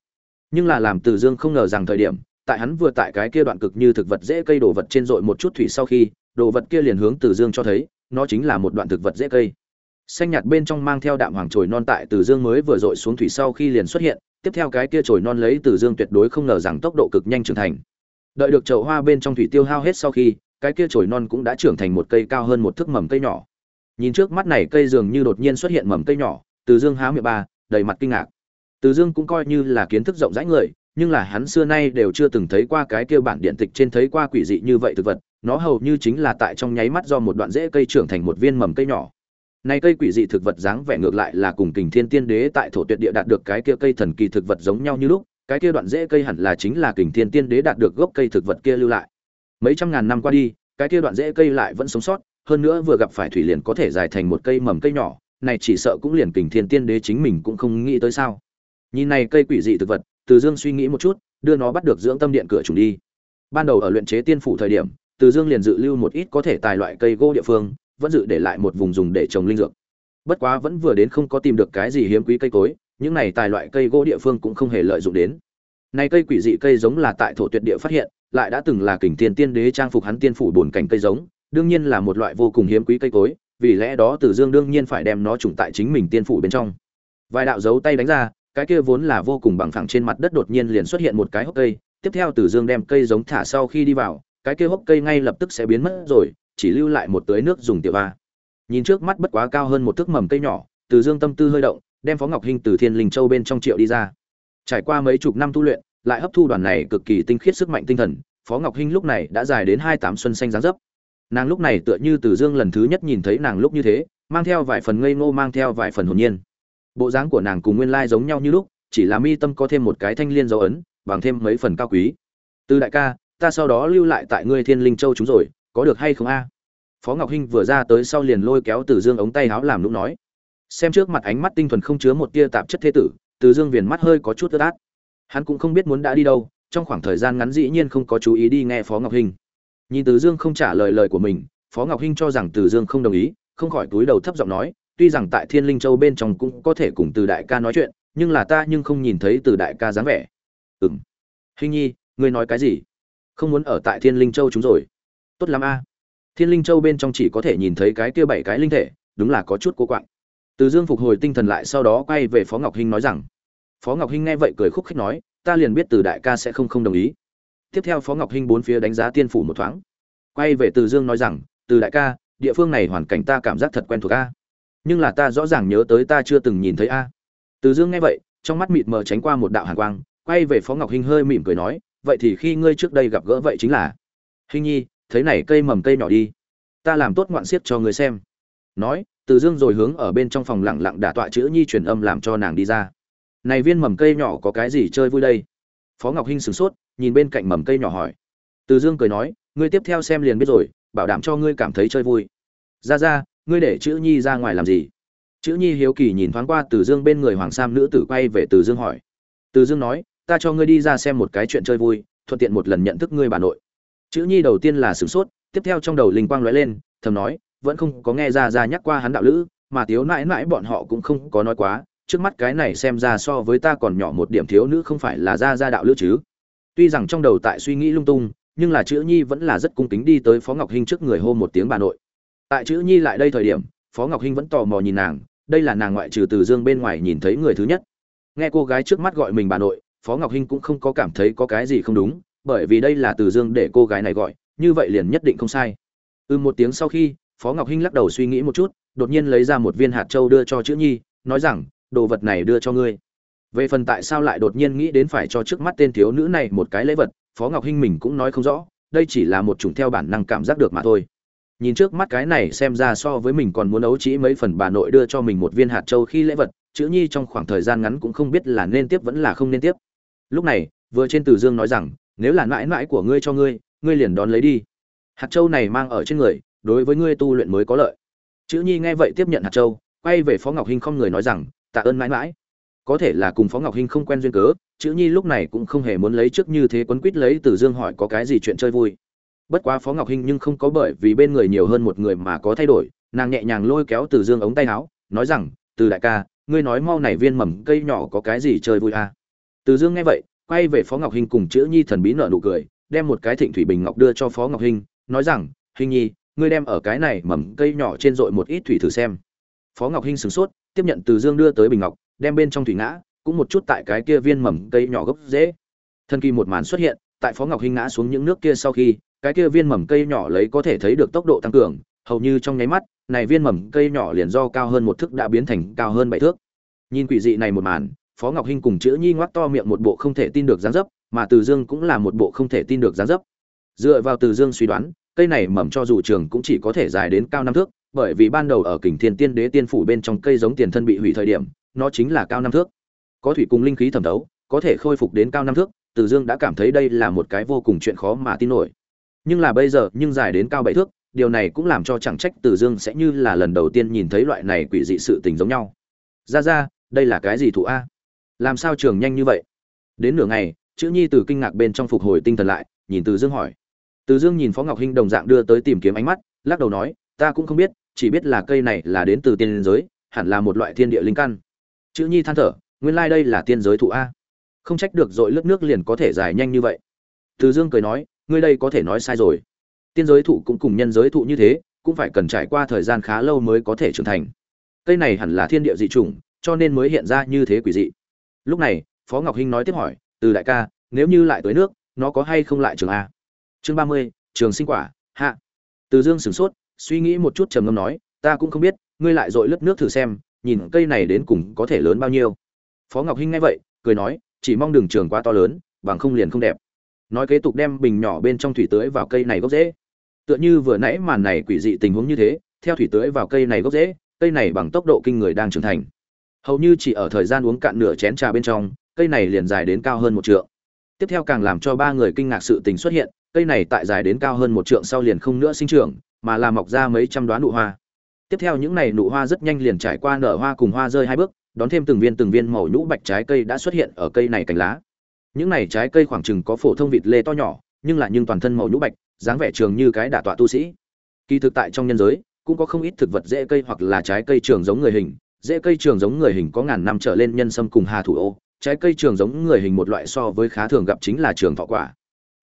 Nhưng là làm Từ Dương không ngờ rằng thời điểm, tại hắn vừa tại cái kia đoạn cực như thực vật dễ cây đồ vật trên rội một chút thủy sau khi, đồ vật kia liền hướng Từ Dương cho thấy, nó chính là một đoạn thực vật dễ cây. Xanh nhạt bên trong mang theo đạm hoàng chồi non tại Từ Dương mới vừa rội xuống thủy sau khi liền xuất hiện, tiếp theo cái kia chồi non lấy Từ Dương tuyệt đối không ngờ rằng tốc độ cực nhanh trưởng thành. Đợi được chậu hoa bên trong thủy tiêu hao hết sau khi, cái kia chồi non cũng đã trưởng thành một cây cao hơn một thước mầm cây nhỏ. Nhìn trước mắt này cây dường như đột nhiên xuất hiện mầm cây nhỏ, từ Dương há miệng ba, đầy mặt kinh ngạc. Từ Dương cũng coi như là kiến thức rộng rãi người, nhưng là hắn xưa nay đều chưa từng thấy qua cái kia bản điện tịch trên thấy qua quỷ dị như vậy thực vật, nó hầu như chính là tại trong nháy mắt do một đoạn rễ cây trưởng thành một viên mầm cây nhỏ. Này cây quỷ dị thực vật dáng vẻ ngược lại là cùng Kình Thiên Tiên Đế tại thổ tuyệt địa đạt được cái kia cây thần kỳ thực vật giống nhau như lúc, cái kia đoạn rễ cây hẳn là chính là Kình Thiên Tiên Đế đạt được gốc cây thực vật kia lưu lại. Mấy trăm ngàn năm qua đi, cái kia đoạn rễ cây lại vẫn sống sót, hơn nữa vừa gặp phải thủy liền có thể dài thành một cây mầm cây nhỏ, này chỉ sợ cũng liền Kình Thiên Tiên Đế chính mình cũng không nghĩ tới sao. Nhìn này cây quỷ dị thực vật, Từ Dương suy nghĩ một chút, đưa nó bắt được dưỡng tâm điện cửa trùng đi. Ban đầu ở luyện chế tiên phủ thời điểm, Từ Dương liền dự lưu một ít có thể tài loại cây gỗ địa phương, vẫn dự để lại một vùng dùng để trồng linh dược. Bất quá vẫn vừa đến không có tìm được cái gì hiếm quý cây cối, những này tài loại cây gỗ địa phương cũng không hề lợi dụng đến. Này cây quỷ dị cây giống là tại thổ tuyệt địa phát hiện, lại đã từng là kình thiên tiên đế trang phục hắn tiên phủ bổn cảnh cây giống, đương nhiên là một loại vô cùng hiếm quý cây cối, vì lẽ đó Từ Dương đương nhiên phải đem nó trùng tại chính mình tiên phủ bên trong. Vài đạo dấu tay đánh ra, cái kia vốn là vô cùng bằng phẳng trên mặt đất đột nhiên liền xuất hiện một cái hốc cây, tiếp theo Từ Dương đem cây giống thả sau khi đi vào, cái kia hốc cây ngay lập tức sẽ biến mất rồi, chỉ lưu lại một tưới nước dùng tiểu a. Nhìn trước mắt bất quá cao hơn một thước mầm cây nhỏ, Từ Dương tâm tư hơi động, đem Phó Ngọc Hinh từ Thiên Linh Châu bên trong triệu đi ra. Trải qua mấy chục năm tu luyện, lại hấp thu đoàn này cực kỳ tinh khiết sức mạnh tinh thần, Phó Ngọc Hinh lúc này đã dài đến hai tám xuân xanh dáng dấp. Nàng lúc này tựa như Từ Dương lần thứ nhất nhìn thấy nàng lúc như thế, mang theo vài phần ngây ngô mang theo vài phần hồn nhiên. Bộ dáng của nàng cùng nguyên lai giống nhau như lúc chỉ là mi tâm có thêm một cái thanh liên dấu ấn bằng thêm mấy phần cao quý. Từ đại ca ta sau đó lưu lại tại ngươi thiên linh châu chúng rồi có được hay không a? Phó ngọc hinh vừa ra tới sau liền lôi kéo từ dương ống tay áo làm lúc nói. Xem trước mặt ánh mắt tinh thuần không chứa một tia tạp chất thế tử từ dương viền mắt hơi có chút tơ tát hắn cũng không biết muốn đã đi đâu trong khoảng thời gian ngắn dĩ nhiên không có chú ý đi nghe phó ngọc hinh nhìn từ dương không trả lời lời của mình, phó ngọc hinh cho rằng từ dương không đồng ý, không khỏi túi đầu thấp giọng nói, tuy rằng tại thiên linh châu bên trong cũng có thể cùng từ đại ca nói chuyện, nhưng là ta nhưng không nhìn thấy từ đại ca dáng vẻ. Ừng hình nhi, ngươi nói cái gì? Không muốn ở tại thiên linh châu chúng rồi. Tốt lắm a. Thiên linh châu bên trong chỉ có thể nhìn thấy cái kia bảy cái linh thể, đúng là có chút cô quạng. Từ dương phục hồi tinh thần lại sau đó quay về phó ngọc hinh nói rằng, phó ngọc hinh nghe vậy cười khúc khích nói, ta liền biết từ đại ca sẽ không không đồng ý tiếp theo phó ngọc hinh bốn phía đánh giá tiên phủ một thoáng. Quay về từ dương nói rằng, từ đại ca, địa phương này hoàn cảnh ta cảm giác thật quen thuộc a. Nhưng là ta rõ ràng nhớ tới ta chưa từng nhìn thấy a. Từ dương nghe vậy, trong mắt mịt mờ tránh qua một đạo hàn quang, quay về phó ngọc hinh hơi mỉm cười nói, vậy thì khi ngươi trước đây gặp gỡ vậy chính là hinh nhi, thấy này cây mầm cây nhỏ đi. Ta làm tốt ngoạn siết cho ngươi xem. Nói, từ dương rồi hướng ở bên trong phòng lặng lặng đả tọa chữ nhi truyền âm làm cho nàng đi ra. Này viên mầm cây nhỏ có cái gì chơi vui đây? Phó ngọc hinh sửng sốt nhìn bên cạnh mầm cây nhỏ hỏi. Từ dương cười nói, ngươi tiếp theo xem liền biết rồi, bảo đảm cho ngươi cảm thấy chơi vui. Ra ra, ngươi để chữ nhi ra ngoài làm gì? Chữ nhi hiếu kỳ nhìn thoáng qua từ dương bên người hoàng sam nữ tử quay về từ dương hỏi. Từ dương nói, ta cho ngươi đi ra xem một cái chuyện chơi vui, thuận tiện một lần nhận thức ngươi bà nội. Chữ nhi đầu tiên là sửng sốt, tiếp theo trong đầu linh quang lóe lên, thầm nói, vẫn không có nghe ra ra nhắc qua hắn đạo lữ, mà thiếu mãi mãi bọn họ cũng không có nói quá, trước mắt cái này xem ra so với ta còn nhỏ một điểm thiếu nữ không phải là ra ra đạo lữ chứ tuy rằng trong đầu tại suy nghĩ lung tung, nhưng là chữ nhi vẫn là rất cung kính đi tới phó ngọc hinh trước người hô một tiếng bà nội. Tại chữ nhi lại đây thời điểm, phó ngọc hinh vẫn tò mò nhìn nàng, đây là nàng ngoại trừ từ dương bên ngoài nhìn thấy người thứ nhất. Nghe cô gái trước mắt gọi mình bà nội, phó ngọc hinh cũng không có cảm thấy có cái gì không đúng, bởi vì đây là từ dương để cô gái này gọi, như vậy liền nhất định không sai. Ừ một tiếng sau khi, phó ngọc hinh lắc đầu suy nghĩ một chút, đột nhiên lấy ra một viên hạt châu đưa cho chữ nhi, nói rằng, đồ vật này đưa cho ngươi về phần tại sao lại đột nhiên nghĩ đến phải cho trước mắt tên thiếu nữ này một cái lễ vật, phó ngọc hinh mình cũng nói không rõ, đây chỉ là một chủng theo bản năng cảm giác được mà thôi. Nhìn trước mắt cái này xem ra so với mình còn muốn ấu trĩ mấy phần bà nội đưa cho mình một viên hạt châu khi lễ vật, chữ nhi trong khoảng thời gian ngắn cũng không biết là nên tiếp vẫn là không nên tiếp. Lúc này, vừa trên từ dương nói rằng, nếu là mãi mãi của ngươi cho ngươi ngươi liền đón lấy đi. Hạt châu này mang ở trên người, đối với ngươi tu luyện mới có lợi. Chữ nhi nghe vậy tiếp nhận hạt châu, quay về phó ngọc hinh không người nói rằng, tạ ơn mãi mãi có thể là cùng phó ngọc hinh không quen duyên cớ, chữ nhi lúc này cũng không hề muốn lấy trước như thế quấn quýt lấy từ dương hỏi có cái gì chuyện chơi vui bất quá phó ngọc hinh nhưng không có bởi vì bên người nhiều hơn một người mà có thay đổi, nàng nhẹ nhàng lôi kéo từ dương ống tay áo, nói rằng, từ đại ca, ngươi nói mau này viên mầm cây nhỏ có cái gì chơi vui à. từ dương nghe vậy, quay về phó ngọc hinh cùng chữ nhi thần bí nợ nụ cười, đem một cái thịnh thủy bình ngọc đưa cho phó ngọc hinh, nói rằng hình nhi, ngươi đem ở cái này mầm cây nhỏ trên dội một ít thủy thử xem phó ngọc hinh sửng sốt, tiếp nhận từ dương đưa tới bình ngọc đem bên trong thủy ngã, cũng một chút tại cái kia viên mầm cây nhỏ gốc dễ. Thân kỳ một màn xuất hiện, tại phó ngọc hinh ngã xuống những nước kia sau khi, cái kia viên mầm cây nhỏ lấy có thể thấy được tốc độ tăng cường, hầu như trong nháy mắt, này viên mầm cây nhỏ liền do cao hơn một thước đã biến thành cao hơn bảy thước. Nhìn quỷ dị này một màn, phó ngọc hinh cùng chữ nhi ngoác to miệng một bộ không thể tin được dáng dấp, mà từ dương cũng là một bộ không thể tin được dáng dấp. Dựa vào từ dương suy đoán, cây này mầm cho dù trường cũng chỉ có thể dài đến cao năm thước, bởi vì ban đầu ở kình thiên tiên đế tiên phủ bên trong cây giống tiền thân bị hủy thời điểm nó chính là cao năm thước. Có thủy cùng linh khí thẩm thấu, có thể khôi phục đến cao năm thước, từ dương đã cảm thấy đây là một cái vô cùng chuyện khó mà tin nổi. Nhưng là bây giờ, nhưng dài đến cao bảy thước, điều này cũng làm cho chẳng trách từ dương sẽ như là lần đầu tiên nhìn thấy loại này quỷ dị sự tình giống nhau. Ra ra, đây là cái gì thụ a? Làm sao trường nhanh như vậy? Đến nửa ngày, chữ nhi từ kinh ngạc bên trong phục hồi tinh thần lại, nhìn từ dương hỏi. Từ dương nhìn phó ngọc hinh đồng dạng đưa tới tìm kiếm ánh mắt, lắc đầu nói, ta cũng không biết, chỉ biết là cây này là đến từ tiên giới, hẳn là một loại thiên địa linh căn chữ nhi than thở, nguyên lai đây là tiên giới thụ a. Không trách được dội lớp nước liền có thể dài nhanh như vậy. Từ dương cười nói, ngươi đây có thể nói sai rồi. Tiên giới thụ cũng cùng nhân giới thụ như thế, cũng phải cần trải qua thời gian khá lâu mới có thể trưởng thành. Cây này hẳn là thiên địa dị chủng, cho nên mới hiện ra như thế quỷ dị. Lúc này, phó ngọc hinh nói tiếp hỏi, từ đại ca, nếu như lại tới nước, nó có hay không lại trường a? Chương ba mươi, trường sinh quả, hạ. Từ dương sửng sốt, suy nghĩ một chút trầm ngâm nói, ta cũng không biết, ngươi lại dội lớp nước thử xem nhìn cây này đến cùng có thể lớn bao nhiêu. Phó ngọc hinh nghe vậy, cười nói, chỉ mong đường trường quá to lớn, bằng không liền không đẹp. Nói kế tục đem bình nhỏ bên trong thủy tưới vào cây này gốc rễ tựa như vừa nãy màn này quỷ dị tình huống như thế, theo thủy tưới vào cây này gốc rễ cây này bằng tốc độ kinh người đang trưởng thành. Hầu như chỉ ở thời gian uống cạn nửa chén trà bên trong, cây này liền dài đến cao hơn một trượng. Tiếp theo càng làm cho ba người kinh ngạc sự tình xuất hiện, cây này tại dài đến cao hơn một trượng sau liền không nữa sinh trưởng, mà là mọc ra mấy trăm đoán nụ hoa tiếp theo những này nụ hoa rất nhanh liền trải qua nở hoa cùng hoa rơi hai bước, đón thêm từng viên từng viên màu nhũ bạch trái cây đã xuất hiện ở cây này cành lá. Những này trái cây khoảng chừng có phổ thông vịt lê to nhỏ, nhưng là nhưng toàn thân màu nhũ bạch, dáng vẻ trường như cái đả tọa tu sĩ. Kỳ thực tại trong nhân giới, cũng có không ít thực vật dễ cây hoặc là trái cây trường giống người hình. Dễ cây trường giống người hình có ngàn năm trở lên nhân sâm cùng hà thủ ô. Trái cây trường giống người hình một loại so với khá thường gặp chính là trường thọ quả.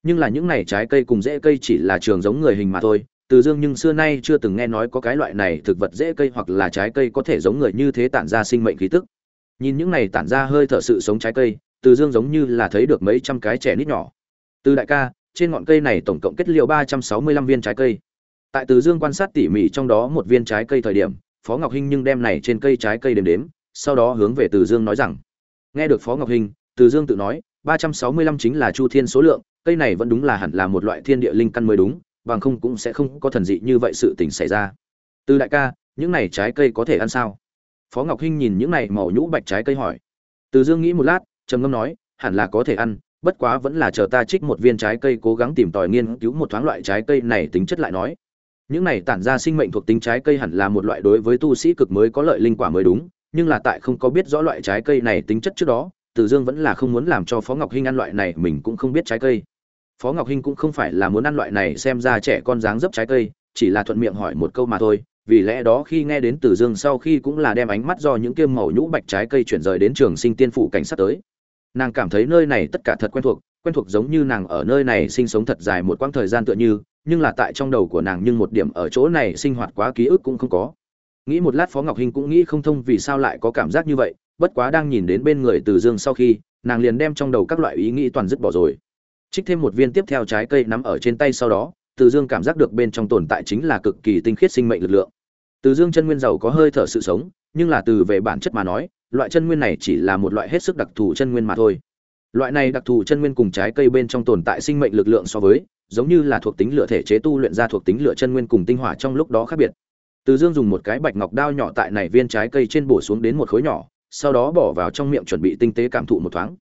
Nhưng là những này trái cây cùng dễ cây chỉ là trường giống người hình mà thôi từ dương nhưng xưa nay chưa từng nghe nói có cái loại này thực vật dễ cây hoặc là trái cây có thể giống người như thế tản ra sinh mệnh khí tức. Nhìn những này tản ra hơi thở sự sống trái cây, từ dương giống như là thấy được mấy trăm cái trẻ nít nhỏ. Từ đại ca, trên ngọn cây này tổng cộng kết liệu ba trăm sáu mươi lăm viên trái cây. Tại từ dương quan sát tỉ mỉ trong đó một viên trái cây thời điểm, phó ngọc hinh nhưng đem này trên cây trái cây đếm đếm, sau đó hướng về từ dương nói rằng, nghe được phó ngọc hinh, từ dương tự nói, ba trăm sáu mươi lăm chính là chu thiên số lượng, cây này vẫn đúng là hẳn là một loại thiên địa linh căn mới đúng bằng không cũng sẽ không có thần dị như vậy sự tình xảy ra. Từ đại ca, những này trái cây có thể ăn sao? Phó ngọc hinh nhìn những này màu nhũ bạch trái cây hỏi. Từ dương nghĩ một lát, trầm ngâm nói, hẳn là có thể ăn, bất quá vẫn là chờ ta trích một viên trái cây cố gắng tìm tòi nghiên cứu một thoáng loại trái cây này tính chất lại nói. Những này tản ra sinh mệnh thuộc tính trái cây hẳn là một loại đối với tu sĩ cực mới có lợi linh quả mới đúng, nhưng là tại không có biết rõ loại trái cây này tính chất trước đó, từ dương vẫn là không muốn làm cho phó ngọc hinh ăn loại này, mình cũng không biết trái cây phó ngọc hinh cũng không phải là muốn ăn loại này xem ra trẻ con dáng dấp trái cây, chỉ là thuận miệng hỏi một câu mà thôi, vì lẽ đó khi nghe đến từ dương sau khi cũng là đem ánh mắt do những kiêm màu nhũ bạch trái cây chuyển rời đến trường sinh tiên phủ cảnh sát tới. Nàng cảm thấy nơi này tất cả thật quen thuộc quen thuộc giống như nàng ở nơi này sinh sống thật dài một quãng thời gian tựa như, nhưng là tại trong đầu của nàng nhưng một điểm ở chỗ này sinh hoạt quá ký ức cũng không có. Nghĩ một lát phó ngọc hinh cũng nghĩ không thông vì sao lại có cảm giác như vậy, bất quá đang nhìn đến bên người từ dương sau khi, nàng liền đem trong đầu các loại ý nghĩ toàn dứt bỏ rồi trích thêm một viên tiếp theo trái cây nắm ở trên tay sau đó, từ dương cảm giác được bên trong tồn tại chính là cực kỳ tinh khiết sinh mệnh lực lượng. Từ dương chân nguyên giàu có hơi thở sự sống, nhưng là từ về bản chất mà nói, loại chân nguyên này chỉ là một loại hết sức đặc thù chân nguyên mà thôi. Loại này đặc thù chân nguyên cùng trái cây bên trong tồn tại sinh mệnh lực lượng so với, giống như là thuộc tính lửa thể chế tu luyện ra thuộc tính lửa chân nguyên cùng tinh hỏa trong lúc đó khác biệt. Từ dương dùng một cái bạch ngọc đao nhỏ tại này viên trái cây trên bổ xuống đến một khối nhỏ, sau đó bỏ vào trong miệng chuẩn bị tinh tế cảm thụ một thoáng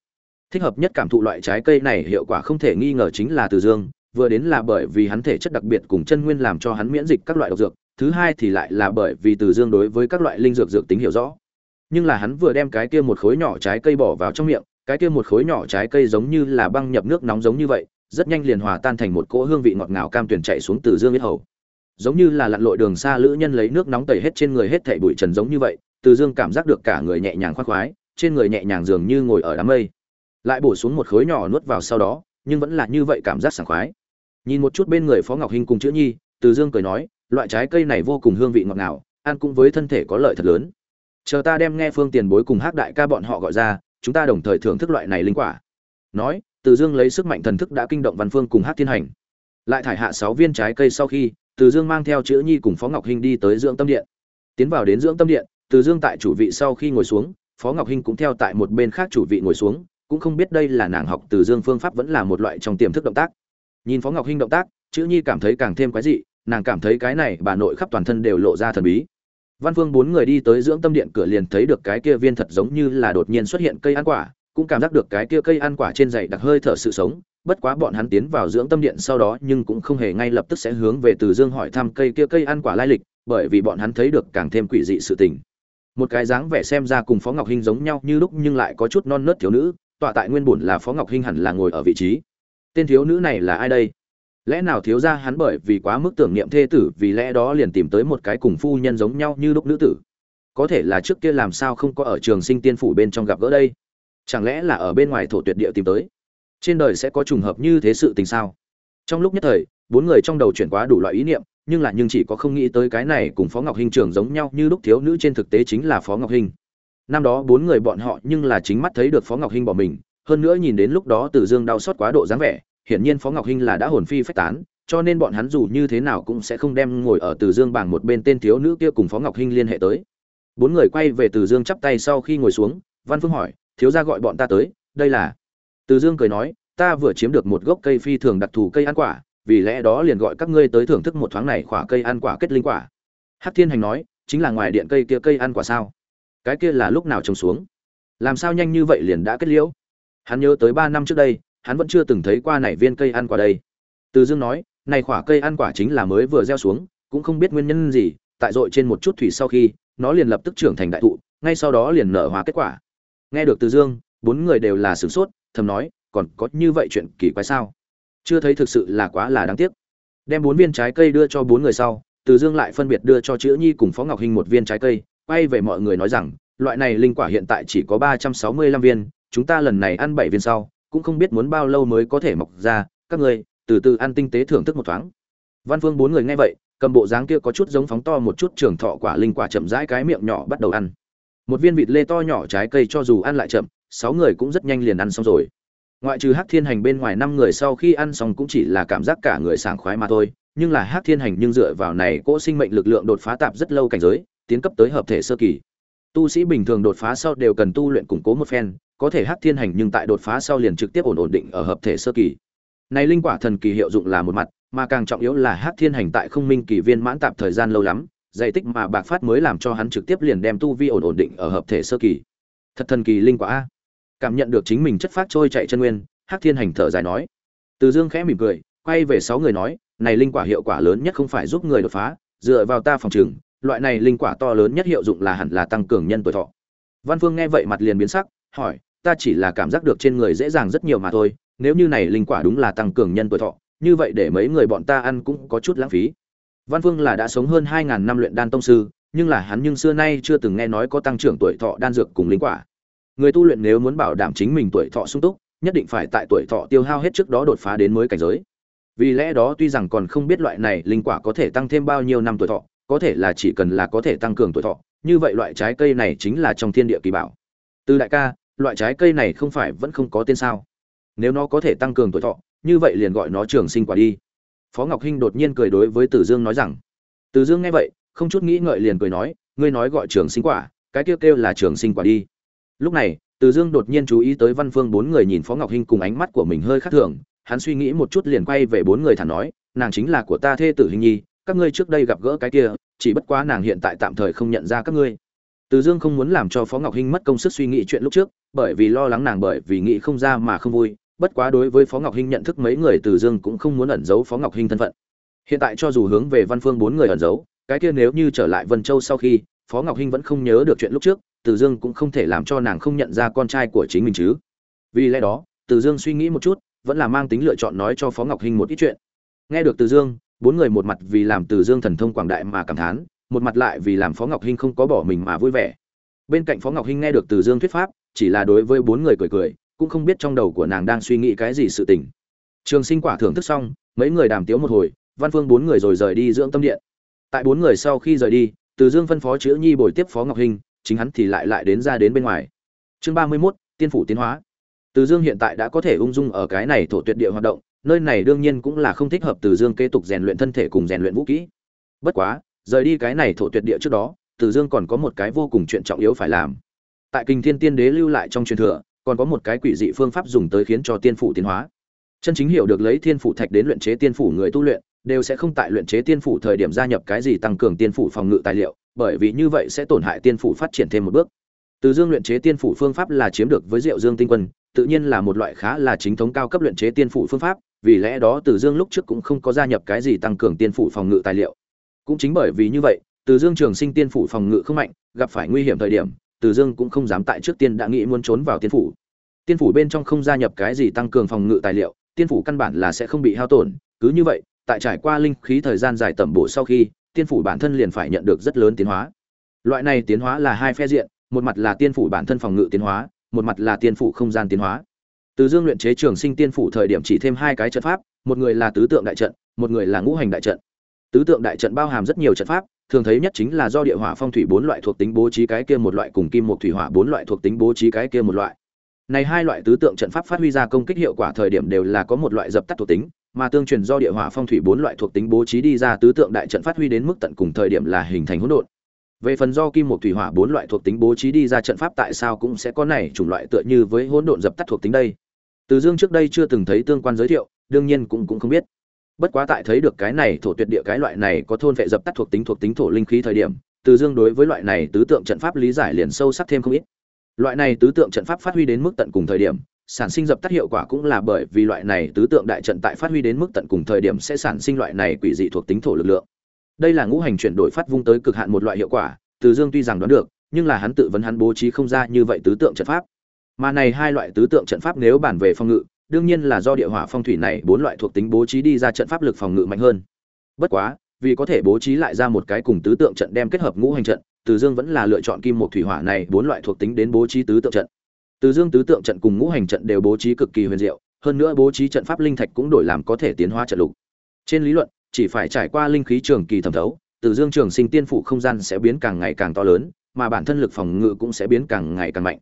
thích hợp nhất cảm thụ loại trái cây này hiệu quả không thể nghi ngờ chính là từ dương, vừa đến là bởi vì hắn thể chất đặc biệt cùng chân nguyên làm cho hắn miễn dịch các loại độc dược, thứ hai thì lại là bởi vì từ dương đối với các loại linh dược dược tính hiểu rõ. Nhưng là hắn vừa đem cái kia một khối nhỏ trái cây bỏ vào trong miệng, cái kia một khối nhỏ trái cây giống như là băng nhập nước nóng giống như vậy, rất nhanh liền hòa tan thành một cỗ hương vị ngọt ngào cam tuyển chạy xuống từ dương biết hầu. Giống như là lặn lội đường xa lữ nhân lấy nước nóng tẩy hết trên người hết thảy bụi trần giống như vậy, từ dương cảm giác được cả người nhẹ nhàng khoác khoái, trên người nhẹ nhàng dường như ngồi ở đám mây lại bổ xuống một khối nhỏ nuốt vào sau đó, nhưng vẫn là như vậy cảm giác sảng khoái. Nhìn một chút bên người phó ngọc hinh cùng chữ nhi, từ dương cười nói, loại trái cây này vô cùng hương vị ngọt ngào, ăn cũng với thân thể có lợi thật lớn. Chờ ta đem nghe phương tiền bối cùng hát đại ca bọn họ gọi ra, chúng ta đồng thời thưởng thức loại này linh quả. Nói, từ dương lấy sức mạnh thần thức đã kinh động văn phương cùng hát thiên hành. Lại thải hạ sáu viên trái cây sau khi, từ dương mang theo chữ nhi cùng phó ngọc hinh đi tới dưỡng tâm điện. Tiến vào đến dưỡng tâm điện, từ dương tại chủ vị sau khi ngồi xuống, phó ngọc hinh cũng theo tại một bên khác chủ vị ngồi xuống cũng không biết đây là nàng học từ dương phương pháp vẫn là một loại trong tiềm thức động tác. Nhìn phó ngọc hinh động tác, chữ nhi cảm thấy càng thêm quái dị, nàng cảm thấy cái này bà nội khắp toàn thân đều lộ ra thần bí. Văn phương bốn người đi tới dưỡng tâm điện cửa liền thấy được cái kia viên thật giống như là đột nhiên xuất hiện cây ăn quả, cũng cảm giác được cái kia cây ăn quả trên dày đặc hơi thở sự sống, bất quá bọn hắn tiến vào dưỡng tâm điện sau đó nhưng cũng không hề ngay lập tức sẽ hướng về từ dương hỏi thăm cây kia cây ăn quả lai lịch, bởi vì bọn hắn thấy được càng thêm quỷ dị sự tình. Một cái dáng vẻ xem ra cùng phó ngọc hinh giống nhau như lúc nhưng lại có chút non nớt thiếu nữ tọa tại nguyên bổn là phó ngọc hinh hẳn là ngồi ở vị trí. Tên thiếu nữ này là ai đây? Lẽ nào thiếu ra hắn bởi vì quá mức tưởng niệm thê tử, vì lẽ đó liền tìm tới một cái cùng phu nhân giống nhau như lúc nữ tử? Có thể là trước kia làm sao không có ở trường sinh tiên phủ bên trong gặp gỡ đây? Chẳng lẽ là ở bên ngoài thổ tuyệt địa tìm tới? Trên đời sẽ có trùng hợp như thế sự tình sao? Trong lúc nhất thời, bốn người trong đầu chuyển quá đủ loại ý niệm, nhưng là nhưng chỉ có không nghĩ tới cái này cùng phó ngọc hinh trường giống nhau như lúc thiếu nữ trên thực tế chính là phó ngọc hinh năm đó bốn người bọn họ nhưng là chính mắt thấy được phó ngọc hinh bỏ mình, hơn nữa nhìn đến lúc đó từ dương đau xót quá độ dáng vẻ, hiển nhiên phó ngọc hinh là đã hồn phi phách tán, cho nên bọn hắn dù như thế nào cũng sẽ không đem ngồi ở từ dương bảng một bên tên thiếu nữ kia cùng phó ngọc hinh liên hệ tới. Bốn người quay về từ dương chắp tay sau khi ngồi xuống, văn phương hỏi, thiếu gia gọi bọn ta tới, đây là? Từ dương cười nói, ta vừa chiếm được một gốc cây phi thường đặc thù cây ăn quả, vì lẽ đó liền gọi các ngươi tới thưởng thức một thoáng này khỏa cây ăn quả kết linh quả. Hắc thiên hành nói, chính là ngoài điện cây kia cây ăn quả sao? Cái kia là lúc nào trồng xuống? Làm sao nhanh như vậy liền đã kết liễu? Hắn nhớ tới ba năm trước đây, hắn vẫn chưa từng thấy qua nảy viên cây ăn quả đây. Từ dương nói, này quả cây ăn quả chính là mới vừa gieo xuống, cũng không biết nguyên nhân gì, tại dội trên một chút thủy sau khi, nó liền lập tức trưởng thành đại thụ, ngay sau đó liền nở hoa kết quả. Nghe được từ dương, bốn người đều là sửng sốt, thầm nói, còn có như vậy chuyện kỳ quái sao? Chưa thấy thực sự là quá là đáng tiếc. Đem bốn viên trái cây đưa cho bốn người sau, từ dương lại phân biệt đưa cho chữ nhi cùng phó ngọc hinh một viên trái cây quay về mọi người nói rằng, loại này linh quả hiện tại chỉ có ba trăm sáu mươi lăm viên, chúng ta lần này ăn bảy viên sau, cũng không biết muốn bao lâu mới có thể mọc ra. Các người, từ từ ăn tinh tế thưởng thức một thoáng. Văn phương bốn người nghe vậy, cầm bộ dáng kia có chút giống phóng to một chút trường thọ quả linh quả chậm rãi cái miệng nhỏ bắt đầu ăn. Một viên vịt lê to nhỏ trái cây cho dù ăn lại chậm, sáu người cũng rất nhanh liền ăn xong rồi. Ngoại trừ hắc thiên hành bên ngoài năm người sau khi ăn xong cũng chỉ là cảm giác cả người sảng khoái mà thôi, nhưng là hắc thiên hành nhưng dựa vào này cỗ sinh mệnh lực lượng đột phá tạp rất lâu cảnh giới tiến cấp tới hợp thể sơ kỳ. Tu sĩ bình thường đột phá sau đều cần tu luyện củng cố một phen, có thể hắc thiên hành nhưng tại đột phá sau liền trực tiếp ổn ổn định ở hợp thể sơ kỳ. Này linh quả thần kỳ hiệu dụng là một mặt, mà càng trọng yếu là hắc thiên hành tại không minh kỳ viên mãn tạp thời gian lâu lắm dạy tích mà bạc phát mới làm cho hắn trực tiếp liền đem tu vi ổn ổn định ở hợp thể sơ kỳ. Thật thần kỳ linh quả. A cảm nhận được chính mình chất phát trôi chạy chân nguyên, hắc thiên hành thở dài nói. Từ dương khẽ mỉm cười, quay về sáu người nói, này linh quả hiệu quả lớn nhất không phải giúp người đột phá, dựa vào ta phòng trường loại này linh quả to lớn nhất hiệu dụng là hẳn là tăng cường nhân tuổi thọ. Văn phương nghe vậy mặt liền biến sắc, hỏi, ta chỉ là cảm giác được trên người dễ dàng rất nhiều mà thôi, nếu như này linh quả đúng là tăng cường nhân tuổi thọ, như vậy để mấy người bọn ta ăn cũng có chút lãng phí. Văn phương là đã sống hơn hai ngàn năm luyện đan tông sư, nhưng là hắn nhưng xưa nay chưa từng nghe nói có tăng trưởng tuổi thọ đan dược cùng linh quả. Người tu luyện nếu muốn bảo đảm chính mình tuổi thọ sung túc, nhất định phải tại tuổi thọ tiêu hao hết trước đó đột phá đến mới cảnh giới. Vì lẽ đó tuy rằng còn không biết loại này linh quả có thể tăng thêm bao nhiêu năm tuổi thọ có thể là chỉ cần là có thể tăng cường tuổi thọ, như vậy loại trái cây này chính là trong thiên địa kỳ bảo. Từ đại ca, loại trái cây này không phải vẫn không có tên sao? Nếu nó có thể tăng cường tuổi thọ, như vậy liền gọi nó trường sinh quả đi. Phó ngọc hinh đột nhiên cười đối với tử dương nói rằng tử dương nghe vậy, không chút nghĩ ngợi liền cười nói, ngươi nói gọi trường sinh quả, cái kêu kêu là trường sinh quả đi. Lúc này tử dương đột nhiên chú ý tới văn phương bốn người nhìn phó ngọc hinh cùng ánh mắt của mình hơi khác thường, hắn suy nghĩ một chút liền quay về bốn người thản nói, nàng chính là của ta thê tử hình nhi các ngươi trước đây gặp gỡ cái kia, chỉ bất quá nàng hiện tại tạm thời không nhận ra các ngươi. Từ dương không muốn làm cho phó ngọc hinh mất công sức suy nghĩ chuyện lúc trước, bởi vì lo lắng nàng bởi vì nghĩ không ra mà không vui, bất quá đối với phó ngọc hinh nhận thức mấy người từ dương cũng không muốn ẩn giấu phó ngọc hinh thân phận. Hiện tại cho dù hướng về văn phương bốn người ẩn giấu, cái kia nếu như trở lại vân châu sau khi, phó ngọc hinh vẫn không nhớ được chuyện lúc trước, từ dương cũng không thể làm cho nàng không nhận ra con trai của chính mình chứ. Vì lẽ đó, từ dương suy nghĩ một chút, vẫn là mang tính lựa chọn nói cho phó ngọc hinh một ít chuyện. Nghe được từ dương bốn người một mặt vì làm từ dương thần thông quảng đại mà cảm thán, một mặt lại vì làm phó ngọc hinh không có bỏ mình mà vui vẻ. Bên cạnh phó ngọc hinh nghe được từ dương thuyết pháp, chỉ là đối với bốn người cười cười, cũng không biết trong đầu của nàng đang suy nghĩ cái gì sự tình. Trường sinh quả thưởng thức xong, mấy người đàm tiếu một hồi, văn phương bốn người rồi rời đi dưỡng tâm điện. Tại bốn người sau khi rời đi, từ dương phân phó chữ nhi bồi tiếp phó ngọc hinh, chính hắn thì lại lại đến ra đến bên ngoài. Chương ba mươi mốt, tiên phủ tiến hóa. Từ dương hiện tại đã có thể ung dung ở cái này thổ tuyệt địa hoạt động nơi này đương nhiên cũng là không thích hợp từ dương kế tục rèn luyện thân thể cùng rèn luyện vũ kỹ. Bất quá, rời đi cái này thổ tuyệt địa trước đó, từ dương còn có một cái vô cùng chuyện trọng yếu phải làm. Tại kinh thiên tiên đế lưu lại trong truyền thừa, còn có một cái quỷ dị phương pháp dùng tới khiến cho tiên phủ tiến hóa. Chân chính hiểu được lấy tiên phủ thạch đến luyện chế tiên phủ người tu luyện, đều sẽ không tại luyện chế tiên phủ thời điểm gia nhập cái gì tăng cường tiên phủ phòng ngự tài liệu, bởi vì như vậy sẽ tổn hại tiên phủ phát triển thêm một bước. Từ dương luyện chế tiên phủ phương pháp là chiếm được với diệu dương tinh quân, tự nhiên là một loại khá là chính thống cao cấp luyện chế tiên phủ phương pháp vì lẽ đó từ dương lúc trước cũng không có gia nhập cái gì tăng cường tiên phủ phòng ngự tài liệu. Cũng chính bởi vì như vậy, từ dương trường sinh tiên phủ phòng ngự không mạnh, gặp phải nguy hiểm thời điểm, từ dương cũng không dám tại trước tiên đã nghĩ muốn trốn vào tiên phủ. Tiên phủ bên trong không gia nhập cái gì tăng cường phòng ngự tài liệu, tiên phủ căn bản là sẽ không bị hao tổn. Cứ như vậy, tại trải qua linh khí thời gian dài tẩm bổ sau khi, tiên phủ bản thân liền phải nhận được rất lớn tiến hóa. Loại này tiến hóa là hai phe diện, một mặt là tiên phủ bản thân phòng ngự tiến hóa, một mặt là tiên phủ không gian tiến hóa từ dương luyện chế trường sinh tiên phủ thời điểm chỉ thêm hai cái trận pháp, một người là tứ tượng đại trận, một người là ngũ hành đại trận. Tứ tượng đại trận bao hàm rất nhiều trận pháp, thường thấy nhất chính là do địa hỏa phong thủy bốn loại thuộc tính bố trí cái kia một loại cùng kim một thủy hỏa bốn loại thuộc tính bố trí cái kia một loại. Này hai loại tứ tượng trận pháp phát huy ra công kích hiệu quả thời điểm đều là có một loại dập tắt thuộc tính, mà tương truyền do địa hỏa phong thủy bốn loại thuộc tính bố trí đi ra, tứ tượng đại trận phát huy đến mức tận cùng thời điểm là hình thành hỗn độn. Về phần do kim một thủy hỏa bốn loại thuộc tính bố trí đi ra trận pháp tại sao cũng sẽ có này chủng loại tựa như với hỗn độn dập tắt thuộc tính đây từ dương trước đây chưa từng thấy tương quan giới thiệu, đương nhiên cũng cũng không biết. Bất quá tại thấy được cái này thổ tuyệt địa cái loại này có thôn vệ dập tắt thuộc tính thuộc tính thổ linh khí thời điểm, từ dương đối với loại này tứ tượng trận pháp lý giải liền sâu sắc thêm không ít. Loại này tứ tượng trận pháp phát huy đến mức tận cùng thời điểm, sản sinh dập tắt hiệu quả cũng là bởi vì loại này tứ tượng đại trận tại phát huy đến mức tận cùng thời điểm sẽ sản sinh loại này quỷ dị thuộc tính thổ lực lượng. Đây là ngũ hành chuyển đổi phát vung tới cực hạn một loại hiệu quả, từ dương tuy rằng đoán được, nhưng là hắn tự vấn hắn bố trí không ra như vậy tứ tượng trận pháp mà này hai loại tứ tượng trận pháp nếu bản về phòng ngự, đương nhiên là do địa hỏa phong thủy này bốn loại thuộc tính bố trí đi ra trận pháp lực phòng ngự mạnh hơn. Bất quá, vì có thể bố trí lại ra một cái cùng tứ tượng trận đem kết hợp ngũ hành trận, từ dương vẫn là lựa chọn kim một thủy hỏa này bốn loại thuộc tính đến bố trí tứ tượng trận. Từ dương tứ tượng trận cùng ngũ hành trận đều bố trí cực kỳ huyền diệu, hơn nữa bố trí trận pháp linh thạch cũng đổi làm có thể tiến hóa trận lục. Trên lý luận, chỉ phải trải qua linh khí trường kỳ thẩm thấu, từ dương trường sinh tiên phụ không gian sẽ biến càng ngày càng to lớn, mà bản thân lực phòng ngự cũng sẽ biến càng ngày càng mạnh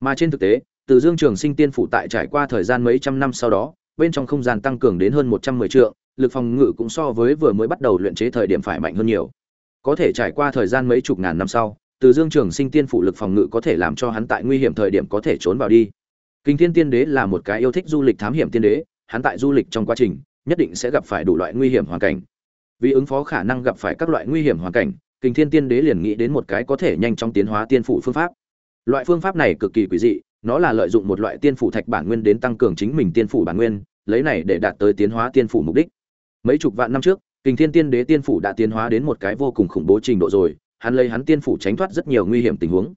mà trên thực tế, từ dương trường sinh tiên phụ tại trải qua thời gian mấy trăm năm sau đó, bên trong không gian tăng cường đến hơn một trăm mười trượng, lực phòng ngự cũng so với vừa mới bắt đầu luyện chế thời điểm phải mạnh hơn nhiều. Có thể trải qua thời gian mấy chục ngàn năm sau, từ dương trường sinh tiên phụ lực phòng ngự có thể làm cho hắn tại nguy hiểm thời điểm có thể trốn vào đi. Kinh thiên tiên đế là một cái yêu thích du lịch thám hiểm tiên đế, hắn tại du lịch trong quá trình, nhất định sẽ gặp phải đủ loại nguy hiểm hoàn cảnh. Vì ứng phó khả năng gặp phải các loại nguy hiểm hoàn cảnh, kinh thiên tiên đế liền nghĩ đến một cái có thể nhanh chóng tiến hóa tiên phụ phương pháp loại phương pháp này cực kỳ quỷ dị, nó là lợi dụng một loại tiên phủ thạch bản nguyên đến tăng cường chính mình tiên phủ bản nguyên, lấy này để đạt tới tiến hóa tiên phủ mục đích. Mấy chục vạn năm trước, kình thiên tiên đế tiên phủ đã tiến hóa đến một cái vô cùng khủng bố trình độ rồi, hắn lấy hắn tiên phủ tránh thoát rất nhiều nguy hiểm tình huống.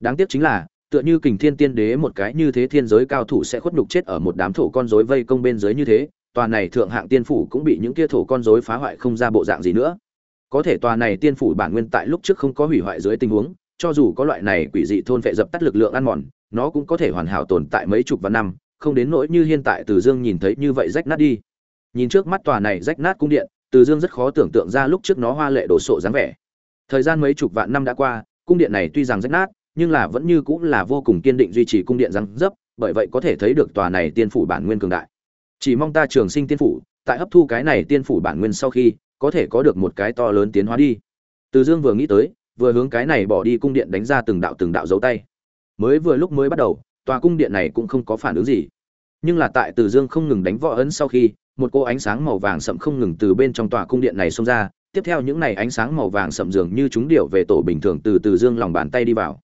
Đáng tiếc chính là, tựa như kình thiên tiên đế một cái như thế thiên giới cao thủ sẽ khuất nhục chết ở một đám thổ con rối vây công bên dưới như thế, tòa này thượng hạng tiên phủ cũng bị những kia thổ con rối phá hoại không ra bộ dạng gì nữa. Có thể tòa này tiên phủ bản nguyên tại lúc trước không có hủy hoại dưới tình huống cho dù có loại này quỷ dị thôn vệ dập tắt lực lượng ăn mòn, nó cũng có thể hoàn hảo tồn tại mấy chục vạn năm, không đến nỗi như hiện tại từ dương nhìn thấy như vậy rách nát đi. Nhìn trước mắt tòa này rách nát cung điện, từ dương rất khó tưởng tượng ra lúc trước nó hoa lệ đồ sộ dáng vẻ. Thời gian mấy chục vạn năm đã qua, cung điện này tuy rằng rách nát, nhưng là vẫn như cũng là vô cùng kiên định duy trì cung điện răng dấp, bởi vậy có thể thấy được tòa này tiên phủ bản nguyên cường đại. Chỉ mong ta trường sinh tiên phủ, tại hấp thu cái này tiên phủ bản nguyên sau khi, có thể có được một cái to lớn tiến hóa đi. Từ dương vừa nghĩ tới vừa hướng cái này bỏ đi cung điện đánh ra từng đạo từng đạo dấu tay. Mới vừa lúc mới bắt đầu, tòa cung điện này cũng không có phản ứng gì. Nhưng là tại từ dương không ngừng đánh võ ấn sau khi, một cô ánh sáng màu vàng sậm không ngừng từ bên trong tòa cung điện này xông ra, tiếp theo những này ánh sáng màu vàng sậm dường như chúng điệu về tổ bình thường từ từ dương lòng bàn tay đi vào.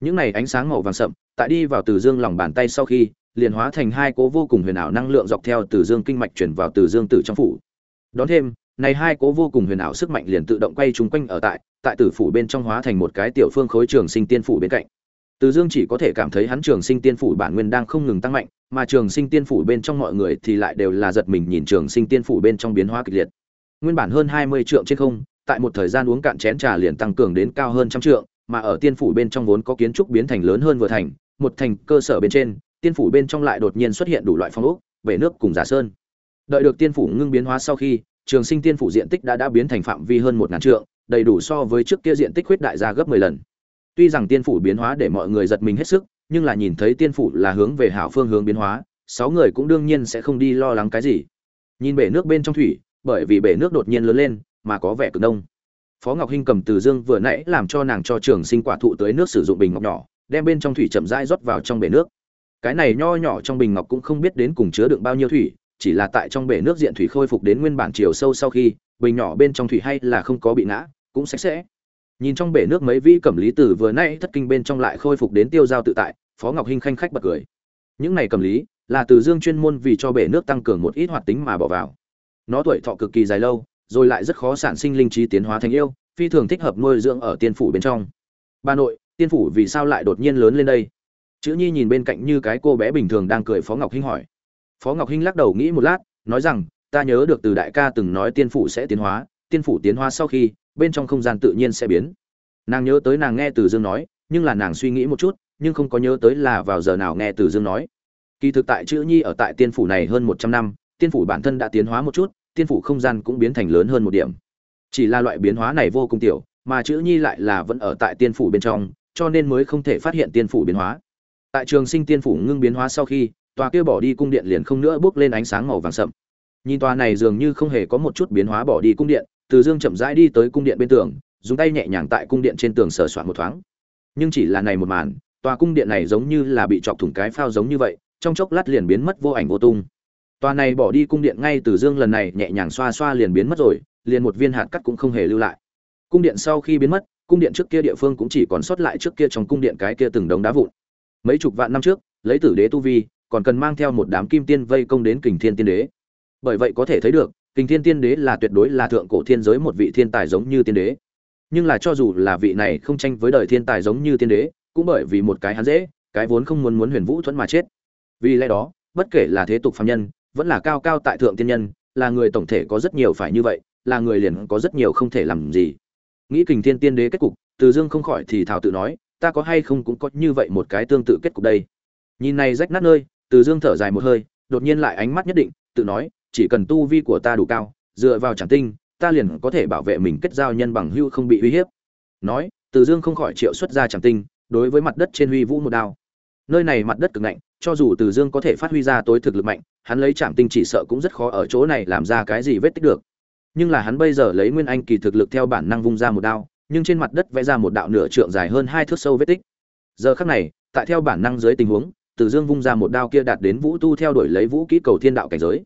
Những này ánh sáng màu vàng sậm tại đi vào từ dương lòng bàn tay sau khi, liền hóa thành hai cố vô cùng huyền ảo năng lượng dọc theo từ dương kinh mạch chuyển vào từ dương tử trong phủ. Đón thêm, này hai cố vô cùng huyền ảo sức mạnh liền tự động quay chúng quanh ở tại tại tử phủ bên trong hóa thành một cái tiểu phương khối trường sinh tiên phủ bên cạnh từ Dương chỉ có thể cảm thấy hắn Trường Sinh Tiên phủ bản nguyên đang không ngừng tăng mạnh, mà Trường Sinh Tiên phủ bên trong mọi người thì lại đều là giật mình nhìn Trường Sinh Tiên phủ bên trong biến hóa kịch liệt. Nguyên bản hơn 20 trượng trên không, tại một thời gian uống cạn chén trà liền tăng cường đến cao hơn trăm trượng, mà ở tiên phủ bên trong vốn có kiến trúc biến thành lớn hơn vừa thành, một thành cơ sở bên trên, tiên phủ bên trong lại đột nhiên xuất hiện đủ loại phong ốc, bể nước cùng giả sơn. Đợi được tiên phủ ngưng biến hóa sau khi, Trường Sinh Tiên phủ diện tích đã đã biến thành phạm vi hơn 1000 trượng, đầy đủ so với trước kia diện tích huyết đại ra gấp 10 lần. Tuy rằng tiên phủ biến hóa để mọi người giật mình hết sức, nhưng là nhìn thấy tiên phủ là hướng về hảo phương hướng biến hóa, sáu người cũng đương nhiên sẽ không đi lo lắng cái gì. Nhìn bể nước bên trong thủy, bởi vì bể nước đột nhiên lớn lên, mà có vẻ cực đông phó ngọc hinh cầm từ dương vừa nãy làm cho nàng cho trường sinh quả thụ tới nước sử dụng bình ngọc nhỏ, đem bên trong thủy chậm rãi rót vào trong bể nước. Cái này nho nhỏ trong bình ngọc cũng không biết đến cùng chứa đựng bao nhiêu thủy, chỉ là tại trong bể nước diện thủy khôi phục đến nguyên bản chiều sâu sau khi, bình nhỏ bên trong thủy hay là không có bị ngã cũng sạch sẽ. Nhìn trong bể nước mấy vĩ cẩm lý tử vừa nãy thất kinh bên trong lại khôi phục đến tiêu giao tự tại, phó ngọc hinh khanh khách bật cười. Những này cẩm lý là từ dương chuyên môn vì cho bể nước tăng cường một ít hoạt tính mà bỏ vào. Nó tuổi thọ cực kỳ dài lâu, rồi lại rất khó sản sinh linh trí tiến hóa thành yêu, phi thường thích hợp nuôi dưỡng ở tiên phủ bên trong. Bà nội, tiên phủ vì sao lại đột nhiên lớn lên đây? Chữ nhi nhìn bên cạnh như cái cô bé bình thường đang cười phó ngọc hinh hỏi. Phó ngọc hinh lắc đầu nghĩ một lát, nói rằng, ta nhớ được từ đại ca từng nói tiên phủ sẽ tiến hóa, tiên phủ tiến hóa sau khi bên trong không gian tự nhiên sẽ biến. Nàng nhớ tới nàng nghe từ dương nói, nhưng là nàng suy nghĩ một chút, nhưng không có nhớ tới là vào giờ nào nghe từ dương nói. Kỳ thực tại chữ nhi ở tại tiên phủ này hơn một trăm năm, tiên phủ bản thân đã tiến hóa một chút, tiên phủ không gian cũng biến thành lớn hơn một điểm. Chỉ là loại biến hóa này vô cùng tiểu, mà chữ nhi lại là vẫn ở tại tiên phủ bên trong, cho nên mới không thể phát hiện tiên phủ biến hóa. Tại trường sinh tiên phủ ngưng biến hóa sau khi, tòa kia bỏ đi cung điện liền không nữa bước lên ánh sáng màu vàng sậm. Nhìn tòa này dường như không hề có một chút biến hóa bỏ đi cung điện từ dương chậm rãi đi tới cung điện bên tường, dùng tay nhẹ nhàng tại cung điện trên tường sờ soạn một thoáng. Nhưng chỉ là này một màn, tòa cung điện này giống như là bị chọc thủng cái phao giống như vậy, trong chốc lát liền biến mất vô ảnh vô tung. Tòa này bỏ đi cung điện ngay từ dương lần này nhẹ nhàng xoa xoa liền biến mất rồi, liền một viên hạt cắt cũng không hề lưu lại. Cung điện sau khi biến mất, cung điện trước kia địa phương cũng chỉ còn sót lại trước kia trong cung điện cái kia từng đống đá vụn. Mấy chục vạn năm trước, lấy tử đế tu vi, còn cần mang theo một đám kim tiên vây công đến kình thiên tiên đế. Bởi vậy có thể thấy được kình thiên tiên đế là tuyệt đối là thượng cổ thiên giới một vị thiên tài giống như tiên đế. Nhưng là cho dù là vị này không tranh với đời thiên tài giống như tiên đế, cũng bởi vì một cái hắn dễ, cái vốn không muốn muốn huyền vũ thuẫn mà chết. Vì lẽ đó, bất kể là thế tục phàm nhân, vẫn là cao cao tại thượng tiên nhân, là người tổng thể có rất nhiều phải như vậy, là người liền có rất nhiều không thể làm gì. Nghĩ kình thiên tiên đế kết cục, từ dương không khỏi thì thảo tự nói, ta có hay không cũng có như vậy một cái tương tự kết cục đây? Nhìn này rách nát nơi, từ dương thở dài một hơi, đột nhiên lại ánh mắt nhất định, tự nói chỉ cần tu vi của ta đủ cao, dựa vào chẳng tinh, ta liền có thể bảo vệ mình kết giao nhân bằng hưu không bị uy hiếp. Nói, từ dương không khỏi triệu xuất ra chẳng tinh, đối với mặt đất trên huy vũ một đao. Nơi này mặt đất cực lạnh cho dù từ dương có thể phát huy ra tối thực lực mạnh, hắn lấy chạm tinh chỉ sợ cũng rất khó ở chỗ này làm ra cái gì vết tích được. Nhưng là hắn bây giờ lấy nguyên anh kỳ thực lực theo bản năng vung ra một đao, nhưng trên mặt đất vẽ ra một đạo nửa trượng dài hơn hai thước sâu vết tích. Giờ khắc này, tại theo bản năng dưới tình huống, từ dương vung ra một đao kia đạt đến vũ tu theo đuổi lấy vũ kỹ cầu thiên đạo cảnh giới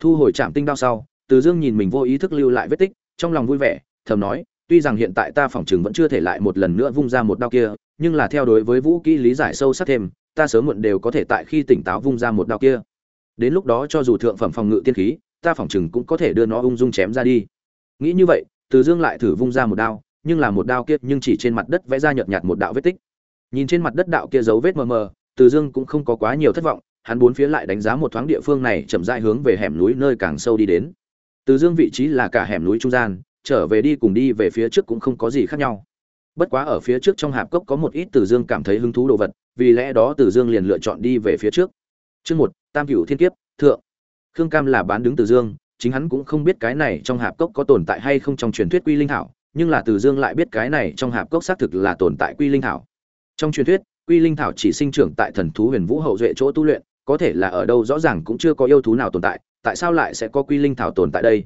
thu hồi chạm tinh đao sau, từ dương nhìn mình vô ý thức lưu lại vết tích, trong lòng vui vẻ, thầm nói, tuy rằng hiện tại ta phỏng chừng vẫn chưa thể lại một lần nữa vung ra một đao kia, nhưng là theo đối với vũ kỹ lý giải sâu sắc thêm, ta sớm muộn đều có thể tại khi tỉnh táo vung ra một đao kia. Đến lúc đó cho dù thượng phẩm phòng ngự tiên khí, ta phỏng chừng cũng có thể đưa nó ung dung chém ra đi. Nghĩ như vậy, từ dương lại thử vung ra một đao, nhưng là một đao kia nhưng chỉ trên mặt đất vẽ ra nhợt nhạt một đạo vết tích. Nhìn trên mặt đất đạo kia dấu vết mờ mờ, từ dương cũng không có quá nhiều thất vọng hắn bốn phía lại đánh giá một thoáng địa phương này chậm rãi hướng về hẻm núi nơi càng sâu đi đến. Từ dương vị trí là cả hẻm núi trung gian, trở về đi cùng đi về phía trước cũng không có gì khác nhau. Bất quá ở phía trước trong hạp cốc có một ít từ dương cảm thấy hứng thú đồ vật, vì lẽ đó từ dương liền lựa chọn đi về phía trước. Chương một, tam cửu thiên kiếp, thượng. Khương cam là bán đứng từ dương, chính hắn cũng không biết cái này trong hạp cốc có tồn tại hay không trong truyền thuyết quy linh thảo nhưng là từ dương lại biết cái này trong hạp cốc xác thực là tồn tại quy linh thảo trong truyền thuyết, quy linh thảo chỉ sinh trưởng tại thần thú huyền vũ hậu duệ chỗ tu luyện có thể là ở đâu rõ ràng cũng chưa có yêu thú nào tồn tại tại sao lại sẽ có quy linh thảo tồn tại đây?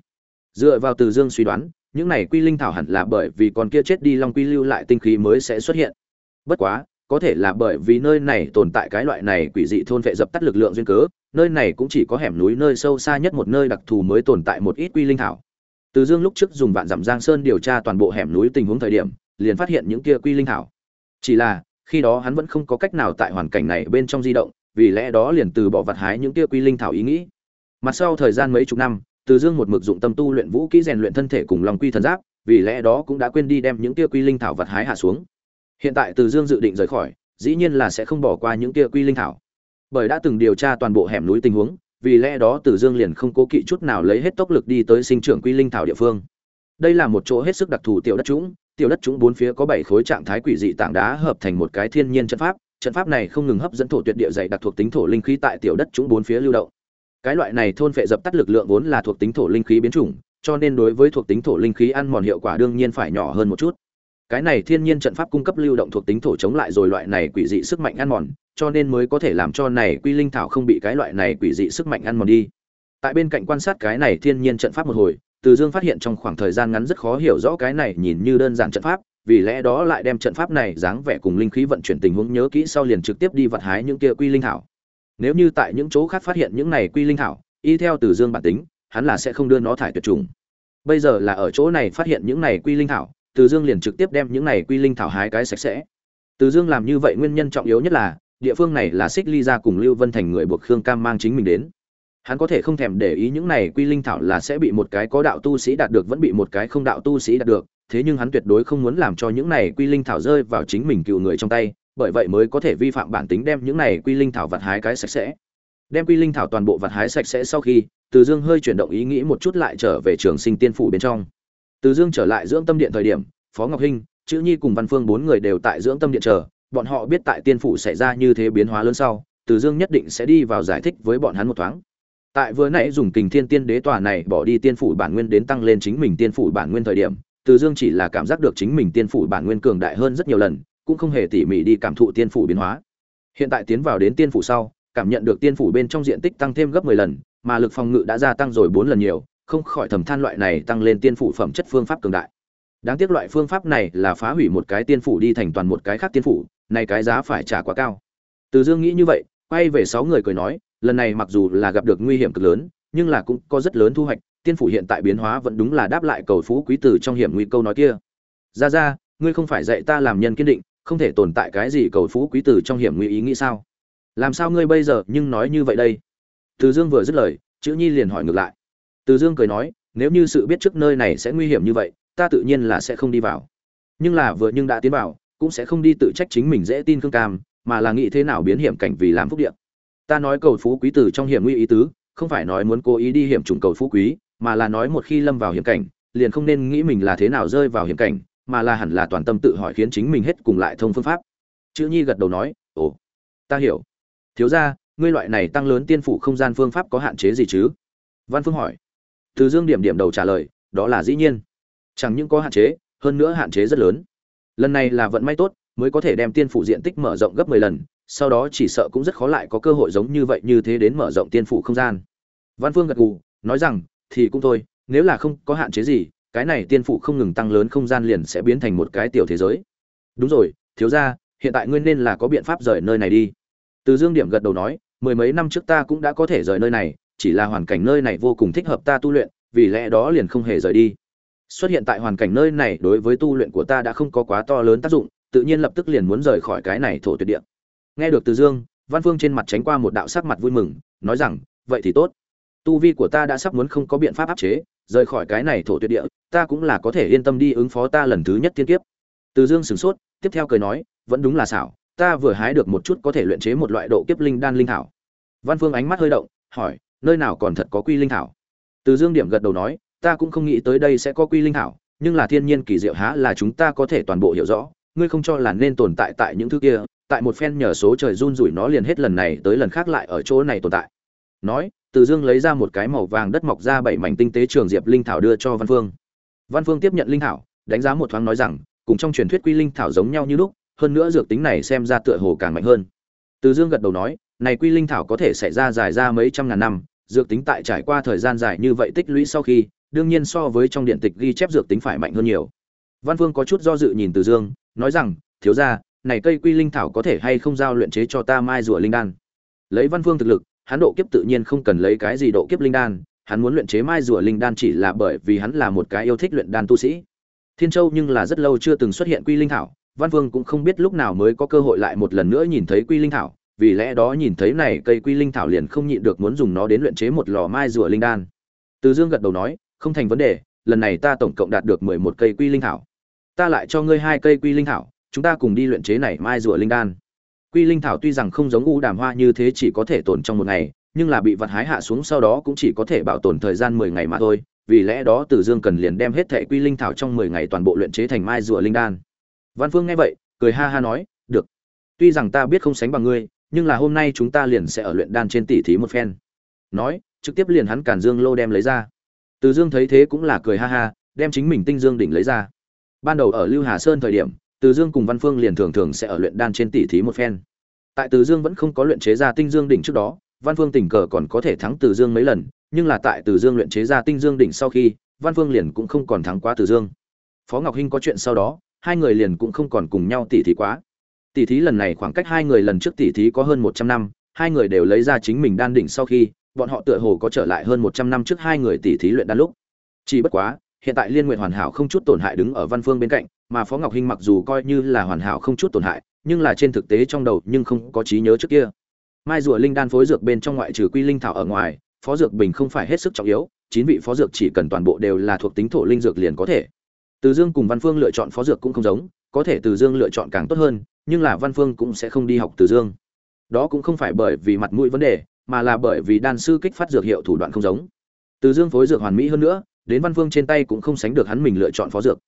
Dựa vào từ dương suy đoán, những này quy linh thảo hẳn là bởi vì con kia chết đi long quy lưu lại tinh khí mới sẽ xuất hiện. Bất quá, có thể là bởi vì nơi này tồn tại cái loại này quỷ dị thôn vệ dập tắt lực lượng duyên cớ, nơi này cũng chỉ có hẻm núi nơi sâu xa nhất một nơi đặc thù mới tồn tại một ít quy linh thảo. Từ dương lúc trước dùng vạn dặm giang sơn điều tra toàn bộ hẻm núi tình huống thời điểm, liền phát hiện những kia quy linh thảo. Chỉ là, khi đó hắn vẫn không có cách nào tại hoàn cảnh này bên trong di động vì lẽ đó liền từ bỏ vặt hái những kia quy linh thảo ý nghĩ. Mặt sau thời gian mấy chục năm, từ dương một mực dụng tâm tu luyện vũ kỹ rèn luyện thân thể cùng lòng quy thần giáp, vì lẽ đó cũng đã quên đi đem những kia quy linh thảo vặt hái hạ xuống. Hiện tại từ dương dự định rời khỏi, dĩ nhiên là sẽ không bỏ qua những kia quy linh thảo. Bởi đã từng điều tra toàn bộ hẻm núi tình huống, vì lẽ đó từ dương liền không cố kỵ chút nào lấy hết tốc lực đi tới sinh trưởng quy linh thảo địa phương. Đây là một chỗ hết sức đặc thù tiểu đất trũng, tiểu đất trũng bốn phía có bảy khối trạng thái quỷ dị tảng đá hợp thành một cái thiên nhiên trận pháp trận pháp này không ngừng hấp dẫn thổ tuyệt địa dày đặc thuộc tính thổ linh khí tại tiểu đất trũng bốn phía lưu động. Cái loại này thôn phệ dập tắt lực lượng vốn là thuộc tính thổ linh khí biến chủng, cho nên đối với thuộc tính thổ linh khí ăn mòn hiệu quả đương nhiên phải nhỏ hơn một chút. Cái này thiên nhiên trận pháp cung cấp lưu động thuộc tính thổ chống lại rồi loại này quỷ dị sức mạnh ăn mòn, cho nên mới có thể làm cho này quy linh thảo không bị cái loại này quỷ dị sức mạnh ăn mòn đi. Tại bên cạnh quan sát cái này thiên nhiên trận pháp một hồi, từ dương phát hiện trong khoảng thời gian ngắn rất khó hiểu rõ cái này nhìn như đơn giản trận pháp vì lẽ đó lại đem trận pháp này dáng vẻ cùng linh khí vận chuyển tình huống nhớ kỹ sau liền trực tiếp đi vặt hái những kia quy linh thảo nếu như tại những chỗ khác phát hiện những này quy linh thảo y theo từ dương bản tính, hắn là sẽ không đưa nó thải tuyệt chủng. Bây giờ là ở chỗ này phát hiện những này quy linh thảo từ dương liền trực tiếp đem những này quy linh thảo hái cái sạch sẽ. Từ dương làm như vậy nguyên nhân trọng yếu nhất là, địa phương này là xích ly gia cùng lưu vân thành người buộc khương cam mang chính mình đến. Hắn có thể không thèm để ý những này quy linh thảo là sẽ bị một cái có đạo tu sĩ đạt được vẫn bị một cái không đạo tu sĩ đạt được thế nhưng hắn tuyệt đối không muốn làm cho những này quy linh thảo rơi vào chính mình cựu người trong tay, bởi vậy mới có thể vi phạm bản tính đem những này quy linh thảo vặt hái cái sạch sẽ. Đem quy linh thảo toàn bộ vặt hái sạch sẽ sau khi, từ dương hơi chuyển động ý nghĩ một chút lại trở về trường sinh tiên phủ bên trong. Từ dương trở lại dưỡng tâm điện thời điểm, phó ngọc hinh, chữ nhi cùng văn phương bốn người đều tại dưỡng tâm điện chờ, bọn họ biết tại tiên phủ xảy ra như thế biến hóa lớn sau, từ dương nhất định sẽ đi vào giải thích với bọn hắn một thoáng. Tại vừa nãy dùng kình thiên tiên đế tòa này bỏ đi tiên phủ bản nguyên đến tăng lên chính mình tiên phủ bản nguyên thời điểm từ dương chỉ là cảm giác được chính mình tiên phủ bản nguyên cường đại hơn rất nhiều lần, cũng không hề tỉ mỉ đi cảm thụ tiên phủ biến hóa. Hiện tại tiến vào đến tiên phủ sau, cảm nhận được tiên phủ bên trong diện tích tăng thêm gấp mười lần, mà lực phòng ngự đã gia tăng rồi bốn lần nhiều, không khỏi thầm than loại này tăng lên tiên phủ phẩm chất phương pháp cường đại. Đáng tiếc loại phương pháp này là phá hủy một cái tiên phủ đi thành toàn một cái khác tiên phủ, này cái giá phải trả quá cao. Từ dương nghĩ như vậy, quay về sáu người cười nói, lần này mặc dù là gặp được nguy hiểm cực lớn, nhưng là cũng có rất lớn thu hoạch tiên phủ hiện tại biến hóa vẫn đúng là đáp lại cầu phú quý tử trong hiểm nguy câu nói kia. Ra ra ngươi không phải dạy ta làm nhân kiên định, không thể tồn tại cái gì cầu phú quý tử trong hiểm nguy ý nghĩ sao? Làm sao ngươi bây giờ nhưng nói như vậy đây? Từ dương vừa dứt lời, chữ nhi liền hỏi ngược lại. Từ dương cười nói, nếu như sự biết trước nơi này sẽ nguy hiểm như vậy, ta tự nhiên là sẽ không đi vào. Nhưng là vừa nhưng đã tiến vào, cũng sẽ không đi tự trách chính mình dễ tin khương cam, mà là nghĩ thế nào biến hiểm cảnh vì làm phúc điện ta nói cầu phú quý từ trong hiểm nguy ý tứ, không phải nói muốn cố ý đi hiểm trùng cầu phú quý mà là nói một khi lâm vào hiểm cảnh, liền không nên nghĩ mình là thế nào rơi vào hiểm cảnh, mà là hẳn là toàn tâm tự hỏi khiến chính mình hết cùng lại thông phương pháp. Chữ nhi gật đầu nói, ồ, ta hiểu. Thiếu ra ngươi loại này tăng lớn tiên phủ không gian phương pháp có hạn chế gì chứ? Văn phương hỏi. Từ dương điểm điểm đầu trả lời, đó là dĩ nhiên. Chẳng những có hạn chế, hơn nữa hạn chế rất lớn. Lần này là vận may tốt, mới có thể đem tiên phủ diện tích mở rộng gấp 10 lần, sau đó chỉ sợ cũng rất khó lại có cơ hội giống như vậy như thế đến mở rộng tiên phủ không gian. Văn phương gật gù, nói rằng thì cũng thôi, nếu là không có hạn chế gì, cái này tiên phụ không ngừng tăng lớn không gian liền sẽ biến thành một cái tiểu thế giới. Đúng rồi, thiếu gia, hiện tại ngươi nên là có biện pháp rời nơi này đi. Từ dương điểm gật đầu nói, mười mấy năm trước ta cũng đã có thể rời nơi này, chỉ là hoàn cảnh nơi này vô cùng thích hợp ta tu luyện, vì lẽ đó liền không hề rời đi. Xuất hiện tại hoàn cảnh nơi này đối với tu luyện của ta đã không có quá to lớn tác dụng, tự nhiên lập tức liền muốn rời khỏi cái này thổ tuyệt địa. Nghe được từ dương, văn phương trên mặt tránh qua một đạo sắc mặt vui mừng, nói rằng, vậy thì tốt tu vi của ta đã sắp muốn không có biện pháp áp chế, rời khỏi cái này thổ tuyệt địa, ta cũng là có thể yên tâm đi ứng phó ta lần thứ nhất tiên kiếp. Từ dương sửng sốt, tiếp theo cười nói, vẫn đúng là xảo, ta vừa hái được một chút có thể luyện chế một loại độ kiếp linh đan linh thảo. Văn phương ánh mắt hơi động, hỏi, nơi nào còn thật có quy linh thảo? Từ dương điểm gật đầu nói, ta cũng không nghĩ tới đây sẽ có quy linh thảo, nhưng là thiên nhiên kỳ diệu há là chúng ta có thể toàn bộ hiểu rõ, ngươi không cho là nên tồn tại tại những thứ kia, tại một phen nhờ số trời run rủi nó liền hết lần này tới lần khác lại ở chỗ này tồn tại. Nói từ dương lấy ra một cái màu vàng đất mọc ra bảy mảnh tinh tế trường diệp linh thảo đưa cho văn phương. Văn phương tiếp nhận linh thảo, đánh giá một thoáng nói rằng, cùng trong truyền thuyết quy linh thảo giống nhau như lúc, hơn nữa dược tính này xem ra tựa hồ càng mạnh hơn. Từ dương gật đầu nói, này quy linh thảo có thể xảy ra dài ra mấy trăm ngàn năm, dược tính tại trải qua thời gian dài như vậy tích lũy sau khi, đương nhiên so với trong điện tịch ghi chép dược tính phải mạnh hơn nhiều. Văn phương có chút do dự nhìn từ dương, nói rằng, thiếu gia, này cây quy linh thảo có thể hay không giao luyện chế cho ta mai rùa linh đan? Lấy văn phương thực lực hắn độ kiếp tự nhiên không cần lấy cái gì độ kiếp linh đan, hắn muốn luyện chế mai rùa linh đan chỉ là bởi vì hắn là một cái yêu thích luyện đan tu sĩ. Thiên châu nhưng là rất lâu chưa từng xuất hiện quy linh thảo, văn vương cũng không biết lúc nào mới có cơ hội lại một lần nữa nhìn thấy quy linh thảo, vì lẽ đó nhìn thấy này cây quy linh thảo liền không nhịn được muốn dùng nó đến luyện chế một lò mai rùa linh đan. Từ dương gật đầu nói, không thành vấn đề, lần này ta tổng cộng đạt được mười một cây quy linh thảo. Ta lại cho ngươi hai cây quy linh thảo, chúng ta cùng đi luyện chế này mai rùa linh đan quy linh thảo tuy rằng không giống u đàm hoa như thế chỉ có thể tồn trong một ngày nhưng là bị vật hái hạ xuống sau đó cũng chỉ có thể bảo tồn thời gian mười ngày mà thôi vì lẽ đó Từ Dương cần liền đem hết thệ quy linh thảo trong mười ngày toàn bộ luyện chế thành mai rùa linh đan. Văn Phương nghe vậy, cười ha ha nói, "Được. Tuy rằng ta biết không sánh bằng ngươi, nhưng là hôm nay chúng ta liền sẽ ở luyện đan trên tỷ thí một phen." Nói, trực tiếp liền hắn Càn Dương lô đem lấy ra. Từ Dương thấy thế cũng là cười ha ha, đem chính mình Tinh Dương đỉnh lấy ra. Ban đầu ở Lưu Hà Sơn thời điểm, từ Dương cùng Văn Phương liền thường thường sẽ ở luyện đan trên tỉ thí một phen. Tại Từ Dương vẫn không có luyện chế ra Tinh Dương đỉnh trước đó, Văn Phương tình cờ còn có thể thắng Từ Dương mấy lần, nhưng là tại Từ Dương luyện chế ra Tinh Dương đỉnh sau khi, Văn Phương liền cũng không còn thắng quá Từ Dương. Phó Ngọc Hinh có chuyện sau đó, hai người liền cũng không còn cùng nhau tỉ thí quá. Tỉ thí lần này khoảng cách hai người lần trước tỉ thí có hơn một trăm năm, hai người đều lấy ra chính mình đan đỉnh sau khi, bọn họ tựa hồ có trở lại hơn một trăm năm trước hai người tỉ thí luyện đan lúc. Chỉ bất quá, hiện tại Liên nguyện hoàn hảo không chút tổn hại đứng ở Văn Phương bên cạnh, mà Phó Ngọc Hinh mặc dù coi như là hoàn hảo không chút tổn hại, nhưng là trên thực tế trong đầu nhưng không có trí nhớ trước kia. Mai rùa linh đan phối dược bên trong ngoại trừ quy linh thảo ở ngoài, phó dược bình không phải hết sức trọng yếu chín vị phó dược chỉ cần toàn bộ đều là thuộc tính thổ linh dược liền có thể. Từ dương cùng văn phương lựa chọn phó dược cũng không giống có thể từ dương lựa chọn càng tốt hơn nhưng là văn phương cũng sẽ không đi học từ dương. Đó cũng không phải bởi vì mặt mũi vấn đề mà là bởi vì đan sư kích phát dược hiệu thủ đoạn không giống. Từ dương phối dược hoàn mỹ hơn nữa đến văn phương trên tay cũng không sánh được hắn mình lựa chọn phó dược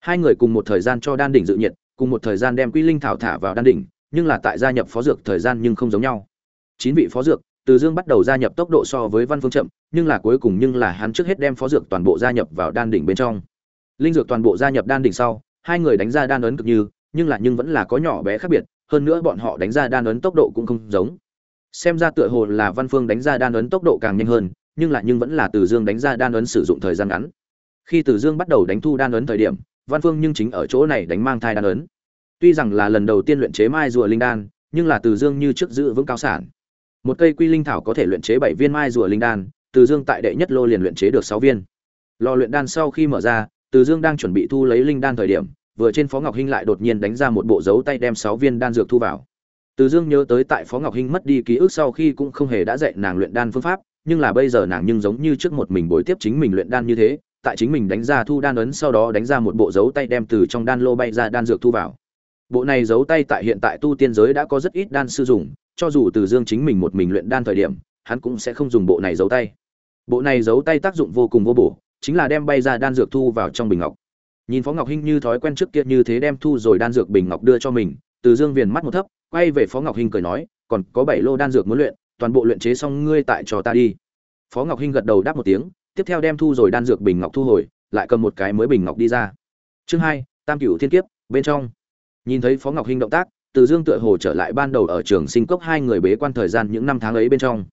hai người cùng một thời gian cho đan đỉnh dự nhiệt cùng một thời gian đem quy linh thảo thả vào đan đỉnh nhưng là tại gia nhập phó dược thời gian nhưng không giống nhau chín vị phó dược từ Dương bắt đầu gia nhập tốc độ so với Văn Phương chậm, nhưng là cuối cùng nhưng là hắn trước hết đem phó dược toàn bộ gia nhập vào đan đỉnh bên trong. Linh dược toàn bộ gia nhập đan đỉnh sau, hai người đánh ra đan ấn cực như, nhưng là nhưng vẫn là có nhỏ bé khác biệt, hơn nữa bọn họ đánh ra đan ấn tốc độ cũng không giống. Xem ra tựa hồ là Văn Phương đánh ra đan ấn tốc độ càng nhanh hơn, nhưng lại nhưng vẫn là Từ Dương đánh ra đan ấn sử dụng thời gian ngắn. Khi Từ Dương bắt đầu đánh thu đan ấn thời điểm, Văn Phương nhưng chính ở chỗ này đánh mang thai đan ấn. Tuy rằng là lần đầu tiên luyện chế mai rùa linh đan, nhưng là Từ Dương như trước giữ vững cao sản một cây quy linh thảo có thể luyện chế bảy viên mai rùa linh đan từ dương tại đệ nhất lô liền luyện chế được sáu viên lò luyện đan sau khi mở ra từ dương đang chuẩn bị thu lấy linh đan thời điểm vừa trên phó ngọc hinh lại đột nhiên đánh ra một bộ dấu tay đem sáu viên đan dược thu vào từ dương nhớ tới tại phó ngọc hinh mất đi ký ức sau khi cũng không hề đã dạy nàng luyện đan phương pháp nhưng là bây giờ nàng nhưng giống như trước một mình bồi tiếp chính mình luyện đan như thế, tại chính mình đánh ra thu đan ấn sau đó đánh ra một bộ dấu tay đem từ trong đan lô bay ra đan dược thu vào. Bộ này dấu tay tại hiện tại tu tiên giới đã có rất ít đan sư dùng, cho dù từ dương chính mình một mình luyện đan thời điểm, hắn cũng sẽ không dùng bộ này dấu tay. Bộ này dấu tay tác dụng vô cùng vô bổ, chính là đem bay ra đan dược thu vào trong bình ngọc. Nhìn phó ngọc hinh như thói quen trước kia như thế đem thu rồi đan dược bình ngọc đưa cho mình, từ dương viền mắt một thấp, quay về phó ngọc hinh cười nói, còn có bảy lô đan dược muốn luyện toàn bộ luyện chế xong ngươi tại cho ta đi. Phó ngọc hinh gật đầu đáp một tiếng, tiếp theo đem thu rồi đan dược bình ngọc thu hồi, lại cầm một cái mới bình ngọc đi ra. Chương hai, tam cửu thiên kiếp, bên trong. Nhìn thấy phó ngọc hinh động tác, từ dương tựa hồ trở lại ban đầu ở trường sinh cốc hai người bế quan thời gian những năm tháng ấy bên trong.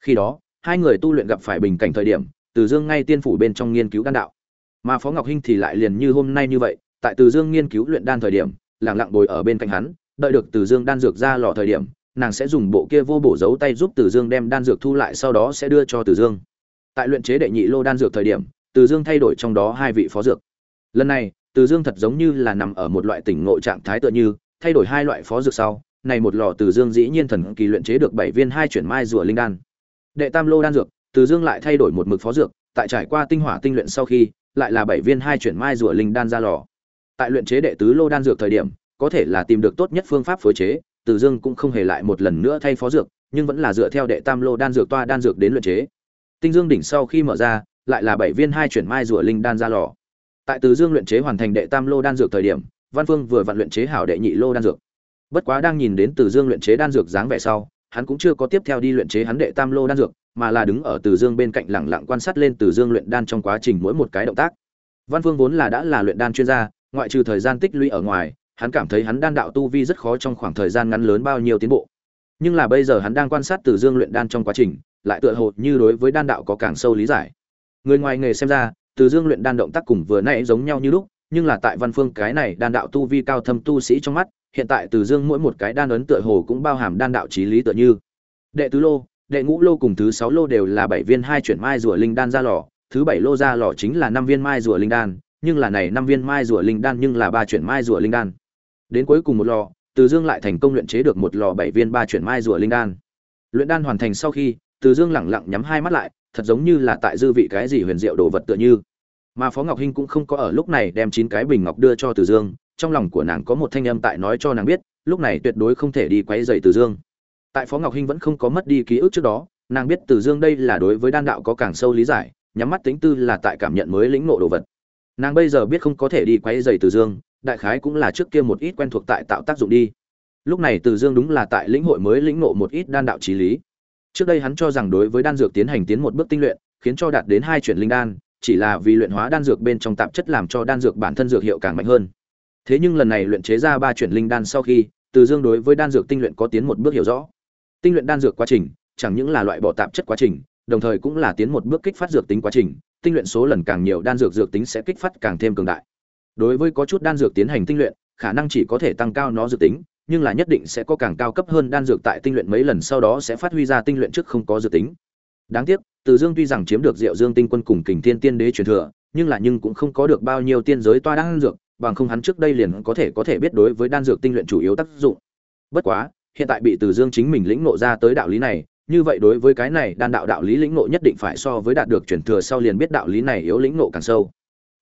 Khi đó, hai người tu luyện gặp phải bình cảnh thời điểm, từ dương ngay tiên phủ bên trong nghiên cứu đan đạo. Mà phó ngọc hinh thì lại liền như hôm nay như vậy, tại từ dương nghiên cứu luyện đan thời điểm lẳng lặng bồi ở bên cạnh hắn, đợi được từ dương đan dược ra lò thời điểm nàng sẽ dùng bộ kia vô bổ giấu tay giúp từ dương đem đan dược thu lại, sau đó sẽ đưa cho từ dương. Tại luyện chế đệ nhị lô đan dược thời điểm, từ dương thay đổi trong đó hai vị phó dược. Lần này, từ dương thật giống như là nằm ở một loại tỉnh ngộ trạng thái tựa như, thay đổi hai loại phó dược sau, này một lò từ dương dĩ nhiên thần kỳ luyện chế được bảy viên hai chuyển mai rùa linh đan. Đệ tam lô đan dược, từ dương lại thay đổi một mực phó dược, tại trải qua tinh hỏa tinh luyện sau khi, lại là bảy viên hai chuyển mai rùa linh đan ra lò. Tại luyện chế đệ tứ lô đan dược thời điểm, có thể là tìm được tốt nhất phương pháp phối chế từ dương cũng không hề lại một lần nữa thay phó dược, nhưng vẫn là dựa theo đệ tam lô đan dược toa đan dược đến luyện chế. Tinh dương đỉnh sau khi mở ra, lại là bảy viên hai chuyển mai rùa linh đan ra lò. Tại từ dương luyện chế hoàn thành đệ tam lô đan dược thời điểm, văn phương vừa vặn luyện chế hảo đệ nhị lô đan dược. Bất quá đang nhìn đến từ dương luyện chế đan dược dáng vẻ sau, hắn cũng chưa có tiếp theo đi luyện chế hắn đệ tam lô đan dược, mà là đứng ở từ dương bên cạnh lặng lặng quan sát lên từ dương luyện đan trong quá trình mỗi một cái động tác. Văn phương vốn là đã là luyện đan chuyên gia, ngoại trừ thời gian tích lũy ở ngoài hắn cảm thấy hắn đan đạo tu vi rất khó trong khoảng thời gian ngắn lớn bao nhiêu tiến bộ. Nhưng là bây giờ hắn đang quan sát từ dương luyện đan trong quá trình, lại tựa hồ như đối với đan đạo có càng sâu lý giải. Người ngoài nghề xem ra, từ dương luyện đan động tác cùng vừa nãy giống nhau như lúc, nhưng là tại văn phương cái này đan đạo tu vi cao thâm tu sĩ trong mắt, hiện tại từ dương mỗi một cái đan ấn tựa hồ cũng bao hàm đan đạo trí lý tựa như. Đệ tứ lô, đệ ngũ lô cùng thứ sáu lô đều là bảy viên hai chuyển mai rùa linh đan ra lò, thứ bảy lô ra lò chính là năm viên mai rùa linh đan, nhưng là này năm viên mai rùa linh đan nhưng là ba chuyển mai rùa linh đan đến cuối cùng một lò, từ dương lại thành công luyện chế được một lò bảy viên ba chuyển mai rùa linh đan. Luyện đan hoàn thành sau khi, từ dương lẳng lặng nhắm hai mắt lại, thật giống như là tại dư vị cái gì huyền diệu đồ vật tựa như. Mà phó ngọc hinh cũng không có ở lúc này đem chín cái bình ngọc đưa cho từ dương, trong lòng của nàng có một thanh âm tại nói cho nàng biết, lúc này tuyệt đối không thể đi quấy rầy từ dương. Tại phó ngọc hinh vẫn không có mất đi ký ức trước đó, nàng biết từ dương đây là đối với đan đạo có càng sâu lý giải, nhắm mắt tính tư là tại cảm nhận mới lĩnh ngộ đồ vật. Nàng bây giờ biết không có thể đi quấy rầy từ dương đại khái cũng là trước kia một ít quen thuộc tại tạo tác dụng đi. Lúc này từ dương đúng là tại lĩnh hội mới lĩnh ngộ một ít đan đạo trí lý. Trước đây hắn cho rằng đối với đan dược tiến hành tiến một bước tinh luyện, khiến cho đạt đến hai chuyển linh đan, chỉ là vì luyện hóa đan dược bên trong tạp chất làm cho đan dược bản thân dược hiệu càng mạnh hơn. Thế nhưng lần này luyện chế ra ba chuyển linh đan sau khi, từ dương đối với đan dược tinh luyện có tiến một bước hiểu rõ. Tinh luyện đan dược quá trình, chẳng những là loại bỏ tạp chất quá trình, đồng thời cũng là tiến một bước kích phát dược tính quá trình, tinh luyện số lần càng nhiều đan dược dược tính sẽ kích phát càng thêm cường đại đối với có chút đan dược tiến hành tinh luyện, khả năng chỉ có thể tăng cao nó dự tính, nhưng là nhất định sẽ có càng cao cấp hơn đan dược tại tinh luyện mấy lần sau đó sẽ phát huy ra tinh luyện trước không có dự tính. Đáng tiếc, từ dương tuy rằng chiếm được diệu dương tinh quân cùng kình thiên tiên đế truyền thừa, nhưng là nhưng cũng không có được bao nhiêu tiên giới toa đan dược, bằng không hắn trước đây liền có thể có thể biết đối với đan dược tinh luyện chủ yếu tác dụng. Bất quá, hiện tại bị từ dương chính mình lĩnh ngộ ra tới đạo lý này, như vậy đối với cái này đan đạo đạo lý lĩnh ngộ nhất định phải so với đạt được truyền thừa sau liền biết đạo lý này yếu lĩnh ngộ càng sâu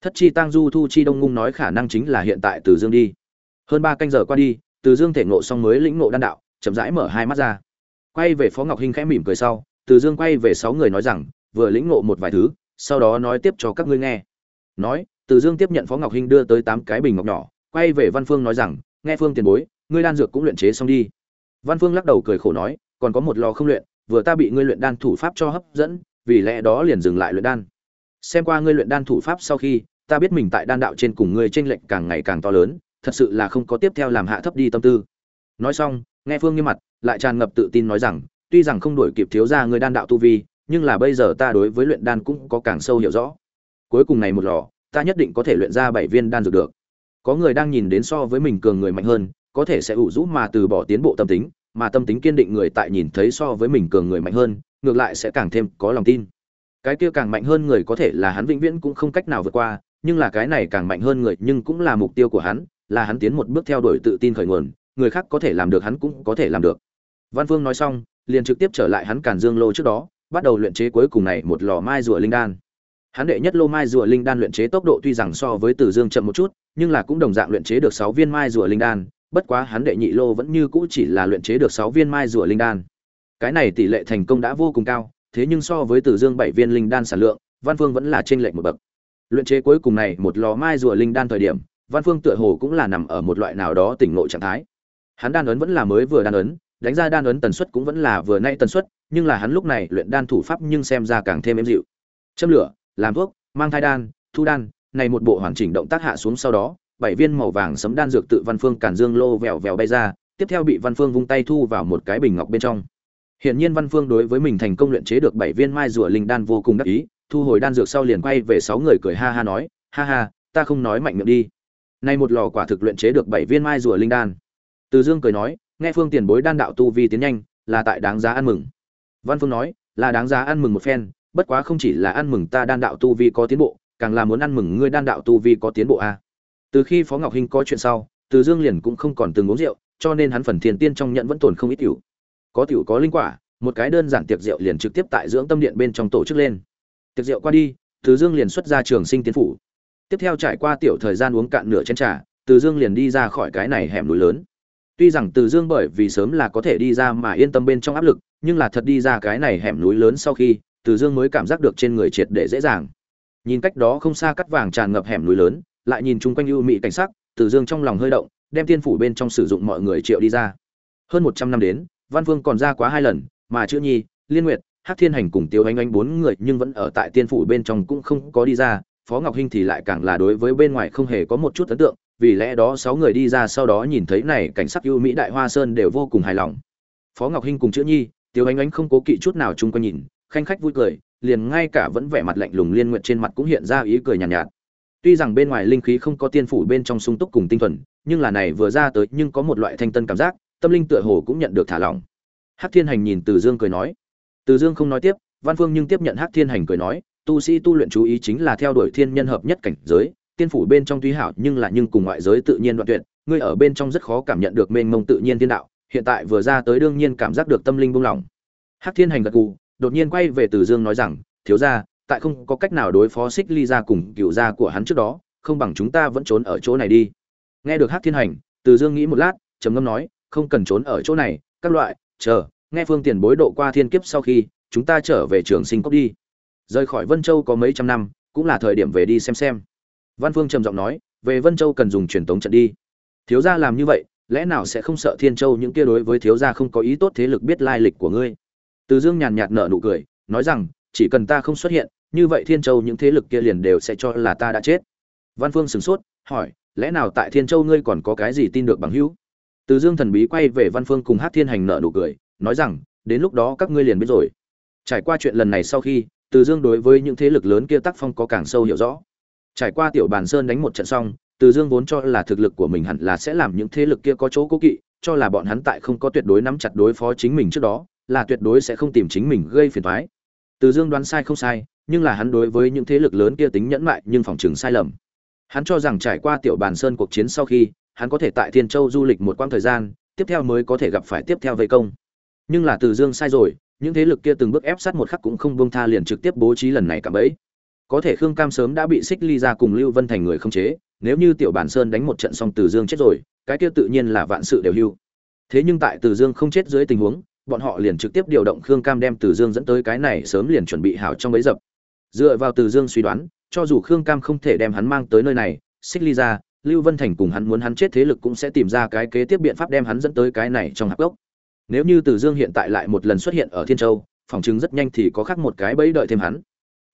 thất chi tăng du thu chi đông ngung nói khả năng chính là hiện tại từ dương đi. Hơn ba canh giờ qua đi, từ dương thể ngộ xong mới lĩnh ngộ đan đạo, chậm rãi mở hai mắt ra. Quay về phó ngọc hinh khẽ mỉm cười sau, từ dương quay về sáu người nói rằng, vừa lĩnh ngộ một vài thứ, sau đó nói tiếp cho các ngươi nghe. Nói, từ dương tiếp nhận phó ngọc hinh đưa tới tám cái bình ngọc nhỏ, quay về văn phương nói rằng, nghe phương tiền bối, ngươi đan dược cũng luyện chế xong đi. Văn phương lắc đầu cười khổ nói, còn có một lò không luyện, vừa ta bị ngươi luyện đan thủ pháp cho hấp dẫn, vì lẽ đó liền dừng lại luyện đan. Xem qua ngươi luyện đan thủ pháp sau khi ta biết mình tại đan đạo trên cùng ngươi trên lệch càng ngày càng to lớn, thật sự là không có tiếp theo làm hạ thấp đi tâm tư. Nói xong, nghe phương nghiêm mặt, lại tràn ngập tự tin nói rằng, tuy rằng không đổi kịp thiếu gia ngươi đan đạo tu vi, nhưng là bây giờ ta đối với luyện đan cũng có càng sâu hiểu rõ. Cuối cùng này một lò, ta nhất định có thể luyện ra bảy viên đan dược được. Có người đang nhìn đến so với mình cường người mạnh hơn, có thể sẽ ủ rũ mà từ bỏ tiến bộ tâm tính, mà tâm tính kiên định người tại nhìn thấy so với mình cường người mạnh hơn, ngược lại sẽ càng thêm có lòng tin. Cái kia càng mạnh hơn người có thể là hắn vĩnh viễn cũng không cách nào vượt qua nhưng là cái này càng mạnh hơn người, nhưng cũng là mục tiêu của hắn, là hắn tiến một bước theo đuổi tự tin khởi nguồn, người khác có thể làm được hắn cũng có thể làm được. Văn phương nói xong, liền trực tiếp trở lại hắn càn dương lô trước đó, bắt đầu luyện chế cuối cùng này một lò mai rùa linh đan. Hắn đệ nhất lô mai rùa linh đan luyện chế tốc độ tuy rằng so với từ dương chậm một chút, nhưng là cũng đồng dạng luyện chế được sáu viên mai rùa linh đan, bất quá hắn đệ nhị lô vẫn như cũ chỉ là luyện chế được sáu viên mai rùa linh đan. Cái này tỷ lệ thành công đã vô cùng cao, thế nhưng so với từ dương bảy viên linh đan sản lượng, văn phương vẫn là trên lệch một bậc luyện chế cuối cùng này một lò mai rùa linh đan thời điểm, văn phương tựa hồ cũng là nằm ở một loại nào đó tỉnh nội trạng thái. Hắn đan ấn vẫn là mới vừa đan ấn, đánh ra đan ấn tần suất cũng vẫn là vừa nay tần suất, nhưng là hắn lúc này luyện đan thủ pháp nhưng xem ra càng thêm êm dịu. Châm lửa, làm thuốc, mang thai đan, thu đan, này một bộ hoàn chỉnh động tác hạ xuống sau đó, bảy viên màu vàng sấm đan dược tự văn phương càn dương lô vèo vèo bay ra, tiếp theo bị văn phương vung tay thu vào một cái bình ngọc bên trong. Hiển nhiên văn phương đối với mình thành công luyện chế được bảy viên mai rùa linh đan vô cùng đắc ý thu hồi đan dược sau liền quay về sáu người cười ha ha nói, ha ha, ta không nói mạnh miệng đi. Nay một lò quả thực luyện chế được bảy viên mai rùa linh đan. Từ dương cười nói, nghe phương tiền bối đan đạo tu vi tiến nhanh, là tại đáng giá ăn mừng. Văn phương nói, là đáng giá ăn mừng một phen, bất quá không chỉ là ăn mừng ta đan đạo tu vi có tiến bộ, càng là muốn ăn mừng ngươi đan đạo tu vi có tiến bộ a. Từ khi phó ngọc hinh có chuyện sau, từ dương liền cũng không còn từng uống rượu, cho nên hắn phần thiền tiên trong nhận vẫn tồn không ít tiểu. Có tiểu có linh quả, một cái đơn giản tiệc rượu liền trực tiếp tại dưỡng tâm điện bên trong tổ chức lên tiệc rượu qua đi, từ dương liền xuất ra trường sinh tiến phủ. Tiếp theo trải qua tiểu thời gian uống cạn nửa chén trà, từ dương liền đi ra khỏi cái này hẻm núi lớn. Tuy rằng từ dương bởi vì sớm là có thể đi ra mà yên tâm bên trong áp lực, nhưng là thật đi ra cái này hẻm núi lớn sau khi, từ dương mới cảm giác được trên người triệt để dễ dàng. Nhìn cách đó không xa cắt vàng tràn ngập hẻm núi lớn, lại nhìn chung quanh ưu mỹ cảnh sắc, từ dương trong lòng hơi động, đem tiên phủ bên trong sử dụng mọi người triệu đi ra. Hơn một trăm năm đến, văn vương còn ra quá hai lần, mà chữ nhi, liên nguyệt hắc thiên hành cùng tiêu anh anh bốn người nhưng vẫn ở tại tiên phủ bên trong cũng không có đi ra phó ngọc hinh thì lại càng là đối với bên ngoài không hề có một chút ấn tượng vì lẽ đó sáu người đi ra sau đó nhìn thấy này cảnh sắc ưu mỹ đại hoa sơn đều vô cùng hài lòng. Phó ngọc hinh cùng chữ nhi tiêu anh anh không cố kỵ chút nào chung quanh nhìn khanh khách vui cười liền ngay cả vẫn vẻ mặt lạnh lùng liên nguyện trên mặt cũng hiện ra ý cười nhàn nhạt, nhạt. Tuy rằng bên ngoài linh khí không có tiên phủ bên trong sung túc cùng tinh thuần nhưng là này vừa ra tới nhưng có một loại thanh tân cảm giác tâm linh tựa hồ cũng nhận được thả lỏng. Hắc thiên hành nhìn từ dương cười nói từ dương không nói tiếp, văn phương nhưng tiếp nhận hắc thiên hành cười nói, tu sĩ tu luyện chú ý chính là theo đuổi thiên nhân hợp nhất cảnh giới, tiên phủ bên trong tuy hảo nhưng là nhưng cùng ngoại giới tự nhiên đoạn tuyệt, ngươi ở bên trong rất khó cảm nhận được mênh mông tự nhiên thiên đạo, hiện tại vừa ra tới đương nhiên cảm giác được tâm linh buông lỏng. Hắc thiên hành gật gù, đột nhiên quay về từ dương nói rằng, thiếu gia, tại không có cách nào đối phó xích ly ra cùng cựu gia của hắn trước đó, không bằng chúng ta vẫn trốn ở chỗ này đi. Nghe được hắc thiên hành, từ dương nghĩ một lát, trầm ngâm nói, không cần trốn ở chỗ này, các loại, chờ nghe phương tiền bối độ qua thiên kiếp sau khi, chúng ta trở về trường sinh cốc đi. Rời khỏi vân châu có mấy trăm năm, cũng là thời điểm về đi xem xem. Văn phương trầm giọng nói, về vân châu cần dùng truyền tống trận đi. Thiếu gia làm như vậy, lẽ nào sẽ không sợ thiên châu những kia đối với thiếu gia không có ý tốt thế lực biết lai lịch của ngươi? Từ dương nhàn nhạt nở nụ cười, nói rằng, chỉ cần ta không xuất hiện, như vậy thiên châu những thế lực kia liền đều sẽ cho là ta đã chết. Văn phương sửng sốt, hỏi, lẽ nào tại thiên châu ngươi còn có cái gì tin được bằng hữu? Từ dương thần bí quay về văn phương cùng hát thiên hành nợ nụ cười nói rằng, đến lúc đó các ngươi liền biết rồi. Trải qua chuyện lần này sau khi, từ dương đối với những thế lực lớn kia tác phong có càng sâu hiểu rõ. Trải qua tiểu bàn sơn đánh một trận xong, từ dương vốn cho là thực lực của mình hẳn là sẽ làm những thế lực kia có chỗ cố kỵ, cho là bọn hắn tại không có tuyệt đối nắm chặt đối phó chính mình trước đó, là tuyệt đối sẽ không tìm chính mình gây phiền toái. Từ dương đoán sai không sai, nhưng là hắn đối với những thế lực lớn kia tính nhẫn mại nhưng phòng trường sai lầm. Hắn cho rằng trải qua tiểu bàn sơn cuộc chiến sau khi, hắn có thể tại thiên châu du lịch một quãng thời gian, tiếp theo mới có thể gặp phải tiếp theo vây công nhưng là từ dương sai rồi, những thế lực kia từng bước ép sát một khắc cũng không buông tha liền trực tiếp bố trí lần này cả bẫy. Có thể khương cam sớm đã bị xích ly ra cùng lưu vân thành người không chế, nếu như tiểu bản sơn đánh một trận xong từ dương chết rồi, cái kia tự nhiên là vạn sự đều hưu. Thế nhưng tại từ dương không chết dưới tình huống, bọn họ liền trực tiếp điều động khương cam đem từ dương dẫn tới cái này sớm liền chuẩn bị hảo trong bấy dập. Dựa vào từ dương suy đoán, cho dù khương cam không thể đem hắn mang tới nơi này xích ly ra, lưu vân thành cùng hắn muốn hắn chết thế lực cũng sẽ tìm ra cái kế tiếp biện pháp đem hắn dẫn tới cái này trong hạp gốc nếu như từ dương hiện tại lại một lần xuất hiện ở thiên châu, phòng chứng rất nhanh thì có khác một cái bẫy đợi thêm hắn.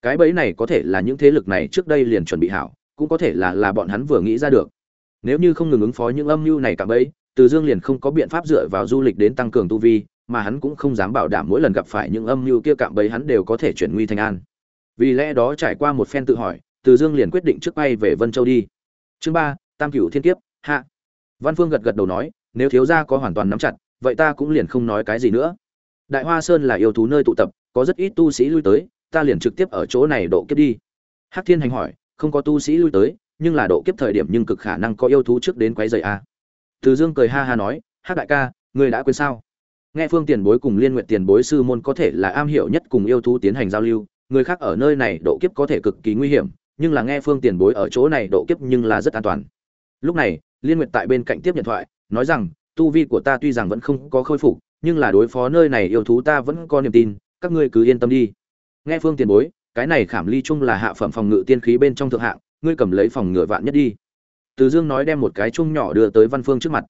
Cái bẫy này có thể là những thế lực này trước đây liền chuẩn bị hảo, cũng có thể là là bọn hắn vừa nghĩ ra được. Nếu như không ngừng ứng phó những âm mưu này cả bẫy, từ dương liền không có biện pháp dựa vào du lịch đến tăng cường tu vi, mà hắn cũng không dám bảo đảm mỗi lần gặp phải những âm mưu kia cạm bẫy hắn đều có thể chuyển nguy thành an. Vì lẽ đó trải qua một phen tự hỏi, từ dương liền quyết định trước bay về vân châu đi. Chương ba, tam cửu thiên kiếp, hạ. Văn phương gật gật đầu nói, nếu thiếu gia có hoàn toàn nắm chặt vậy ta cũng liền không nói cái gì nữa. Đại hoa sơn là yêu thú nơi tụ tập, có rất ít tu sĩ lui tới, ta liền trực tiếp ở chỗ này độ kiếp đi. Hắc thiên hành hỏi, không có tu sĩ lui tới, nhưng là độ kiếp thời điểm nhưng cực khả năng có yêu thú trước đến quấy rầy a từ dương cười ha ha nói, hắc đại ca, ngươi đã quên sao? Nghe phương tiền bối cùng liên nguyện tiền bối sư môn có thể là am hiểu nhất cùng yêu thú tiến hành giao lưu, người khác ở nơi này độ kiếp có thể cực kỳ nguy hiểm, nhưng là nghe phương tiền bối ở chỗ này độ kiếp nhưng là rất an toàn. Lúc này, liên nguyện tại bên cạnh tiếp nhận thoại, nói rằng tu vi của ta tuy rằng vẫn không có khôi phục, nhưng là đối phó nơi này yêu thú ta vẫn có niềm tin, các ngươi cứ yên tâm đi. Nghe phương tiền bối, cái này khảm ly chung là hạ phẩm phòng ngự tiên khí bên trong thượng hạng, ngươi cầm lấy phòng ngựa vạn nhất đi. Từ dương nói đem một cái chung nhỏ đưa tới văn phương trước mặt.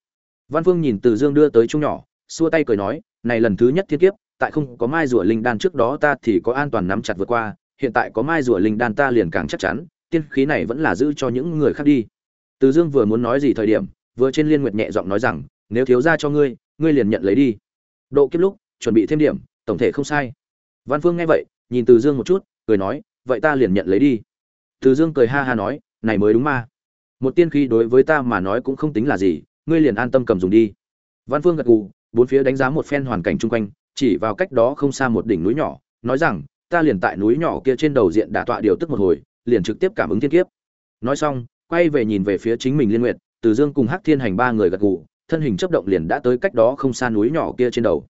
Văn phương nhìn từ dương đưa tới chung nhỏ, xua tay cười nói, này lần thứ nhất thiên kiếp, tại không có mai rùa linh đan trước đó ta thì có an toàn nắm chặt vượt qua, hiện tại có mai rùa linh đan ta liền càng chắc chắn, tiên khí này vẫn là giữ cho những người khác đi. Từ dương vừa muốn nói gì thời điểm, vừa trên liên nguyệt nhẹ giọng nói rằng nếu thiếu ra cho ngươi ngươi liền nhận lấy đi. Độ kiếp lúc, chuẩn bị thêm điểm, tổng thể không sai. Văn phương nghe vậy, nhìn từ dương một chút, cười nói, vậy ta liền nhận lấy đi. Từ dương cười ha ha nói, này mới đúng ma một tiên khí đối với ta mà nói cũng không tính là gì, ngươi liền an tâm cầm dùng đi. Văn phương gật gù, bốn phía đánh giá một phen hoàn cảnh chung quanh, chỉ vào cách đó không xa một đỉnh núi nhỏ, nói rằng, ta liền tại núi nhỏ kia trên đầu diện đả tọa điều tức một hồi, liền trực tiếp cảm ứng thiên kiếp. Nói xong, quay về nhìn về phía chính mình liên nguyện từ dương cùng hắc thiên hành ba người gật gù thân hình chấp động liền đã tới cách đó không xa núi nhỏ kia trên đầu.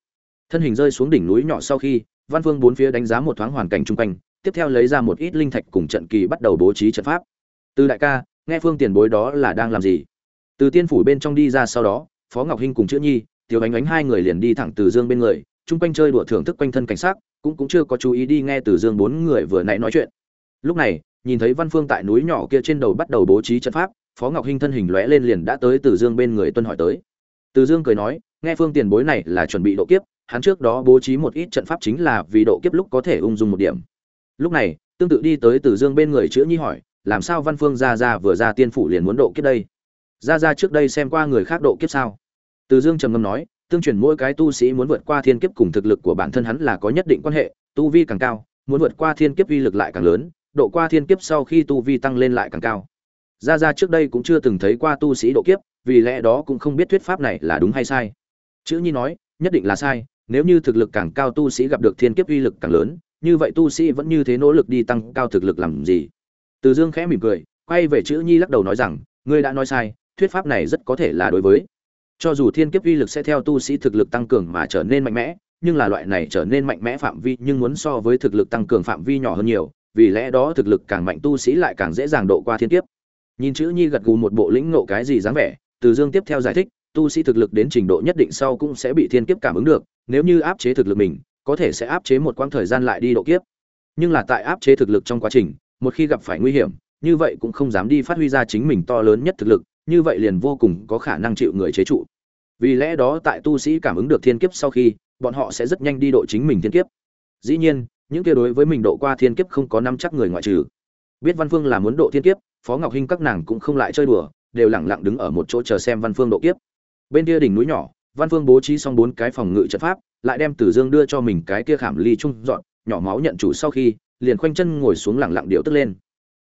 Thân hình rơi xuống đỉnh núi nhỏ sau khi, văn phương bốn phía đánh giá một thoáng hoàn cảnh chung quanh, tiếp theo lấy ra một ít linh thạch cùng trận kỳ bắt đầu bố trí trận pháp. Từ đại ca, nghe phương tiền bối đó là đang làm gì? Từ tiên phủ bên trong đi ra sau đó, phó ngọc hinh cùng chữ nhi, tiểu ánh ánh hai người liền đi thẳng từ dương bên người, chung quanh chơi đùa thưởng thức quanh thân cảnh sát cũng cũng chưa có chú ý đi nghe từ dương bốn người vừa nãy nói chuyện. Lúc này, nhìn thấy văn phương tại núi nhỏ kia trên đầu bắt đầu bố trí trận pháp phó ngọc hinh thân hình lóe lên liền đã tới từ dương bên người tuân hỏi tới. Từ dương cười nói, nghe phương tiền bối này là chuẩn bị độ kiếp, hắn trước đó bố trí một ít trận pháp chính là vì độ kiếp lúc có thể ung dung một điểm. Lúc này, tương tự đi tới từ dương bên người chữ nhi hỏi, làm sao văn phương ra ra vừa ra tiên phủ liền muốn độ kiếp đây? Ra ra trước đây xem qua người khác độ kiếp sao? Từ dương trầm ngâm nói, tương truyền mỗi cái tu sĩ muốn vượt qua thiên kiếp cùng thực lực của bản thân hắn là có nhất định quan hệ, tu vi càng cao, muốn vượt qua thiên kiếp uy lực lại càng lớn, độ qua thiên kiếp sau khi tu vi tăng lên lại càng cao ra ra trước đây cũng chưa từng thấy qua tu sĩ độ kiếp, vì lẽ đó cũng không biết thuyết pháp này là đúng hay sai. Chữ nhi nói, nhất định là sai, nếu như thực lực càng cao tu sĩ gặp được thiên kiếp uy lực càng lớn, như vậy tu sĩ vẫn như thế nỗ lực đi tăng cao thực lực làm gì? Từ dương khẽ mỉm cười, quay về chữ nhi lắc đầu nói rằng, ngươi đã nói sai, thuyết pháp này rất có thể là đối với. Cho dù thiên kiếp uy lực sẽ theo tu sĩ thực lực tăng cường mà trở nên mạnh mẽ, nhưng là loại này trở nên mạnh mẽ phạm vi nhưng muốn so với thực lực tăng cường phạm vi nhỏ hơn nhiều, vì lẽ đó thực lực càng mạnh tu sĩ lại càng dễ dàng độ qua thiên kiếp nhìn chữ nhi gật gù một bộ lĩnh ngộ cái gì dáng vẻ, từ dương tiếp theo giải thích, tu sĩ thực lực đến trình độ nhất định sau cũng sẽ bị thiên kiếp cảm ứng được, nếu như áp chế thực lực mình, có thể sẽ áp chế một quãng thời gian lại đi độ kiếp. Nhưng là tại áp chế thực lực trong quá trình, một khi gặp phải nguy hiểm, như vậy cũng không dám đi phát huy ra chính mình to lớn nhất thực lực, như vậy liền vô cùng có khả năng chịu người chế trụ. Vì lẽ đó tại tu sĩ cảm ứng được thiên kiếp sau khi, bọn họ sẽ rất nhanh đi độ chính mình thiên kiếp. Dĩ nhiên, những kia đối với mình độ qua thiên kiếp không có năm chắc người ngoại trừ. Biết văn phương là muốn độ thiên kiếp phó ngọc hinh các nàng cũng không lại chơi đùa, đều lẳng lặng đứng ở một chỗ chờ xem văn phương độ kiếp. Bên kia đỉnh núi nhỏ, văn phương bố trí xong bốn cái phòng ngự trận pháp, lại đem tử dương đưa cho mình cái kia khảm ly trung dọn, nhỏ máu nhận chủ sau khi, liền khoanh chân ngồi xuống lẳng lặng điệu tức lên.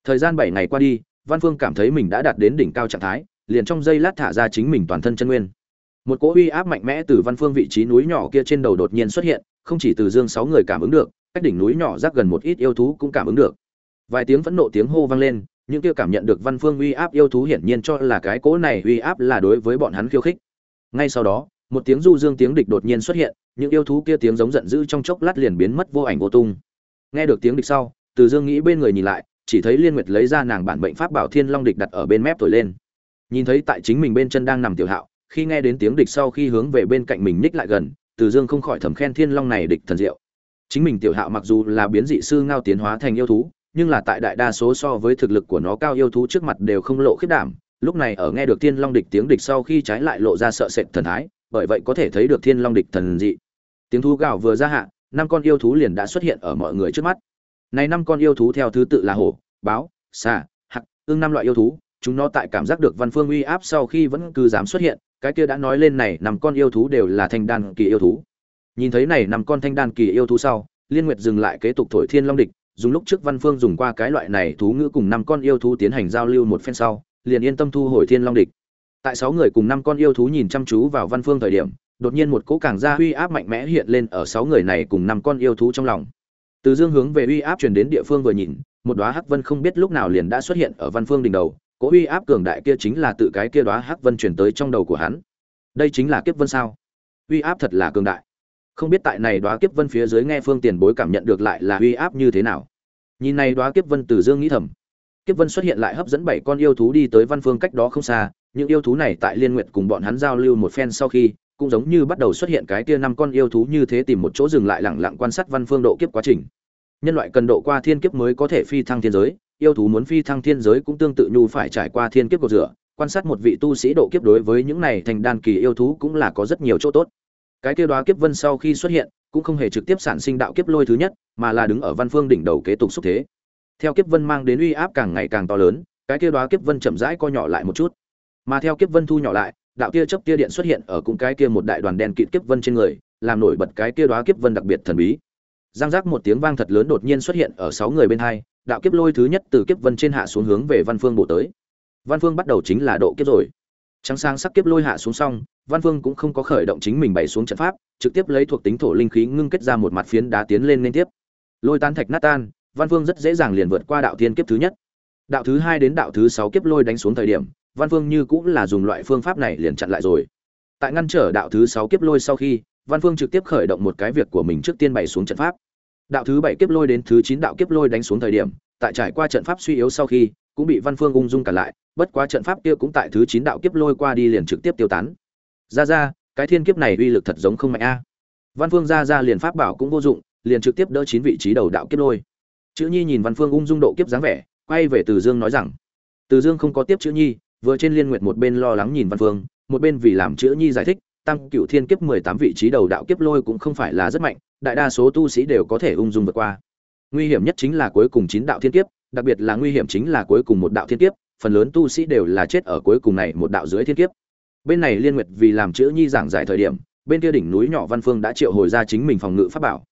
Thời gian bảy ngày qua đi, văn phương cảm thấy mình đã đạt đến đỉnh cao trạng thái, liền trong giây lát thả ra chính mình toàn thân chân nguyên. Một cỗ uy áp mạnh mẽ từ văn phương vị trí núi nhỏ kia trên đầu đột nhiên xuất hiện, không chỉ từ dương sáu người cảm ứng được, cách đỉnh núi nhỏ rác gần một ít yêu thú cũng cảm ứng được. Vài tiếng phẫn nộ tiếng hô vang lên những kia cảm nhận được văn phương uy áp yêu thú hiển nhiên cho là cái cỗ này uy áp là đối với bọn hắn khiêu khích. Ngay sau đó, một tiếng du dương tiếng địch đột nhiên xuất hiện, những yêu thú kia tiếng giống giận dữ trong chốc lát liền biến mất vô ảnh vô tung. Nghe được tiếng địch sau, từ dương nghĩ bên người nhìn lại, chỉ thấy liên nguyệt lấy ra nàng bản bệnh pháp bảo thiên long địch đặt ở bên mép thổi lên. Nhìn thấy tại chính mình bên chân đang nằm tiểu hạo, khi nghe đến tiếng địch sau khi hướng về bên cạnh mình ních lại gần, từ dương không khỏi thầm khen thiên long này địch thần diệu. Chính mình tiểu hạo mặc dù là biến dị sư ngao tiến hóa thành yêu thú nhưng là tại đại đa số so với thực lực của nó cao yêu thú trước mặt đều không lộ khiết đảm. Lúc này ở nghe được thiên long địch tiếng địch sau khi trái lại lộ ra sợ sệt thần thái, bởi vậy có thể thấy được thiên long địch thần dị. Tiếng thú gào vừa ra hạ, năm con yêu thú liền đã xuất hiện ở mọi người trước mắt. Này năm con yêu thú theo thứ tự là hổ, báo, xà, hạc ương năm loại yêu thú. Chúng nó tại cảm giác được văn phương uy áp sau khi vẫn cứ dám xuất hiện, cái kia đã nói lên này năm con yêu thú đều là thanh đan kỳ yêu thú. Nhìn thấy này năm con thanh đan kỳ yêu thú sau, liên nguyệt dừng lại kế tục thổi thiên long địch dùng lúc trước văn phương dùng qua cái loại này thú ngữ cùng năm con yêu thú tiến hành giao lưu một phen sau, liền yên tâm thu hồi thiên long địch. Tại sáu người cùng năm con yêu thú nhìn chăm chú vào văn phương thời điểm, đột nhiên một cỗ càng ra uy áp mạnh mẽ hiện lên ở sáu người này cùng năm con yêu thú trong lòng. Từ dương hướng về uy áp truyền đến địa phương vừa nhìn, một đóa hắc vân không biết lúc nào liền đã xuất hiện ở văn phương đỉnh đầu, cỗ uy áp cường đại kia chính là tự cái kia đóa hắc vân chuyển tới trong đầu của hắn. Đây chính là kiếp vân sao? Uy áp thật là cường đại không biết tại này đóa kiếp vân phía dưới nghe phương tiền bối cảm nhận được lại là uy áp như thế nào. Nhìn này đóa kiếp vân từ dương nghĩ thầm. Kiếp vân xuất hiện lại hấp dẫn bảy con yêu thú đi tới văn phương cách đó không xa, những yêu thú này tại liên nguyện cùng bọn hắn giao lưu một phen sau khi, cũng giống như bắt đầu xuất hiện cái tia năm con yêu thú như thế tìm một chỗ dừng lại lẳng lặng quan sát văn phương độ kiếp quá trình. Nhân loại cần độ qua thiên kiếp mới có thể phi thăng thiên giới, yêu thú muốn phi thăng thiên giới cũng tương tự nhu phải trải qua thiên kiếp cột rửa, quan sát một vị tu sĩ độ kiếp đối với những này thành đan kỳ yêu thú cũng là có rất nhiều chỗ tốt cái kia đoá kiếp vân sau khi xuất hiện, cũng không hề trực tiếp sản sinh đạo kiếp lôi thứ nhất, mà là đứng ở văn phương đỉnh đầu kế tục xúc thế. Theo kiếp vân mang đến uy áp càng ngày càng to lớn, cái kia đoá kiếp vân chậm rãi co nhỏ lại một chút. Mà theo kiếp vân thu nhỏ lại, đạo kia chấp kia điện xuất hiện ở cùng cái kia một đại đoàn đen kịt kiếp vân trên người, làm nổi bật cái kia đoá kiếp vân đặc biệt thần bí. Giang giác một tiếng vang thật lớn đột nhiên xuất hiện ở sáu người bên hai, đạo kiếp lôi thứ nhất từ kiếp vân trên hạ xuống hướng về văn phương bộ tới. Văn phương bắt đầu chính là độ kiếp rồi trắng sang sắc kiếp lôi hạ xuống xong văn vương cũng không có khởi động chính mình bày xuống trận pháp, trực tiếp lấy thuộc tính thổ linh khí ngưng kết ra một mặt phiến đá tiến lên liên tiếp. Lôi tan thạch nát tan, văn vương rất dễ dàng liền vượt qua đạo thiên kiếp thứ nhất. Đạo thứ hai đến đạo thứ sáu kiếp lôi đánh xuống thời điểm, văn vương như cũng là dùng loại phương pháp này liền chặn lại rồi. Tại ngăn trở đạo thứ sáu kiếp lôi sau khi, văn vương trực tiếp khởi động một cái việc của mình trước tiên bày xuống trận pháp. Đạo thứ bảy kiếp lôi đến thứ chín đạo kiếp lôi đánh xuống thời điểm, tại trải qua trận pháp suy yếu sau khi cũng bị văn phương ung dung cản lại, bất quá trận pháp kia cũng tại thứ chín đạo kiếp lôi qua đi liền trực tiếp tiêu tán. Ra ra, cái thiên kiếp này uy lực thật giống không mạnh a. Văn phương ra ra liền pháp bảo cũng vô dụng, liền trực tiếp đỡ chín vị trí đầu đạo kiếp lôi. Chữ nhi nhìn văn phương ung dung độ kiếp dáng vẻ, quay về từ dương nói rằng, từ dương không có tiếp chữ nhi, vừa trên liên nguyệt một bên lo lắng nhìn văn phương, một bên vì làm chữ nhi giải thích tăng cựu thiên kiếp mười tám vị trí đầu đạo kiếp lôi cũng không phải là rất mạnh, đại đa số tu sĩ đều có thể ung dung vượt qua. Nguy hiểm nhất chính là cuối cùng chín đạo thiên kiếp đặc biệt là nguy hiểm chính là cuối cùng một đạo thiên kiếp, phần lớn tu sĩ đều là chết ở cuối cùng này một đạo dưới thiên kiếp. Bên này liên nguyệt vì làm chữ nhi giảng giải thời điểm, bên kia đỉnh núi nhỏ văn phương đã triệu hồi ra chính mình phòng ngự pháp bảo.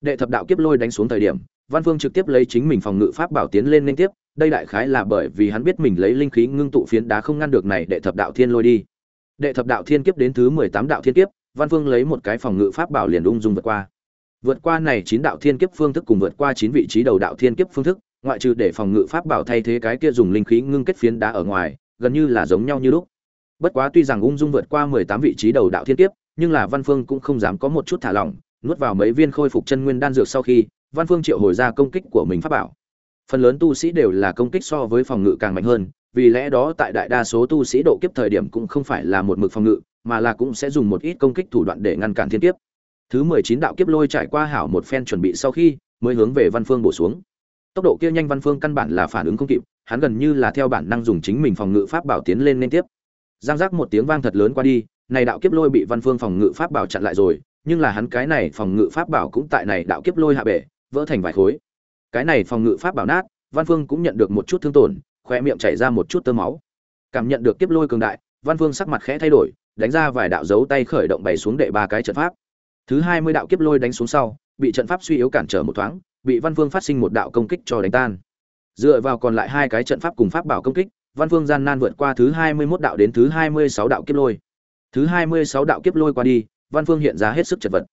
Đệ thập đạo kiếp lôi đánh xuống thời điểm, văn phương trực tiếp lấy chính mình phòng ngự pháp bảo tiến lên liên tiếp, đây đại khái là bởi vì hắn biết mình lấy linh khí ngưng tụ phiến đá không ngăn được này đệ thập đạo thiên lôi đi. Đệ thập đạo thiên kiếp đến thứ mười tám đạo thiên kiếp, văn phương lấy một cái phòng ngự pháp bảo liền ung dung vượt qua. Vượt qua này chín đạo thiên kiếp phương thức cùng vượt qua chín vị trí đầu đạo thiên kiếp phương thức ngoại trừ để phòng ngự pháp bảo thay thế cái kia dùng linh khí ngưng kết phiến đá ở ngoài, gần như là giống nhau như lúc. Bất quá tuy rằng ung dung vượt qua mười tám vị trí đầu đạo thiên kiếp, nhưng là văn phương cũng không dám có một chút thả lỏng, nuốt vào mấy viên khôi phục chân nguyên đan dược sau khi, văn phương triệu hồi ra công kích của mình pháp bảo. Phần lớn tu sĩ đều là công kích so với phòng ngự càng mạnh hơn, vì lẽ đó tại đại đa số tu sĩ độ kiếp thời điểm cũng không phải là một mực phòng ngự, mà là cũng sẽ dùng một ít công kích thủ đoạn để ngăn cản thiên kiếp. Thứ mười chín đạo kiếp lôi trải qua hảo một phen chuẩn bị sau khi, mới hướng về văn phương bổ xuống tốc độ kia nhanh văn phương căn bản là phản ứng không kịp, hắn gần như là theo bản năng dùng chính mình phòng ngự pháp bảo tiến lên liên tiếp. Giang giác một tiếng vang thật lớn qua đi, này đạo kiếp lôi bị văn phương phòng ngự pháp bảo chặn lại rồi, nhưng là hắn cái này phòng ngự pháp bảo cũng tại này đạo kiếp lôi hạ bể vỡ thành vài khối. Cái này phòng ngự pháp bảo nát, văn phương cũng nhận được một chút thương tổn khoe miệng chảy ra một chút tơ máu. Cảm nhận được kiếp lôi cường đại, văn phương sắc mặt khẽ thay đổi, đánh ra vài đạo dấu tay khởi động bày xuống đệ ba cái trận pháp. Thứ hai mươi đạo kiếp lôi đánh xuống sau, bị trận pháp suy yếu cản trở một thoáng bị văn phương phát sinh một đạo công kích cho đánh tan. Dựa vào còn lại hai cái trận pháp cùng pháp bảo công kích, văn phương gian nan vượt qua thứ hai mươi 21 đạo đến thứ hai mươi sáu đạo kiếp lôi. Thứ hai mươi sáu đạo kiếp lôi qua đi, văn phương hiện ra hết sức chật vật.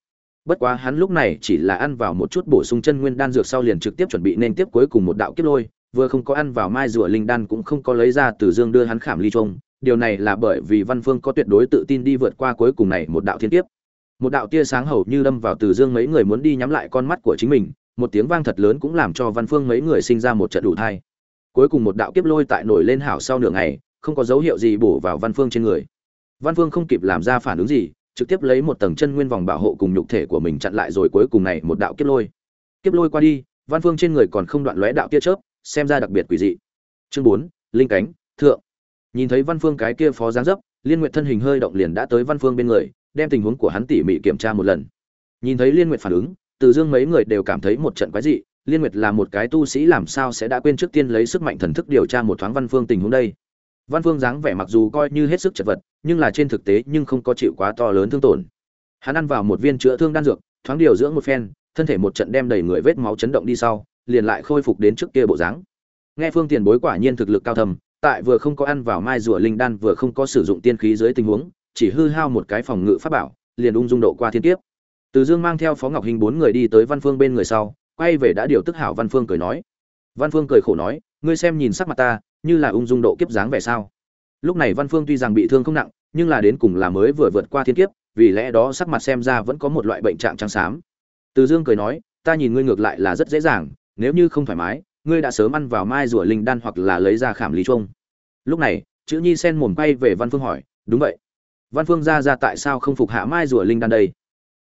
Bất quá hắn lúc này chỉ là ăn vào một chút bổ sung chân nguyên đan dược sau liền trực tiếp chuẩn bị nên tiếp cuối cùng một đạo kiếp lôi, vừa không có ăn vào mai rùa linh đan cũng không có lấy ra từ dương đưa hắn khảm ly trông điều này là bởi vì văn phương có tuyệt đối tự tin đi vượt qua cuối cùng này một đạo thiên kiếp. Một đạo tia sáng hầu như đâm vào từ dương mấy người muốn đi nhắm lại con mắt của chính mình một tiếng vang thật lớn cũng làm cho văn phương mấy người sinh ra một trận đủ thai. Cuối cùng một đạo kiếp lôi tại nổi lên hảo sau nửa ngày, không có dấu hiệu gì bổ vào văn phương trên người. Văn phương không kịp làm ra phản ứng gì, trực tiếp lấy một tầng chân nguyên vòng bảo hộ cùng nhục thể của mình chặn lại rồi cuối cùng này một đạo kiếp lôi. Kiếp lôi qua đi, văn phương trên người còn không đoạn lóe đạo tia chớp, xem ra đặc biệt quỷ dị. Chương bốn, linh cánh, thượng. Nhìn thấy văn phương cái kia phó giáng dấp, liên nguyện thân hình hơi động liền đã tới văn phương bên người, đem tình huống của hắn tỉ mỉ kiểm tra một lần. Nhìn thấy liên nguyện phản ứng từ dương mấy người đều cảm thấy một trận quái dị, liên nguyệt là một cái tu sĩ làm sao sẽ đã quên trước tiên lấy sức mạnh thần thức điều tra một thoáng văn phương tình huống đây. Văn phương dáng vẻ mặc dù coi như hết sức chật vật, nhưng là trên thực tế nhưng không có chịu quá to lớn thương tổn. Hắn ăn vào một viên chữa thương đan dược, thoáng điều dưỡng một phen, thân thể một trận đem đầy người vết máu chấn động đi sau, liền lại khôi phục đến trước kia bộ dáng. Nghe phương tiền bối quả nhiên thực lực cao thầm, tại vừa không có ăn vào mai rùa linh đan vừa không có sử dụng tiên khí dưới tình huống, chỉ hư hao một cái phòng ngự pháp bảo, liền ung dung độ qua thiên kiếp từ dương mang theo phó ngọc hình bốn người đi tới văn phương bên người sau, quay về đã điều tức hảo văn phương cười nói. Văn phương cười khổ nói, ngươi xem nhìn sắc mặt ta, như là ung dung độ kiếp dáng vẻ sao? Lúc này văn phương tuy rằng bị thương không nặng, nhưng là đến cùng là mới vừa vượt qua thiên kiếp, vì lẽ đó sắc mặt xem ra vẫn có một loại bệnh trạng trắng xám. Từ dương cười nói, ta nhìn ngươi ngược lại là rất dễ dàng, nếu như không thoải mái, ngươi đã sớm ăn vào mai rùa linh đan hoặc là lấy ra khảm lý trung lúc này, chữ nhi sen mồm quay về văn phương hỏi, đúng vậy. Văn phương ra ra tại sao không phục hạ mai rùa linh đan đây?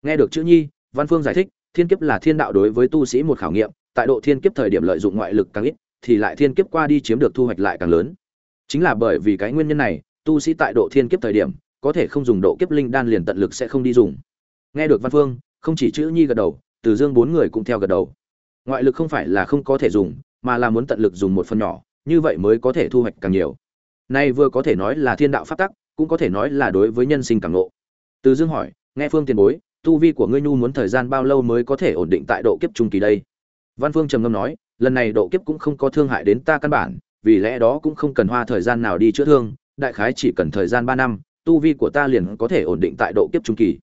Nghe được chữ nhi, văn phương giải thích, thiên kiếp là thiên đạo đối với tu sĩ một khảo nghiệm, tại độ thiên kiếp thời điểm lợi dụng ngoại lực càng ít, thì lại thiên kiếp qua đi chiếm được thu hoạch lại càng lớn. Chính là bởi vì cái nguyên nhân này, tu sĩ tại độ thiên kiếp thời điểm, có thể không dùng độ kiếp linh đan liền tận lực sẽ không đi dùng. Nghe được văn phương, không chỉ chữ nhi gật đầu, từ dương bốn người cũng theo gật đầu. Ngoại lực không phải là không có thể dùng, mà là muốn tận lực dùng một phần nhỏ, như vậy mới có thể thu hoạch càng nhiều. Nay vừa có thể nói là thiên đạo phát tắc, cũng có thể nói là đối với nhân sinh càng ngộ. Từ dương hỏi, nghe phương tiền bối tu vi của ngươi nhu muốn thời gian bao lâu mới có thể ổn định tại độ kiếp trung kỳ đây? Văn phương trầm ngâm nói, lần này độ kiếp cũng không có thương hại đến ta căn bản, vì lẽ đó cũng không cần hoa thời gian nào đi chữa thương, đại khái chỉ cần thời gian ba năm, tu vi của ta liền có thể ổn định tại độ kiếp trung kỳ.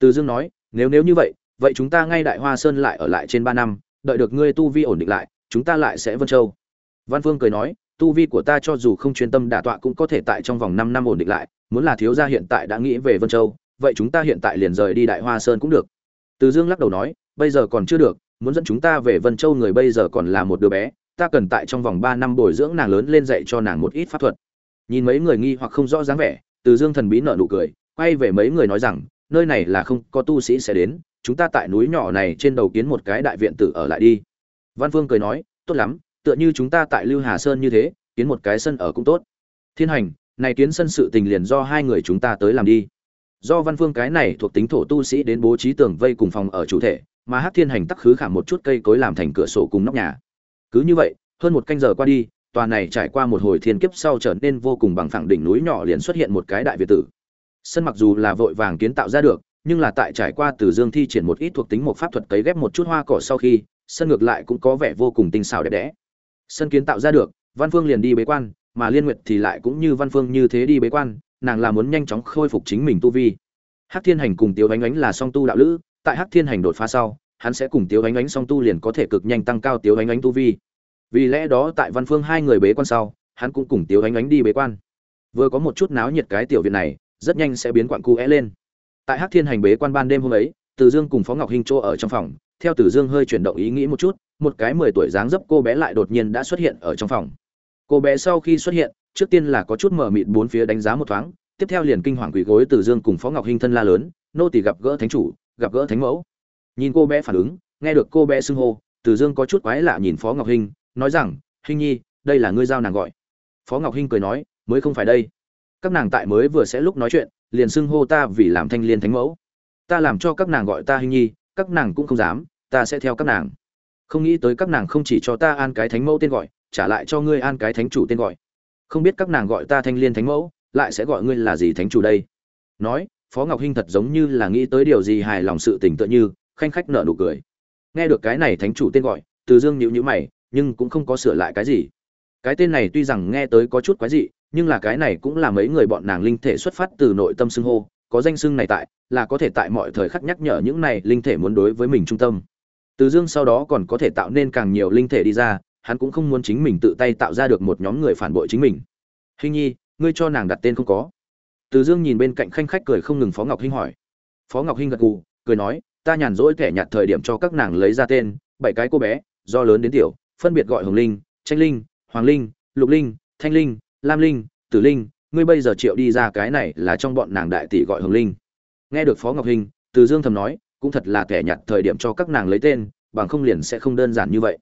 Từ dương nói, nếu nếu như vậy vậy chúng ta ngay đại hoa sơn lại ở lại trên ba năm, đợi được ngươi tu vi ổn định lại, chúng ta lại sẽ vân châu. Văn phương cười nói, tu vi của ta cho dù không chuyên tâm đả tọa cũng có thể tại trong vòng năm năm ổn định lại, muốn là thiếu gia hiện tại đã nghĩ về vân châu vậy chúng ta hiện tại liền rời đi đại hoa sơn cũng được. Từ dương lắc đầu nói, bây giờ còn chưa được, muốn dẫn chúng ta về vân châu người bây giờ còn là một đứa bé, ta cần tại trong vòng ba năm bồi dưỡng nàng lớn lên dạy cho nàng một ít pháp thuật. Nhìn mấy người nghi hoặc không rõ dáng vẻ, từ dương thần bí nở nụ cười, quay về mấy người nói rằng, nơi này là không có tu sĩ sẽ đến, chúng ta tại núi nhỏ này trên đầu kiến một cái đại viện tử ở lại đi. Văn phương cười nói, tốt lắm, tựa như chúng ta tại lưu hà sơn như thế, kiến một cái sân ở cũng tốt. Thiên hành, này kiến sân sự tình liền do hai người chúng ta tới làm đi do văn phương cái này thuộc tính thổ tu sĩ đến bố trí tường vây cùng phòng ở chủ thể, mà hát thiên hành tắc khứ khảm một chút cây cối làm thành cửa sổ cùng nóc nhà. Cứ như vậy, hơn một canh giờ qua đi, tòa này trải qua một hồi thiên kiếp sau trở nên vô cùng bằng phẳng đỉnh núi nhỏ liền xuất hiện một cái đại việt tử. Sân mặc dù là vội vàng kiến tạo ra được, nhưng là tại trải qua từ dương thi triển một ít thuộc tính một pháp thuật cấy ghép một chút hoa cỏ sau khi, sân ngược lại cũng có vẻ vô cùng tinh xảo đẹp đẽ. Sân kiến tạo ra được, văn phương liền đi bế quan, mà liên nguyệt thì lại cũng như văn phương như thế đi bế quan nàng là muốn nhanh chóng khôi phục chính mình tu vi. Hắc thiên hành cùng tiếu ánh ánh là song tu đạo lữ, tại hắc thiên hành đột phá sau, hắn sẽ cùng tiếu ánh ánh song tu liền có thể cực nhanh tăng cao tiếu ánh ánh tu vi. Vì lẽ đó tại văn phương hai người bế quan sau, hắn cũng cùng tiếu ánh ánh đi bế quan. Vừa có một chút náo nhiệt cái tiểu viện này, rất nhanh sẽ biến quặn cu é lên. Tại hắc thiên hành bế quan ban đêm hôm ấy, từ dương cùng phó ngọc hinh chỗ ở trong phòng, theo từ dương hơi chuyển động ý nghĩ một chút, một cái mười tuổi dáng dấp cô bé lại đột nhiên đã xuất hiện ở trong phòng. Cô bé sau khi xuất hiện trước tiên là có chút mở mịt bốn phía đánh giá một thoáng, tiếp theo liền kinh hoàng quỳ gối từ dương cùng phó ngọc hinh thân la lớn, nô tỳ gặp gỡ thánh chủ, gặp gỡ thánh mẫu. Nhìn cô bé phản ứng, nghe được cô bé xưng hô, từ dương có chút quái lạ nhìn phó ngọc hinh, nói rằng, hinh nhi, đây là ngươi giao nàng gọi. Phó ngọc hinh cười nói, mới không phải đây. Các nàng tại mới vừa sẽ lúc nói chuyện, liền xưng hô ta vì làm thanh liên thánh mẫu. Ta làm cho các nàng gọi ta hinh nhi, các nàng cũng không dám, ta sẽ theo các nàng. Không nghĩ tới các nàng không chỉ cho ta an cái thánh mẫu tên gọi, trả lại cho ngươi an cái thánh chủ tên gọi không biết các nàng gọi ta thanh liên thánh mẫu, lại sẽ gọi ngươi là gì thánh chủ đây? Nói, phó ngọc hinh thật giống như là nghĩ tới điều gì hài lòng sự tình tựa như, khanh khách nở nụ cười. Nghe được cái này thánh chủ tên gọi, từ dương nhịu nhữ mày, nhưng cũng không có sửa lại cái gì. Cái tên này tuy rằng nghe tới có chút quái dị, nhưng là cái này cũng là mấy người bọn nàng linh thể xuất phát từ nội tâm xưng hô, có danh xưng này tại, là có thể tại mọi thời khắc nhắc nhở những này linh thể muốn đối với mình trung tâm. Từ dương sau đó còn có thể tạo nên càng nhiều linh thể đi ra hắn cũng không muốn chính mình tự tay tạo ra được một nhóm người phản bội chính mình. Hình nhi, ngươi cho nàng đặt tên không có. Từ dương nhìn bên cạnh khanh khách cười không ngừng phó ngọc hinh hỏi. Phó ngọc hinh gật gù, cười nói, ta nhàn rỗi kẻ nhạt thời điểm cho các nàng lấy ra tên, bảy cái cô bé, do lớn đến tiểu, phân biệt gọi hồng linh, tranh linh, hoàng linh, lục linh, thanh linh, lam linh, tử linh, ngươi bây giờ triệu đi ra cái này là trong bọn nàng đại tỷ gọi hồng linh. Nghe được phó ngọc hình từ dương thầm nói, cũng thật là kẻ nhặt thời điểm cho các nàng lấy tên, bằng không liền sẽ không đơn giản như vậy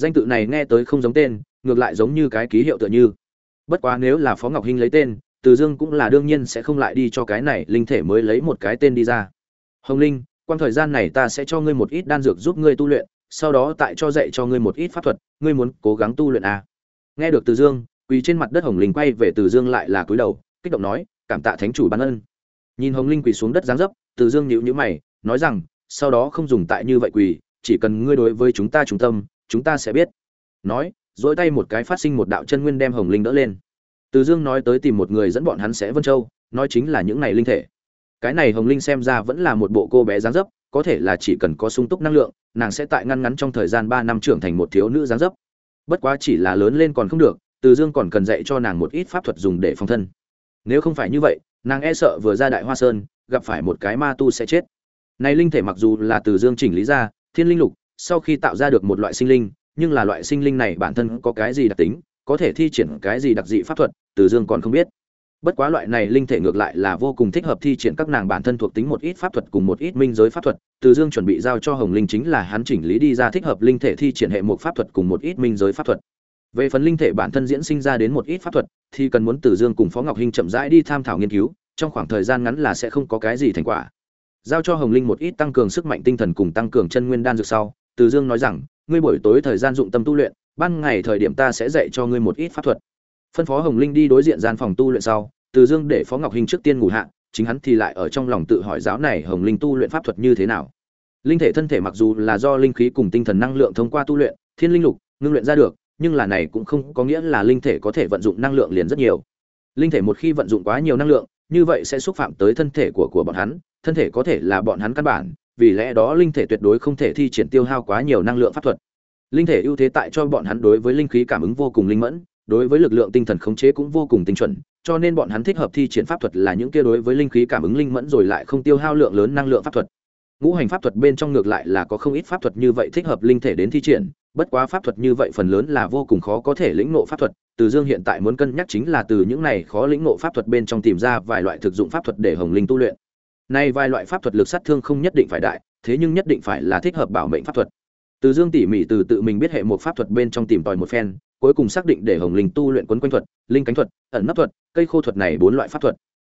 danh tự này nghe tới không giống tên, ngược lại giống như cái ký hiệu tựa như. Bất quá nếu là phó ngọc hinh lấy tên, từ dương cũng là đương nhiên sẽ không lại đi cho cái này linh thể mới lấy một cái tên đi ra. Hồng linh quan thời gian này ta sẽ cho ngươi một ít đan dược giúp ngươi tu luyện, sau đó tại cho dạy cho ngươi một ít pháp thuật, ngươi muốn cố gắng tu luyện à. nghe được từ dương, quỳ trên mặt đất hồng linh quay về từ dương lại là cúi đầu, kích động nói, cảm tạ thánh chủ ban ân. Nhìn hồng linh quỳ xuống đất giáng dấp, từ dương nhịu nhữ mày, nói rằng, sau đó không dùng tại như vậy quỳ, chỉ cần ngươi đối với chúng ta trung tâm chúng ta sẽ biết. Nói, dỗi tay một cái phát sinh một đạo chân nguyên đem hồng linh đỡ lên. Từ dương nói tới tìm một người dẫn bọn hắn sẽ vân châu, nói chính là những này linh thể. Cái này hồng linh xem ra vẫn là một bộ cô bé dáng dấp, có thể là chỉ cần có sung túc năng lượng, nàng sẽ tại ngăn ngắn trong thời gian ba năm trưởng thành một thiếu nữ dáng dấp. Bất quá chỉ là lớn lên còn không được, từ dương còn cần dạy cho nàng một ít pháp thuật dùng để phòng thân. Nếu không phải như vậy, nàng e sợ vừa ra đại hoa sơn, gặp phải một cái ma tu sẽ chết. Này linh thể mặc dù là từ dương chỉnh lý ra, thiên linh lục sau khi tạo ra được một loại sinh linh, nhưng là loại sinh linh này bản thân có cái gì đặc tính, có thể thi triển cái gì đặc dị pháp thuật, từ dương còn không biết. Bất quá loại này linh thể ngược lại là vô cùng thích hợp thi triển các nàng bản thân thuộc tính một ít pháp thuật cùng một ít minh giới pháp thuật. Từ dương chuẩn bị giao cho hồng linh chính là hắn chỉnh lý đi ra thích hợp linh thể thi triển hệ một pháp thuật cùng một ít minh giới pháp thuật. Về phần linh thể bản thân diễn sinh ra đến một ít pháp thuật, thì cần muốn từ dương cùng phó ngọc hinh chậm rãi đi tham thảo nghiên cứu, trong khoảng thời gian ngắn là sẽ không có cái gì thành quả. Giao cho hồng linh một ít tăng cường sức mạnh tinh thần cùng tăng cường chân nguyên đan dược sau từ dương nói rằng, ngươi buổi tối thời gian dụng tâm tu luyện, ban ngày thời điểm ta sẽ dạy cho ngươi một ít pháp thuật. Phân phó hồng linh đi đối diện gian phòng tu luyện sau, từ dương để phó ngọc hinh trước tiên ngủ hạ, chính hắn thì lại ở trong lòng tự hỏi giáo này hồng linh tu luyện pháp thuật như thế nào. Linh thể thân thể mặc dù là do linh khí cùng tinh thần năng lượng thông qua tu luyện, thiên linh lục, ngưng luyện ra được, nhưng là này cũng không có nghĩa là linh thể có thể vận dụng năng lượng liền rất nhiều. Linh thể một khi vận dụng quá nhiều năng lượng, như vậy sẽ xúc phạm tới thân thể của của bọn hắn, thân thể có thể là bọn hắn căn bản vì lẽ đó linh thể tuyệt đối không thể thi triển tiêu hao quá nhiều năng lượng pháp thuật. Linh thể ưu thế tại cho bọn hắn đối với linh khí cảm ứng vô cùng linh mẫn, đối với lực lượng tinh thần khống chế cũng vô cùng tinh chuẩn, cho nên bọn hắn thích hợp thi triển pháp thuật là những kia đối với linh khí cảm ứng linh mẫn rồi lại không tiêu hao lượng lớn năng lượng pháp thuật. Ngũ hành pháp thuật bên trong ngược lại là có không ít pháp thuật như vậy thích hợp linh thể đến thi triển, bất quá pháp thuật như vậy phần lớn là vô cùng khó có thể lĩnh ngộ pháp thuật, từ dương hiện tại muốn cân nhắc chính là từ những này khó lĩnh ngộ pháp thuật bên trong tìm ra vài loại thực dụng pháp thuật để hồng linh tu luyện nay vài loại pháp thuật lực sát thương không nhất định phải đại, thế nhưng nhất định phải là thích hợp bảo mệnh pháp thuật. Từ dương tỉ mỉ từ tự mình biết hệ một pháp thuật bên trong tìm tòi một phen, cuối cùng xác định để hồng linh tu luyện quấn quanh thuật, linh cánh thuật, ẩn nấp thuật, cây khô thuật này bốn loại pháp thuật.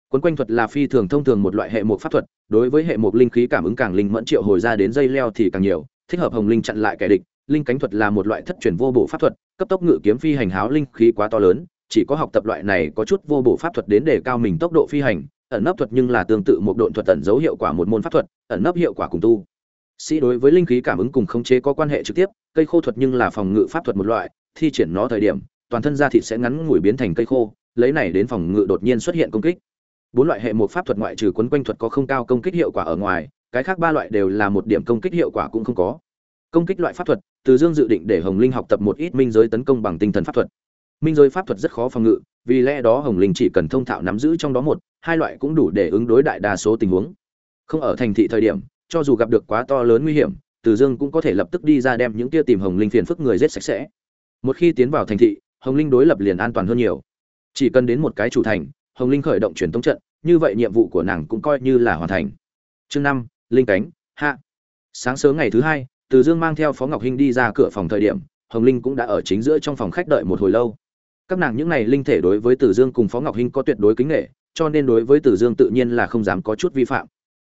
Quấn quanh thuật là phi thường thông thường một loại hệ một pháp thuật, đối với hệ một linh khí cảm ứng càng linh mẫn triệu hồi ra đến dây leo thì càng nhiều, thích hợp hồng linh chặn lại kẻ địch, linh cánh thuật là một loại thất truyền vô bổ pháp thuật, cấp tốc ngự kiếm phi hành háo linh khí quá to lớn, chỉ có học tập loại này có chút vô bổ pháp thuật đến để cao mình tốc độ phi hành ẩn nấp thuật nhưng là tương tự một độn thuật ẩn dấu hiệu quả một môn pháp thuật, ẩn nấp hiệu quả cùng tu. Sĩ đối với linh khí cảm ứng cùng khống chế có quan hệ trực tiếp, cây khô thuật nhưng là phòng ngự pháp thuật một loại, thi triển nó thời điểm, toàn thân da thịt sẽ ngắn ngủi biến thành cây khô, lấy này đến phòng ngự đột nhiên xuất hiện công kích. Bốn loại hệ một pháp thuật ngoại trừ quấn quanh thuật có không cao công kích hiệu quả ở ngoài, cái khác ba loại đều là một điểm công kích hiệu quả cũng không có. Công kích loại pháp thuật, từ dương dự định để hồng linh học tập một ít minh giới tấn công bằng tinh thần pháp thuật minh giới pháp thuật rất khó phòng ngự, vì lẽ đó hồng linh chỉ cần thông thạo nắm giữ trong đó một, hai loại cũng đủ để ứng đối đại đa số tình huống. Không ở thành thị thời điểm, cho dù gặp được quá to lớn nguy hiểm, từ dương cũng có thể lập tức đi ra đem những kia tìm hồng linh phiền phức người rết sạch sẽ. Một khi tiến vào thành thị, hồng linh đối lập liền an toàn hơn nhiều. Chỉ cần đến một cái chủ thành, hồng linh khởi động truyền tống trận, như vậy nhiệm vụ của nàng cũng coi như là hoàn thành. Chương năm, linh cánh, hạ. Sáng sớm ngày thứ hai, từ dương mang theo phó ngọc hinh đi ra cửa phòng thời điểm, hồng linh cũng đã ở chính giữa trong phòng khách đợi một hồi lâu các nàng những này linh thể đối với tử dương cùng phó ngọc hinh có tuyệt đối kính nể, cho nên đối với tử dương tự nhiên là không dám có chút vi phạm.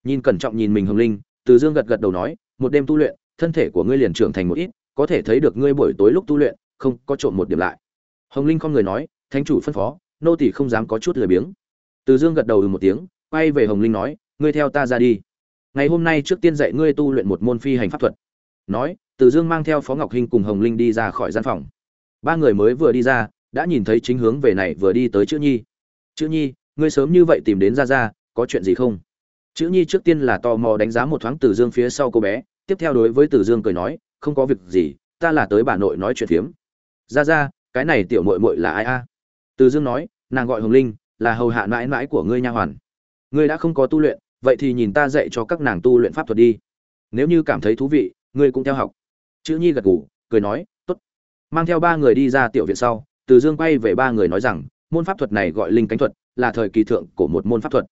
Nhìn cẩn trọng nhìn mình hồng linh, tử dương gật gật đầu nói, một đêm tu luyện, thân thể của ngươi liền trưởng thành một ít, có thể thấy được ngươi buổi tối lúc tu luyện, không có trộm một điểm lại. Hồng linh không người nói, thánh chủ phân phó, nô tỳ không dám có chút lười biếng. Từ dương gật đầu ừ một tiếng, quay về hồng linh nói, ngươi theo ta ra đi. Ngày hôm nay trước tiên dạy ngươi tu luyện một môn phi hành pháp thuật. Nói từ dương mang theo phó ngọc hinh cùng hồng linh đi ra khỏi gian phòng. Ba người mới vừa đi ra đã nhìn thấy chính hướng về này vừa đi tới chữ nhi. Chữ nhi, ngươi sớm như vậy tìm đến ra ra, có chuyện gì không? Chữ nhi trước tiên là tò mò đánh giá một thoáng từ dương phía sau cô bé, tiếp theo đối với từ dương cười nói, không có việc gì, ta là tới bà nội nói chuyện phiếm. Ra ra, cái này tiểu mội mội là ai a? Từ dương nói, nàng gọi hồng linh, là hầu hạ mãi mãi của ngươi nha hoàn. Ngươi đã không có tu luyện, vậy thì nhìn ta dạy cho các nàng tu luyện pháp thuật đi. Nếu như cảm thấy thú vị, ngươi cũng theo học. Chữ nhi gật gù, cười nói, tốt. Mang theo ba người đi ra tiểu viện sau từ dương quay về ba người nói rằng, môn pháp thuật này gọi linh cánh thuật, là thời kỳ thượng của một môn pháp thuật.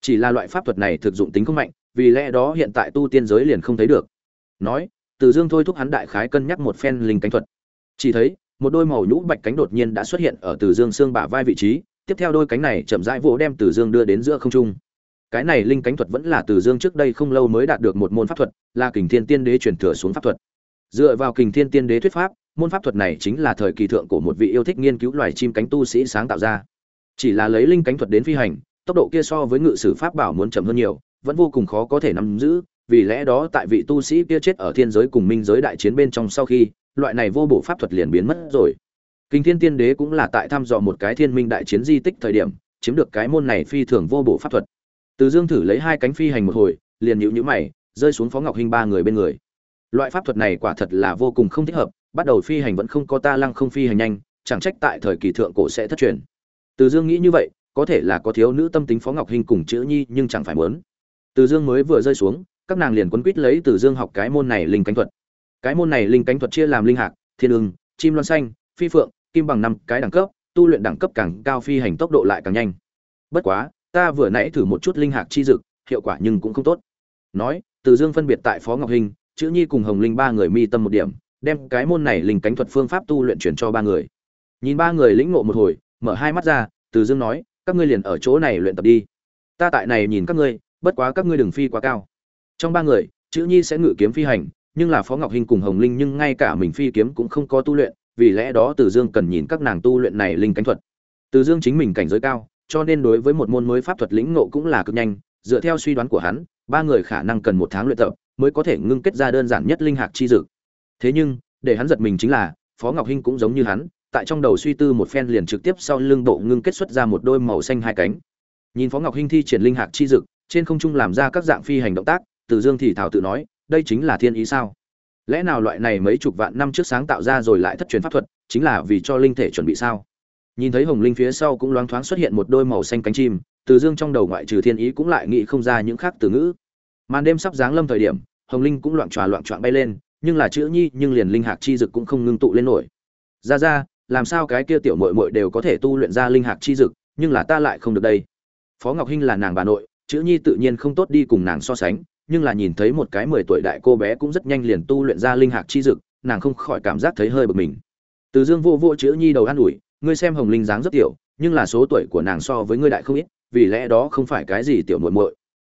Chỉ là loại pháp thuật này thực dụng tính không mạnh, vì lẽ đó hiện tại tu tiên giới liền không thấy được. Nói, từ dương thôi thúc hắn đại khái cân nhắc một phen linh cánh thuật. Chỉ thấy, một đôi màu nhũ bạch cánh đột nhiên đã xuất hiện ở từ dương xương bả vai vị trí, tiếp theo đôi cánh này chậm rãi vỗ đem từ dương đưa đến giữa không trung. Cái này linh cánh thuật vẫn là từ dương trước đây không lâu mới đạt được một môn pháp thuật, là kình thiên tiên đế truyền thừa xuống pháp thuật. Dựa vào kình thiên tiên đế thuyết pháp môn pháp thuật này chính là thời kỳ thượng của một vị yêu thích nghiên cứu loài chim cánh tu sĩ sáng tạo ra. Chỉ là lấy linh cánh thuật đến phi hành, tốc độ kia so với ngự sử pháp bảo muốn chậm hơn nhiều, vẫn vô cùng khó có thể nắm giữ, vì lẽ đó tại vị tu sĩ kia chết ở thiên giới cùng minh giới đại chiến bên trong sau khi, loại này vô bổ pháp thuật liền biến mất rồi. Kinh thiên tiên đế cũng là tại thăm dò một cái thiên minh đại chiến di tích thời điểm, chiếm được cái môn này phi thường vô bổ pháp thuật. Từ dương thử lấy hai cánh phi hành một hồi, liền nhịu nhữ mày, rơi xuống phó ngọc hinh ba người bên người. Loại pháp thuật này quả thật là vô cùng không thích hợp bắt đầu phi hành vẫn không có ta lăng không phi hành nhanh, chẳng trách tại thời kỳ thượng cổ sẽ thất truyền. Từ dương nghĩ như vậy, có thể là có thiếu nữ tâm tính phó ngọc hinh cùng chữ nhi, nhưng chẳng phải muốn. Từ dương mới vừa rơi xuống, các nàng liền quấn quýt lấy từ dương học cái môn này linh cánh thuật. Cái môn này linh cánh thuật chia làm linh hạc, thiên ưng, chim loan xanh, phi phượng, kim bằng năm cái đẳng cấp, tu luyện đẳng cấp càng cao phi hành tốc độ lại càng nhanh. Bất quá, ta vừa nãy thử một chút linh hạc chi dực, hiệu quả nhưng cũng không tốt. Nói, từ dương phân biệt tại phó ngọc hình chữ nhi cùng hồng linh ba người mi tâm một điểm đem cái môn này linh cánh thuật phương pháp tu luyện chuyển cho ba người. Nhìn ba người lĩnh ngộ một hồi, mở hai mắt ra, từ dương nói, các ngươi liền ở chỗ này luyện tập đi. Ta tại này nhìn các ngươi, bất quá các ngươi đừng phi quá cao. Trong ba người, chữ nhi sẽ ngự kiếm phi hành, nhưng là phó ngọc hinh cùng hồng linh nhưng ngay cả mình phi kiếm cũng không có tu luyện, vì lẽ đó từ dương cần nhìn các nàng tu luyện này linh cánh thuật. Từ dương chính mình cảnh giới cao, cho nên đối với một môn mới pháp thuật lĩnh ngộ cũng là cực nhanh. Dựa theo suy đoán của hắn, ba người khả năng cần một tháng luyện tập mới có thể ngưng kết ra đơn giản nhất linh hạc chi dực thế nhưng, để hắn giật mình chính là, phó ngọc hinh cũng giống như hắn, tại trong đầu suy tư một phen liền trực tiếp sau lưng bộ ngưng kết xuất ra một đôi màu xanh hai cánh. Nhìn phó ngọc hinh thi triển linh hạc chi dực, trên không trung làm ra các dạng phi hành động tác, từ dương thì thảo tự nói, đây chính là thiên ý sao? Lẽ nào loại này mấy chục vạn năm trước sáng tạo ra rồi lại thất truyền pháp thuật, chính là vì cho linh thể chuẩn bị sao? Nhìn thấy hồng linh phía sau cũng loáng thoáng xuất hiện một đôi màu xanh cánh chim, từ dương trong đầu ngoại trừ thiên ý cũng lại nghĩ không ra những khác từ ngữ. Màn đêm sắp giáng lâm thời điểm, hồng linh cũng loạn tròa loạn trọn bay lên nhưng là chữ nhi nhưng liền linh hạc chi dực cũng không ngưng tụ lên nổi. Ra ra, làm sao cái kia tiểu muội muội đều có thể tu luyện ra linh hạc chi dực, nhưng là ta lại không được đây. Phó ngọc hinh là nàng bà nội, chữ nhi tự nhiên không tốt đi cùng nàng so sánh, nhưng là nhìn thấy một cái mười tuổi đại cô bé cũng rất nhanh liền tu luyện ra linh hạc chi dực, nàng không khỏi cảm giác thấy hơi bực mình. Từ dương vô vô chữ nhi đầu an ủi, ngươi xem hồng linh dáng rất tiểu, nhưng là số tuổi của nàng so với ngươi đại không ít, vì lẽ đó không phải cái gì tiểu muội muội.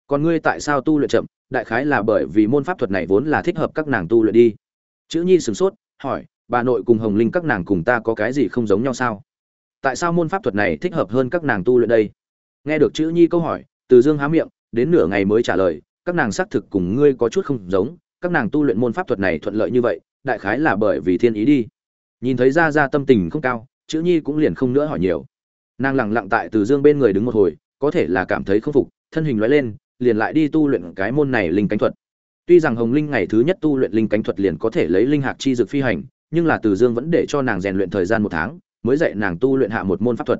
Còn ngươi tại sao tu luyện chậm? Đại khái là bởi vì môn pháp thuật này vốn là thích hợp các nàng tu luyện đi. Chữ nhi sửng sốt, hỏi, bà nội cùng hồng linh các nàng cùng ta có cái gì không giống nhau sao? Tại sao môn pháp thuật này thích hợp hơn các nàng tu luyện đây? Nghe được chữ nhi câu hỏi, từ dương há miệng, đến nửa ngày mới trả lời, các nàng xác thực cùng ngươi có chút không giống, các nàng tu luyện môn pháp thuật này thuận lợi như vậy, đại khái là bởi vì thiên ý đi. Nhìn thấy ra ra tâm tình không cao, chữ nhi cũng liền không nữa hỏi nhiều. Nàng lẳng lặng tại từ dương bên người đứng một hồi, có thể là cảm thấy không phục, thân hình loại lên liền lại đi tu luyện cái môn này linh cánh thuật. Tuy rằng hồng linh ngày thứ nhất tu luyện linh cánh thuật liền có thể lấy linh hạc chi dược phi hành, nhưng là từ dương vẫn để cho nàng rèn luyện thời gian một tháng, mới dạy nàng tu luyện hạ một môn pháp thuật.